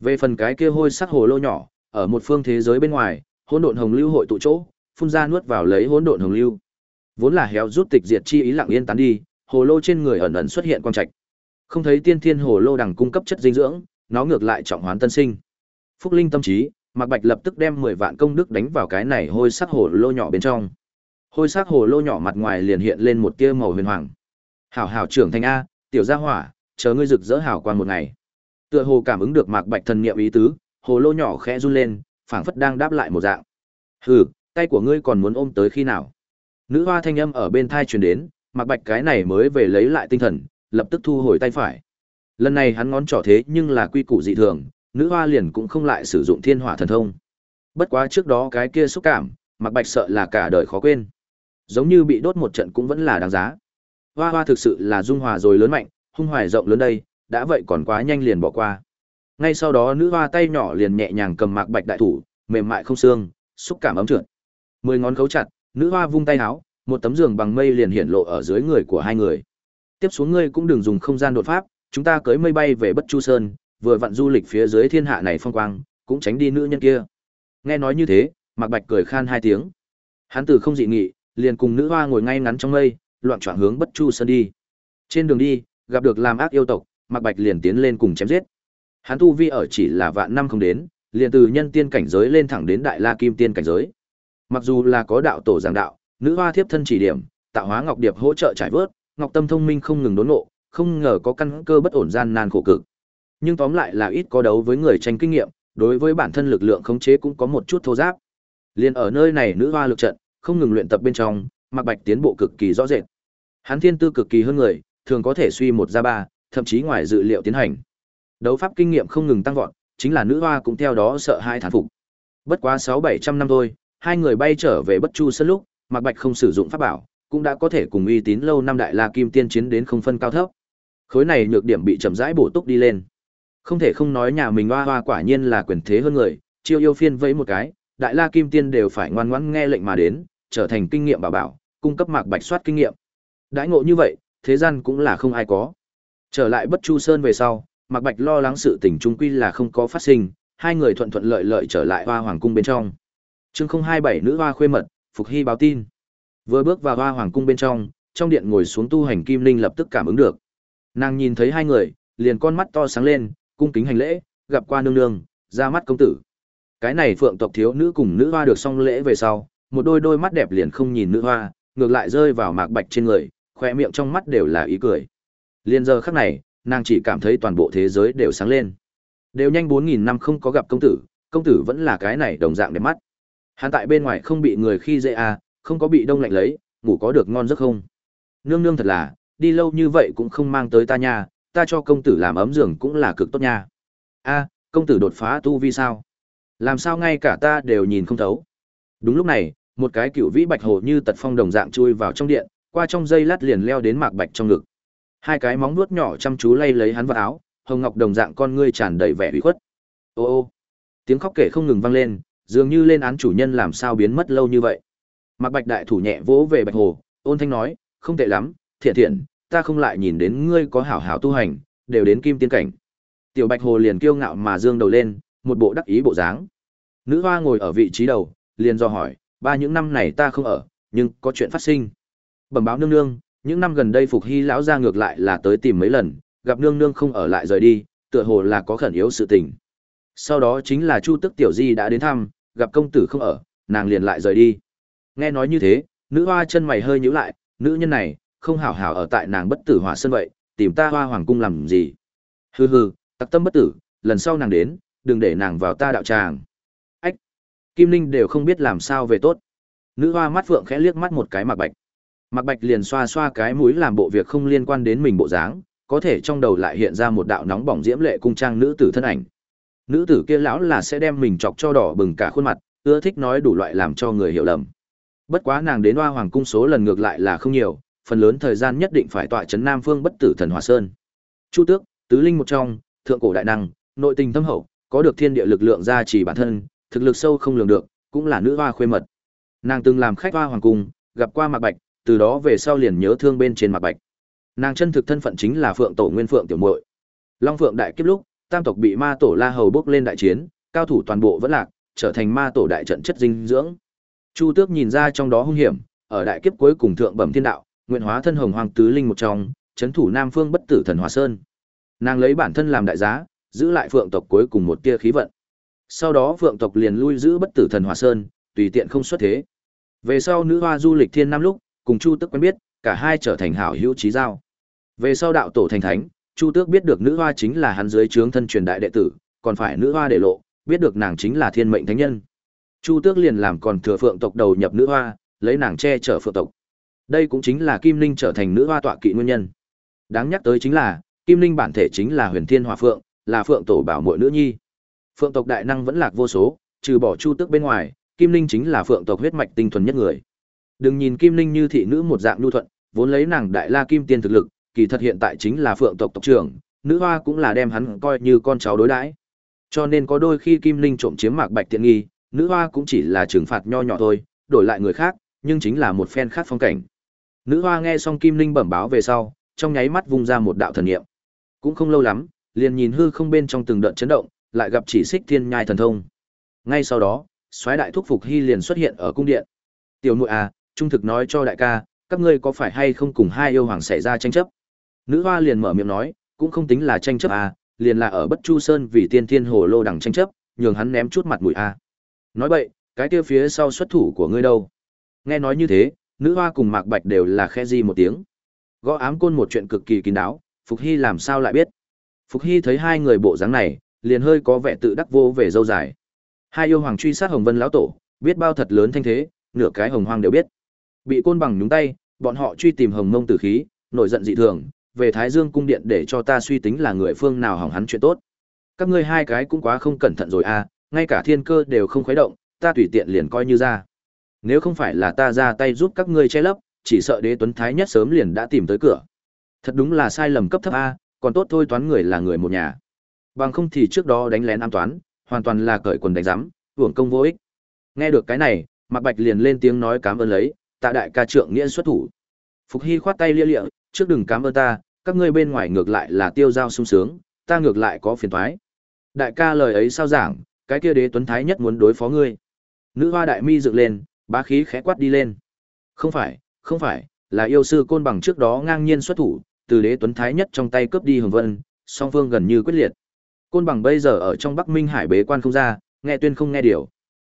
Về phần cái kia hôi sắc hồ lô nhỏ, ở một phương thế giới bên ngoài, hỗn độn hồng lưu hội tụ chỗ, phun ra nuốt vào lấy hỗn độn hồng lưu. Vốn là héo rút tịch diệt chi ý lặng yên tán đi, hồ lô trên người ẩn ẩn xuất hiện quang trạch. Không thấy tiên thiên hồ lô đằng cung cấp chất dinh dưỡng, nó ngược lại trọng hoán tân sinh. Phúc linh tâm trí, Mạc Bạch lập tức đem 10 vạn công đức đánh vào cái này hôi sắc hồ lô nhỏ bên trong. Hôi sắc hồ lô nhỏ mặt ngoài liền hiện lên một tia màu huyền hoàng. Hảo hảo trưởng thành a, tiểu gia hỏa, chờ ngươi rực rỡ hảo quan một ngày. Tựa hồ cảm ứng được Mạc Bạch thần niệm ý tứ, hồ lô nhỏ khẽ run lên, phảng phất đang đáp lại một dạng. Hừ, tay của ngươi còn muốn ôm tới khi nào? Nữ hoa thanh âm ở bên thai truyền đến, Mạc Bạch cái này mới về lấy lại tinh thần, lập tức thu hồi tay phải. Lần này hắn ngón trỏ thế nhưng là quy củ dị thường, nữ hoa liền cũng không lại sử dụng thiên hỏa thần thông. Bất quá trước đó cái kia xúc cảm, Mạc Bạch sợ là cả đời khó quên. Giống như bị đốt một trận cũng vẫn là đáng giá. Hoa hoa thực sự là dung hòa rồi lớn mạnh, hung hoài rộng lớn đây, đã vậy còn quá nhanh liền bỏ qua. Ngay sau đó nữ hoa tay nhỏ liền nhẹ nhàng cầm Mạc Bạch đại thủ, mềm mại không xương, xúc cảm ấm trượt. Mười ngón khấu chặt, nữ hoa vung tay áo, một tấm giường bằng mây liền hiện lộ ở dưới người của hai người tiếp xuống ngươi cũng đừng dùng không gian đột pháp chúng ta cưới mây bay về bất chu sơn vừa vặn du lịch phía dưới thiên hạ này phong quang, cũng tránh đi nữ nhân kia. Nghe nói như thế, mạc bạch cười khan hai tiếng. Hắn từ không dị nghị, liền cùng nữ hoa ngồi ngay ngắn trong mây, loạn trọn hướng bất chu sơn đi. Trên đường đi, gặp được làm ác yêu tộc, mạc bạch liền tiến lên cùng chém giết. Hắn tu vi ở chỉ là vạn năm không đến, liền từ nhân tiên cảnh giới lên thẳng đến đại la kim tiên cảnh giới. Mặc dù là có đạo tổ giảng đạo, nữ hoa thiếp thân chỉ điểm, tạo hóa ngọc điệp hỗ trợ trải vớt, ngọc tâm thông minh không ngừng đốn nộ không ngờ có căn cơ bất ổn gian nan khổ cực nhưng tóm lại là ít có đấu với người tranh kinh nghiệm, đối với bản thân lực lượng khống chế cũng có một chút thô giáp. Liền ở nơi này nữ hoa lực trận, không ngừng luyện tập bên trong mặc bạch tiến bộ cực kỳ rõ rệt. Hắn thiên tư cực kỳ hơn người, thường có thể suy một ra ba, thậm chí ngoài dự liệu tiến hành. Đấu pháp kinh nghiệm không ngừng tăng vọt, chính là nữ hoa cũng theo đó sợ hai thán phục. Bất quá sáu bảy trăm năm thôi, hai người bay trở về bất chu sân lúc mặc bạch không sử dụng pháp bảo, cũng đã có thể cùng uy tín lâu năm đại la kim tiên chiến đến không phân cao thấp. Khối này nhược điểm bị chậm rãi bổ túc đi lên không thể không nói nhà mình hoa hoa quả nhiên là quyền thế hơn người, chiêu yêu phiên vẫy một cái, đại la kim tiên đều phải ngoan ngoãn nghe lệnh mà đến, trở thành kinh nghiệm bảo bảo, cung cấp mạc bạch soát kinh nghiệm. Đãi ngộ như vậy, thế gian cũng là không ai có. Trở lại bất chu sơn về sau, mạc bạch lo lắng sự tình trung quy là không có phát sinh, hai người thuận thuận lợi lợi trở lại hoa hoàng cung bên trong. Chương không hai bảy nữ hoa khuê mật, phục hy báo tin. Vừa bước vào hoa hoàng cung bên trong trong điện ngồi xuống tu hành kim linh lập tức cảm ứng được. Nàng nhìn thấy hai người, liền con mắt to sáng lên cung kính hành lễ, gặp qua nương nương, ra mắt công tử. Cái này phượng tộc thiếu nữ cùng nữ hoa được xong lễ về sau, một đôi đôi mắt đẹp liền không nhìn nữ hoa, ngược lại rơi vào mạc bạch trên người khoe miệng trong mắt đều là ý cười. Liền giờ khắc này, nàng chỉ cảm thấy toàn bộ thế giới đều sáng lên. Đều nhanh bốn nghìn năm không có gặp công tử công tử vẫn là cái này đồng dạng đẹp mắt. Hắn tại bên ngoài không bị người khi dễ à không có bị đông lạnh lấy, ngủ có được ngon giấc không? Nương nương thật là, đi lâu như vậy cũng không mang tới ta nha ta cho công tử làm ấm giường cũng là cực tốt nha. A, công tử đột phá tu vi sao? Làm sao ngay cả ta đều nhìn không thấu? Đúng lúc này, một cái cựu vĩ bạch hồ như tật phong đồng dạng chui vào trong điện, qua trong dây lát liền leo đến mạc bạch trong ngực. Hai cái móng nuốt nhỏ chăm chú lay lấy hắn vào áo, hồng ngọc đồng dạng con ngươi tràn đầy vẻ ủy khuất. Ô ô, tiếng khóc kể không ngừng vang lên, dường như lên án chủ nhân làm sao biến mất lâu như vậy. Mạc bạch đại thủ nhẹ vỗ về bạch hồ, ôn thanh nói, không tệ lắm, thiện thiện ta không lại nhìn đến ngươi có hảo hảo tu hành, đều đến kim tiên cảnh. Tiểu bạch hồ liền kiêu ngạo mà dương đầu lên, một bộ đắc ý bộ dáng. Nữ hoa ngồi ở vị trí đầu, liền do hỏi, ba những năm này ta không ở, nhưng có chuyện phát sinh? Bẩm báo nương nương, những năm gần đây phục hy lão ra ngược lại là tới tìm mấy lần, gặp nương nương không ở lại rời đi, tựa hồ là có khẩn yếu sự tình. Sau đó chính là chu tức tiểu di đã đến thăm, gặp công tử không ở, nàng liền lại rời đi. Nghe nói như thế, nữ hoa chân mày hơi nhíu lại, nữ nhân này không hảo hảo ở tại nàng bất tử hỏa sân vậy, tìm ta hoa hoàng cung làm gì? Hừ hừ, tặc tâm bất tử, lần sau nàng đến, đừng để nàng vào ta đạo tràng. Ách, kim linh đều không biết làm sao về tốt. Nữ hoa mắt phượng khẽ liếc mắt một cái mạc bạch. Mạc bạch liền xoa xoa cái mũi làm bộ việc không liên quan đến mình bộ dáng, có thể trong đầu lại hiện ra một đạo nóng bỏng diễm lệ cung trang nữ tử thân ảnh. Nữ tử kia lão là sẽ đem mình chọc cho đỏ bừng cả khuôn mặt, ưa thích nói đủ loại làm cho người hiểu lầm. Bất quá nàng đến hoa hoàng cung số lần ngược lại là không nhiều phần lớn thời gian nhất định phải tọa chấn nam phương bất tử thần hỏa sơn. Chu tước, tứ linh một trong, thượng cổ đại năng, nội tình thâm hậu, có được thiên địa lực lượng gia trì bản thân, thực lực sâu không lường được, cũng là nữ hoa khuê mật. Nàng từng làm khách hoa hoàng cung, gặp qua mạc bạch, từ đó về sau liền nhớ thương bên trên mạc bạch. Nàng chân thực thân phận chính là phượng tổ nguyên phượng tiểu muội. Long phượng đại kiếp lúc, tam tộc bị ma tổ la hầu bước lên đại chiến, cao thủ toàn bộ vẫn lạc, trở thành ma tổ đại trận chất dinh dưỡng. Chu tước nhìn ra trong đó hung hiểm, ở đại kiếp cuối cùng thượng bẩm thiên đạo nguyện hóa thân hồng hoàng tứ linh một trong, chấn thủ nam phương bất tử thần hòa sơn. Nàng lấy bản thân làm đại giá, giữ lại phượng tộc cuối cùng một tia khí vận. Sau đó phượng tộc liền lui giữ bất tử thần hòa sơn, tùy tiện không xuất thế. Về sau nữ hoa du lịch thiên nam lúc, cùng chu tức quen biết, cả hai trở thành hảo hữu chí giao. Về sau đạo tổ thành thánh, chu tước biết được nữ hoa chính là hắn dưới trướng thân truyền đại đệ tử, còn phải nữ hoa để lộ, biết được nàng chính là thiên mệnh thánh nhân. Chu tước liền làm còn thừa phượng tộc đầu nhập nữ hoa, lấy nàng che chở phượng tộc đây cũng chính là Kim Linh trở thành nữ hoa tọa kỵ nguyên nhân. Đáng nhắc tới chính là, Kim Linh bản thể chính là Huyền Thiên Hỏa Phượng, là Phượng tổ bảo muội nữ nhi. Phượng tộc đại năng vẫn lạc vô số, trừ bỏ Chu Tước bên ngoài, Kim Linh chính là Phượng tộc huyết mạch tinh thuần nhất người. Đừng nhìn Kim Linh như thị nữ một dạng nhu thuận, vốn lấy nàng đại la kim tiên thực lực, kỳ thật hiện tại chính là Phượng tộc tộc trưởng, nữ hoa cũng là đem hắn coi như con cháu đối đãi. Cho nên có đôi khi Kim Linh trộm chiếm Mạc Bạch tiện nghi, nữ hoa cũng chỉ là trừng phạt nho nhỏ thôi, đổi lại người khác, nhưng chính là một phen khác phong cảnh. Nữ hoa nghe xong Kim Linh bẩm báo về sau, trong nháy mắt vung ra một đạo thần niệm. Cũng không lâu lắm, liền nhìn hư không bên trong từng đợt chấn động, lại gặp chỉ xích thiên nhai thần thông. Ngay sau đó, soái đại thúc phục hy liền xuất hiện ở cung điện. Tiểu muội à, trung thực nói cho đại ca, các ngươi có phải hay không cùng hai yêu hoàng xảy ra tranh chấp? Nữ hoa liền mở miệng nói, cũng không tính là tranh chấp à, liền là ở Bất Chu Sơn vì Tiên Thiên Hồ Lô đằng tranh chấp, nhường hắn ném chút mặt mũi. À. Nói vậy, cái kia phía sau xuất thủ của ngươi đâu? Nghe nói như thế, nữ hoa cùng Mạc Bạch đều là khe di một tiếng. Gõ ám côn một chuyện cực kỳ kín đáo, Phục Hy làm sao lại biết? Phục Hy thấy hai người bộ dáng này, liền hơi có vẻ tự đắc vô về dâu dài. Hai yêu hoàng truy sát Hồng Vân lão tổ, biết bao thật lớn thanh thế, nửa cái hồng hoang đều biết. Bị côn bằng nhúng tay, bọn họ truy tìm Hồng Mông tử khí, nổi giận dị thường, về Thái Dương cung điện để cho ta suy tính là người phương nào hỏng hắn chuyện tốt. Các ngươi hai cái cũng quá không cẩn thận rồi à, ngay cả thiên cơ đều không khuấy động, ta tùy tiện liền coi như ra. Nếu không phải là ta ra tay giúp các ngươi che lấp, chỉ sợ đế tuấn thái nhất sớm liền đã tìm tới cửa. Thật đúng là sai lầm cấp thấp a, còn tốt thôi toán người là người một nhà. Bằng không thì trước đó đánh lén an toán, hoàn toàn là cởi quần đánh rắm, hưởng công vô ích. Nghe được cái này, Mạc Bạch liền lên tiếng nói cảm ơn lấy, tạ đại ca trượng nghĩa xuất thủ. Phục Hy khoát tay lia lịa, trước đừng cảm ơn ta, các ngươi bên ngoài ngược lại là tiêu giao sung sướng, ta ngược lại có phiền toái. Đại ca lời ấy sao giảng, cái kia đế tuấn thái nhất muốn đối phó ngươi. Nữ hoa đại mi dựng lên, bá khí khẽ quát đi lên. Không phải, không phải, là yêu sư côn bằng trước đó ngang nhiên xuất thủ, từ đế tuấn thái nhất trong tay cướp đi hồng vân, song phương gần như quyết liệt. Côn bằng bây giờ ở trong Bắc Minh Hải bế quan không ra, nghe tuyên không nghe điều.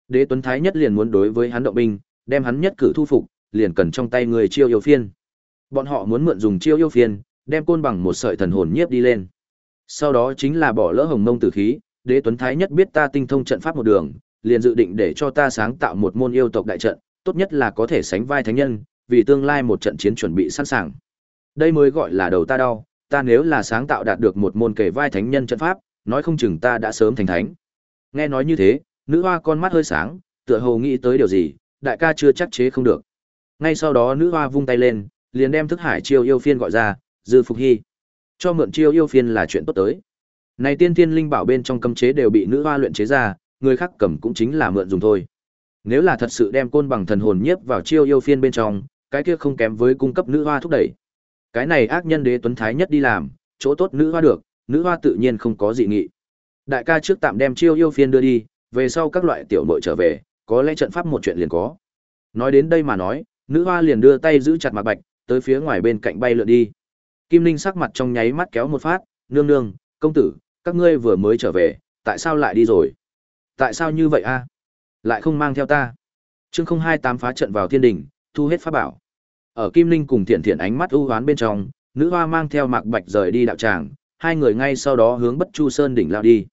Đế tuấn thái nhất liền muốn đối với hắn động binh, đem hắn nhất cử thu phục, liền cần trong tay người chiêu yêu phiên. Bọn họ muốn mượn dùng chiêu yêu phiên, đem côn bằng một sợi thần hồn nhiếp đi lên. Sau đó chính là bỏ lỡ hồng mông tử khí, đế tuấn thái nhất biết ta tinh thông trận pháp một đường, liền dự định để cho ta sáng tạo một môn yêu tộc đại trận, tốt nhất là có thể sánh vai thánh nhân, vì tương lai một trận chiến chuẩn bị sẵn sàng. Đây mới gọi là đầu ta đau, ta nếu là sáng tạo đạt được một môn kể vai thánh nhân trận pháp, nói không chừng ta đã sớm thành thánh. Nghe nói như thế, nữ hoa con mắt hơi sáng, tựa hồ nghĩ tới điều gì, đại ca chưa chắc chế không được. Ngay sau đó nữ hoa vung tay lên, liền đem thức hải chiêu yêu phiên gọi ra, dư phục hy. Cho mượn chiêu yêu phiên là chuyện tốt tới. Này tiên tiên linh bảo bên trong cấm chế đều bị nữ hoa luyện chế ra, người khác cầm cũng chính là mượn dùng thôi. Nếu là thật sự đem côn bằng thần hồn nhiếp vào chiêu yêu phiên bên trong, cái kia không kém với cung cấp nữ hoa thúc đẩy. Cái này ác nhân đế tuấn thái nhất đi làm, chỗ tốt nữ hoa được, nữ hoa tự nhiên không có dị nghị. Đại ca trước tạm đem chiêu yêu phiên đưa đi, về sau các loại tiểu muội trở về, có lẽ trận pháp một chuyện liền có. Nói đến đây mà nói, nữ hoa liền đưa tay giữ chặt mặt bạch, tới phía ngoài bên cạnh bay lượn đi. Kim Linh sắc mặt trong nháy mắt kéo một phát, nương nương, công tử, các ngươi vừa mới trở về, tại sao lại đi rồi? Tại sao như vậy a? Lại không mang theo ta? Chương không hai tám phá trận vào thiên đình, thu hết pháp bảo. Ở Kim Linh cùng Thiện Thiện ánh mắt ưu hoán bên trong, nữ hoa mang theo Mạc Bạch rời đi đạo tràng, hai người ngay sau đó hướng Bất Chu Sơn đỉnh lao đi.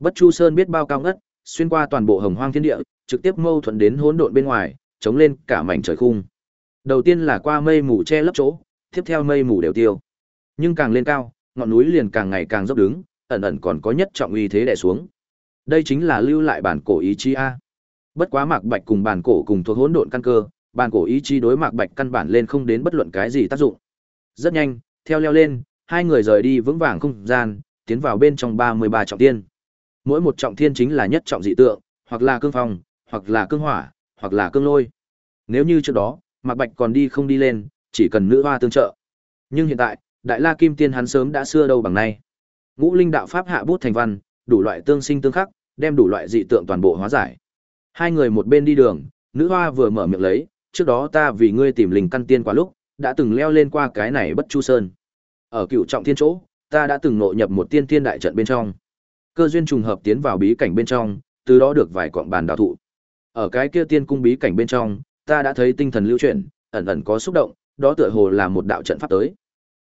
Bất Chu Sơn biết bao cao ngất, xuyên qua toàn bộ Hồng Hoang thiên địa, trực tiếp mâu thuẫn đến hỗn độn bên ngoài, chống lên cả mảnh trời khung. Đầu tiên là qua mây mù che lấp chỗ, tiếp theo mây mù đều tiêu. Nhưng càng lên cao, ngọn núi liền càng ngày càng dốc đứng, ẩn ẩn còn có nhất trọng uy thế đè xuống. Đây chính là lưu lại bản cổ ý chí a. Bất quá Mạc Bạch cùng bản cổ cùng thuộc hỗn độn căn cơ, bản cổ ý chí đối Mạc Bạch căn bản lên không đến bất luận cái gì tác dụng. Rất nhanh, theo leo lên, hai người rời đi vững vàng không gian, tiến vào bên trong 33 trọng thiên. Mỗi một trọng thiên chính là nhất trọng dị tượng, hoặc là cương phong, hoặc là cương hỏa, hoặc là cương lôi. Nếu như trước đó, Mạc Bạch còn đi không đi lên, chỉ cần nữ hoa tương trợ. Nhưng hiện tại, Đại La Kim Tiên hắn sớm đã xưa đâu bằng nay. Ngũ Linh đạo pháp hạ bút thành văn, đủ loại tương sinh tương khắc, đem đủ loại dị tượng toàn bộ hóa giải. Hai người một bên đi đường, nữ hoa vừa mở miệng lấy, trước đó ta vì ngươi tìm linh căn tiên quá lúc, đã từng leo lên qua cái này bất chu sơn. Ở cựu trọng thiên chỗ, ta đã từng nội nhập một tiên tiên đại trận bên trong. Cơ duyên trùng hợp tiến vào bí cảnh bên trong, từ đó được vài quặng bàn đạo thụ. Ở cái kia tiên cung bí cảnh bên trong, ta đã thấy tinh thần lưu chuyển, ẩn ẩn có xúc động, đó tựa hồ là một đạo trận pháp tới.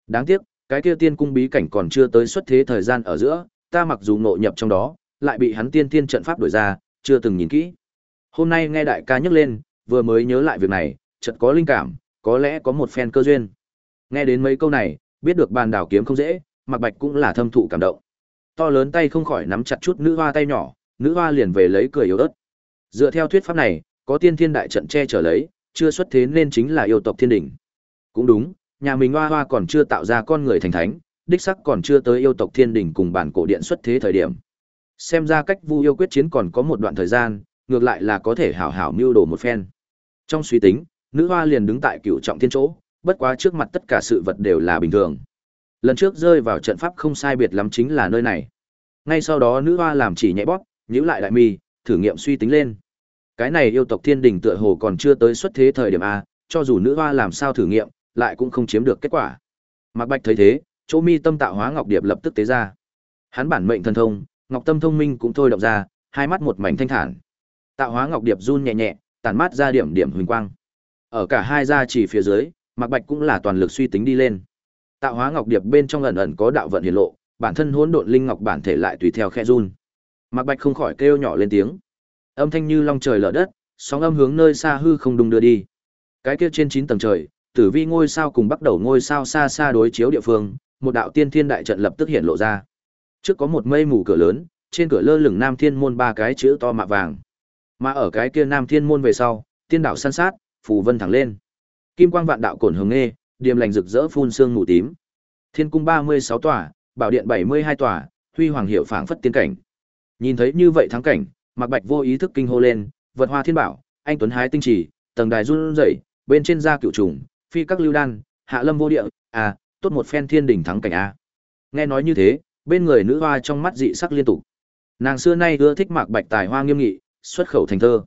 Đáng tiếc, cái kia tiên cung bí cảnh còn chưa tới xuất thế thời gian ở giữa, ta mặc dù nội nhập trong đó, lại bị hắn tiên tiên trận pháp đổi ra, chưa từng nhìn kỹ. Hôm nay nghe đại ca nhắc lên, vừa mới nhớ lại việc này, chợt có linh cảm, có lẽ có một phen cơ duyên. Nghe đến mấy câu này, biết được bàn đảo kiếm không dễ, Mạc Bạch cũng là thâm thụ cảm động. To lớn tay không khỏi nắm chặt chút nữ hoa tay nhỏ, nữ hoa liền về lấy cười yếu ớt. Dựa theo thuyết pháp này, có tiên thiên đại trận che chở lấy, chưa xuất thế nên chính là yêu tộc thiên đỉnh. Cũng đúng, nhà mình hoa hoa còn chưa tạo ra con người thành thánh, đích sắc còn chưa tới yêu tộc thiên đỉnh cùng bản cổ điện xuất thế thời điểm. Xem ra cách Vu yêu quyết chiến còn có một đoạn thời gian, ngược lại là có thể hảo hảo mưu đồ một phen. Trong suy tính, nữ hoa liền đứng tại cựu trọng thiên chỗ, bất quá trước mặt tất cả sự vật đều là bình thường. Lần trước rơi vào trận pháp không sai biệt lắm chính là nơi này. Ngay sau đó nữ hoa làm chỉ nhẹ bóp, nhíu lại đại mi, thử nghiệm suy tính lên. Cái này yêu tộc thiên đình tựa hồ còn chưa tới xuất thế thời điểm a, cho dù nữ hoa làm sao thử nghiệm, lại cũng không chiếm được kết quả. Mạc Bạch thấy thế, chỗ mi tâm tạo hóa ngọc điệp lập tức tế ra. Hắn bản mệnh thần thông, ngọc tâm thông minh cũng thôi động ra, hai mắt một mảnh thanh thản. Tạo hóa ngọc điệp run nhẹ nhẹ, tản mát ra điểm điểm huỳnh quang. Ở cả hai gia chỉ phía dưới, Mạc Bạch cũng là toàn lực suy tính đi lên. Tạo hóa ngọc điệp bên trong ẩn ẩn có đạo vận hiển lộ, bản thân hỗn độn linh ngọc bản thể lại tùy theo khe run. Mạc Bạch không khỏi kêu nhỏ lên tiếng. Âm thanh như long trời lở đất, sóng âm hướng nơi xa hư không đung đưa đi. Cái kia trên 9 tầng trời, tử vi ngôi sao cùng bắt đầu ngôi sao xa xa đối chiếu địa phương, một đạo tiên thiên đại trận lập tức hiện lộ ra. Trước có một mây mù cửa lớn, trên cửa lơ lửng Nam Thiên môn ba cái chữ to mạ vàng. Mà ở cái kia Nam Thiên môn về sau, tiên đạo san sát, phù vân thẳng lên. Kim quang vạn đạo cổn hồng nghe, điềm lành rực rỡ phun sương mù tím. Thiên cung 36 tòa, bảo điện 72 tòa, huy hoàng hiệu phảng phất tiên cảnh. Nhìn thấy như vậy thắng cảnh, Mạc Bạch vô ý thức kinh hô lên, vật hoa thiên bảo, anh tuấn hái tinh chỉ, tầng đài run rẩy, bên trên da cựu trùng, phi các lưu đan, hạ lâm vô địa, à, tốt một phen thiên đỉnh thắng cảnh a. Nghe nói như thế, bên người nữ hoa trong mắt dị sắc liên tục. Nàng xưa nay ưa thích Mạc Bạch tài hoa nghiêm nghị, xuất khẩu thành thơ.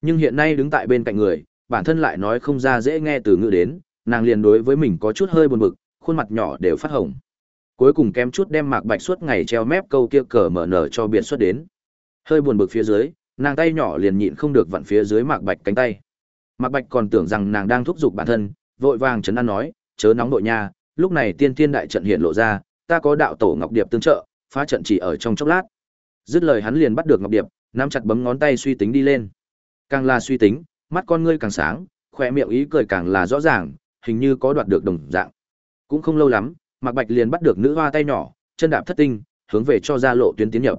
Nhưng hiện nay đứng tại bên cạnh người, bản thân lại nói không ra dễ nghe từ ngữ đến, nàng liền đối với mình có chút hơi buồn bực, khuôn mặt nhỏ đều phát hồng. Cuối cùng kém chút đem Mạc Bạch suốt ngày treo mép câu kia cờ mở nở cho biển xuất đến. Hơi buồn bực phía dưới, nàng tay nhỏ liền nhịn không được vặn phía dưới Mạc Bạch cánh tay. Mạc Bạch còn tưởng rằng nàng đang thúc giục bản thân, vội vàng chấn an nói, chớ nóng nội nha, lúc này tiên tiên đại trận hiện lộ ra, ta có đạo tổ ngọc điệp tương trợ, phá trận chỉ ở trong chốc lát. Dứt lời hắn liền bắt được ngọc điệp, nắm chặt bấm ngón tay suy tính đi lên. Càng là suy tính, mắt con ngươi càng sáng, khỏe miệng ý cười càng là rõ ràng, hình như có đoạt được đồng dạng. Cũng không lâu lắm, Mạc Bạch liền bắt được nữ hoa tay nhỏ, chân đạp thất tinh, hướng về cho ra lộ tuyến tiến nhập.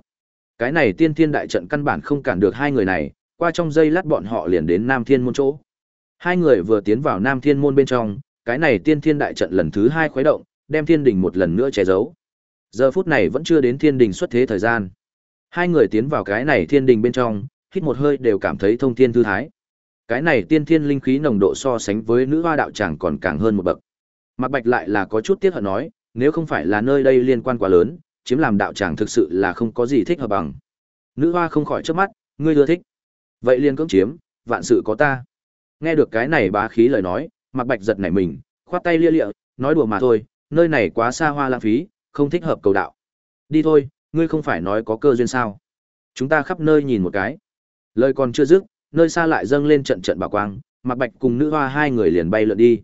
Cái này tiên thiên đại trận căn bản không cản được hai người này, qua trong giây lát bọn họ liền đến Nam Thiên môn chỗ. Hai người vừa tiến vào Nam Thiên môn bên trong, cái này tiên thiên đại trận lần thứ hai khuấy động, đem thiên đình một lần nữa che giấu. Giờ phút này vẫn chưa đến thiên đình xuất thế thời gian. Hai người tiến vào cái này thiên đình bên trong, hít một hơi đều cảm thấy thông thiên thư thái. Cái này tiên thiên linh khí nồng độ so sánh với nữ hoa đạo tràng còn càng hơn một bậc. Mặc Bạch lại là có chút tiếc hận nói, nếu không phải là nơi đây liên quan quá lớn, chiếm làm đạo tràng thực sự là không có gì thích hợp bằng. Nữ hoa không khỏi trước mắt, ngươi ưa thích. Vậy liên cưỡng chiếm, vạn sự có ta. Nghe được cái này bá khí lời nói, Mặc Bạch giật nảy mình, khoát tay lia lịa, nói đùa mà thôi, nơi này quá xa hoa lãng phí, không thích hợp cầu đạo. Đi thôi, ngươi không phải nói có cơ duyên sao? Chúng ta khắp nơi nhìn một cái. Lời còn chưa dứt, nơi xa lại dâng lên trận trận bảo quang, Mạc Bạch cùng nữ hoa hai người liền bay lượn đi.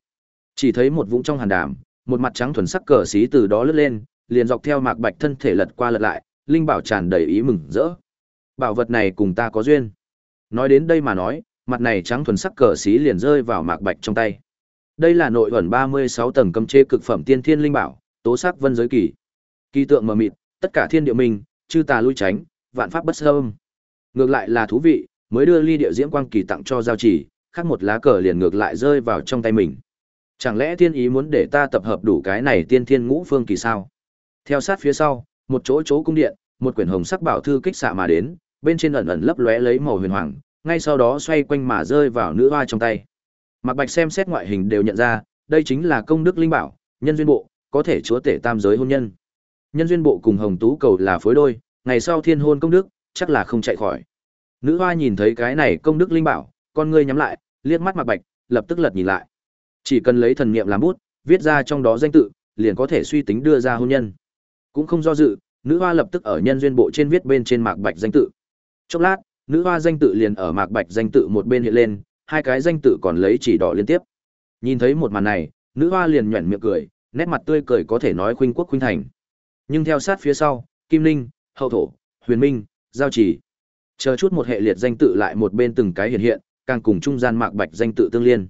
Chỉ thấy một vũng trong hàn đàm, một mặt trắng thuần sắc cờ xí từ đó lướt lên, liền dọc theo Mạc Bạch thân thể lật qua lật lại, linh bảo tràn đầy ý mừng rỡ. Bảo vật này cùng ta có duyên. Nói đến đây mà nói, mặt này trắng thuần sắc cờ xí liền rơi vào Mạc Bạch trong tay. Đây là nội ẩn 36 tầng cấm chế cực phẩm tiên thiên linh bảo, tố sắc vân giới kỳ. Kỳ tượng mờ mịt, tất cả thiên địa mình, chư tà lui tránh, vạn pháp bất xâm. Ngược lại là thú vị, mới đưa ly địa diễm quang kỳ tặng cho giao chỉ, khác một lá cờ liền ngược lại rơi vào trong tay mình. Chẳng lẽ thiên ý muốn để ta tập hợp đủ cái này tiên thiên ngũ phương kỳ sao? Theo sát phía sau, một chỗ chỗ cung điện, một quyển hồng sắc bảo thư kích xạ mà đến, bên trên ẩn ẩn lấp lóe lấy màu huyền hoàng, ngay sau đó xoay quanh mà rơi vào nữ hoa trong tay. Mạc Bạch xem xét ngoại hình đều nhận ra, đây chính là công đức linh bảo, nhân duyên bộ, có thể chúa tể tam giới hôn nhân. Nhân duyên bộ cùng Hồng Tú cầu là phối đôi, ngày sau thiên hôn công đức, chắc là không chạy khỏi. Nữ hoa nhìn thấy cái này công đức linh bảo, con ngươi nhắm lại, liếc mắt Mạc Bạch, lập tức lật nhìn lại. Chỉ cần lấy thần niệm làm bút, viết ra trong đó danh tự, liền có thể suy tính đưa ra hôn nhân. Cũng không do dự, nữ hoa lập tức ở nhân duyên bộ trên viết bên trên Mạc Bạch danh tự. Chốc lát, nữ hoa danh tự liền ở Mạc Bạch danh tự một bên hiện lên, hai cái danh tự còn lấy chỉ đỏ liên tiếp. Nhìn thấy một màn này, nữ hoa liền nhuyễn miệng cười, nét mặt tươi cười có thể nói khuynh quốc khuynh thành. Nhưng theo sát phía sau, Kim Linh, Hậu Thổ, Huyền Minh, Giao Chỉ. Chờ chút một hệ liệt danh tự lại một bên từng cái hiện hiện, càng cùng trung gian mạc bạch danh tự tương liên.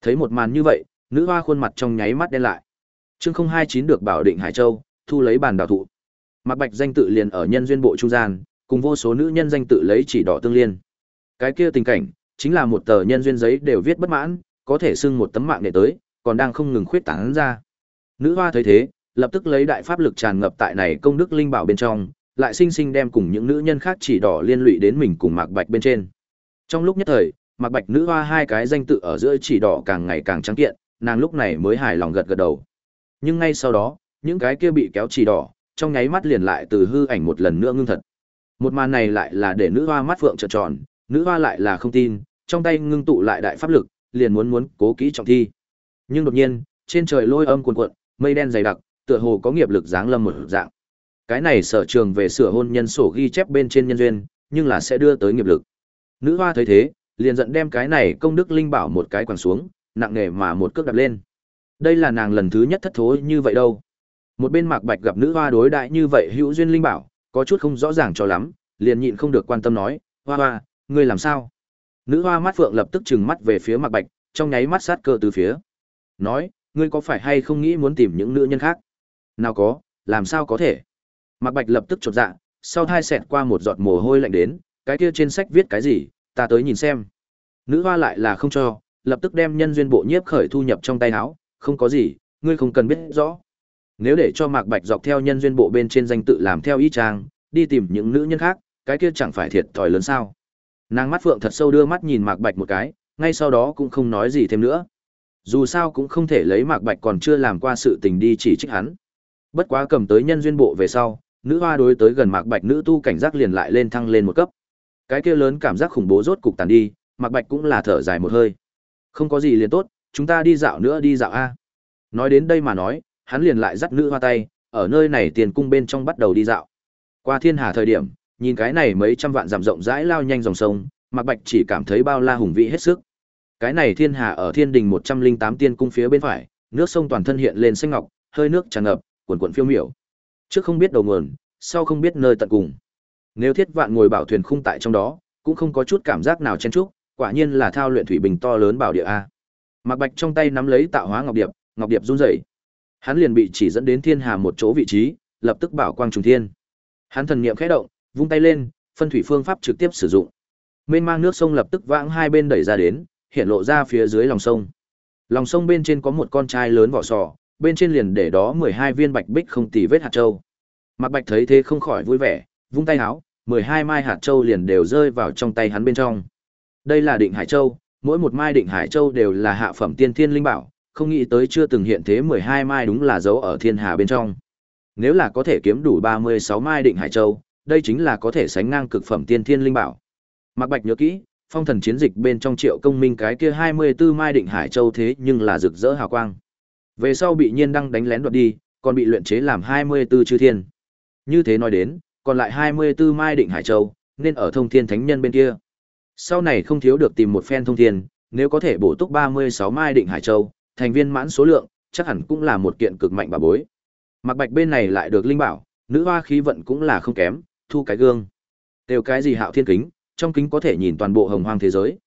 Thấy một màn như vậy, nữ hoa khuôn mặt trong nháy mắt đen lại. Chương 029 được bảo định Hải Châu, thu lấy bàn đào thụ. Mạc bạch danh tự liền ở nhân duyên bộ trung gian, cùng vô số nữ nhân danh tự lấy chỉ đỏ tương liên. Cái kia tình cảnh, chính là một tờ nhân duyên giấy đều viết bất mãn, có thể xưng một tấm mạng để tới, còn đang không ngừng khuyết tán ra. Nữ hoa thấy thế, lập tức lấy đại pháp lực tràn ngập tại này công đức linh bảo bên trong, lại sinh sinh đem cùng những nữ nhân khác chỉ đỏ liên lụy đến mình cùng Mạc Bạch bên trên. Trong lúc nhất thời, Mặc Bạch nữ hoa hai cái danh tự ở giữa chỉ đỏ càng ngày càng trắng kiện, nàng lúc này mới hài lòng gật gật đầu. Nhưng ngay sau đó, những cái kia bị kéo chỉ đỏ, trong nháy mắt liền lại từ hư ảnh một lần nữa ngưng thật. Một màn này lại là để nữ hoa mắt phượng trợn tròn, nữ hoa lại là không tin, trong tay ngưng tụ lại đại pháp lực, liền muốn muốn cố kỹ trọng thi. Nhưng đột nhiên, trên trời lôi âm cuồn cuộn, mây đen dày đặc, tựa hồ có nghiệp lực giáng lâm một dạng. Cái này sở trường về sửa hôn nhân sổ ghi chép bên trên nhân duyên, nhưng là sẽ đưa tới nghiệp lực. Nữ hoa thấy thế, liền giận đem cái này công đức linh bảo một cái quẳng xuống, nặng nề mà một cước đạp lên. Đây là nàng lần thứ nhất thất thối như vậy đâu. Một bên Mạc Bạch gặp nữ hoa đối đại như vậy hữu duyên linh bảo, có chút không rõ ràng cho lắm, liền nhịn không được quan tâm nói, "Hoa hoa, ngươi làm sao?" Nữ hoa mắt phượng lập tức trừng mắt về phía Mạc Bạch, trong nháy mắt sát cơ từ phía. Nói, "Ngươi có phải hay không nghĩ muốn tìm những nữ nhân khác?" "Nào có, làm sao có thể?" Mạc Bạch lập tức chột dạ, sau thai xẹt qua một giọt mồ hôi lạnh đến, cái kia trên sách viết cái gì, ta tới nhìn xem. Nữ hoa lại là không cho, lập tức đem nhân duyên bộ nhiếp khởi thu nhập trong tay áo, không có gì, ngươi không cần biết rõ. Nếu để cho Mạc Bạch dọc theo nhân duyên bộ bên trên danh tự làm theo ý trang, đi tìm những nữ nhân khác, cái kia chẳng phải thiệt thòi lớn sao? Nàng mắt phượng thật sâu đưa mắt nhìn Mạc Bạch một cái, ngay sau đó cũng không nói gì thêm nữa. Dù sao cũng không thể lấy Mạc Bạch còn chưa làm qua sự tình đi chỉ trích hắn. Bất quá cầm tới nhân duyên bộ về sau, nữ hoa đối tới gần Mạc Bạch nữ tu cảnh giác liền lại lên thăng lên một cấp. Cái kia lớn cảm giác khủng bố rốt cục tàn đi, Mạc Bạch cũng là thở dài một hơi. Không có gì liền tốt, chúng ta đi dạo nữa đi dạo a. Nói đến đây mà nói, hắn liền lại dắt nữ hoa tay, ở nơi này tiền cung bên trong bắt đầu đi dạo. Qua thiên hà thời điểm, nhìn cái này mấy trăm vạn dặm rộng rãi lao nhanh dòng sông, Mạc Bạch chỉ cảm thấy bao la hùng vĩ hết sức. Cái này thiên hà ở thiên đình 108 tiên cung phía bên phải, nước sông toàn thân hiện lên xanh ngọc, hơi nước tràn ngập, cuồn cuộn phiêu miểu. Trước không biết đầu nguồn, sau không biết nơi tận cùng. Nếu thiết vạn ngồi bảo thuyền khung tại trong đó, cũng không có chút cảm giác nào chen chúc, quả nhiên là thao luyện thủy bình to lớn bảo địa a. Mạc Bạch trong tay nắm lấy tạo hóa ngọc điệp, ngọc điệp run rẩy. Hắn liền bị chỉ dẫn đến thiên hà một chỗ vị trí, lập tức bảo quang trùng thiên. Hắn thần niệm khẽ động, vung tay lên, phân thủy phương pháp trực tiếp sử dụng. Mênh mang nước sông lập tức vãng hai bên đẩy ra đến, hiện lộ ra phía dưới lòng sông. Lòng sông bên trên có một con trai lớn vỏ sò, bên trên liền để đó 12 viên bạch bích không tì vết hạt châu. Mạc Bạch thấy thế không khỏi vui vẻ, vung tay áo, 12 mai hạt châu liền đều rơi vào trong tay hắn bên trong. Đây là Định Hải Châu, mỗi một mai Định Hải Châu đều là hạ phẩm tiên thiên linh bảo, không nghĩ tới chưa từng hiện thế 12 mai đúng là dấu ở thiên hà bên trong. Nếu là có thể kiếm đủ 36 mai Định Hải Châu, đây chính là có thể sánh ngang cực phẩm tiên thiên linh bảo. Mạc Bạch nhớ kỹ, phong thần chiến dịch bên trong triệu công minh cái kia 24 mai Định Hải Châu thế nhưng là rực rỡ hào quang. Về sau bị nhiên đăng đánh lén đoạt đi, còn bị luyện chế làm 24 chư thiên. Như thế nói đến, còn lại 24 mai định Hải Châu, nên ở thông thiên thánh nhân bên kia. Sau này không thiếu được tìm một phen thông thiên, nếu có thể bổ túc 36 mai định Hải Châu, thành viên mãn số lượng, chắc hẳn cũng là một kiện cực mạnh bà bối. Mặc bạch bên này lại được linh bảo, nữ hoa khí vận cũng là không kém, thu cái gương. Đều cái gì hạo thiên kính, trong kính có thể nhìn toàn bộ hồng hoang thế giới.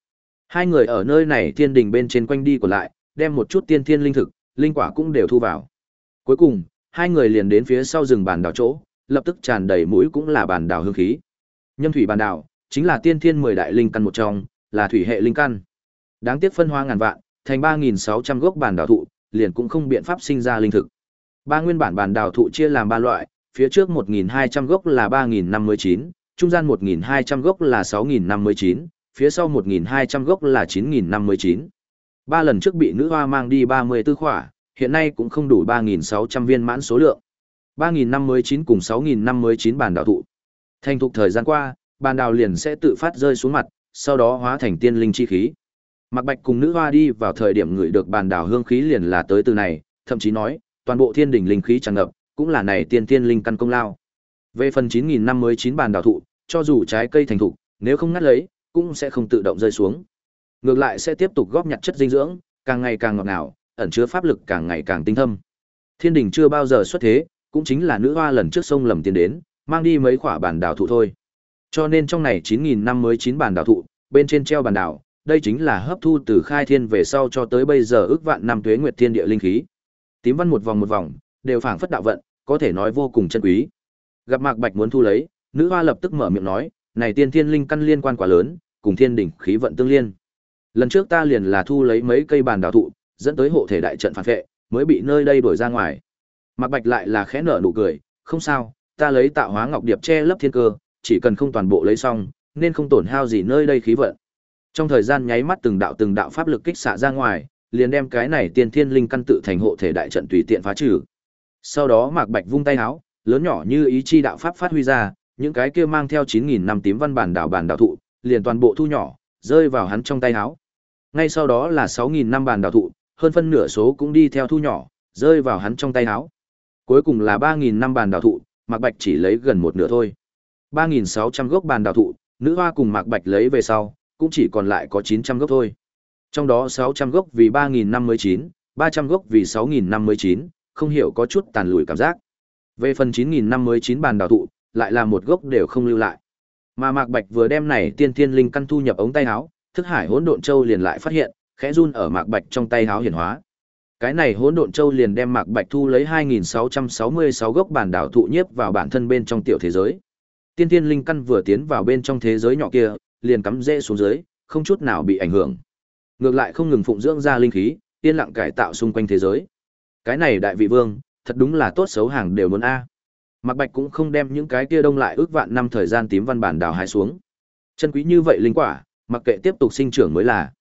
Hai người ở nơi này thiên đình bên trên quanh đi còn lại, đem một chút tiên thiên linh thực, linh quả cũng đều thu vào. Cuối cùng, hai người liền đến phía sau rừng bàn đảo chỗ, lập tức tràn đầy mũi cũng là bàn đảo hương khí. Nhâm thủy bàn đảo, chính là tiên thiên mười đại linh căn một trong, là thủy hệ linh căn. Đáng tiếc phân hoa ngàn vạn, thành ba nghìn sáu trăm gốc bàn đảo thụ, liền cũng không biện pháp sinh ra linh thực. Ba nguyên bản bàn đảo thụ chia làm ba loại, phía trước 1.200 gốc là 3.059, trung gian 1.200 gốc là 6.059, phía sau 1.200 gốc là 9.059. Ba lần trước bị nữ hoa mang đi 34 khỏa, hiện nay cũng không đủ 3.600 viên mãn số lượng. 3.059 cùng 6.059 bàn đào thụ. Thành thục thời gian qua, bàn đào liền sẽ tự phát rơi xuống mặt, sau đó hóa thành tiên linh chi khí. Mạc Bạch cùng nữ hoa đi vào thời điểm ngửi được bàn đào hương khí liền là tới từ này, thậm chí nói, toàn bộ thiên đỉnh linh khí tràn ngập, cũng là này tiên tiên linh căn công lao. Về phần 9.059 bàn đào thụ, cho dù trái cây thành thục, nếu không ngắt lấy, cũng sẽ không tự động rơi xuống. Ngược lại sẽ tiếp tục góp nhặt chất dinh dưỡng, càng ngày càng ngọt ngào, ẩn chứa pháp lực càng ngày càng tinh thâm. Thiên đỉnh chưa bao giờ xuất thế, cũng chính là nữ hoa lần trước sông lầm tiến đến, mang đi mấy quả bản đào thụ thôi. Cho nên trong này 9000 năm mới chín bản đào thụ, bên trên treo bản đào, đây chính là hấp thu từ khai thiên về sau cho tới bây giờ ước vạn năm tuế nguyệt thiên địa linh khí. Tím văn một vòng một vòng, đều phảng phất đạo vận, có thể nói vô cùng chân quý. Gặp Mạc Bạch muốn thu lấy, nữ hoa lập tức mở miệng nói, này tiên thiên linh căn liên quan quá lớn, cùng thiên đỉnh khí vận tương liên. Lần trước ta liền là thu lấy mấy cây bàn đào thụ, dẫn tới hộ thể đại trận phản vệ, mới bị nơi đây đuổi ra ngoài. Mạc Bạch lại là khẽ nở nụ cười, không sao, ta lấy tạo hóa ngọc điệp che lấp thiên cơ, chỉ cần không toàn bộ lấy xong, nên không tổn hao gì nơi đây khí vận. Trong thời gian nháy mắt từng đạo từng đạo pháp lực kích xạ ra ngoài, liền đem cái này tiên thiên linh căn tự thành hộ thể đại trận tùy tiện phá trừ. Sau đó Mạc Bạch vung tay áo, lớn nhỏ như ý chi đạo pháp phát huy ra, những cái kia mang theo 9000 năm tím văn bản đảo bản đảo thụ, liền toàn bộ thu nhỏ, rơi vào hắn trong tay áo. Ngay sau đó là 6000 năm bản đảo thụ, hơn phân nửa số cũng đi theo thu nhỏ, rơi vào hắn trong tay áo. Cuối cùng là 3000 năm bản đảo thụ, Mạc Bạch chỉ lấy gần một nửa thôi. 3600 gốc bản đảo thụ, nữ hoa cùng Mạc Bạch lấy về sau, cũng chỉ còn lại có 900 gốc thôi. Trong đó 600 gốc vì 3000 năm mới chín, 300 gốc vì 6000 năm mới chín, không hiểu có chút tàn lùi cảm giác. Về phần 9000 năm mới chín bàn đào thụ, lại là một gốc đều không lưu lại. Mà Mạc Bạch vừa đem này tiên tiên linh căn thu nhập ống tay áo, thức hải hỗn độn châu liền lại phát hiện, khẽ run ở Mạc Bạch trong tay áo hiển hóa. Cái này hỗn độn châu liền đem Mạc Bạch thu lấy 2666 gốc bản đảo thụ nhiếp vào bản thân bên trong tiểu thế giới. Tiên tiên linh căn vừa tiến vào bên trong thế giới nhỏ kia, liền cắm rễ xuống dưới, không chút nào bị ảnh hưởng. Ngược lại không ngừng phụng dưỡng ra linh khí, yên lặng cải tạo xung quanh thế giới. Cái này đại vị vương, thật đúng là tốt xấu hàng đều muốn a. Mạc Bạch cũng không đem những cái kia đông lại ước vạn năm thời gian tím văn bản đào hái xuống. Chân quý như vậy linh quả, mặc kệ tiếp tục sinh trưởng mới là.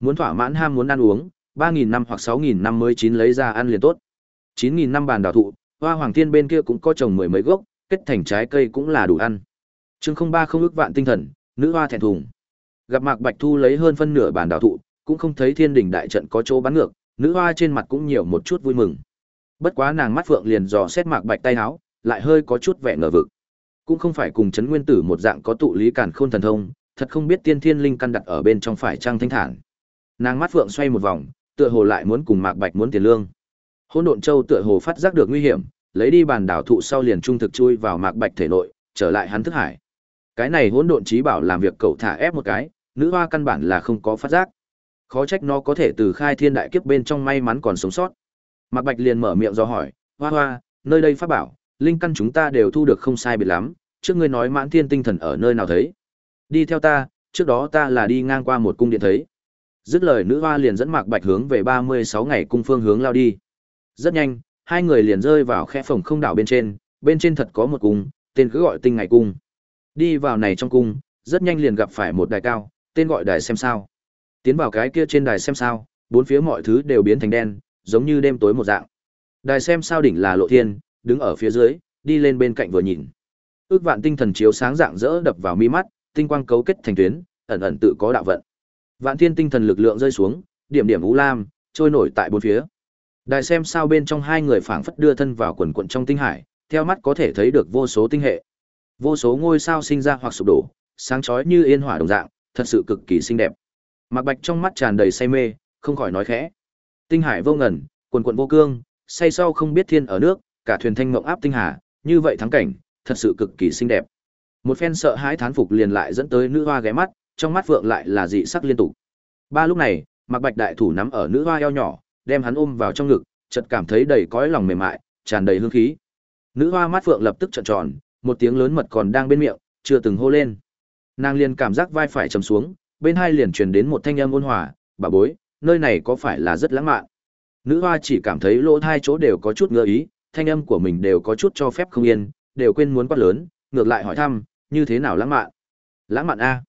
Muốn thỏa mãn ham muốn ăn uống, 3000 năm hoặc 6000 năm mới chín lấy ra ăn liền tốt. 9000 năm bàn đào thụ, Hoa Hoàng Thiên bên kia cũng có trồng mười mấy gốc, kết thành trái cây cũng là đủ ăn. Chương 03 không ước vạn tinh thần, nữ hoa thẹn thùng. Gặp Mạc Bạch Thu lấy hơn phân nửa bàn đào thụ, cũng không thấy Thiên đỉnh đại trận có chỗ bắn ngược, nữ hoa trên mặt cũng nhiều một chút vui mừng. Bất quá nàng mắt phượng liền dò xét Mạc Bạch tay áo, lại hơi có chút vẻ ngờ vực. Cũng không phải cùng chấn nguyên tử một dạng có tụ lý cản khôn thần thông, thật không biết tiên thiên linh căn đặt ở bên trong phải trang thanh thản. Nàng mắt phượng xoay một vòng, tựa hồ lại muốn cùng Mạc Bạch muốn tiền lương. Hỗn độn châu tựa hồ phát giác được nguy hiểm, lấy đi bàn đảo thụ sau liền trung thực chui vào Mạc Bạch thể nội, trở lại hắn thức hải. Cái này hỗn độn trí bảo làm việc cậu thả ép một cái, nữ hoa căn bản là không có phát giác. Khó trách nó có thể từ khai thiên đại kiếp bên trong may mắn còn sống sót. Mạc Bạch liền mở miệng do hỏi, "Hoa Hoa, nơi đây pháp bảo, linh căn chúng ta đều thu được không sai biệt lắm, trước ngươi nói Mãn Thiên tinh thần ở nơi nào thấy? Đi theo ta, trước đó ta là đi ngang qua một cung điện thấy." Dứt lời nữ hoa liền dẫn Mạc Bạch hướng về 36 ngày cung phương hướng lao đi. Rất nhanh, hai người liền rơi vào khe phòng không đảo bên trên, bên trên thật có một cung, tên cứ gọi Tinh Ngày cung. Đi vào này trong cung, rất nhanh liền gặp phải một đài cao, tên gọi đài xem sao. Tiến vào cái kia trên đài xem sao, bốn phía mọi thứ đều biến thành đen, giống như đêm tối một dạng. Đài xem sao đỉnh là lộ thiên, đứng ở phía dưới, đi lên bên cạnh vừa nhìn. Ước vạn tinh thần chiếu sáng dạng rỡ đập vào mi mắt, tinh quang cấu kết thành tuyến, ẩn ẩn tự có đạo vận. Vạn thiên tinh thần lực lượng rơi xuống, điểm điểm u lam, trôi nổi tại bốn phía. Đài xem sao bên trong hai người phảng phất đưa thân vào quần quần trong tinh hải, theo mắt có thể thấy được vô số tinh hệ. Vô số ngôi sao sinh ra hoặc sụp đổ, sáng chói như yên hỏa đồng dạng, thật sự cực kỳ xinh đẹp. Mạc Bạch trong mắt tràn đầy say mê, không khỏi nói khẽ. Tinh hải vô ngần, quần quần vô cương, say sau không biết thiên ở nước, cả thuyền thanh mộng áp tinh hà, như vậy thắng cảnh, thật sự cực kỳ xinh đẹp. Một phen sợ hãi thán phục liền lại dẫn tới nữ hoa ghé mắt, trong mắt vượng lại là dị sắc liên tục. Ba lúc này, Mạc Bạch đại thủ nắm ở nữ hoa eo nhỏ, đem hắn ôm vào trong ngực, chợt cảm thấy đầy cõi lòng mềm mại, tràn đầy hương khí. Nữ hoa mắt phượng lập tức trợn tròn, một tiếng lớn mật còn đang bên miệng, chưa từng hô lên. Nàng liền cảm giác vai phải trầm xuống, bên hai liền truyền đến một thanh âm ôn hòa, "Bà bối, nơi này có phải là rất lãng mạn?" Nữ hoa chỉ cảm thấy lỗ hai chỗ đều có chút ngứa ý, thanh âm của mình đều có chút cho phép không yên, đều quên muốn quát lớn, ngược lại hỏi thăm, "Như thế nào lãng mạn?" "Lãng mạn a?"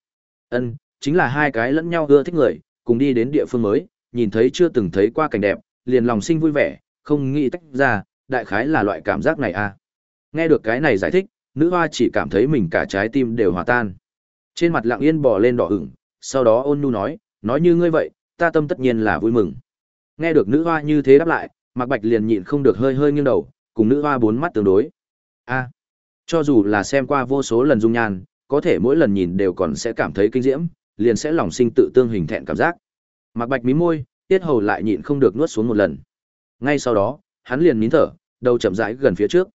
Ân, chính là hai cái lẫn nhau ưa thích người, cùng đi đến địa phương mới, nhìn thấy chưa từng thấy qua cảnh đẹp, liền lòng sinh vui vẻ, không nghĩ tách ra, đại khái là loại cảm giác này a. Nghe được cái này giải thích, nữ hoa chỉ cảm thấy mình cả trái tim đều hòa tan. Trên mặt lặng yên bò lên đỏ ửng, sau đó ôn nhu nói, nói như ngươi vậy, ta tâm tất nhiên là vui mừng. Nghe được nữ hoa như thế đáp lại, Mạc Bạch liền nhịn không được hơi hơi nghiêng đầu, cùng nữ hoa bốn mắt tương đối. A, cho dù là xem qua vô số lần dung nhan, có thể mỗi lần nhìn đều còn sẽ cảm thấy kinh diễm, liền sẽ lòng sinh tự tương hình thẹn cảm giác. Mạc Bạch mí môi, tiết hầu lại nhịn không được nuốt xuống một lần. Ngay sau đó, hắn liền nín thở, đầu chậm rãi gần phía trước.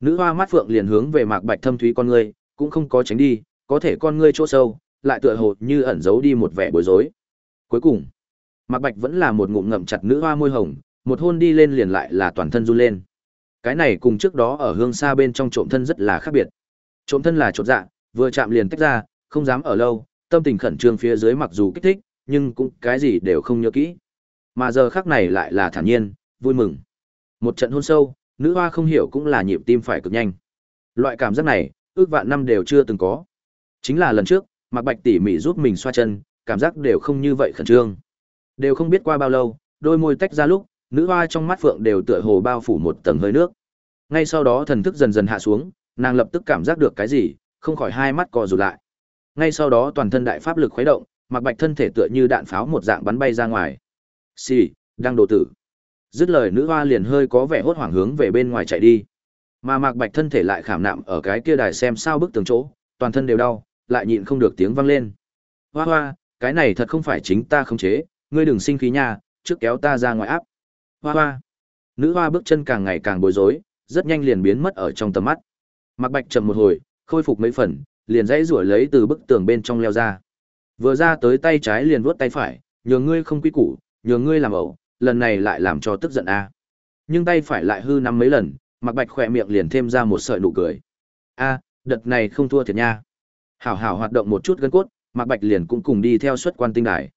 Nữ hoa mắt phượng liền hướng về Mạc Bạch thâm thúy con ngươi, cũng không có tránh đi, có thể con ngươi chỗ sâu, lại tựa hồ như ẩn giấu đi một vẻ bối rối. Cuối cùng, Mạc Bạch vẫn là một ngụm ngậm chặt nữ hoa môi hồng, một hôn đi lên liền lại là toàn thân run lên. Cái này cùng trước đó ở hương xa bên trong trộm thân rất là khác biệt. Trộm thân là trộm dạ, vừa chạm liền tách ra, không dám ở lâu, tâm tình khẩn trương phía dưới mặc dù kích thích, nhưng cũng cái gì đều không nhớ kỹ. Mà giờ khắc này lại là thản nhiên, vui mừng. Một trận hôn sâu, nữ hoa không hiểu cũng là nhịp tim phải cực nhanh. Loại cảm giác này, ước vạn năm đều chưa từng có. Chính là lần trước, Mạc Bạch tỉ mỉ giúp mình xoa chân, cảm giác đều không như vậy khẩn trương. Đều không biết qua bao lâu, đôi môi tách ra lúc, nữ hoa trong mắt phượng đều tựa hồ bao phủ một tầng hơi nước. Ngay sau đó thần thức dần dần hạ xuống, nàng lập tức cảm giác được cái gì, không khỏi hai mắt co rụt lại. Ngay sau đó toàn thân đại pháp lực khuấy động, Mạc Bạch thân thể tựa như đạn pháo một dạng bắn bay ra ngoài. "Xì, đang đồ tử." Dứt lời nữ hoa liền hơi có vẻ hốt hoảng hướng về bên ngoài chạy đi. Mà Mạc Bạch thân thể lại khảm nạm ở cái kia đài xem sao bức tường chỗ, toàn thân đều đau, lại nhịn không được tiếng vang lên. "Hoa hoa, cái này thật không phải chính ta khống chế, ngươi đừng sinh khí nha, trước kéo ta ra ngoài áp." Hoa hoa. Nữ hoa bước chân càng ngày càng bối rối, rất nhanh liền biến mất ở trong tầm mắt. Mạc Bạch chậm một hồi, khôi phục mấy phần, liền dãy rủa lấy từ bức tường bên trong leo ra. Vừa ra tới tay trái liền vuốt tay phải, nhường ngươi không quý củ, nhường ngươi làm ẩu, lần này lại làm cho tức giận a. Nhưng tay phải lại hư năm mấy lần, Mạc Bạch khỏe miệng liền thêm ra một sợi nụ cười. A, đợt này không thua thiệt nha. Hảo hảo hoạt động một chút gân cốt, Mạc Bạch liền cũng cùng đi theo xuất quan tinh đài.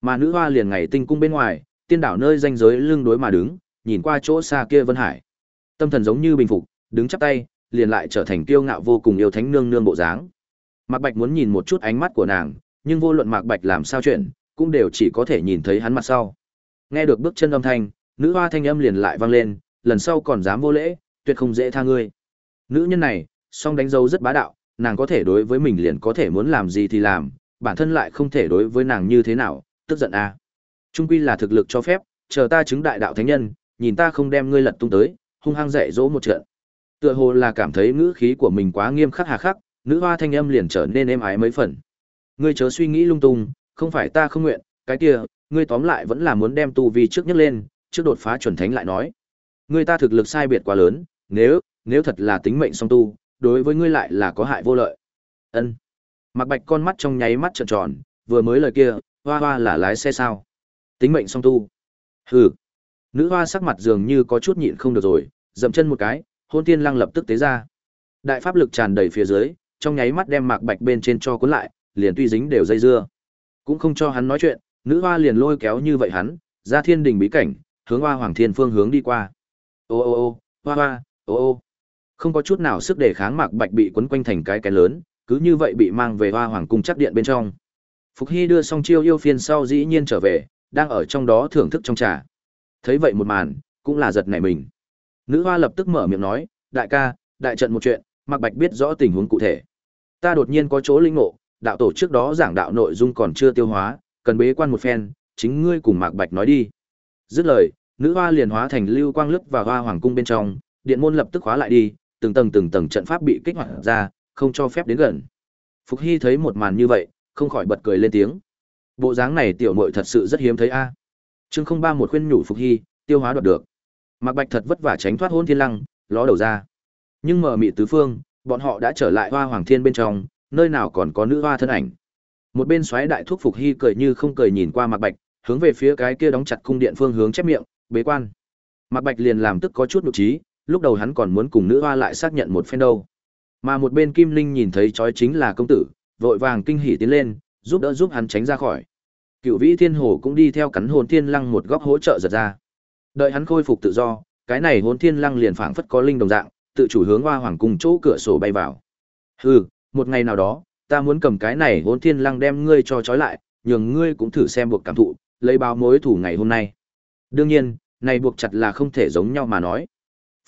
Mà nữ hoa liền ngày tinh cung bên ngoài, tiên đảo nơi danh giới lưng đối mà đứng, nhìn qua chỗ xa kia Vân Hải. Tâm thần giống như bình phục, đứng chắp tay, liền lại trở thành kiêu ngạo vô cùng yêu thánh nương nương bộ dáng. Mạc Bạch muốn nhìn một chút ánh mắt của nàng, nhưng vô luận Mạc Bạch làm sao chuyện, cũng đều chỉ có thể nhìn thấy hắn mặt sau. Nghe được bước chân âm thanh, nữ hoa thanh âm liền lại vang lên, lần sau còn dám vô lễ, tuyệt không dễ tha ngươi. Nữ nhân này, song đánh dấu rất bá đạo, nàng có thể đối với mình liền có thể muốn làm gì thì làm, bản thân lại không thể đối với nàng như thế nào, tức giận a. À. Trung quy là thực lực cho phép, chờ ta chứng đại đạo thánh nhân, nhìn ta không đem ngươi lật tung tới, hung hăng dạy dỗ một trận. Tựa hồ là cảm thấy ngữ khí của mình quá nghiêm khắc hà khắc, nữ hoa thanh âm liền trở nên êm ái mấy phần. Ngươi chớ suy nghĩ lung tung, không phải ta không nguyện, cái kia, ngươi tóm lại vẫn là muốn đem tu vi trước nhất lên, trước đột phá chuẩn thánh lại nói. Ngươi ta thực lực sai biệt quá lớn, nếu, nếu thật là tính mệnh song tu, đối với ngươi lại là có hại vô lợi. Ân. Mặc Bạch con mắt trong nháy mắt trợn tròn, vừa mới lời kia, hoa hoa là lái xe sao? Tính mệnh song tu. Hừ. Nữ hoa sắc mặt dường như có chút nhịn không được rồi, dậm chân một cái, hôn tiên lăng lập tức tế ra. Đại pháp lực tràn đầy phía dưới, trong nháy mắt đem Mạc Bạch bên trên cho cuốn lại, liền tuy dính đều dây dưa. Cũng không cho hắn nói chuyện, nữ hoa liền lôi kéo như vậy hắn, ra thiên đình bí cảnh, hướng hoa hoàng thiên phương hướng đi qua. Ô ô ô, hoa hoa, ô ô. Không có chút nào sức đề kháng Mạc Bạch bị quấn quanh thành cái cái lớn, cứ như vậy bị mang về hoa hoàng cung chắc điện bên trong. Phục Hy đưa xong chiêu yêu phiên sau dĩ nhiên trở về, đang ở trong đó thưởng thức trong trà. Thấy vậy một màn, cũng là giật nảy mình. Nữ hoa lập tức mở miệng nói, đại ca, đại trận một chuyện, Mạc Bạch biết rõ tình huống cụ thể. Ta đột nhiên có chỗ linh ngộ, đạo tổ trước đó giảng đạo nội dung còn chưa tiêu hóa, cần bế quan một phen, chính ngươi cùng Mạc Bạch nói đi. Dứt lời, nữ hoa liền hóa thành lưu quang lướt vào hoa hoàng cung bên trong, điện môn lập tức khóa lại đi, từng tầng từng tầng trận pháp bị kích hoạt ra, không cho phép đến gần. Phục Hy thấy một màn như vậy, không khỏi bật cười lên tiếng. Bộ dáng này tiểu muội thật sự rất hiếm thấy a. À. Chương không ba một khuyên nhủ Phục Hy, tiêu hóa đoạt được. Mạc Bạch thật vất vả tránh thoát hôn thiên lăng, ló đầu ra. Nhưng mở mị tứ phương, bọn họ đã trở lại hoa hoàng thiên bên trong, nơi nào còn có nữ hoa thân ảnh. Một bên xoáy đại thuốc Phục Hy cười như không cười nhìn qua Mạc Bạch, hướng về phía cái kia đóng chặt cung điện phương hướng chép miệng, bế quan. Mạc Bạch liền làm tức có chút nụ trí, lúc đầu hắn còn muốn cùng nữ hoa lại xác nhận một phen đâu. Mà một bên Kim Linh nhìn thấy chói chính là công tử, vội vàng kinh hỉ tiến lên, giúp đỡ giúp hắn tránh ra khỏi. Cựu Vĩ Thiên Hồ cũng đi theo cắn hồn thiên lăng một góc hỗ trợ giật ra. Đợi hắn khôi phục tự do, cái này hồn thiên lăng liền phảng phất có linh đồng dạng, tự chủ hướng hoa hoàng cung chỗ cửa sổ bay vào. Hừ, một ngày nào đó, ta muốn cầm cái này hồn thiên lăng đem ngươi cho trói lại, nhường ngươi cũng thử xem buộc cảm thụ, lấy báo mối thủ ngày hôm nay. Đương nhiên, này buộc chặt là không thể giống nhau mà nói.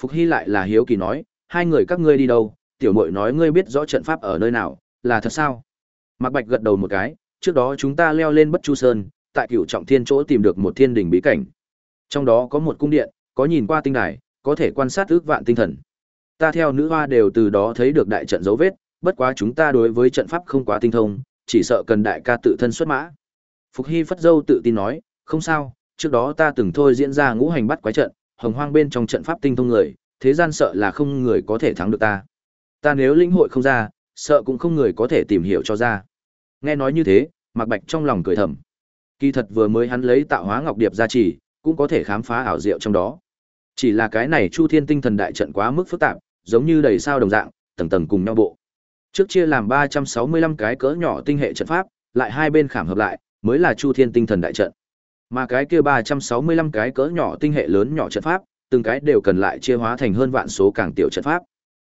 Phục Hy lại là hiếu kỳ nói, hai người các ngươi đi đâu, tiểu muội nói ngươi biết rõ trận pháp ở nơi nào, là thật sao? Mạc Bạch gật đầu một cái, trước đó chúng ta leo lên Bất Chu Sơn, tại Cửu Trọng Thiên chỗ tìm được một thiên đỉnh bí cảnh. Trong đó có một cung điện, có nhìn qua tinh đài, có thể quan sát ước vạn tinh thần. Ta theo nữ hoa đều từ đó thấy được đại trận dấu vết, bất quá chúng ta đối với trận pháp không quá tinh thông, chỉ sợ cần đại ca tự thân xuất mã. Phục Hy Phất Dâu tự tin nói, không sao, trước đó ta từng thôi diễn ra ngũ hành bắt quái trận, hồng hoang bên trong trận pháp tinh thông người, thế gian sợ là không người có thể thắng được ta. Ta nếu lĩnh hội không ra, sợ cũng không người có thể tìm hiểu cho ra. Nghe nói như thế, Mạc Bạch trong lòng cười thầm. Kỳ thật vừa mới hắn lấy tạo hóa ngọc điệp ra chỉ, cũng có thể khám phá ảo diệu trong đó. Chỉ là cái này Chu Thiên Tinh Thần đại trận quá mức phức tạp, giống như đầy sao đồng dạng, tầng tầng cùng nhau bộ. Trước chia làm 365 cái cỡ nhỏ tinh hệ trận pháp, lại hai bên khảm hợp lại, mới là Chu Thiên Tinh Thần đại trận. Mà cái kia 365 cái cỡ nhỏ tinh hệ lớn nhỏ trận pháp, từng cái đều cần lại chia hóa thành hơn vạn số càng tiểu trận pháp.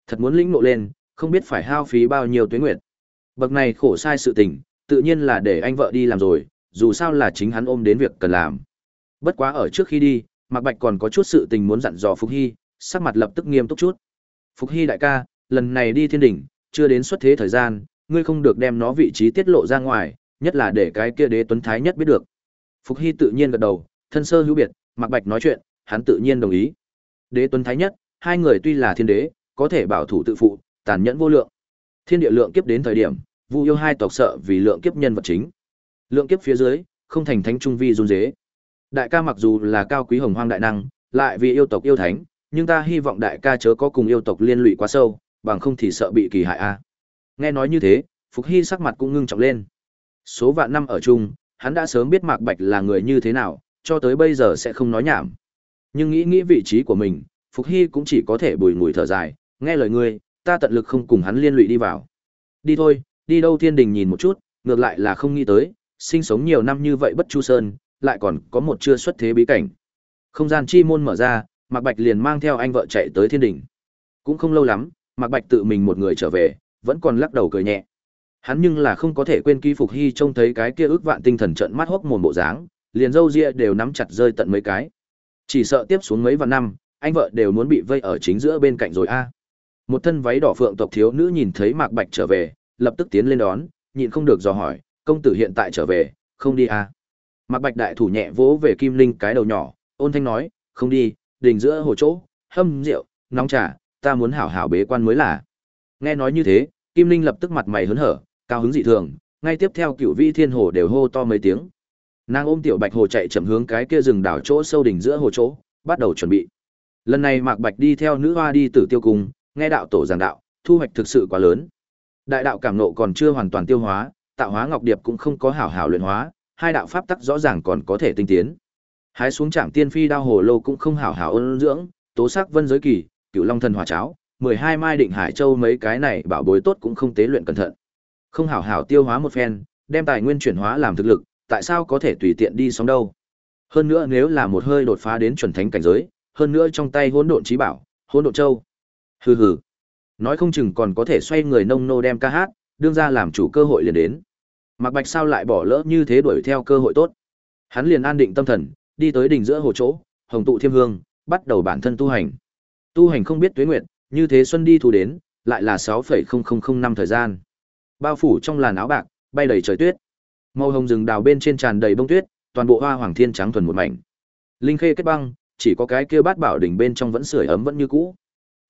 Thật muốn lĩnh ngộ lên, không biết phải hao phí bao nhiêu tuyến nguyệt. Bậc này khổ sai sự tình, tự nhiên là để anh vợ đi làm rồi, dù sao là chính hắn ôm đến việc cần làm. Bất quá ở trước khi đi, Mạc Bạch còn có chút sự tình muốn dặn dò Phục Hy, sắc mặt lập tức nghiêm túc chút. Phục Hy đại ca, lần này đi thiên đỉnh, chưa đến xuất thế thời gian, ngươi không được đem nó vị trí tiết lộ ra ngoài, nhất là để cái kia đế tuấn thái nhất biết được. Phục Hy tự nhiên gật đầu, thân sơ hữu biệt, Mạc Bạch nói chuyện, hắn tự nhiên đồng ý. Đế tuấn thái nhất, hai người tuy là thiên đế, có thể bảo thủ tự phụ, tàn nhẫn vô lượng. Thiên địa lượng kiếp đến thời điểm, Vu yêu hai tộc sợ vì lượng kiếp nhân vật chính. Lượng kiếp phía dưới, không thành thánh trung vi run dế. Đại ca mặc dù là cao quý hồng hoang đại năng, lại vì yêu tộc yêu thánh, nhưng ta hy vọng đại ca chớ có cùng yêu tộc liên lụy quá sâu, bằng không thì sợ bị kỳ hại a. Nghe nói như thế, Phục Hy sắc mặt cũng ngưng trọng lên. Số vạn năm ở chung, hắn đã sớm biết Mạc Bạch là người như thế nào, cho tới bây giờ sẽ không nói nhảm. Nhưng nghĩ nghĩ vị trí của mình, Phục Hy cũng chỉ có thể bùi ngùi thở dài, nghe lời ngươi, ta tận lực không cùng hắn liên lụy đi vào. Đi thôi, đi đâu thiên đình nhìn một chút, ngược lại là không nghĩ tới, sinh sống nhiều năm như vậy bất chu sơn, lại còn có một chưa xuất thế bí cảnh. Không gian chi môn mở ra, Mạc Bạch liền mang theo anh vợ chạy tới thiên đình. Cũng không lâu lắm, Mạc Bạch tự mình một người trở về, vẫn còn lắc đầu cười nhẹ. Hắn nhưng là không có thể quên ký phục hy trông thấy cái kia ước vạn tinh thần trận mắt hốc mồm bộ dáng, liền râu ria đều nắm chặt rơi tận mấy cái. Chỉ sợ tiếp xuống mấy vạn năm, anh vợ đều muốn bị vây ở chính giữa bên cạnh rồi a. Một thân váy đỏ phượng tộc thiếu nữ nhìn thấy Mạc Bạch trở về, lập tức tiến lên đón, nhịn không được dò hỏi, công tử hiện tại trở về, không đi a? Mạc Bạch đại thủ nhẹ vỗ về Kim Linh cái đầu nhỏ, ôn thanh nói, không đi, đình giữa hồ chỗ, hâm rượu, nóng trà, ta muốn hảo hảo bế quan mới là. Nghe nói như thế, Kim Linh lập tức mặt mày hớn hở, cao hứng dị thường, ngay tiếp theo cựu vi thiên hồ đều hô to mấy tiếng. Nàng ôm tiểu bạch hồ chạy chậm hướng cái kia rừng đảo chỗ sâu đỉnh giữa hồ chỗ, bắt đầu chuẩn bị. Lần này Mạc Bạch đi theo nữ hoa đi tử tiêu cung, nghe đạo tổ giảng đạo, thu hoạch thực sự quá lớn. Đại đạo cảm nộ còn chưa hoàn toàn tiêu hóa, tạo hóa ngọc điệp cũng không có hảo hảo luyện hóa, hai đạo pháp tắc rõ ràng còn có thể tinh tiến. Hái xuống trạm tiên phi đao hồ lô cũng không hảo hảo ôn dưỡng, tố sắc vân giới kỳ, cựu long thần hòa cháo, mười hai mai định hải châu mấy cái này bảo bối tốt cũng không tế luyện cẩn thận. Không hảo hảo tiêu hóa một phen, đem tài nguyên chuyển hóa làm thực lực, tại sao có thể tùy tiện đi sống đâu? Hơn nữa nếu là một hơi đột phá đến chuẩn thánh cảnh giới, hơn nữa trong tay hỗn độn trí bảo, hỗn độn châu. Hừ hừ. Nói không chừng còn có thể xoay người nông nô đem ca hát, đương ra làm chủ cơ hội liền đến. Mạc Bạch sao lại bỏ lỡ như thế đuổi theo cơ hội tốt. Hắn liền an định tâm thần, đi tới đỉnh giữa hồ chỗ, hồng tụ thiêm hương, bắt đầu bản thân tu hành. Tu hành không biết tuế nguyệt, như thế xuân đi thu đến, lại là 6,0005 năm thời gian. Bao phủ trong làn áo bạc, bay đầy trời tuyết. Màu hồng rừng đào bên trên tràn đầy bông tuyết, toàn bộ hoa hoàng thiên trắng thuần một mảnh. Linh khê kết băng, chỉ có cái kia bát bảo đỉnh bên trong vẫn sưởi ấm vẫn như cũ.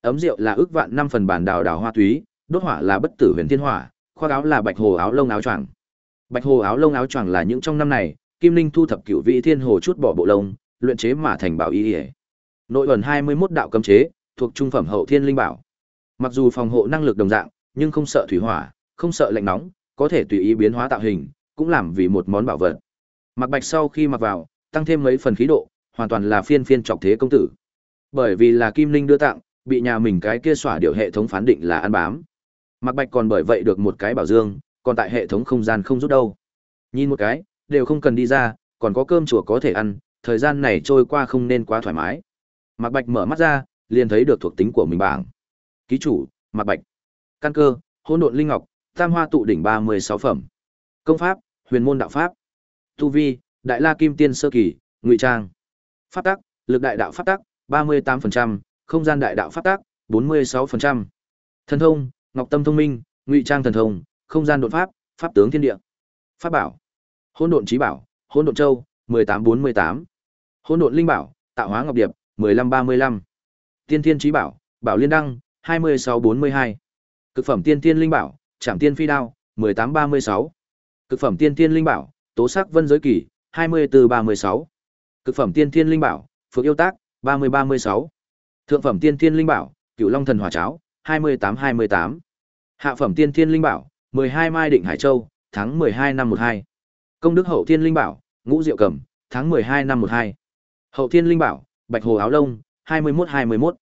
Ấm rượu là ước vạn năm phần bản đào đào hoa túy, đốt hỏa là bất tử huyền thiên hỏa, khoác áo là bạch hồ áo lông áo choàng. Bạch hồ áo lông áo choàng là những trong năm này, Kim Linh thu thập cửu vị thiên hồ chút bỏ bộ lông, luyện chế mà thành bảo y. Nội ẩn 21 đạo cấm chế, thuộc trung phẩm hậu thiên linh bảo. Mặc dù phòng hộ năng lực đồng dạng, nhưng không sợ thủy hỏa, không sợ lạnh nóng, có thể tùy ý biến hóa tạo hình, cũng làm vì một món bảo vật. Mặc Bạch sau khi mặc vào, tăng thêm mấy phần khí độ, hoàn toàn là phiên phiên trọc thế công tử. Bởi vì là Kim Linh đưa tặng, bị nhà mình cái kia xỏa điều hệ thống phán định là ăn bám. Mặc Bạch còn bởi vậy được một cái bảo dương, còn tại hệ thống không gian không rút đâu. Nhìn một cái, đều không cần đi ra, còn có cơm chùa có thể ăn, thời gian này trôi qua không nên quá thoải mái. Mạc Bạch mở mắt ra, liền thấy được thuộc tính của mình bảng. Ký chủ, Mạc Bạch. Căn cơ, hỗn độn linh ngọc, tam hoa tụ đỉnh 36 phẩm. Công pháp, huyền môn đạo pháp. Tu vi, đại la kim tiên sơ kỳ, ngụy trang. Pháp tắc, lực đại đạo pháp tắc, 38%, không gian đại đạo pháp tắc, 46%. Thần thông, ngọc tâm thông minh, ngụy trang thần thông, không gian đột pháp, pháp tướng thiên địa. Pháp bảo, hỗn độn trí bảo, hỗn độn châu, 1848. Hỗn độn linh bảo, tạo hóa ngọc điệp, 1535. Tiên thiên trí bảo, bảo liên đăng, 2642. Cực phẩm tiên thiên linh bảo, trảm tiên phi đao, 1836. Cực phẩm tiên thiên linh bảo, tố sắc vân giới kỳ, 2436. Cực phẩm tiên thiên linh bảo, phượng yêu tác, 3036. Thượng phẩm tiên thiên linh bảo, cửu long thần hỏa cháo, 2828. Hạ phẩm tiên thiên linh bảo, 12 mai định hải châu, tháng 12 năm 12. Công đức hậu thiên linh bảo, ngũ diệu cầm, tháng 12 năm 12. Hậu thiên linh bảo, bạch hồ áo lông, 21-21.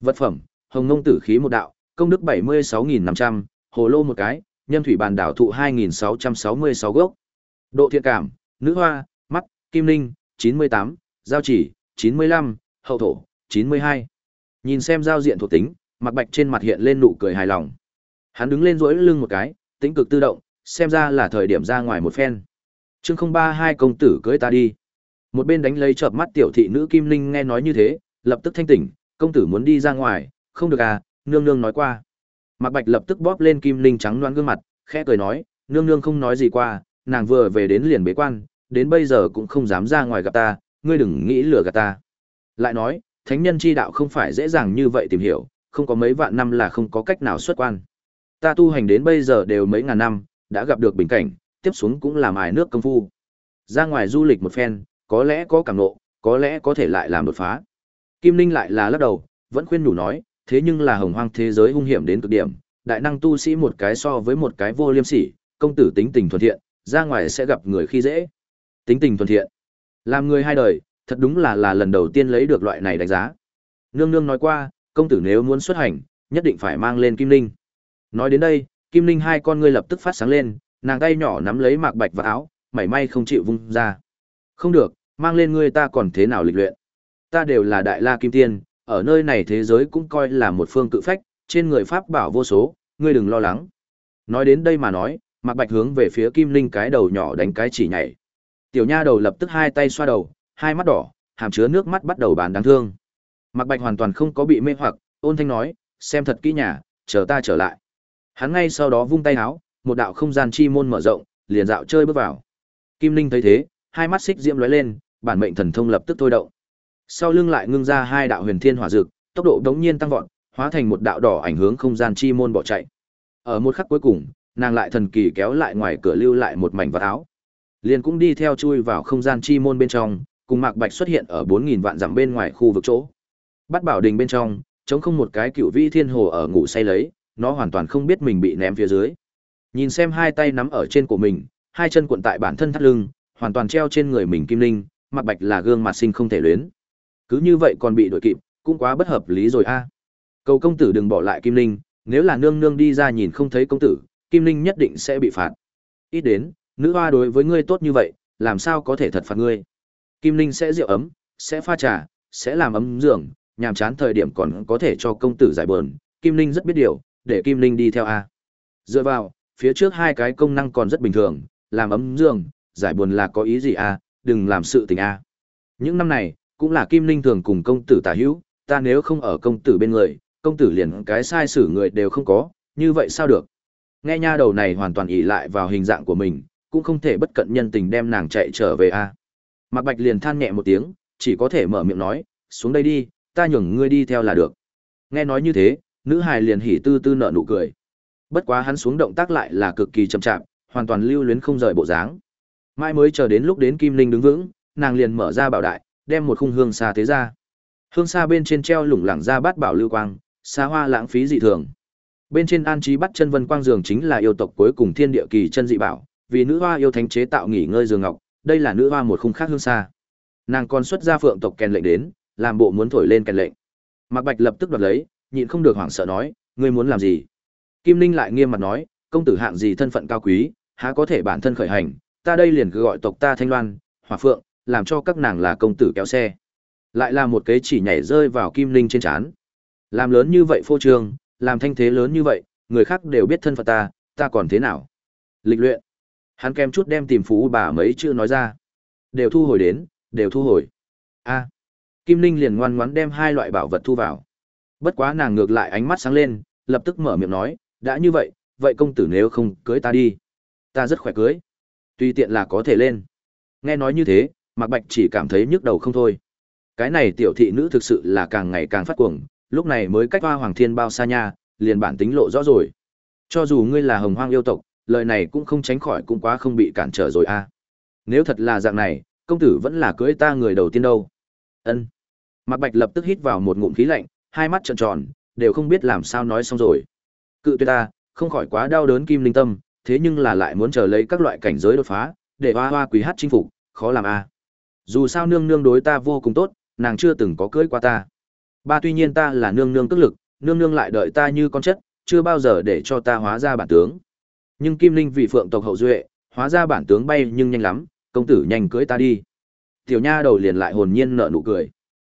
Vật phẩm, hồng ngông tử khí một đạo, công đức 76.500, hồ lô một cái, nhân thủy bàn đảo thụ 2.666 gốc. Độ thiện cảm, nữ hoa, mắt, kim linh, 98, giao chỉ, 95, hậu thổ, 92. Nhìn xem giao diện thuộc tính, mặc bạch trên mặt hiện lên nụ cười hài lòng. Hắn đứng lên rỗi lưng một cái, tính cực tự động, xem ra là thời điểm ra ngoài một phen. Chương không ba hai công tử cưới ta đi. Một bên đánh lấy chợp mắt tiểu thị nữ Kim Linh nghe nói như thế, lập tức thanh tỉnh, công tử muốn đi ra ngoài, không được à, nương nương nói qua. Mạc Bạch lập tức bóp lên Kim Linh trắng loáng gương mặt, khẽ cười nói, nương nương không nói gì qua, nàng vừa về đến liền bế quan, đến bây giờ cũng không dám ra ngoài gặp ta, ngươi đừng nghĩ lừa gạt ta. Lại nói, thánh nhân chi đạo không phải dễ dàng như vậy tìm hiểu, không có mấy vạn năm là không có cách nào xuất quan. Ta tu hành đến bây giờ đều mấy ngàn năm, đã gặp được bình cảnh, tiếp xuống cũng làm mài nước công phu. Ra ngoài du lịch một phen, có lẽ có cảm ngộ, có lẽ có thể lại làm đột phá. Kim Linh lại là lắc đầu, vẫn khuyên nhủ nói, thế nhưng là hồng hoang thế giới hung hiểm đến cực điểm, đại năng tu sĩ một cái so với một cái vô liêm sỉ, công tử tính tình thuần thiện, ra ngoài sẽ gặp người khi dễ. Tính tình thuần thiện. Làm người hai đời, thật đúng là là lần đầu tiên lấy được loại này đánh giá. Nương nương nói qua, công tử nếu muốn xuất hành, nhất định phải mang lên Kim Linh. Nói đến đây, Kim Linh hai con ngươi lập tức phát sáng lên, nàng tay nhỏ nắm lấy mạc bạch và áo, mảy may không chịu vung ra. Không được, mang lên ngươi ta còn thế nào lịch luyện. Ta đều là đại la kim tiên, ở nơi này thế giới cũng coi là một phương cự phách, trên người pháp bảo vô số, ngươi đừng lo lắng. Nói đến đây mà nói, Mạc Bạch hướng về phía Kim Linh cái đầu nhỏ đánh cái chỉ nhảy. Tiểu nha đầu lập tức hai tay xoa đầu, hai mắt đỏ, hàm chứa nước mắt bắt đầu bán đáng thương. Mạc Bạch hoàn toàn không có bị mê hoặc, ôn thanh nói, xem thật kỹ nhà, chờ ta trở lại. Hắn ngay sau đó vung tay áo, một đạo không gian chi môn mở rộng, liền dạo chơi bước vào. Kim Linh thấy thế, hai mắt xích diễm lóe lên, bản mệnh thần thông lập tức thôi động. Sau lưng lại ngưng ra hai đạo huyền thiên hỏa dược, tốc độ đống nhiên tăng vọt, hóa thành một đạo đỏ ảnh hướng không gian chi môn bỏ chạy. Ở một khắc cuối cùng, nàng lại thần kỳ kéo lại ngoài cửa lưu lại một mảnh vật áo. Liền cũng đi theo chui vào không gian chi môn bên trong, cùng Mạc Bạch xuất hiện ở 4000 vạn dặm bên ngoài khu vực chỗ. Bắt bảo đình bên trong, chống không một cái cựu vi thiên hồ ở ngủ say lấy, nó hoàn toàn không biết mình bị ném phía dưới. Nhìn xem hai tay nắm ở trên của mình, hai chân cuộn tại bản thân thắt lưng, hoàn toàn treo trên người mình kim linh, Mạc Bạch là gương mặt sinh không thể luyến. Cứ như vậy còn bị đuổi kịp, cũng quá bất hợp lý rồi a. Cầu công tử đừng bỏ lại Kim Linh, nếu là nương nương đi ra nhìn không thấy công tử, Kim Linh nhất định sẽ bị phạt. Ít đến, nữ hoa đối với ngươi tốt như vậy, làm sao có thể thật phạt ngươi? Kim Linh sẽ rượu ấm, sẽ pha trà, sẽ làm ấm giường, nhàm chán thời điểm còn có thể cho công tử giải bờn. Kim Linh rất biết điều, để Kim Linh đi theo a. Dựa vào, phía trước hai cái công năng còn rất bình thường, làm ấm giường, giải buồn là có ý gì a, đừng làm sự tình a. Những năm này, cũng là Kim Linh thường cùng công tử tả hữu, ta nếu không ở công tử bên người, công tử liền cái sai sử người đều không có, như vậy sao được? Nghe nha đầu này hoàn toàn ỉ lại vào hình dạng của mình, cũng không thể bất cận nhân tình đem nàng chạy trở về a. À. Mạc Bạch liền than nhẹ một tiếng, chỉ có thể mở miệng nói, xuống đây đi, ta nhường ngươi đi theo là được. Nghe nói như thế, nữ hài liền hỉ tư tư nở nụ cười. Bất quá hắn xuống động tác lại là cực kỳ chậm chạp, hoàn toàn lưu luyến không rời bộ dáng. Mai mới chờ đến lúc đến Kim Linh đứng vững, nàng liền mở ra bảo đại, đem một khung hương xa thế ra. Hương xa bên trên treo lủng lẳng ra bát bảo lưu quang, xa hoa lãng phí dị thường. Bên trên an trí bắt chân vân quang giường chính là yêu tộc cuối cùng thiên địa kỳ chân dị bảo, vì nữ hoa yêu thánh chế tạo nghỉ ngơi giường ngọc, đây là nữ hoa một khung khác hương xa. Nàng còn xuất ra phượng tộc kèn lệnh đến, làm bộ muốn thổi lên kèn lệnh. Mạc Bạch lập tức đoạt lấy, nhịn không được hoảng sợ nói, ngươi muốn làm gì? Kim Linh lại nghiêm mặt nói, công tử hạng gì thân phận cao quý, há có thể bản thân khởi hành, ta đây liền cứ gọi tộc ta Thanh Loan, Hỏa Phượng, làm cho các nàng là công tử kéo xe. Lại là một cái chỉ nhảy rơi vào Kim Linh trên chán, Làm lớn như vậy phô trương, làm thanh thế lớn như vậy, người khác đều biết thân phận ta, ta còn thế nào? Lịch luyện. Hắn kem chút đem tìm phú bà mấy chữ nói ra. Đều thu hồi đến, đều thu hồi. A. Kim Linh liền ngoan ngoãn đem hai loại bảo vật thu vào. Bất quá nàng ngược lại ánh mắt sáng lên, lập tức mở miệng nói, đã như vậy, vậy công tử nếu không cưới ta đi. Ta rất khỏe cưới. Tùy tiện là có thể lên. Nghe nói như thế, Mạc Bạch chỉ cảm thấy nhức đầu không thôi. Cái này tiểu thị nữ thực sự là càng ngày càng phát cuồng, lúc này mới cách hoa hoàng thiên bao xa nha, liền bản tính lộ rõ rồi. Cho dù ngươi là hồng hoang yêu tộc, lời này cũng không tránh khỏi cũng quá không bị cản trở rồi a. Nếu thật là dạng này, công tử vẫn là cưới ta người đầu tiên đâu. Ân. Mạc Bạch lập tức hít vào một ngụm khí lạnh, hai mắt trợn tròn, đều không biết làm sao nói xong rồi. Cự tuyệt ta, không khỏi quá đau đớn kim linh tâm, thế nhưng là lại muốn chờ lấy các loại cảnh giới đột phá, để hoa hoa quý hát chinh phục, khó làm a. Dù sao nương nương đối ta vô cùng tốt, nàng chưa từng có cưới qua ta. Ba tuy nhiên ta là nương nương tức lực, nương nương lại đợi ta như con chất, chưa bao giờ để cho ta hóa ra bản tướng. Nhưng Kim Linh vì phượng tộc hậu duệ, hóa ra bản tướng bay nhưng nhanh lắm, công tử nhanh cưới ta đi. Tiểu nha đầu liền lại hồn nhiên nở nụ cười.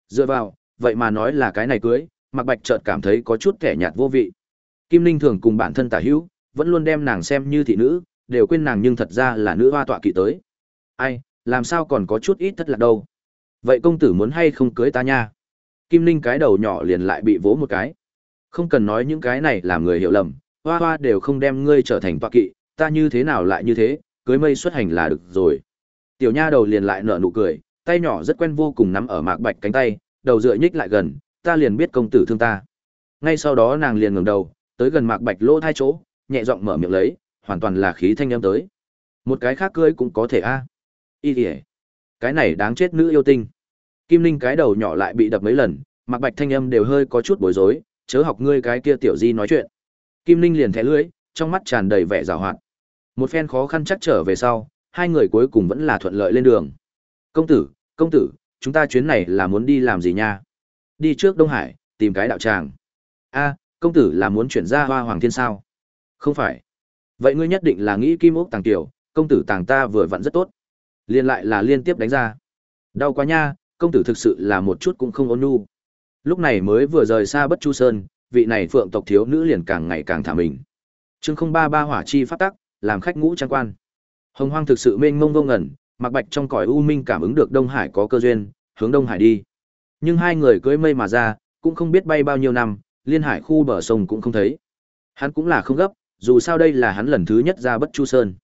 Dựa vào, vậy mà nói là cái này cưới, Mạc Bạch chợt cảm thấy có chút kẻ nhạt vô vị. Kim Linh thường cùng bản thân tả hữu, vẫn luôn đem nàng xem như thị nữ, đều quên nàng nhưng thật ra là nữ hoa tọa kỵ tới. Ai, làm sao còn có chút ít thất lạc đâu. Vậy công tử muốn hay không cưới ta nha? Kim Linh cái đầu nhỏ liền lại bị vỗ một cái. Không cần nói những cái này làm người hiểu lầm, hoa hoa đều không đem ngươi trở thành toa kỵ, ta như thế nào lại như thế, cưới mây xuất hành là được rồi. Tiểu nha đầu liền lại nở nụ cười, tay nhỏ rất quen vô cùng nắm ở mạc bạch cánh tay, đầu dựa nhích lại gần, ta liền biết công tử thương ta. Ngay sau đó nàng liền ngẩng đầu, tới gần mạc bạch lỗ hai chỗ, nhẹ giọng mở miệng lấy, hoàn toàn là khí thanh âm tới. Một cái khác cưới cũng có thể a. À. Y Cái này đáng chết nữ yêu tinh. Kim Linh cái đầu nhỏ lại bị đập mấy lần, mặc bạch thanh âm đều hơi có chút bối rối, chớ học ngươi cái kia tiểu di nói chuyện. Kim Linh liền thẻ lưỡi, trong mắt tràn đầy vẻ giảo hoạt. Một phen khó khăn chắc trở về sau, hai người cuối cùng vẫn là thuận lợi lên đường. Công tử, công tử, chúng ta chuyến này là muốn đi làm gì nha? Đi trước Đông Hải, tìm cái đạo tràng. A, công tử là muốn chuyển ra hoa hoàng thiên sao? Không phải. Vậy ngươi nhất định là nghĩ kim ốc tàng tiểu, công tử tàng ta vừa vặn rất tốt. Liên lại là liên tiếp đánh ra. Đau quá nha, công tử thực sự là một chút cũng không ôn nhu. Lúc này mới vừa rời xa Bất Chu Sơn, vị này phượng tộc thiếu nữ liền càng ngày càng thả mình. Chương không ba ba hỏa chi phát tắc, làm khách ngũ trang quan. Hồng Hoang thực sự mênh mông vô ngẩn, Mạc Bạch trong cõi u minh cảm ứng được Đông Hải có cơ duyên, hướng Đông Hải đi. Nhưng hai người cưỡi mây mà ra, cũng không biết bay bao nhiêu năm, liên hải khu bờ sông cũng không thấy. Hắn cũng là không gấp, dù sao đây là hắn lần thứ nhất ra Bất Chu Sơn.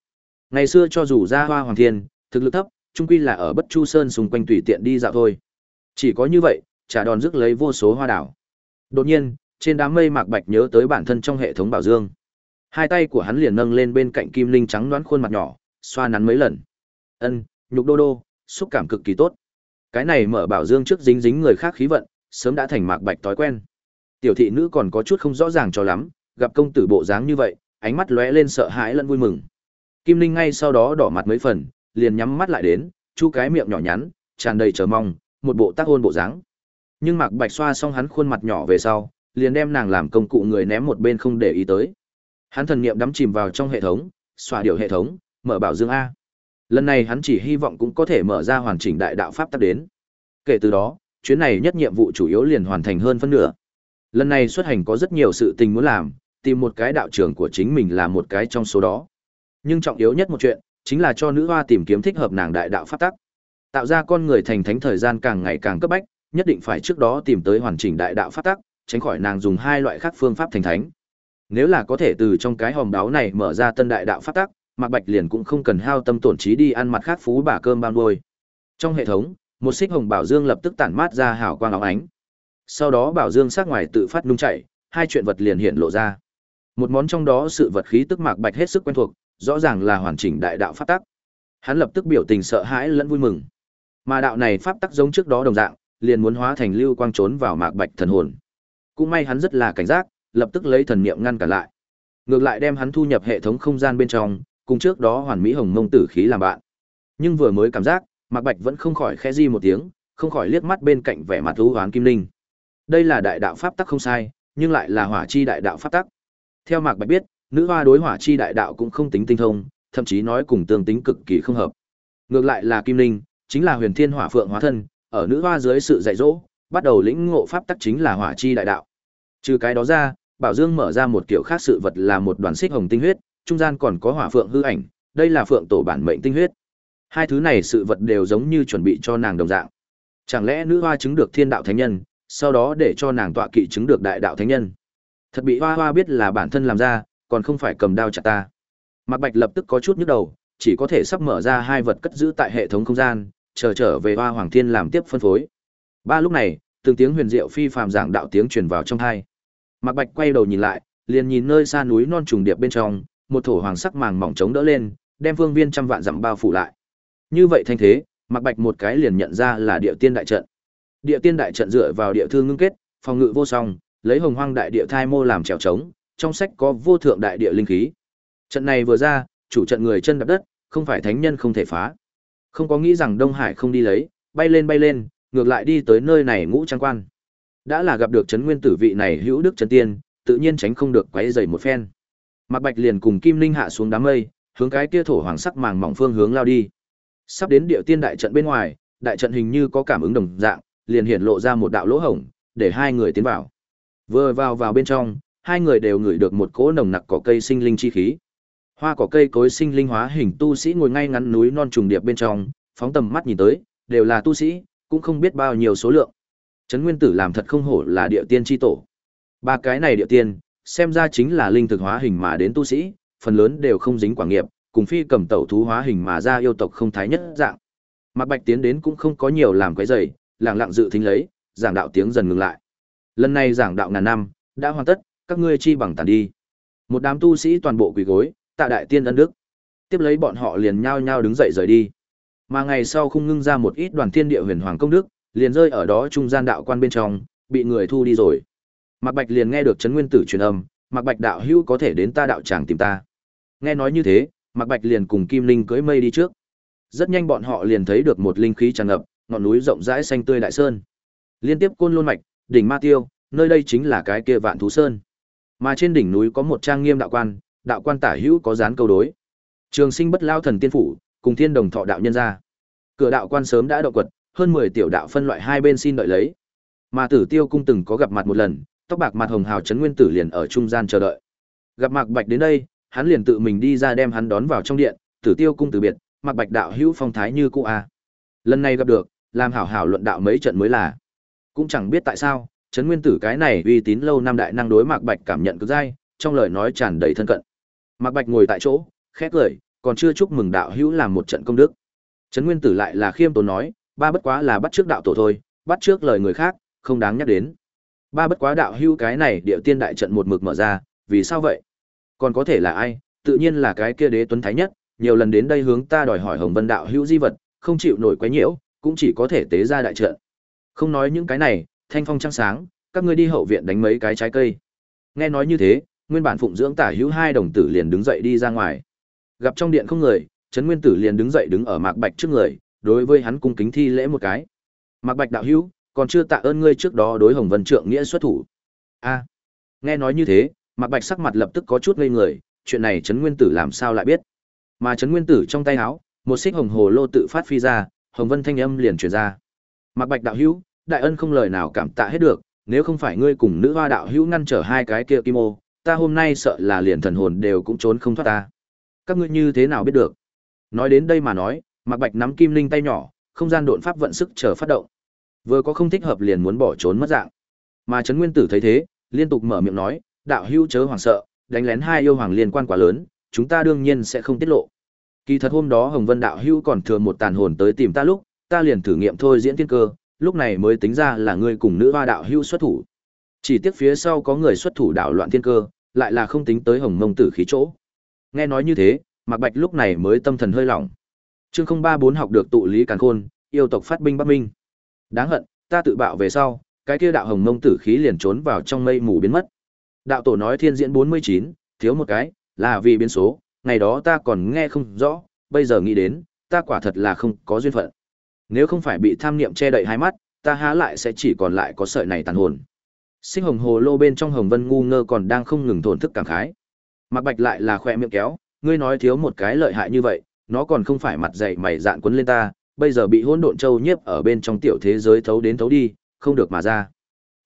Ngày xưa cho dù ra Hoa Hoàng Thiên, thực lực thấp, trung quy là ở Bất Chu Sơn xung quanh tùy tiện đi dạo thôi. Chỉ có như vậy, trả đòn rước lấy vô số hoa đảo. Đột nhiên, trên đám mây Mạc Bạch nhớ tới bản thân trong hệ thống bảo dương. Hai tay của hắn liền nâng lên bên cạnh kim linh trắng đoán khuôn mặt nhỏ, xoa nắn mấy lần. Ân, nhục đô đô, xúc cảm cực kỳ tốt. Cái này mở bảo dương trước dính dính người khác khí vận, sớm đã thành Mạc Bạch thói quen. Tiểu thị nữ còn có chút không rõ ràng cho lắm, gặp công tử bộ dáng như vậy, ánh mắt lóe lên sợ hãi lẫn vui mừng. Kim Linh ngay sau đó đỏ mặt mấy phần, liền nhắm mắt lại đến, chu cái miệng nhỏ nhắn, tràn đầy chờ mong, một bộ tác hôn bộ dáng. Nhưng Mạc Bạch xoa xong hắn khuôn mặt nhỏ về sau, liền đem nàng làm công cụ người ném một bên không để ý tới. Hắn thần niệm đắm chìm vào trong hệ thống, xoa điều hệ thống, mở bảo dương a. Lần này hắn chỉ hy vọng cũng có thể mở ra hoàn chỉnh đại đạo pháp tắc đến. Kể từ đó, chuyến này nhất nhiệm vụ chủ yếu liền hoàn thành hơn phân nửa. Lần này xuất hành có rất nhiều sự tình muốn làm, tìm một cái đạo trưởng của chính mình là một cái trong số đó. Nhưng trọng yếu nhất một chuyện, chính là cho nữ hoa tìm kiếm thích hợp nàng đại đạo pháp tắc. Tạo ra con người thành thánh thời gian càng ngày càng cấp bách, nhất định phải trước đó tìm tới hoàn chỉnh đại đạo pháp tắc, tránh khỏi nàng dùng hai loại khác phương pháp thành thánh. Nếu là có thể từ trong cái hòm đáo này mở ra tân đại đạo pháp tắc, Mạc Bạch liền cũng không cần hao tâm tổn trí đi ăn mặt khác phú bà cơm bao nuôi. Trong hệ thống, một xích hồng bảo dương lập tức tản mát ra hào quang óng ánh. Sau đó bảo dương sắc ngoài tự phát nung chảy, hai chuyện vật liền hiện lộ ra. Một món trong đó sự vật khí tức Mạc Bạch hết sức quen thuộc, rõ ràng là hoàn chỉnh đại đạo pháp tắc. Hắn lập tức biểu tình sợ hãi lẫn vui mừng. Mà đạo này pháp tắc giống trước đó đồng dạng, liền muốn hóa thành lưu quang trốn vào Mạc Bạch thần hồn. Cũng may hắn rất là cảnh giác, lập tức lấy thần niệm ngăn cản lại. Ngược lại đem hắn thu nhập hệ thống không gian bên trong, cùng trước đó hoàn mỹ hồng mông tử khí làm bạn. Nhưng vừa mới cảm giác, Mạc Bạch vẫn không khỏi khẽ di một tiếng, không khỏi liếc mắt bên cạnh vẻ mặt thú hoán kim linh. Đây là đại đạo pháp tắc không sai, nhưng lại là hỏa chi đại đạo pháp tắc. Theo Mạc Bạch biết, nữ hoa đối hỏa chi đại đạo cũng không tính tinh thông, thậm chí nói cùng tương tính cực kỳ không hợp. Ngược lại là Kim Linh, chính là Huyền Thiên Hỏa Phượng hóa thân, ở nữ hoa dưới sự dạy dỗ, bắt đầu lĩnh ngộ pháp tắc chính là hỏa chi đại đạo. Trừ cái đó ra, Bảo Dương mở ra một kiểu khác sự vật là một đoàn xích hồng tinh huyết, trung gian còn có hỏa phượng hư ảnh, đây là phượng tổ bản mệnh tinh huyết. Hai thứ này sự vật đều giống như chuẩn bị cho nàng đồng dạng. Chẳng lẽ nữ hoa chứng được thiên đạo thánh nhân, sau đó để cho nàng tọa kỵ chứng được đại đạo thánh nhân? Thật bị hoa hoa biết là bản thân làm ra, còn không phải cầm đao chặt ta. Mạc Bạch lập tức có chút nhức đầu, chỉ có thể sắp mở ra hai vật cất giữ tại hệ thống không gian, chờ trở về hoa hoàng thiên làm tiếp phân phối. Ba lúc này, từng tiếng huyền diệu phi phàm giảng đạo tiếng truyền vào trong tai. Mạc Bạch quay đầu nhìn lại, liền nhìn nơi xa núi non trùng điệp bên trong, một thổ hoàng sắc màng mỏng chống đỡ lên, đem vương viên trăm vạn dặm bao phủ lại. Như vậy thanh thế, Mạc Bạch một cái liền nhận ra là địa tiên đại trận. Địa tiên đại trận dựa vào địa thương ngưng kết, phòng ngự vô song, lấy hồng hoang đại địa thai mô làm trèo trống, trong sách có vô thượng đại địa linh khí. Trận này vừa ra, chủ trận người chân đạp đất, không phải thánh nhân không thể phá. Không có nghĩ rằng Đông Hải không đi lấy, bay lên bay lên, ngược lại đi tới nơi này ngũ trang quan. Đã là gặp được trấn nguyên tử vị này hữu đức trấn tiên, tự nhiên tránh không được quấy rầy một phen. Mạc Bạch liền cùng Kim Linh hạ xuống đám mây, hướng cái kia thổ hoàng sắc màng mỏng phương hướng lao đi. Sắp đến địa tiên đại trận bên ngoài, đại trận hình như có cảm ứng đồng dạng, liền hiện lộ ra một đạo lỗ hổng, để hai người tiến vào. Vừa vào vào bên trong, hai người đều ngửi được một cỗ nồng nặc cỏ cây sinh linh chi khí. Hoa cỏ cây cối sinh linh hóa hình tu sĩ ngồi ngay ngắn núi non trùng điệp bên trong, phóng tầm mắt nhìn tới, đều là tu sĩ, cũng không biết bao nhiêu số lượng. Trấn Nguyên Tử làm thật không hổ là địa tiên chi tổ. Ba cái này địa tiên, xem ra chính là linh thực hóa hình mà đến tu sĩ, phần lớn đều không dính quả nghiệp, cùng phi cầm tẩu thú hóa hình mà ra yêu tộc không thái nhất dạng. Mạc Bạch tiến đến cũng không có nhiều làm quấy rầy, lặng lặng dự thính lấy, giảng đạo tiếng dần ngừng lại. Lần này giảng đạo ngàn năm, đã hoàn tất, các ngươi chi bằng tàn đi. Một đám tu sĩ toàn bộ quỳ gối, tạ đại tiên ân đức. Tiếp lấy bọn họ liền nhao nhao đứng dậy rời đi. Mà ngày sau không ngưng ra một ít đoàn thiên địa huyền hoàng công đức, liền rơi ở đó trung gian đạo quan bên trong, bị người thu đi rồi. Mạc Bạch liền nghe được Trấn Nguyên Tử truyền âm, Mạc Bạch đạo hữu có thể đến ta đạo tràng tìm ta. Nghe nói như thế, Mạc Bạch liền cùng Kim Linh cưỡi mây đi trước. Rất nhanh bọn họ liền thấy được một linh khí tràn ngập, ngọn núi rộng rãi xanh tươi đại sơn. Liên tiếp côn lôn mạch, đỉnh Ma Tiêu, nơi đây chính là cái kia Vạn Thú Sơn. Mà trên đỉnh núi có một trang nghiêm đạo quan, đạo quan tả hữu có dán câu đối. Trường Sinh Bất Lao Thần Tiên phủ, cùng Thiên Đồng Thọ đạo nhân gia. Cửa đạo quan sớm đã động quật, hơn 10 tiểu đạo phân loại hai bên xin đợi lấy. Mà Tử Tiêu cung từng có gặp mặt một lần, tóc bạc mặt hồng hào trấn nguyên tử liền ở trung gian chờ đợi. Gặp Mạc Bạch đến đây, hắn liền tự mình đi ra đem hắn đón vào trong điện, Tử Tiêu cung từ biệt, Mạc Bạch đạo hữu phong thái như cũ a. Lần này gặp được, làm hảo hảo luận đạo mấy trận mới là. Cũng chẳng biết tại sao, trấn nguyên tử cái này uy tín lâu năm đại năng đối Mạc Bạch cảm nhận cực dai, trong lời nói tràn đầy thân cận. Mạc Bạch ngồi tại chỗ, khét cười, còn chưa chúc mừng đạo hữu làm một trận công đức. Trấn Nguyên Tử lại là khiêm tốn nói, ba bất quá là bắt trước đạo tổ thôi, bắt trước lời người khác, không đáng nhắc đến. Ba bất quá đạo hữu cái này địa tiên đại trận một mực mở ra, vì sao vậy? Còn có thể là ai? Tự nhiên là cái kia đế tuấn thái nhất, nhiều lần đến đây hướng ta đòi hỏi Hồng Vân đạo hữu di vật, không chịu nổi quấy nhiễu, cũng chỉ có thể tế ra đại trận. Không nói những cái này, thanh phong trăng sáng, các ngươi đi hậu viện đánh mấy cái trái cây. Nghe nói như thế, nguyên bản phụng dưỡng tả hữu hai đồng tử liền đứng dậy đi ra ngoài. Gặp trong điện không người, Trấn Nguyên Tử liền đứng dậy đứng ở Mạc Bạch trước người, đối với hắn cung kính thi lễ một cái. Mạc Bạch đạo hữu, còn chưa tạ ơn ngươi trước đó đối Hồng Vân Trượng nghĩa xuất thủ. A. À, nghe nói như thế, Mạc Bạch sắc mặt lập tức có chút ngây người, chuyện này Trấn Nguyên Tử làm sao lại biết? Mà Trấn Nguyên Tử trong tay áo, một xích hồng hồ lô tự phát phi ra, Hồng Vân thanh âm liền truyền ra. Mạc Bạch đạo hữu, đại ân không lời nào cảm tạ hết được, nếu không phải ngươi cùng nữ hoa đạo hữu ngăn trở hai cái kia kim ô, ta hôm nay sợ là liền thần hồn đều cũng trốn không thoát ta. Các ngươi như thế nào biết được? Nói đến đây mà nói, Mạc Bạch nắm kim linh tay nhỏ, không gian độn pháp vận sức chờ phát động. Vừa có không thích hợp liền muốn bỏ trốn mất dạng. Mà Trấn Nguyên Tử thấy thế, liên tục mở miệng nói, đạo hữu chớ hoảng sợ, đánh lén hai yêu hoàng liên quan quá lớn, chúng ta đương nhiên sẽ không tiết lộ. Kỳ thật hôm đó Hồng Vân đạo hữu còn thừa một tàn hồn tới tìm ta lúc, ta liền thử nghiệm thôi diễn tiên cơ, lúc này mới tính ra là ngươi cùng nữ hoa đạo hưu xuất thủ. Chỉ tiếc phía sau có người xuất thủ đảo loạn thiên cơ, lại là không tính tới Hồng Mông tử khí chỗ. Nghe nói như thế, Mạc Bạch lúc này mới tâm thần hơi lỏng. Chương không ba bốn học được tụ lý càn khôn, yêu tộc phát binh Bắc Minh. Đáng hận, ta tự bạo về sau, cái kia đạo hồng mông tử khí liền trốn vào trong mây mù biến mất. Đạo tổ nói thiên diễn bốn mươi chín, thiếu một cái, là vì biến số, ngày đó ta còn nghe không rõ, bây giờ nghĩ đến, ta quả thật là không có duyên phận. Nếu không phải bị tham niệm che đậy hai mắt, ta há lại sẽ chỉ còn lại có sợi này tàn hồn. Sinh hồng hồ lô bên trong hồng vân ngu ngơ còn đang không ngừng thổn thức cảm khái. mặt Bạch lại là khoe miệng kéo, ngươi nói thiếu một cái lợi hại như vậy, nó còn không phải mặt dày mày dạn quấn lên ta, bây giờ bị hỗn độn châu nhiếp ở bên trong tiểu thế giới thấu đến thấu đi, không được mà ra.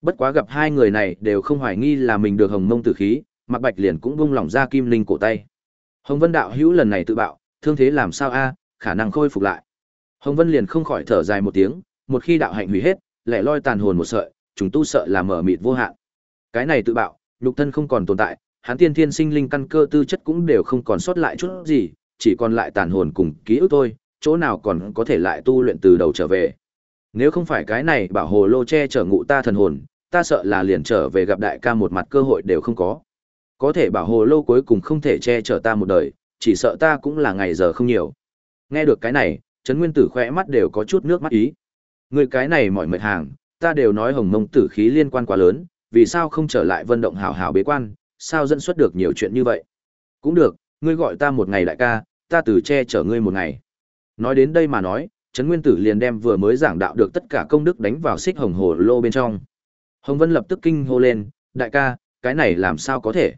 Bất quá gặp hai người này đều không hoài nghi là mình được hồng mông tử khí, mặt Bạch liền cũng bung lỏng ra kim linh cổ tay. Hồng Vân đạo hữu lần này tự bạo, thương thế làm sao a, khả năng khôi phục lại. Hồng Vân liền không khỏi thở dài một tiếng, một khi đạo hạnh hủy hết, lẻ loi tàn hồn một sợi, chúng tu sợ là mở mịt vô hạn. Cái này tự bạo, nhục thân không còn tồn tại, hắn tiên thiên sinh linh căn cơ tư chất cũng đều không còn sót lại chút gì, chỉ còn lại tàn hồn cùng ký ức thôi, chỗ nào còn có thể lại tu luyện từ đầu trở về. Nếu không phải cái này bảo hồ lô che chở ngụ ta thần hồn, ta sợ là liền trở về gặp đại ca một mặt cơ hội đều không có. Có thể bảo hồ lô cuối cùng không thể che chở ta một đời, chỉ sợ ta cũng là ngày giờ không nhiều. Nghe được cái này, Trấn Nguyên Tử khỏe mắt đều có chút nước mắt ý. Người cái này mỏi mệt hàng, ta đều nói hồng mông tử khí liên quan quá lớn, vì sao không trở lại vận động hảo hảo bế quan, sao dẫn xuất được nhiều chuyện như vậy? Cũng được, ngươi gọi ta một ngày đại ca, ta từ che chở ngươi một ngày. Nói đến đây mà nói, Trấn Nguyên Tử liền đem vừa mới giảng đạo được tất cả công đức đánh vào xích hồng hồ lô bên trong. Hồng Vân lập tức kinh hô lên, đại ca, cái này làm sao có thể?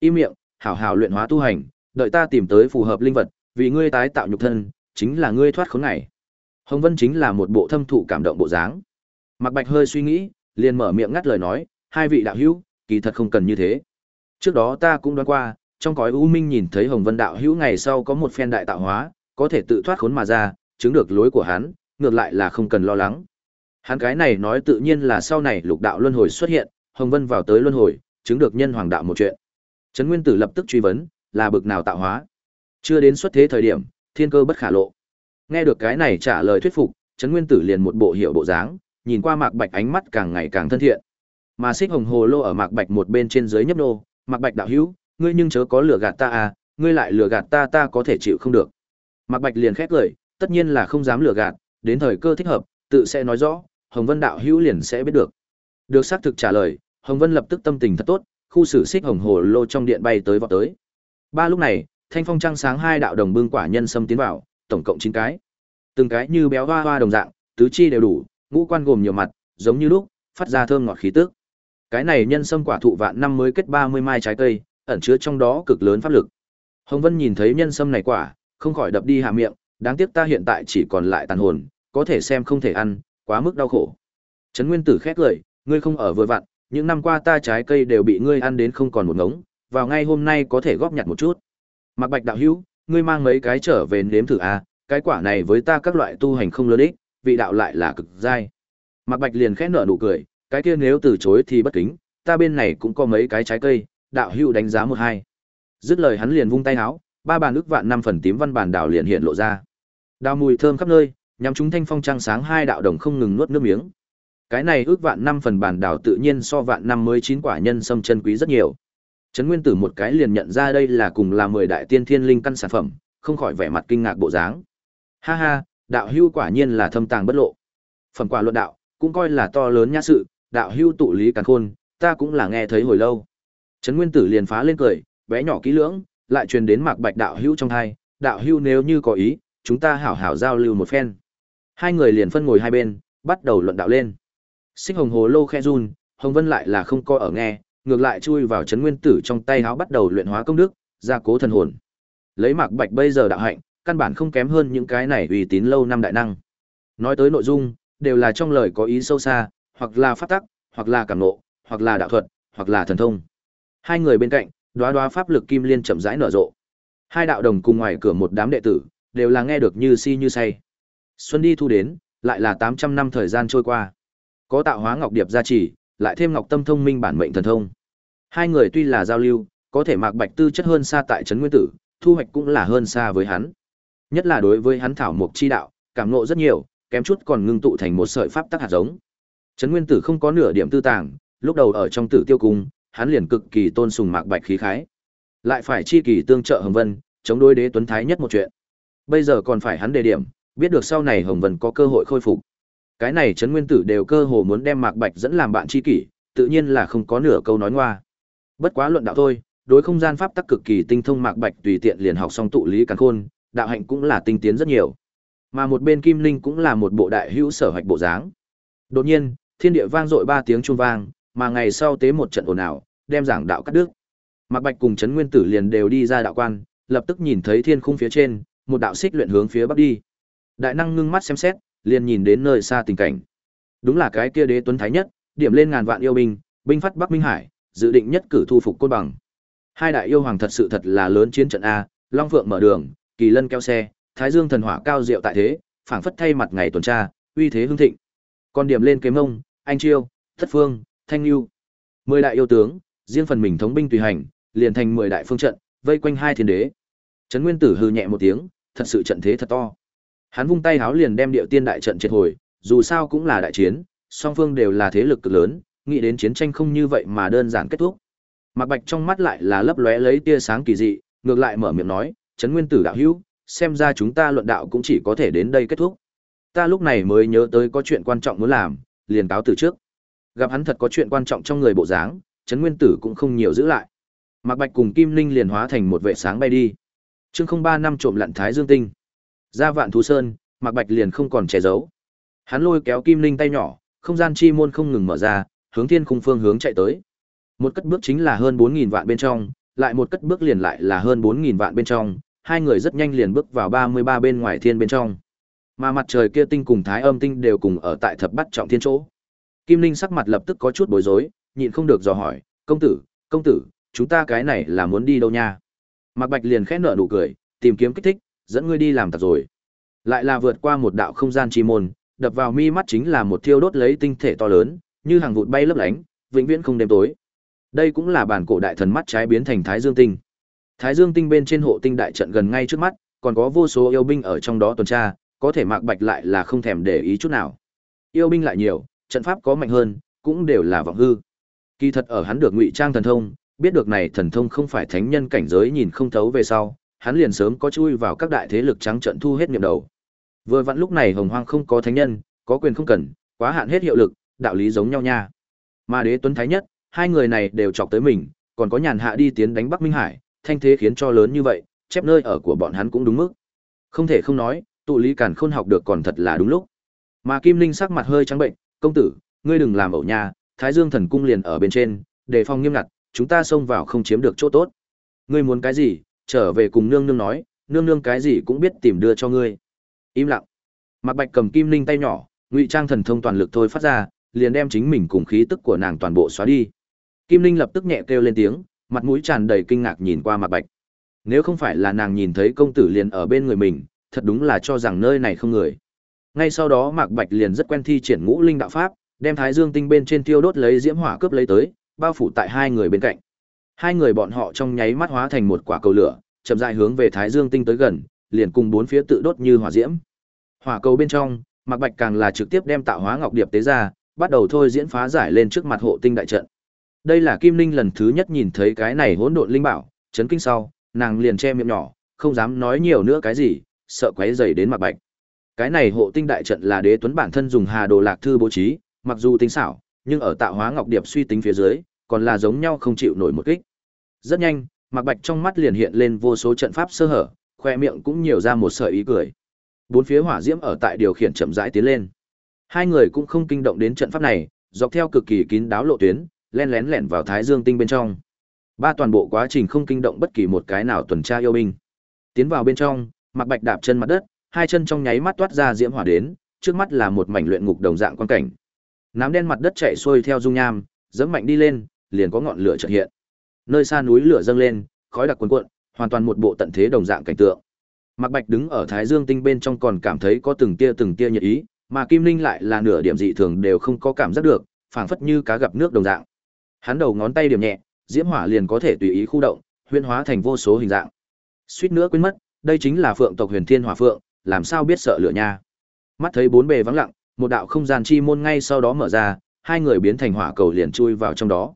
Im miệng, hảo hảo luyện hóa tu hành, đợi ta tìm tới phù hợp linh vật, vì ngươi tái tạo nhục thân, chính là ngươi thoát khốn này. Hồng Vân chính là một bộ thâm thụ cảm động bộ dáng. Mạc Bạch hơi suy nghĩ, liền mở miệng ngắt lời nói, hai vị đạo hữu, kỳ thật không cần như thế. Trước đó ta cũng đoán qua, trong cõi u minh nhìn thấy Hồng Vân đạo hữu ngày sau có một phen đại tạo hóa, có thể tự thoát khốn mà ra, chứng được lối của hắn, ngược lại là không cần lo lắng. Hắn cái này nói tự nhiên là sau này lục đạo luân hồi xuất hiện, Hồng Vân vào tới luân hồi, chứng được nhân hoàng đạo một chuyện. Trấn Nguyên Tử lập tức truy vấn, là bực nào tạo hóa? Chưa đến xuất thế thời điểm, thiên cơ bất khả lộ. Nghe được cái này trả lời thuyết phục, Trấn Nguyên Tử liền một bộ hiệu bộ dáng, nhìn qua Mạc Bạch ánh mắt càng ngày càng thân thiện. Mà Xích Hồng Hồ Lô ở Mạc Bạch một bên trên dưới nhấp nô, Mạc Bạch đạo hữu, ngươi nhưng chớ có lừa gạt ta à, ngươi lại lừa gạt ta ta có thể chịu không được. Mạc Bạch liền khét lời, tất nhiên là không dám lừa gạt, đến thời cơ thích hợp, tự sẽ nói rõ, Hồng Vân đạo hữu liền sẽ biết được. Được xác thực trả lời, Hồng Vân lập tức tâm tình thật tốt, khu xử xích hồng hồ lô trong điện bay tới vọt tới. Ba lúc này, thanh phong trăng sáng hai đạo đồng bưng quả nhân sâm tiến vào, tổng cộng chín cái. Từng cái như béo hoa hoa đồng dạng, tứ chi đều đủ, ngũ quan gồm nhiều mặt, giống như lúc, phát ra thơm ngọt khí tức. Cái này nhân sâm quả thụ vạn năm mới kết 30 mai trái cây, ẩn chứa trong đó cực lớn pháp lực. Hồng Vân nhìn thấy nhân sâm này quả, không khỏi đập đi hạ miệng, đáng tiếc ta hiện tại chỉ còn lại tàn hồn, có thể xem không thể ăn, quá mức đau khổ. Trấn Nguyên Tử khét lời, ngươi không ở vừa vặn, những năm qua ta trái cây đều bị ngươi ăn đến không còn một ngống, vào ngay hôm nay có thể góp nhặt một chút. Mạc Bạch đạo hữu, ngươi mang mấy cái trở về nếm thử a, à, cái quả này với ta các loại tu hành không lớn ích, vị đạo lại là cực dai. Mạc Bạch liền khẽ nở nụ cười, cái kia nếu từ chối thì bất kính, ta bên này cũng có mấy cái trái cây, đạo hữu đánh giá một hai. Dứt lời hắn liền vung tay áo, ba bàn ức vạn năm phần tím văn bản đào liền hiện lộ ra. Đào mùi thơm khắp nơi, nhắm chúng thanh phong trăng sáng hai đạo đồng không ngừng nuốt nước miếng. Cái này ước vạn năm phần bản đảo tự nhiên so vạn năm mới chín quả nhân sâm chân quý rất nhiều. Trấn Nguyên Tử một cái liền nhận ra đây là cùng là mười đại tiên thiên linh căn sản phẩm, không khỏi vẻ mặt kinh ngạc bộ dáng. Ha ha, đạo hưu quả nhiên là thâm tàng bất lộ. Phẩm quả luận đạo, cũng coi là to lớn nhã sự, đạo hưu tụ lý càn khôn, ta cũng là nghe thấy hồi lâu. Trấn Nguyên Tử liền phá lên cười, bé nhỏ kỹ lưỡng, lại truyền đến Mạc Bạch đạo hưu trong hai, đạo hưu nếu như có ý, chúng ta hảo hảo giao lưu một phen. Hai người liền phân ngồi hai bên, bắt đầu luận đạo lên. Xích hồng hồ lô khe run, Hồng Vân lại là không coi ở nghe, ngược lại chui vào chấn nguyên tử trong tay háo bắt đầu luyện hóa công đức, gia cố thần hồn. Lấy Mạc Bạch bây giờ đạo hạnh, căn bản không kém hơn những cái này uy tín lâu năm đại năng. Nói tới nội dung, đều là trong lời có ý sâu xa, hoặc là pháp tắc, hoặc là cảm ngộ, hoặc là đạo thuật, hoặc là thần thông. Hai người bên cạnh, đóa đóa pháp lực kim liên chậm rãi nở rộ. Hai đạo đồng cùng ngoài cửa một đám đệ tử, đều là nghe được như si như say. Xuân đi thu đến, lại là 800 năm thời gian trôi qua. Có tạo hóa ngọc điệp gia trì, lại thêm ngọc tâm thông minh bản mệnh thần thông. Hai người tuy là giao lưu, có thể Mạc Bạch tư chất hơn xa tại trấn Nguyên Tử, thu hoạch cũng là hơn xa với hắn. Nhất là đối với hắn thảo mục chi đạo, cảm ngộ rất nhiều, kém chút còn ngưng tụ thành một sợi pháp tắc hạt giống. Trấn Nguyên Tử không có nửa điểm tư tàng, lúc đầu ở trong Tử Tiêu cung, hắn liền cực kỳ tôn sùng Mạc Bạch khí khái. Lại phải chi kỳ tương trợ Hồng Vân, chống đối đế tuấn thái nhất một chuyện. Bây giờ còn phải hắn đề điểm, biết được sau này Hồng Vân có cơ hội khôi phục. Cái này Trấn Nguyên Tử đều cơ hồ muốn đem Mạc Bạch dẫn làm bạn tri kỷ, tự nhiên là không có nửa câu nói ngoa. Bất quá luận đạo thôi, đối không gian pháp tắc cực kỳ tinh thông Mạc Bạch tùy tiện liền học xong tụ lý càn khôn, đạo hạnh cũng là tinh tiến rất nhiều. Mà một bên Kim Linh cũng là một bộ đại hữu sở hoạch bộ dáng. Đột nhiên, thiên địa vang dội ba tiếng chuông vang, mà ngày sau tế một trận ồn ào, đem giảng đạo cắt đứt. Mạc Bạch cùng Trấn Nguyên Tử liền đều đi ra đạo quan, lập tức nhìn thấy thiên khung phía trên, một đạo xích luyện hướng phía bắc đi. Đại năng ngưng mắt xem xét, liền nhìn đến nơi xa tình cảnh. Đúng là cái kia đế tuấn thái nhất, điểm lên ngàn vạn yêu binh, binh phát Bắc Minh Hải, dự định nhất cử thu phục côn bằng. Hai đại yêu hoàng thật sự thật là lớn chiến trận a, Long Phượng mở đường, Kỳ Lân kéo xe, Thái Dương thần hỏa cao diệu tại thế, phảng phất thay mặt ngày tuần tra, uy thế hưng thịnh. Còn điểm lên kế mông, anh chiêu, thất phương, thanh lưu. Mười đại yêu tướng, riêng phần mình thống binh tùy hành, liền thành mười đại phương trận, vây quanh hai thiên đế. Trấn Nguyên Tử hừ nhẹ một tiếng, thật sự trận thế thật to. Hắn vung tay háo liền đem điệu tiên đại trận triệt hồi, dù sao cũng là đại chiến, song phương đều là thế lực cực lớn, nghĩ đến chiến tranh không như vậy mà đơn giản kết thúc. Mạc Bạch trong mắt lại là lấp lóe lấy tia sáng kỳ dị, ngược lại mở miệng nói, "Trấn Nguyên Tử đạo hữu, xem ra chúng ta luận đạo cũng chỉ có thể đến đây kết thúc." Ta lúc này mới nhớ tới có chuyện quan trọng muốn làm, liền cáo từ trước. Gặp hắn thật có chuyện quan trọng trong người bộ dáng, Trấn Nguyên Tử cũng không nhiều giữ lại. Mạc Bạch cùng Kim Linh liền hóa thành một vệ sáng bay đi. Chương 03 năm trộm lặn Thái Dương Tinh. Ra Vạn Thú Sơn, Mạc Bạch liền không còn che giấu. Hắn lôi kéo Kim Linh tay nhỏ, không gian chi môn không ngừng mở ra, hướng thiên khung phương hướng chạy tới. Một cất bước chính là hơn 4000 vạn bên trong, lại một cất bước liền lại là hơn 4000 vạn bên trong, hai người rất nhanh liền bước vào 33 bên ngoài thiên bên trong. Mà mặt trời kia tinh cùng Thái Âm tinh đều cùng ở tại thập bắt trọng thiên chỗ. Kim Linh sắc mặt lập tức có chút bối rối, nhịn không được dò hỏi, "Công tử, công tử, chúng ta cái này là muốn đi đâu nha?" Mạc Bạch liền khẽ nở nụ cười, tìm kiếm kích thích, dẫn ngươi đi làm tật rồi. Lại là vượt qua một đạo không gian chi môn, đập vào mi mắt chính là một thiêu đốt lấy tinh thể to lớn, như hàng vụt bay lấp lánh, vĩnh viễn không đêm tối. Đây cũng là bản cổ đại thần mắt trái biến thành Thái Dương tinh. Thái Dương tinh bên trên hộ tinh đại trận gần ngay trước mắt, còn có vô số yêu binh ở trong đó tuần tra, có thể Mạc Bạch lại là không thèm để ý chút nào. Yêu binh lại nhiều, trận pháp có mạnh hơn, cũng đều là vọng hư. Kỳ thật ở hắn được ngụy trang thần thông, biết được này thần thông không phải thánh nhân cảnh giới nhìn không thấu về sau, hắn liền sớm có chui vào các đại thế lực trắng trận thu hết niệm đầu. Vừa vặn lúc này Hồng Hoang không có thánh nhân, có quyền không cần, quá hạn hết hiệu lực, đạo lý giống nhau nha. Mà Đế Tuấn Thái Nhất, hai người này đều chọc tới mình, còn có nhàn hạ đi tiến đánh Bắc Minh Hải, thanh thế khiến cho lớn như vậy, chép nơi ở của bọn hắn cũng đúng mức. Không thể không nói, tụ lý càn khôn học được còn thật là đúng lúc. Mà Kim Linh sắc mặt hơi trắng bệnh, công tử, ngươi đừng làm ẩu nha, Thái Dương thần cung liền ở bên trên, đề phòng nghiêm ngặt, chúng ta xông vào không chiếm được chỗ tốt. Ngươi muốn cái gì, trở về cùng nương nương nói, nương nương cái gì cũng biết tìm đưa cho ngươi. Im lặng. Mạc Bạch cầm Kim Linh tay nhỏ, ngụy trang thần thông toàn lực thôi phát ra, liền đem chính mình cùng khí tức của nàng toàn bộ xóa đi. Kim Linh lập tức nhẹ kêu lên tiếng, mặt mũi tràn đầy kinh ngạc nhìn qua Mạc Bạch. Nếu không phải là nàng nhìn thấy công tử liền ở bên người mình, thật đúng là cho rằng nơi này không người. Ngay sau đó Mạc Bạch liền rất quen thi triển ngũ linh đạo pháp, đem Thái Dương tinh bên trên tiêu đốt lấy diễm hỏa cướp lấy tới, bao phủ tại hai người bên cạnh. Hai người bọn họ trong nháy mắt hóa thành một quả cầu lửa, chậm rãi hướng về Thái Dương tinh tới gần, liền cùng bốn phía tự đốt như hỏa diễm. Hỏa cầu bên trong, Mạc Bạch càng là trực tiếp đem tạo hóa ngọc điệp tế ra, bắt đầu thôi diễn phá giải lên trước mặt hộ tinh đại trận. Đây là Kim Linh lần thứ nhất nhìn thấy cái này hỗn độn linh bảo, chấn kinh sau, nàng liền che miệng nhỏ, không dám nói nhiều nữa cái gì, sợ quấy rầy đến Mạc Bạch. Cái này hộ tinh đại trận là Đế Tuấn bản thân dùng Hà Đồ Lạc thư bố trí, mặc dù tinh xảo, nhưng ở tạo hóa ngọc điệp suy tính phía dưới, còn là giống nhau không chịu nổi một kích. Rất nhanh, Mạc Bạch trong mắt liền hiện lên vô số trận pháp sơ hở, khoe miệng cũng nhiều ra một sợi ý cười. Bốn phía hỏa diễm ở tại điều khiển chậm rãi tiến lên. Hai người cũng không kinh động đến trận pháp này, dọc theo cực kỳ kín đáo lộ tuyến, len lén lẻn vào Thái Dương tinh bên trong. Ba toàn bộ quá trình không kinh động bất kỳ một cái nào tuần tra yêu binh. Tiến vào bên trong, Mạc Bạch đạp chân mặt đất, hai chân trong nháy mắt toát ra diễm hỏa đến, trước mắt là một mảnh luyện ngục đồng dạng quan cảnh. Nám đen mặt đất chạy xuôi theo dung nham, dẫm mạnh đi lên, liền có ngọn lửa chợt hiện. Nơi xa núi lửa dâng lên, khói đặc cuồn cuộn, hoàn toàn một bộ tận thế đồng dạng cảnh tượng. Mạc Bạch đứng ở Thái Dương tinh bên trong còn cảm thấy có từng tia từng tia nhiệt ý, mà Kim Linh lại là nửa điểm dị thường đều không có cảm giác được, phảng phất như cá gặp nước đồng dạng. Hắn đầu ngón tay điểm nhẹ, diễm hỏa liền có thể tùy ý khu động, huyễn hóa thành vô số hình dạng. Suýt nữa quên mất, đây chính là phượng tộc Huyền Thiên Hỏa Phượng, làm sao biết sợ lửa nha. Mắt thấy bốn bề vắng lặng, một đạo không gian chi môn ngay sau đó mở ra, hai người biến thành hỏa cầu liền chui vào trong đó.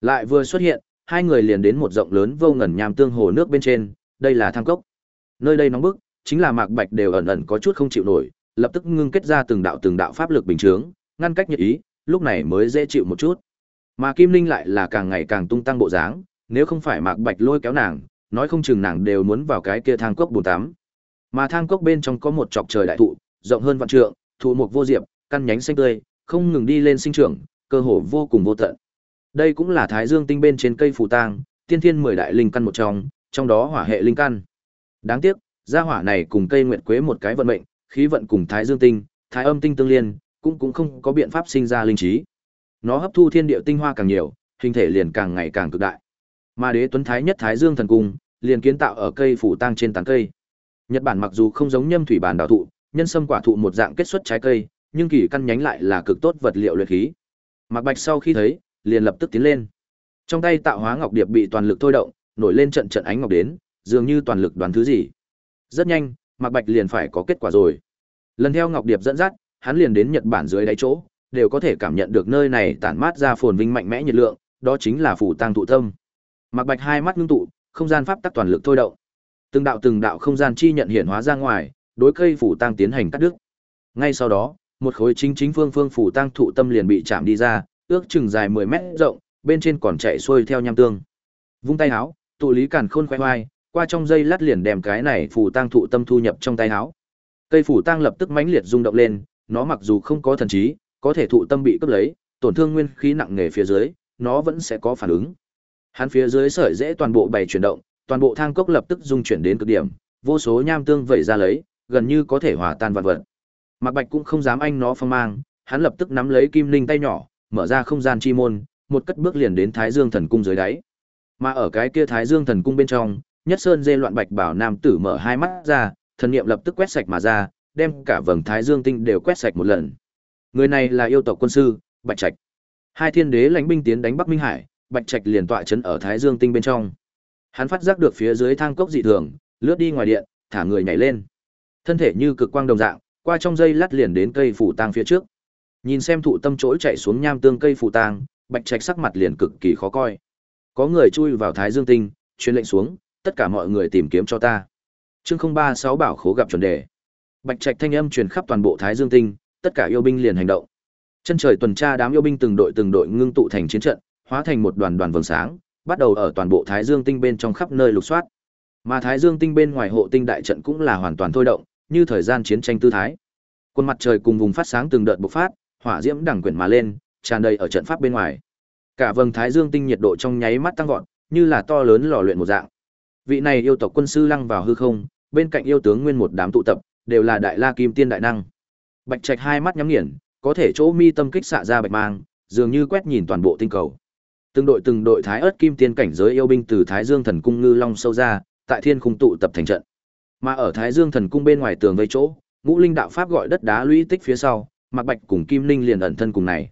Lại vừa xuất hiện, hai người liền đến một rộng lớn vô ngần nham tương hồ nước bên trên, đây là thang cốc. Nơi đây nóng bức, chính là Mạc Bạch đều ẩn ẩn có chút không chịu nổi, lập tức ngưng kết ra từng đạo từng đạo pháp lực bình chướng, ngăn cách nhiệt ý, lúc này mới dễ chịu một chút. Mà Kim Linh lại là càng ngày càng tung tăng bộ dáng, nếu không phải Mạc Bạch lôi kéo nàng, nói không chừng nàng đều muốn vào cái kia thang cốc bùn tắm. Mà thang cốc bên trong có một chọc trời đại thụ, rộng hơn vạn trượng, thụ mục vô diệp, căn nhánh xanh tươi, không ngừng đi lên sinh trưởng, cơ hồ vô cùng vô tận. Đây cũng là Thái Dương tinh bên trên cây phù tang, tiên thiên mười đại linh căn một trong, trong đó hỏa hệ linh căn. Đáng tiếc, gia hỏa này cùng cây nguyệt quế một cái vận mệnh, khí vận cùng Thái Dương tinh, Thái Âm tinh tương liên, cũng cũng không có biện pháp sinh ra linh trí. Nó hấp thu thiên địa tinh hoa càng nhiều, hình thể liền càng ngày càng cực đại. Mà Đế Tuấn Thái nhất Thái Dương thần cung, liền kiến tạo ở cây phủ tang trên tán cây. Nhật Bản mặc dù không giống Nhâm thủy bản đào thụ, nhân sâm quả thụ một dạng kết xuất trái cây, nhưng kỳ căn nhánh lại là cực tốt vật liệu luyện khí. Mạc Bạch sau khi thấy, liền lập tức tiến lên. Trong tay tạo hóa ngọc điệp bị toàn lực thôi động, nổi lên trận trận ánh ngọc đến, dường như toàn lực đoán thứ gì. Rất nhanh, Mạc Bạch liền phải có kết quả rồi. Lần theo ngọc điệp dẫn dắt, hắn liền đến Nhật Bản dưới đáy chỗ, đều có thể cảm nhận được nơi này tản mát ra phồn vinh mạnh mẽ nhiệt lượng, đó chính là phủ tang thụ tâm. Mạc Bạch hai mắt ngưng tụ, không gian pháp tắc toàn lực thôi động. Từng đạo từng đạo không gian chi nhận hiện hóa ra ngoài, đối cây phủ tang tiến hành cắt đứt. Ngay sau đó, một khối chính chính phương phương phủ tang thụ tâm liền bị chạm đi ra, ước chừng dài 10 mét rộng, bên trên còn chạy xuôi theo nham tương. Vung tay áo, tụ lý càn khôn khoe khoai, qua trong dây lát liền đem cái này phủ tang thụ tâm thu nhập trong tay áo. Cây phủ tang lập tức mãnh liệt rung động lên, nó mặc dù không có thần trí, có thể thụ tâm bị cướp lấy, tổn thương nguyên khí nặng nề phía dưới, nó vẫn sẽ có phản ứng. Hắn phía dưới sợi dễ toàn bộ bày chuyển động, toàn bộ thang cốc lập tức dung chuyển đến cực điểm, vô số nham tương vẩy ra lấy, gần như có thể hòa tan vạn vật. Mạc Bạch cũng không dám anh nó phong mang, hắn lập tức nắm lấy kim linh tay nhỏ, mở ra không gian chi môn, một cất bước liền đến Thái Dương Thần cung dưới đáy. Mà ở cái kia Thái Dương Thần cung bên trong, nhất sơn dê loạn bạch bảo nam tử mở hai mắt ra, thần niệm lập tức quét sạch mà ra, đem cả vầng thái dương tinh đều quét sạch một lần. Người này là yêu tộc quân sư, Bạch Trạch. Hai thiên đế lãnh binh tiến đánh Bắc Minh Hải, Bạch Trạch liền tọa trấn ở thái dương tinh bên trong. Hắn phát giác được phía dưới thang cốc dị thường, lướt đi ngoài điện, thả người nhảy lên. Thân thể như cực quang đồng dạng, qua trong dây lát liền đến cây phủ tang phía trước. Nhìn xem thụ tâm trỗi chạy xuống nham tương cây phụ tang, Bạch Trạch sắc mặt liền cực kỳ khó coi. Có người chui vào Thái Dương Tinh, truyền lệnh xuống, tất cả mọi người tìm kiếm cho ta. Chương 036 bảo khố gặp chuẩn đề. Bạch Trạch thanh âm truyền khắp toàn bộ Thái Dương Tinh, tất cả yêu binh liền hành động. Chân trời tuần tra đám yêu binh từng đội từng đội ngưng tụ thành chiến trận, hóa thành một đoàn đoàn vầng sáng, bắt đầu ở toàn bộ Thái Dương Tinh bên trong khắp nơi lục soát. Mà Thái Dương Tinh bên ngoài hộ tinh đại trận cũng là hoàn toàn thôi động, như thời gian chiến tranh tư thái. Quân mặt trời cùng vùng phát sáng từng đợt bộc phát, hỏa diễm đằng quyển mà lên, tràn đầy ở trận pháp bên ngoài. Cả vầng Thái Dương Tinh nhiệt độ trong nháy mắt tăng vọt, như là to lớn lò luyện một dạng. Vị này yêu tộc quân sư lăng vào hư không, bên cạnh yêu tướng nguyên một đám tụ tập, đều là đại la kim tiên đại năng. Bạch Trạch hai mắt nhắm nghiền, có thể chỗ mi tâm kích xạ ra bạch mang, dường như quét nhìn toàn bộ tinh cầu. Từng đội từng đội thái ớt kim tiên cảnh giới yêu binh từ Thái Dương thần cung ngư long sâu ra, tại thiên khung tụ tập thành trận. Mà ở Thái Dương thần cung bên ngoài tường vây chỗ, Ngũ Linh đạo pháp gọi đất đá lũy tích phía sau, Mạc Bạch cùng Kim Linh liền ẩn thân cùng này.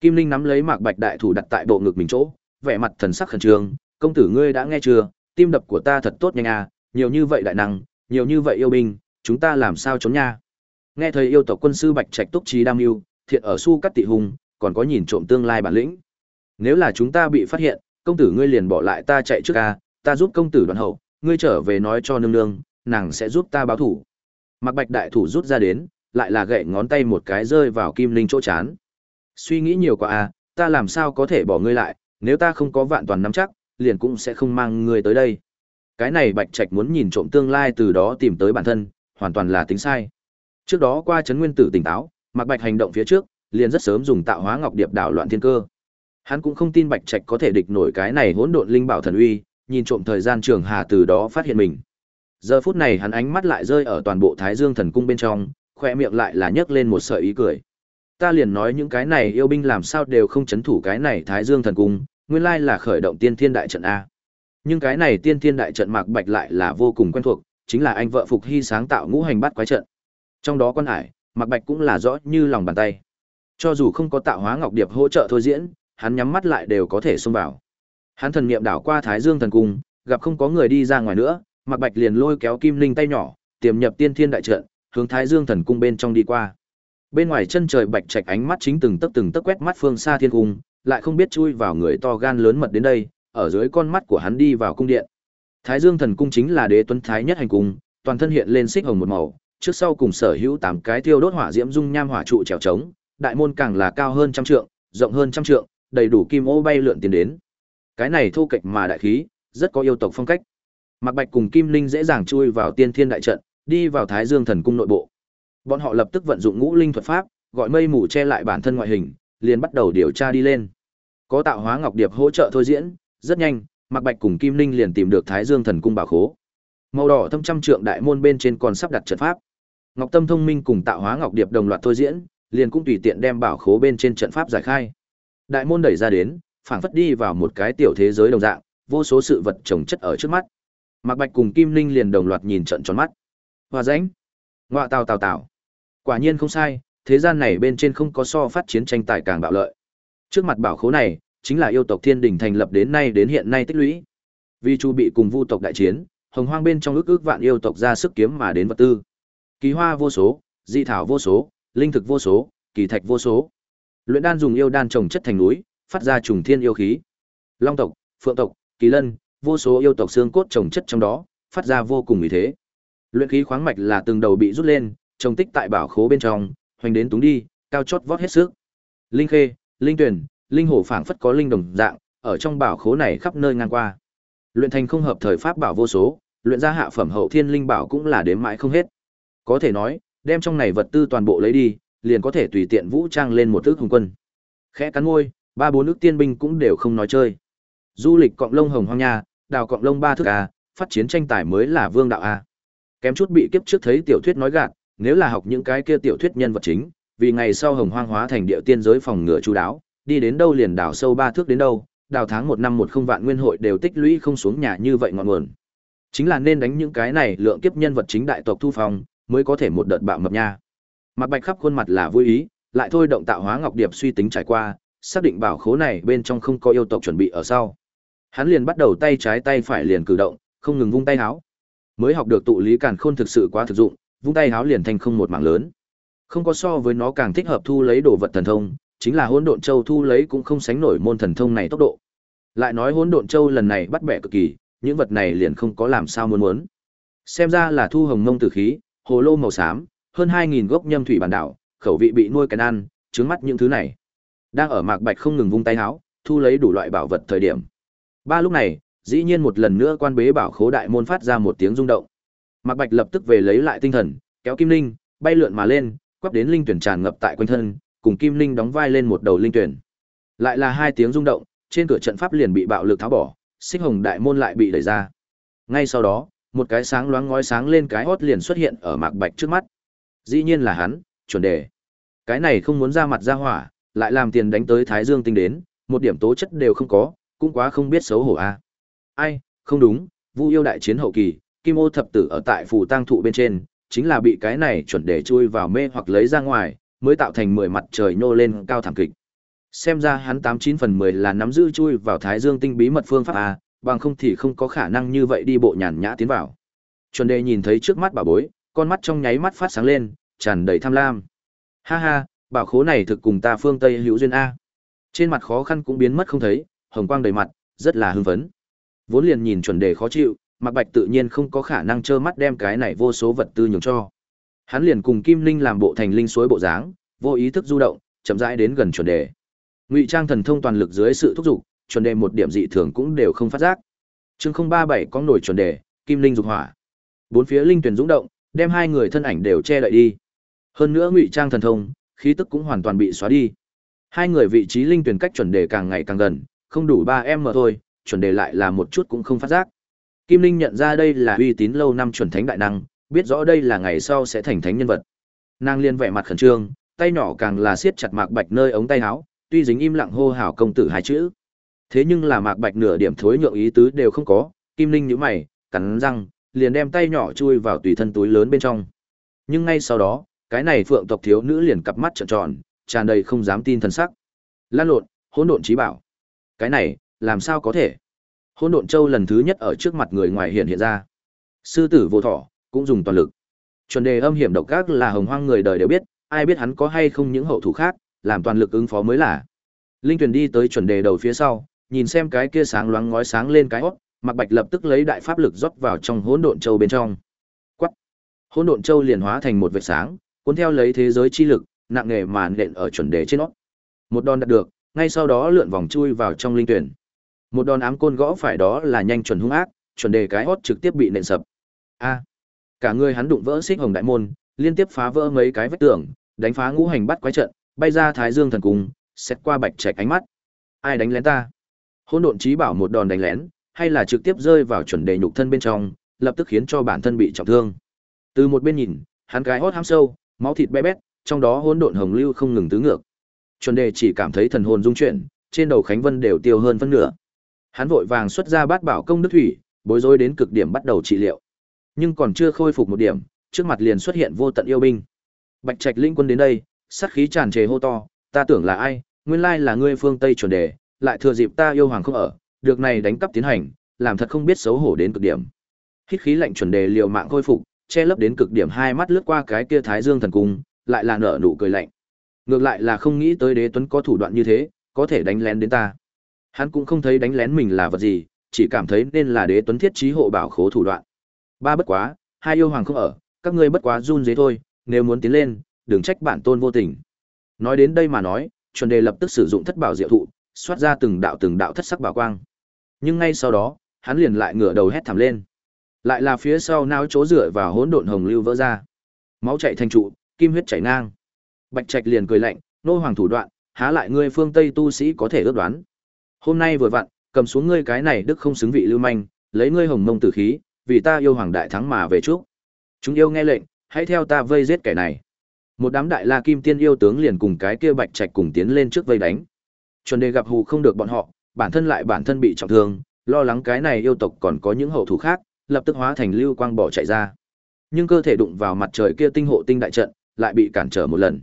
Kim Linh nắm lấy Mạc Bạch đại thủ đặt tại bộ ngực mình chỗ, vẻ mặt thần sắc khẩn trương, "Công tử ngươi đã nghe chưa? Tim đập của ta thật tốt nhanh à, nhiều như vậy đại năng, nhiều như vậy yêu binh, chúng ta làm sao trốn nha?" Nghe thời yêu tộc quân sư Bạch Trạch túc trí đam yêu, thiện ở su cắt tị hùng, còn có nhìn trộm tương lai bản lĩnh. Nếu là chúng ta bị phát hiện, công tử ngươi liền bỏ lại ta chạy trước a, ta giúp công tử đoàn hậu, ngươi trở về nói cho nương nương, nàng sẽ giúp ta báo thủ. Mặc Bạch đại thủ rút ra đến, lại là gậy ngón tay một cái rơi vào Kim Linh chỗ chán. Suy nghĩ nhiều quá à, ta làm sao có thể bỏ ngươi lại, nếu ta không có vạn toàn nắm chắc, liền cũng sẽ không mang ngươi tới đây. Cái này Bạch Trạch muốn nhìn trộm tương lai từ đó tìm tới bản thân, hoàn toàn là tính sai. Trước đó qua chấn nguyên tử tỉnh táo, Mạc Bạch hành động phía trước, liền rất sớm dùng tạo hóa ngọc điệp đảo loạn thiên cơ. Hắn cũng không tin Bạch Trạch có thể địch nổi cái này hỗn độn linh bảo thần uy, nhìn trộm thời gian trường hà từ đó phát hiện mình. Giờ phút này hắn ánh mắt lại rơi ở toàn bộ Thái Dương thần cung bên trong, khoe miệng lại là nhấc lên một sợi ý cười. Ta liền nói những cái này yêu binh làm sao đều không chấn thủ cái này Thái Dương thần cung, nguyên lai là khởi động tiên thiên đại trận a. Nhưng cái này tiên thiên đại trận Mạc Bạch lại là vô cùng quen thuộc, chính là anh vợ Phục Hy sáng tạo ngũ hành bát quái trận. Trong đó quan hải, Mạc Bạch cũng là rõ như lòng bàn tay. Cho dù không có tạo hóa ngọc điệp hỗ trợ thôi diễn, hắn nhắm mắt lại đều có thể xông vào. Hắn thần niệm đảo qua Thái Dương thần cung, gặp không có người đi ra ngoài nữa, Mạc Bạch liền lôi kéo Kim Linh tay nhỏ, tiềm nhập Tiên Thiên đại trận, hướng Thái Dương thần cung bên trong đi qua. Bên ngoài chân trời bạch trạch ánh mắt chính từng tấc từng tấc quét mắt phương xa thiên cung, lại không biết chui vào người to gan lớn mật đến đây, ở dưới con mắt của hắn đi vào cung điện. Thái Dương thần cung chính là đế tuấn thái nhất hành cung, toàn thân hiện lên xích hồng một màu, trước sau cùng sở hữu tám cái tiêu đốt hỏa diễm dung nham hỏa trụ trèo trống, đại môn càng là cao hơn trăm trượng, rộng hơn trăm trượng, đầy đủ kim ô bay lượn tiến đến. Cái này thu kịch mà đại khí, rất có yêu tộc phong cách. Mạc Bạch cùng Kim Linh dễ dàng chui vào Tiên Thiên đại trận, đi vào Thái Dương thần cung nội bộ. Bọn họ lập tức vận dụng ngũ linh thuật pháp, gọi mây mù che lại bản thân ngoại hình, liền bắt đầu điều tra đi lên. Có tạo hóa ngọc điệp hỗ trợ thôi diễn, rất nhanh, Mạc Bạch cùng Kim Linh liền tìm được Thái Dương thần cung bảo khố. Màu đỏ thâm trăm trượng đại môn bên trên còn sắp đặt trận pháp. Ngọc Tâm thông minh cùng tạo hóa ngọc điệp đồng loạt thôi diễn, liền cũng tùy tiện đem bảo khố bên trên trận pháp giải khai. Đại môn đẩy ra đến, phảng phất đi vào một cái tiểu thế giới đồng dạng, vô số sự vật chồng chất ở trước mắt. Mạc Bạch cùng Kim Linh liền đồng loạt nhìn trận tròn mắt. Hòa rãnh. Ngoạ tào tào tào. Quả nhiên không sai, thế gian này bên trên không có so phát chiến tranh tài càng bạo lợi. Trước mặt bảo khố này, chính là yêu tộc Thiên Đình thành lập đến nay đến hiện nay tích lũy. Vì chu bị cùng vu tộc đại chiến, hồng hoang bên trong ước ước vạn yêu tộc ra sức kiếm mà đến vật tư. Kỳ hoa vô số, dị thảo vô số, linh thực vô số, kỳ thạch vô số. Luyện đan dùng yêu đan trồng chất thành núi, phát ra trùng thiên yêu khí. Long tộc, Phượng tộc, Kỳ Lân, vô số yêu tộc xương cốt trồng chất trong đó, phát ra vô cùng ý thế. Luyện khí khoáng mạch là từng đầu bị rút lên, trồng tích tại bảo khố bên trong, hoành đến túng đi, cao chót vót hết sức. Linh khê, linh tuyển, linh hổ phảng phất có linh đồng dạng, ở trong bảo khố này khắp nơi ngang qua. Luyện thành không hợp thời pháp bảo vô số, luyện ra hạ phẩm hậu thiên linh bảo cũng là đếm mãi không hết. Có thể nói, đem trong này vật tư toàn bộ lấy đi, liền có thể tùy tiện vũ trang lên một ước hùng quân. Khẽ cắn môi, ba bốn nước tiên binh cũng đều không nói chơi. Du lịch cọng lông hồng hoang nha, đào cọng lông ba thước a, phát chiến tranh tài mới là vương đạo a. Kém chút bị kiếp trước thấy tiểu thuyết nói gạt, nếu là học những cái kia tiểu thuyết nhân vật chính, vì ngày sau hồng hoang hóa thành địa tiên giới phòng ngựa chú đáo, đi đến đâu liền đào sâu ba thước đến đâu, đào tháng một năm một không vạn nguyên hội đều tích lũy không xuống nhà như vậy ngọn nguồn. Chính là nên đánh những cái này lượng kiếp nhân vật chính đại tộc thu phong, mới có thể một đợt bạo mập nha. Mặt Bạch khắp khuôn mặt là vui ý, lại thôi động tạo hóa ngọc điệp suy tính trải qua, xác định bảo khố này bên trong không có yêu tộc chuẩn bị ở sau. Hắn liền bắt đầu tay trái tay phải liền cử động, không ngừng vung tay háo. Mới học được tụ lý càn khôn thực sự quá thực dụng, vung tay háo liền thành không một mảng lớn. Không có so với nó càng thích hợp thu lấy đồ vật thần thông, chính là hỗn độn châu thu lấy cũng không sánh nổi môn thần thông này tốc độ. Lại nói hỗn độn châu lần này bắt bẻ cực kỳ, những vật này liền không có làm sao muốn muốn. Xem ra là thu hồng mông tử khí, hồ lô màu xám, hơn 2000 gốc nhâm thủy bản đảo, khẩu vị bị nuôi cái ăn, trướng mắt những thứ này. Đang ở Mạc Bạch không ngừng vung tay háo, thu lấy đủ loại bảo vật thời điểm. Ba lúc này, dĩ nhiên một lần nữa quan bế bảo khố đại môn phát ra một tiếng rung động. Mạc Bạch lập tức về lấy lại tinh thần, kéo Kim Linh, bay lượn mà lên, quắp đến linh tuyển tràn ngập tại quanh thân, cùng Kim Linh đóng vai lên một đầu linh tuyển. Lại là hai tiếng rung động, trên cửa trận pháp liền bị bạo lực tháo bỏ, xích hồng đại môn lại bị đẩy ra. Ngay sau đó, một cái sáng loáng ngói sáng lên cái hót liền xuất hiện ở Mạc Bạch trước mắt. Dĩ nhiên là hắn, chuẩn đề. Cái này không muốn ra mặt ra hỏa, lại làm tiền đánh tới Thái Dương tinh đến, một điểm tố chất đều không có, cũng quá không biết xấu hổ a. À. Ai, không đúng, Vu yêu đại chiến hậu kỳ, Kim Ô thập tử ở tại phù tang thụ bên trên, chính là bị cái này chuẩn để chui vào mê hoặc lấy ra ngoài, mới tạo thành mười mặt trời nô lên cao thảm kịch. Xem ra hắn tám chín phần mười là nắm giữ chui vào Thái Dương tinh bí mật phương pháp a, bằng không thì không có khả năng như vậy đi bộ nhàn nhã tiến vào. Chuẩn đề nhìn thấy trước mắt bà bối, con mắt trong nháy mắt phát sáng lên, tràn đầy tham lam. Ha ha, bảo khố này thực cùng ta phương Tây hữu duyên a. Trên mặt khó khăn cũng biến mất không thấy, hồng quang đầy mặt, rất là hưng phấn. Vốn liền nhìn chuẩn đề khó chịu, Mạc Bạch tự nhiên không có khả năng trơ mắt đem cái này vô số vật tư nhường cho. Hắn liền cùng Kim Linh làm bộ thành linh suối bộ dáng, vô ý thức du động, chậm rãi đến gần chuẩn đề. Ngụy Trang thần thông toàn lực dưới sự thúc giục, chuẩn đề một điểm dị thường cũng đều không phát giác. Chương 037 có nổi chuẩn đề, Kim Linh dục hỏa. Bốn phía linh tuyển dũng động, đem hai người thân ảnh đều che đậy đi. Hơn nữa Ngụy Trang thần thông, khí tức cũng hoàn toàn bị xóa đi. Hai người vị trí linh tuyển cách chuẩn đề càng ngày càng gần, không đủ 3 m thôi, chuẩn đề lại là một chút cũng không phát giác. Kim Linh nhận ra đây là uy tín lâu năm chuẩn thánh đại năng, biết rõ đây là ngày sau sẽ thành thánh nhân vật. Nàng liên vẻ mặt khẩn trương, tay nhỏ càng là siết chặt Mạc Bạch nơi ống tay áo, tuy dính im lặng hô hào công tử hai chữ. Thế nhưng là Mạc Bạch nửa điểm thối nhượng ý tứ đều không có, Kim Linh nhíu mày, cắn răng, liền đem tay nhỏ chui vào tùy thân túi lớn bên trong. Nhưng ngay sau đó, cái này phượng tộc thiếu nữ liền cặp mắt trợn tròn, tràn đầy không dám tin thần sắc. Lan lộn, hỗn độn chí bảo. Cái này, làm sao có thể? Hỗn độn châu lần thứ nhất ở trước mặt người ngoài hiện hiện ra. Sư tử vô thọ cũng dùng toàn lực. Chuẩn đề âm hiểm độc ác là hồng hoang người đời đều biết, ai biết hắn có hay không những hậu thủ khác, làm toàn lực ứng phó mới là. Linh Tuyền đi tới chuẩn đề đầu phía sau, nhìn xem cái kia sáng loáng ngói sáng lên cái hót, Mạc Bạch lập tức lấy đại pháp lực rót vào trong hỗn độn châu bên trong. Quắc. Hỗn độn châu liền hóa thành một vệt sáng, cuốn theo lấy thế giới chi lực, nặng nghề màn nện ở chuẩn đề trên nó. Một đòn đạt được, ngay sau đó lượn vòng chui vào trong linh tuyển. Một đòn ám côn gõ phải đó là nhanh chuẩn hung ác, chuẩn đề cái hót trực tiếp bị nện sập. A. Cả người hắn đụng vỡ xích hồng đại môn, liên tiếp phá vỡ mấy cái vách tường, đánh phá ngũ hành bắt quái trận, bay ra Thái Dương thần cung, xét qua bạch trạch ánh mắt. Ai đánh lén ta? Hỗn độn trí bảo một đòn đánh lén, hay là trực tiếp rơi vào chuẩn đề nhục thân bên trong, lập tức khiến cho bản thân bị trọng thương. Từ một bên nhìn, hắn cái hót ham sâu, máu thịt bé bét, trong đó hỗn độn hồng lưu không ngừng tứ ngược. Chuẩn đề chỉ cảm thấy thần hồn rung chuyển, trên đầu Khánh Vân đều tiêu hơn phân nửa. Hắn vội vàng xuất ra bát bảo công đức thủy, bối rối đến cực điểm bắt đầu trị liệu. Nhưng còn chưa khôi phục một điểm, trước mặt liền xuất hiện vô tận yêu binh. Bạch Trạch linh quân đến đây, sát khí tràn trề hô to, ta tưởng là ai, nguyên lai là ngươi phương Tây chuẩn đề, lại thừa dịp ta yêu hoàng không ở, được này đánh cắp tiến hành, làm thật không biết xấu hổ đến cực điểm. Hít khí lạnh chuẩn đề liều mạng khôi phục, che lấp đến cực điểm hai mắt lướt qua cái kia Thái Dương thần cung, lại là nở nụ cười lạnh. Ngược lại là không nghĩ tới Đế Tuấn có thủ đoạn như thế, có thể đánh lén đến ta. Hắn cũng không thấy đánh lén mình là vật gì, chỉ cảm thấy nên là Đế Tuấn thiết trí hộ bảo khố thủ đoạn. Ba bất quá, hai yêu hoàng không ở, các ngươi bất quá run dế thôi, nếu muốn tiến lên, đừng trách bản tôn vô tình. Nói đến đây mà nói, chuẩn đề lập tức sử dụng thất bảo diệu thụ, xoát ra từng đạo từng đạo thất sắc bảo quang. Nhưng ngay sau đó, hắn liền lại ngửa đầu hét thảm lên. Lại là phía sau nao chỗ rửa và hỗn độn hồng lưu vỡ ra. Máu chảy thành trụ, kim huyết chảy ngang. Bạch Trạch liền cười lạnh, nô hoàng thủ đoạn, há lại ngươi phương Tây tu sĩ có thể ước đoán. Hôm nay vừa vặn, cầm xuống ngươi cái này đức không xứng vị lưu manh, lấy ngươi hồng mông tử khí, vì ta yêu hoàng đại thắng mà về trước. Chúng yêu nghe lệnh, hãy theo ta vây giết kẻ này. Một đám đại la kim tiên yêu tướng liền cùng cái kia Bạch Trạch cùng tiến lên trước vây đánh. Chuẩn đề gặp hù không được bọn họ, bản thân lại bản thân bị trọng thương, lo lắng cái này yêu tộc còn có những hậu thủ khác, lập tức hóa thành lưu quang bỏ chạy ra. Nhưng cơ thể đụng vào mặt trời kia tinh hộ tinh đại trận, lại bị cản trở một lần.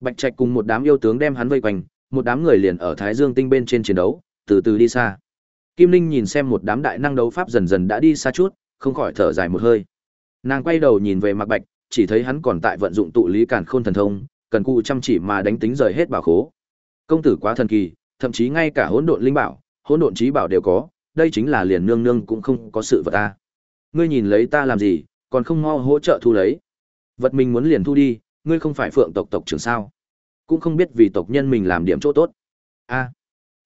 Bạch Trạch cùng một đám yêu tướng đem hắn vây quanh, một đám người liền ở Thái Dương tinh bên trên chiến đấu, từ từ đi xa. Kim Linh nhìn xem một đám đại năng đấu pháp dần dần đã đi xa chút, không khỏi thở dài một hơi. Nàng quay đầu nhìn về Mạc Bạch, chỉ thấy hắn còn tại vận dụng tụ lý cản khôn thần thông, cần cù chăm chỉ mà đánh tính rời hết bảo khố. Công tử quá thần kỳ, thậm chí ngay cả hỗn độn linh bảo, hỗn độn trí bảo đều có, đây chính là liền nương nương cũng không có sự vật ta. Ngươi nhìn lấy ta làm gì, còn không mau hỗ trợ thu lấy. Vật mình muốn liền thu đi, ngươi không phải phượng tộc tộc trưởng sao? Cũng không biết vì tộc nhân mình làm điểm chỗ tốt. A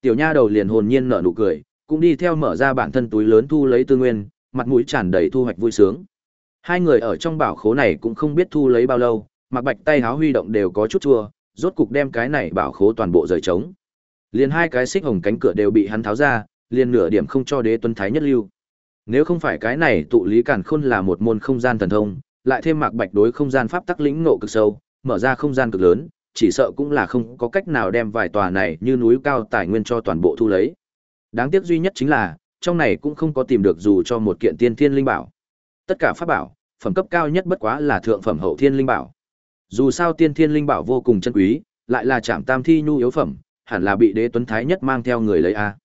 tiểu nha đầu liền hồn nhiên nở nụ cười, cũng đi theo mở ra bản thân túi lớn thu lấy tư nguyên, mặt mũi tràn đầy thu hoạch vui sướng. Hai người ở trong bảo khố này cũng không biết thu lấy bao lâu, mặc bạch tay háo huy động đều có chút chua, rốt cục đem cái này bảo khố toàn bộ rời trống. Liền hai cái xích hồng cánh cửa đều bị hắn tháo ra, liền nửa điểm không cho đế tuấn thái nhất lưu. Nếu không phải cái này tụ lý cản khôn là một môn không gian thần thông, lại thêm mạc bạch đối không gian pháp tắc lĩnh nộ cực sâu, mở ra không gian cực lớn, chỉ sợ cũng là không có cách nào đem vài tòa này như núi cao tài nguyên cho toàn bộ thu lấy. Đáng tiếc duy nhất chính là, trong này cũng không có tìm được dù cho một kiện tiên thiên linh bảo. Tất cả pháp bảo, phẩm cấp cao nhất bất quá là thượng phẩm hậu thiên linh bảo. Dù sao tiên thiên linh bảo vô cùng chân quý, lại là trạm tam thi nhu yếu phẩm, hẳn là bị đế tuấn thái nhất mang theo người lấy a.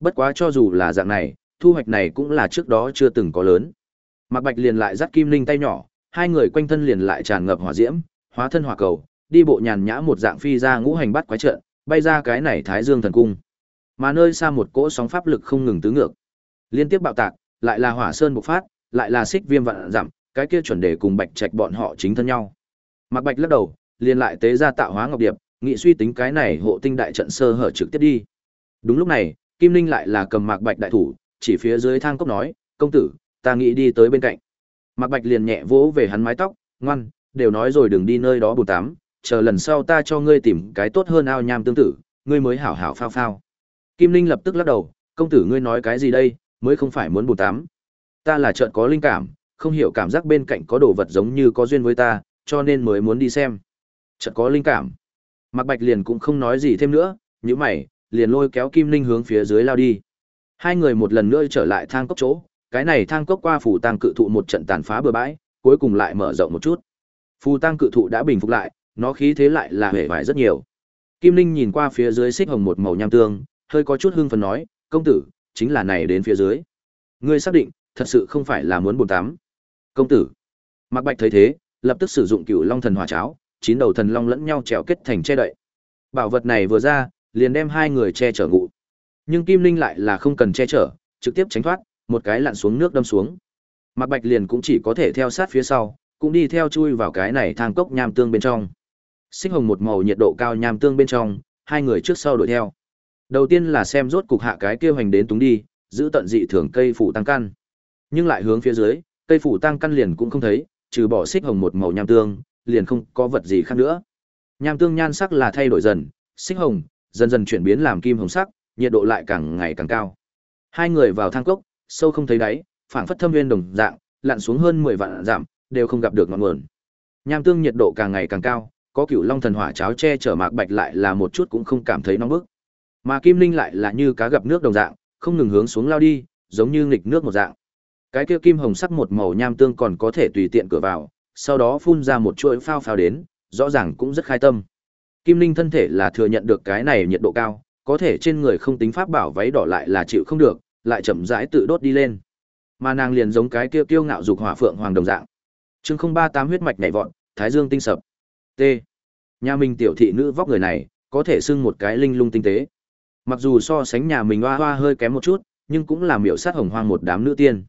Bất quá cho dù là dạng này, thu hoạch này cũng là trước đó chưa từng có lớn. Mạc Bạch liền lại dắt Kim Linh tay nhỏ, hai người quanh thân liền lại tràn ngập hỏa diễm, hóa thân hỏa cầu, đi bộ nhàn nhã một dạng phi ra ngũ hành bắt quái trận, bay ra cái này Thái Dương thần cung. Mà nơi xa một cỗ sóng pháp lực không ngừng tứ ngược. Liên tiếp bạo tạc, lại là hỏa sơn bộc phát, lại là xích viêm vạn giảm, cái kia chuẩn đề cùng Bạch Trạch bọn họ chính thân nhau. Mạc Bạch lắc đầu, liền lại tế ra tạo hóa ngọc điệp, nghị suy tính cái này hộ tinh đại trận sơ hở trực tiếp đi. Đúng lúc này, Kim Linh lại là cầm Mạc Bạch đại thủ, chỉ phía dưới thang cốc nói, "Công tử, ta nghĩ đi tới bên cạnh." Mạc Bạch liền nhẹ vỗ về hắn mái tóc, "Ngoan, đều nói rồi đừng đi nơi đó bù tám, chờ lần sau ta cho ngươi tìm cái tốt hơn ao nham tương tự, ngươi mới hảo hảo phao phao." Kim Linh lập tức lắc đầu, "Công tử ngươi nói cái gì đây, mới không phải muốn bù tắm. Ta là chợt có linh cảm, không hiểu cảm giác bên cạnh có đồ vật giống như có duyên với ta, cho nên mới muốn đi xem." Chợt có linh cảm. Mạc Bạch liền cũng không nói gì thêm nữa, nhíu mày, liền lôi kéo Kim Linh hướng phía dưới lao đi. Hai người một lần nữa trở lại thang cốc chỗ, cái này thang cốc qua phủ tang cự thụ một trận tàn phá bừa bãi, cuối cùng lại mở rộng một chút. Phù tang cự thụ đã bình phục lại, nó khí thế lại là hề vải rất nhiều. Kim Linh nhìn qua phía dưới xích hồng một màu nham tương, hơi có chút hưng phấn nói, công tử, chính là này đến phía dưới. Ngươi xác định, thật sự không phải là muốn bồn tắm. Công tử. Mạc Bạch thấy thế, lập tức sử dụng cựu long thần hỏa cháo, chín đầu thần long lẫn nhau trèo kết thành che đậy. Bảo vật này vừa ra, liền đem hai người che chở ngụ. Nhưng Kim Linh lại là không cần che chở, trực tiếp tránh thoát, một cái lặn xuống nước đâm xuống. Mạc Bạch liền cũng chỉ có thể theo sát phía sau, cũng đi theo chui vào cái này thang cốc nham tương bên trong. Xích hồng một màu nhiệt độ cao nham tương bên trong, hai người trước sau đuổi theo. Đầu tiên là xem rốt cục hạ cái kia hoành đến túng đi, giữ tận dị thường cây phủ tăng căn. Nhưng lại hướng phía dưới, cây phủ tăng căn liền cũng không thấy, trừ bỏ xích hồng một màu nham tương, liền không có vật gì khác nữa. Nham tương nhan sắc là thay đổi dần, xích hồng, dần dần chuyển biến làm kim hồng sắc, nhiệt độ lại càng ngày càng cao. Hai người vào thang cốc, sâu không thấy đáy, phảng phất thâm nguyên đồng dạng, lặn xuống hơn 10 vạn giảm, đều không gặp được ngọn nguồn. Nham tương nhiệt độ càng ngày càng cao, có cựu long thần hỏa cháo che chở mạc bạch lại là một chút cũng không cảm thấy nóng bức. Mà kim linh lại là như cá gặp nước đồng dạng, không ngừng hướng xuống lao đi, giống như nghịch nước một dạng. Cái kia kim hồng sắc một màu nham tương còn có thể tùy tiện cửa vào, sau đó phun ra một chuỗi phao phao đến, rõ ràng cũng rất khai tâm. Kim Linh thân thể là thừa nhận được cái này nhiệt độ cao, có thể trên người không tính pháp bảo váy đỏ lại là chịu không được, lại chậm rãi tự đốt đi lên. Mà nàng liền giống cái kia kiêu ngạo dục hỏa phượng hoàng đồng dạng. Chương 038 huyết mạch nhảy vọt, thái dương tinh sập. T. Nhà mình tiểu thị nữ vóc người này, có thể xưng một cái linh lung tinh tế. Mặc dù so sánh nhà mình hoa hoa hơi kém một chút, nhưng cũng là miểu sát hồng hoang một đám nữ tiên.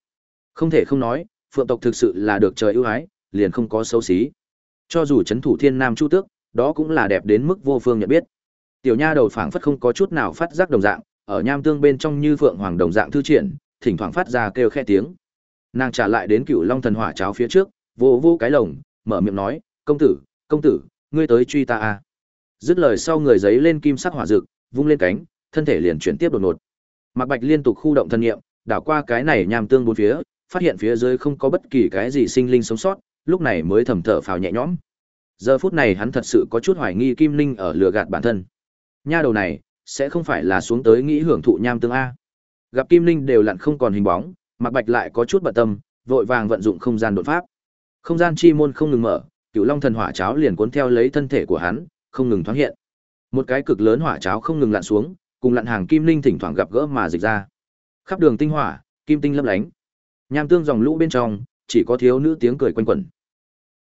Không thể không nói, phượng tộc thực sự là được trời ưu ái, liền không có xấu xí. Cho dù chấn thủ thiên nam chu tước, đó cũng là đẹp đến mức vô phương nhận biết. Tiểu nha đầu phảng phất không có chút nào phát giác đồng dạng, ở nham tương bên trong như phượng hoàng đồng dạng thư triển, thỉnh thoảng phát ra kêu khe tiếng. Nàng trả lại đến cựu long thần hỏa cháo phía trước, vô vô cái lồng, mở miệng nói, công tử, công tử, ngươi tới truy ta à. Dứt lời sau người giấy lên kim sắc hỏa rực, vung lên cánh, thân thể liền chuyển tiếp đột ngột. Mạc Bạch liên tục khu động thân nhiệm đảo qua cái này nham tương bốn phía, phát hiện phía dưới không có bất kỳ cái gì sinh linh sống sót, lúc này mới thầm thở phào nhẹ nhõm. Giờ phút này hắn thật sự có chút hoài nghi Kim Linh ở lừa gạt bản thân. Nha đầu này, sẽ không phải là xuống tới nghĩ hưởng thụ nham tương A. Gặp Kim Linh đều lặn không còn hình bóng, Mạc Bạch lại có chút bận tâm, vội vàng vận dụng không gian đột pháp. Không gian chi môn không ngừng mở, Cựu Long thần hỏa cháo liền cuốn theo lấy thân thể của hắn, không ngừng thoáng hiện. Một cái cực lớn hỏa cháo không ngừng lặn xuống, cùng lặn hàng kim linh thỉnh thoảng gặp gỡ mà dịch ra. Khắp đường tinh hỏa, kim tinh lấp lánh. Nham tương dòng lũ bên trong, chỉ có thiếu nữ tiếng cười quanh quẩn.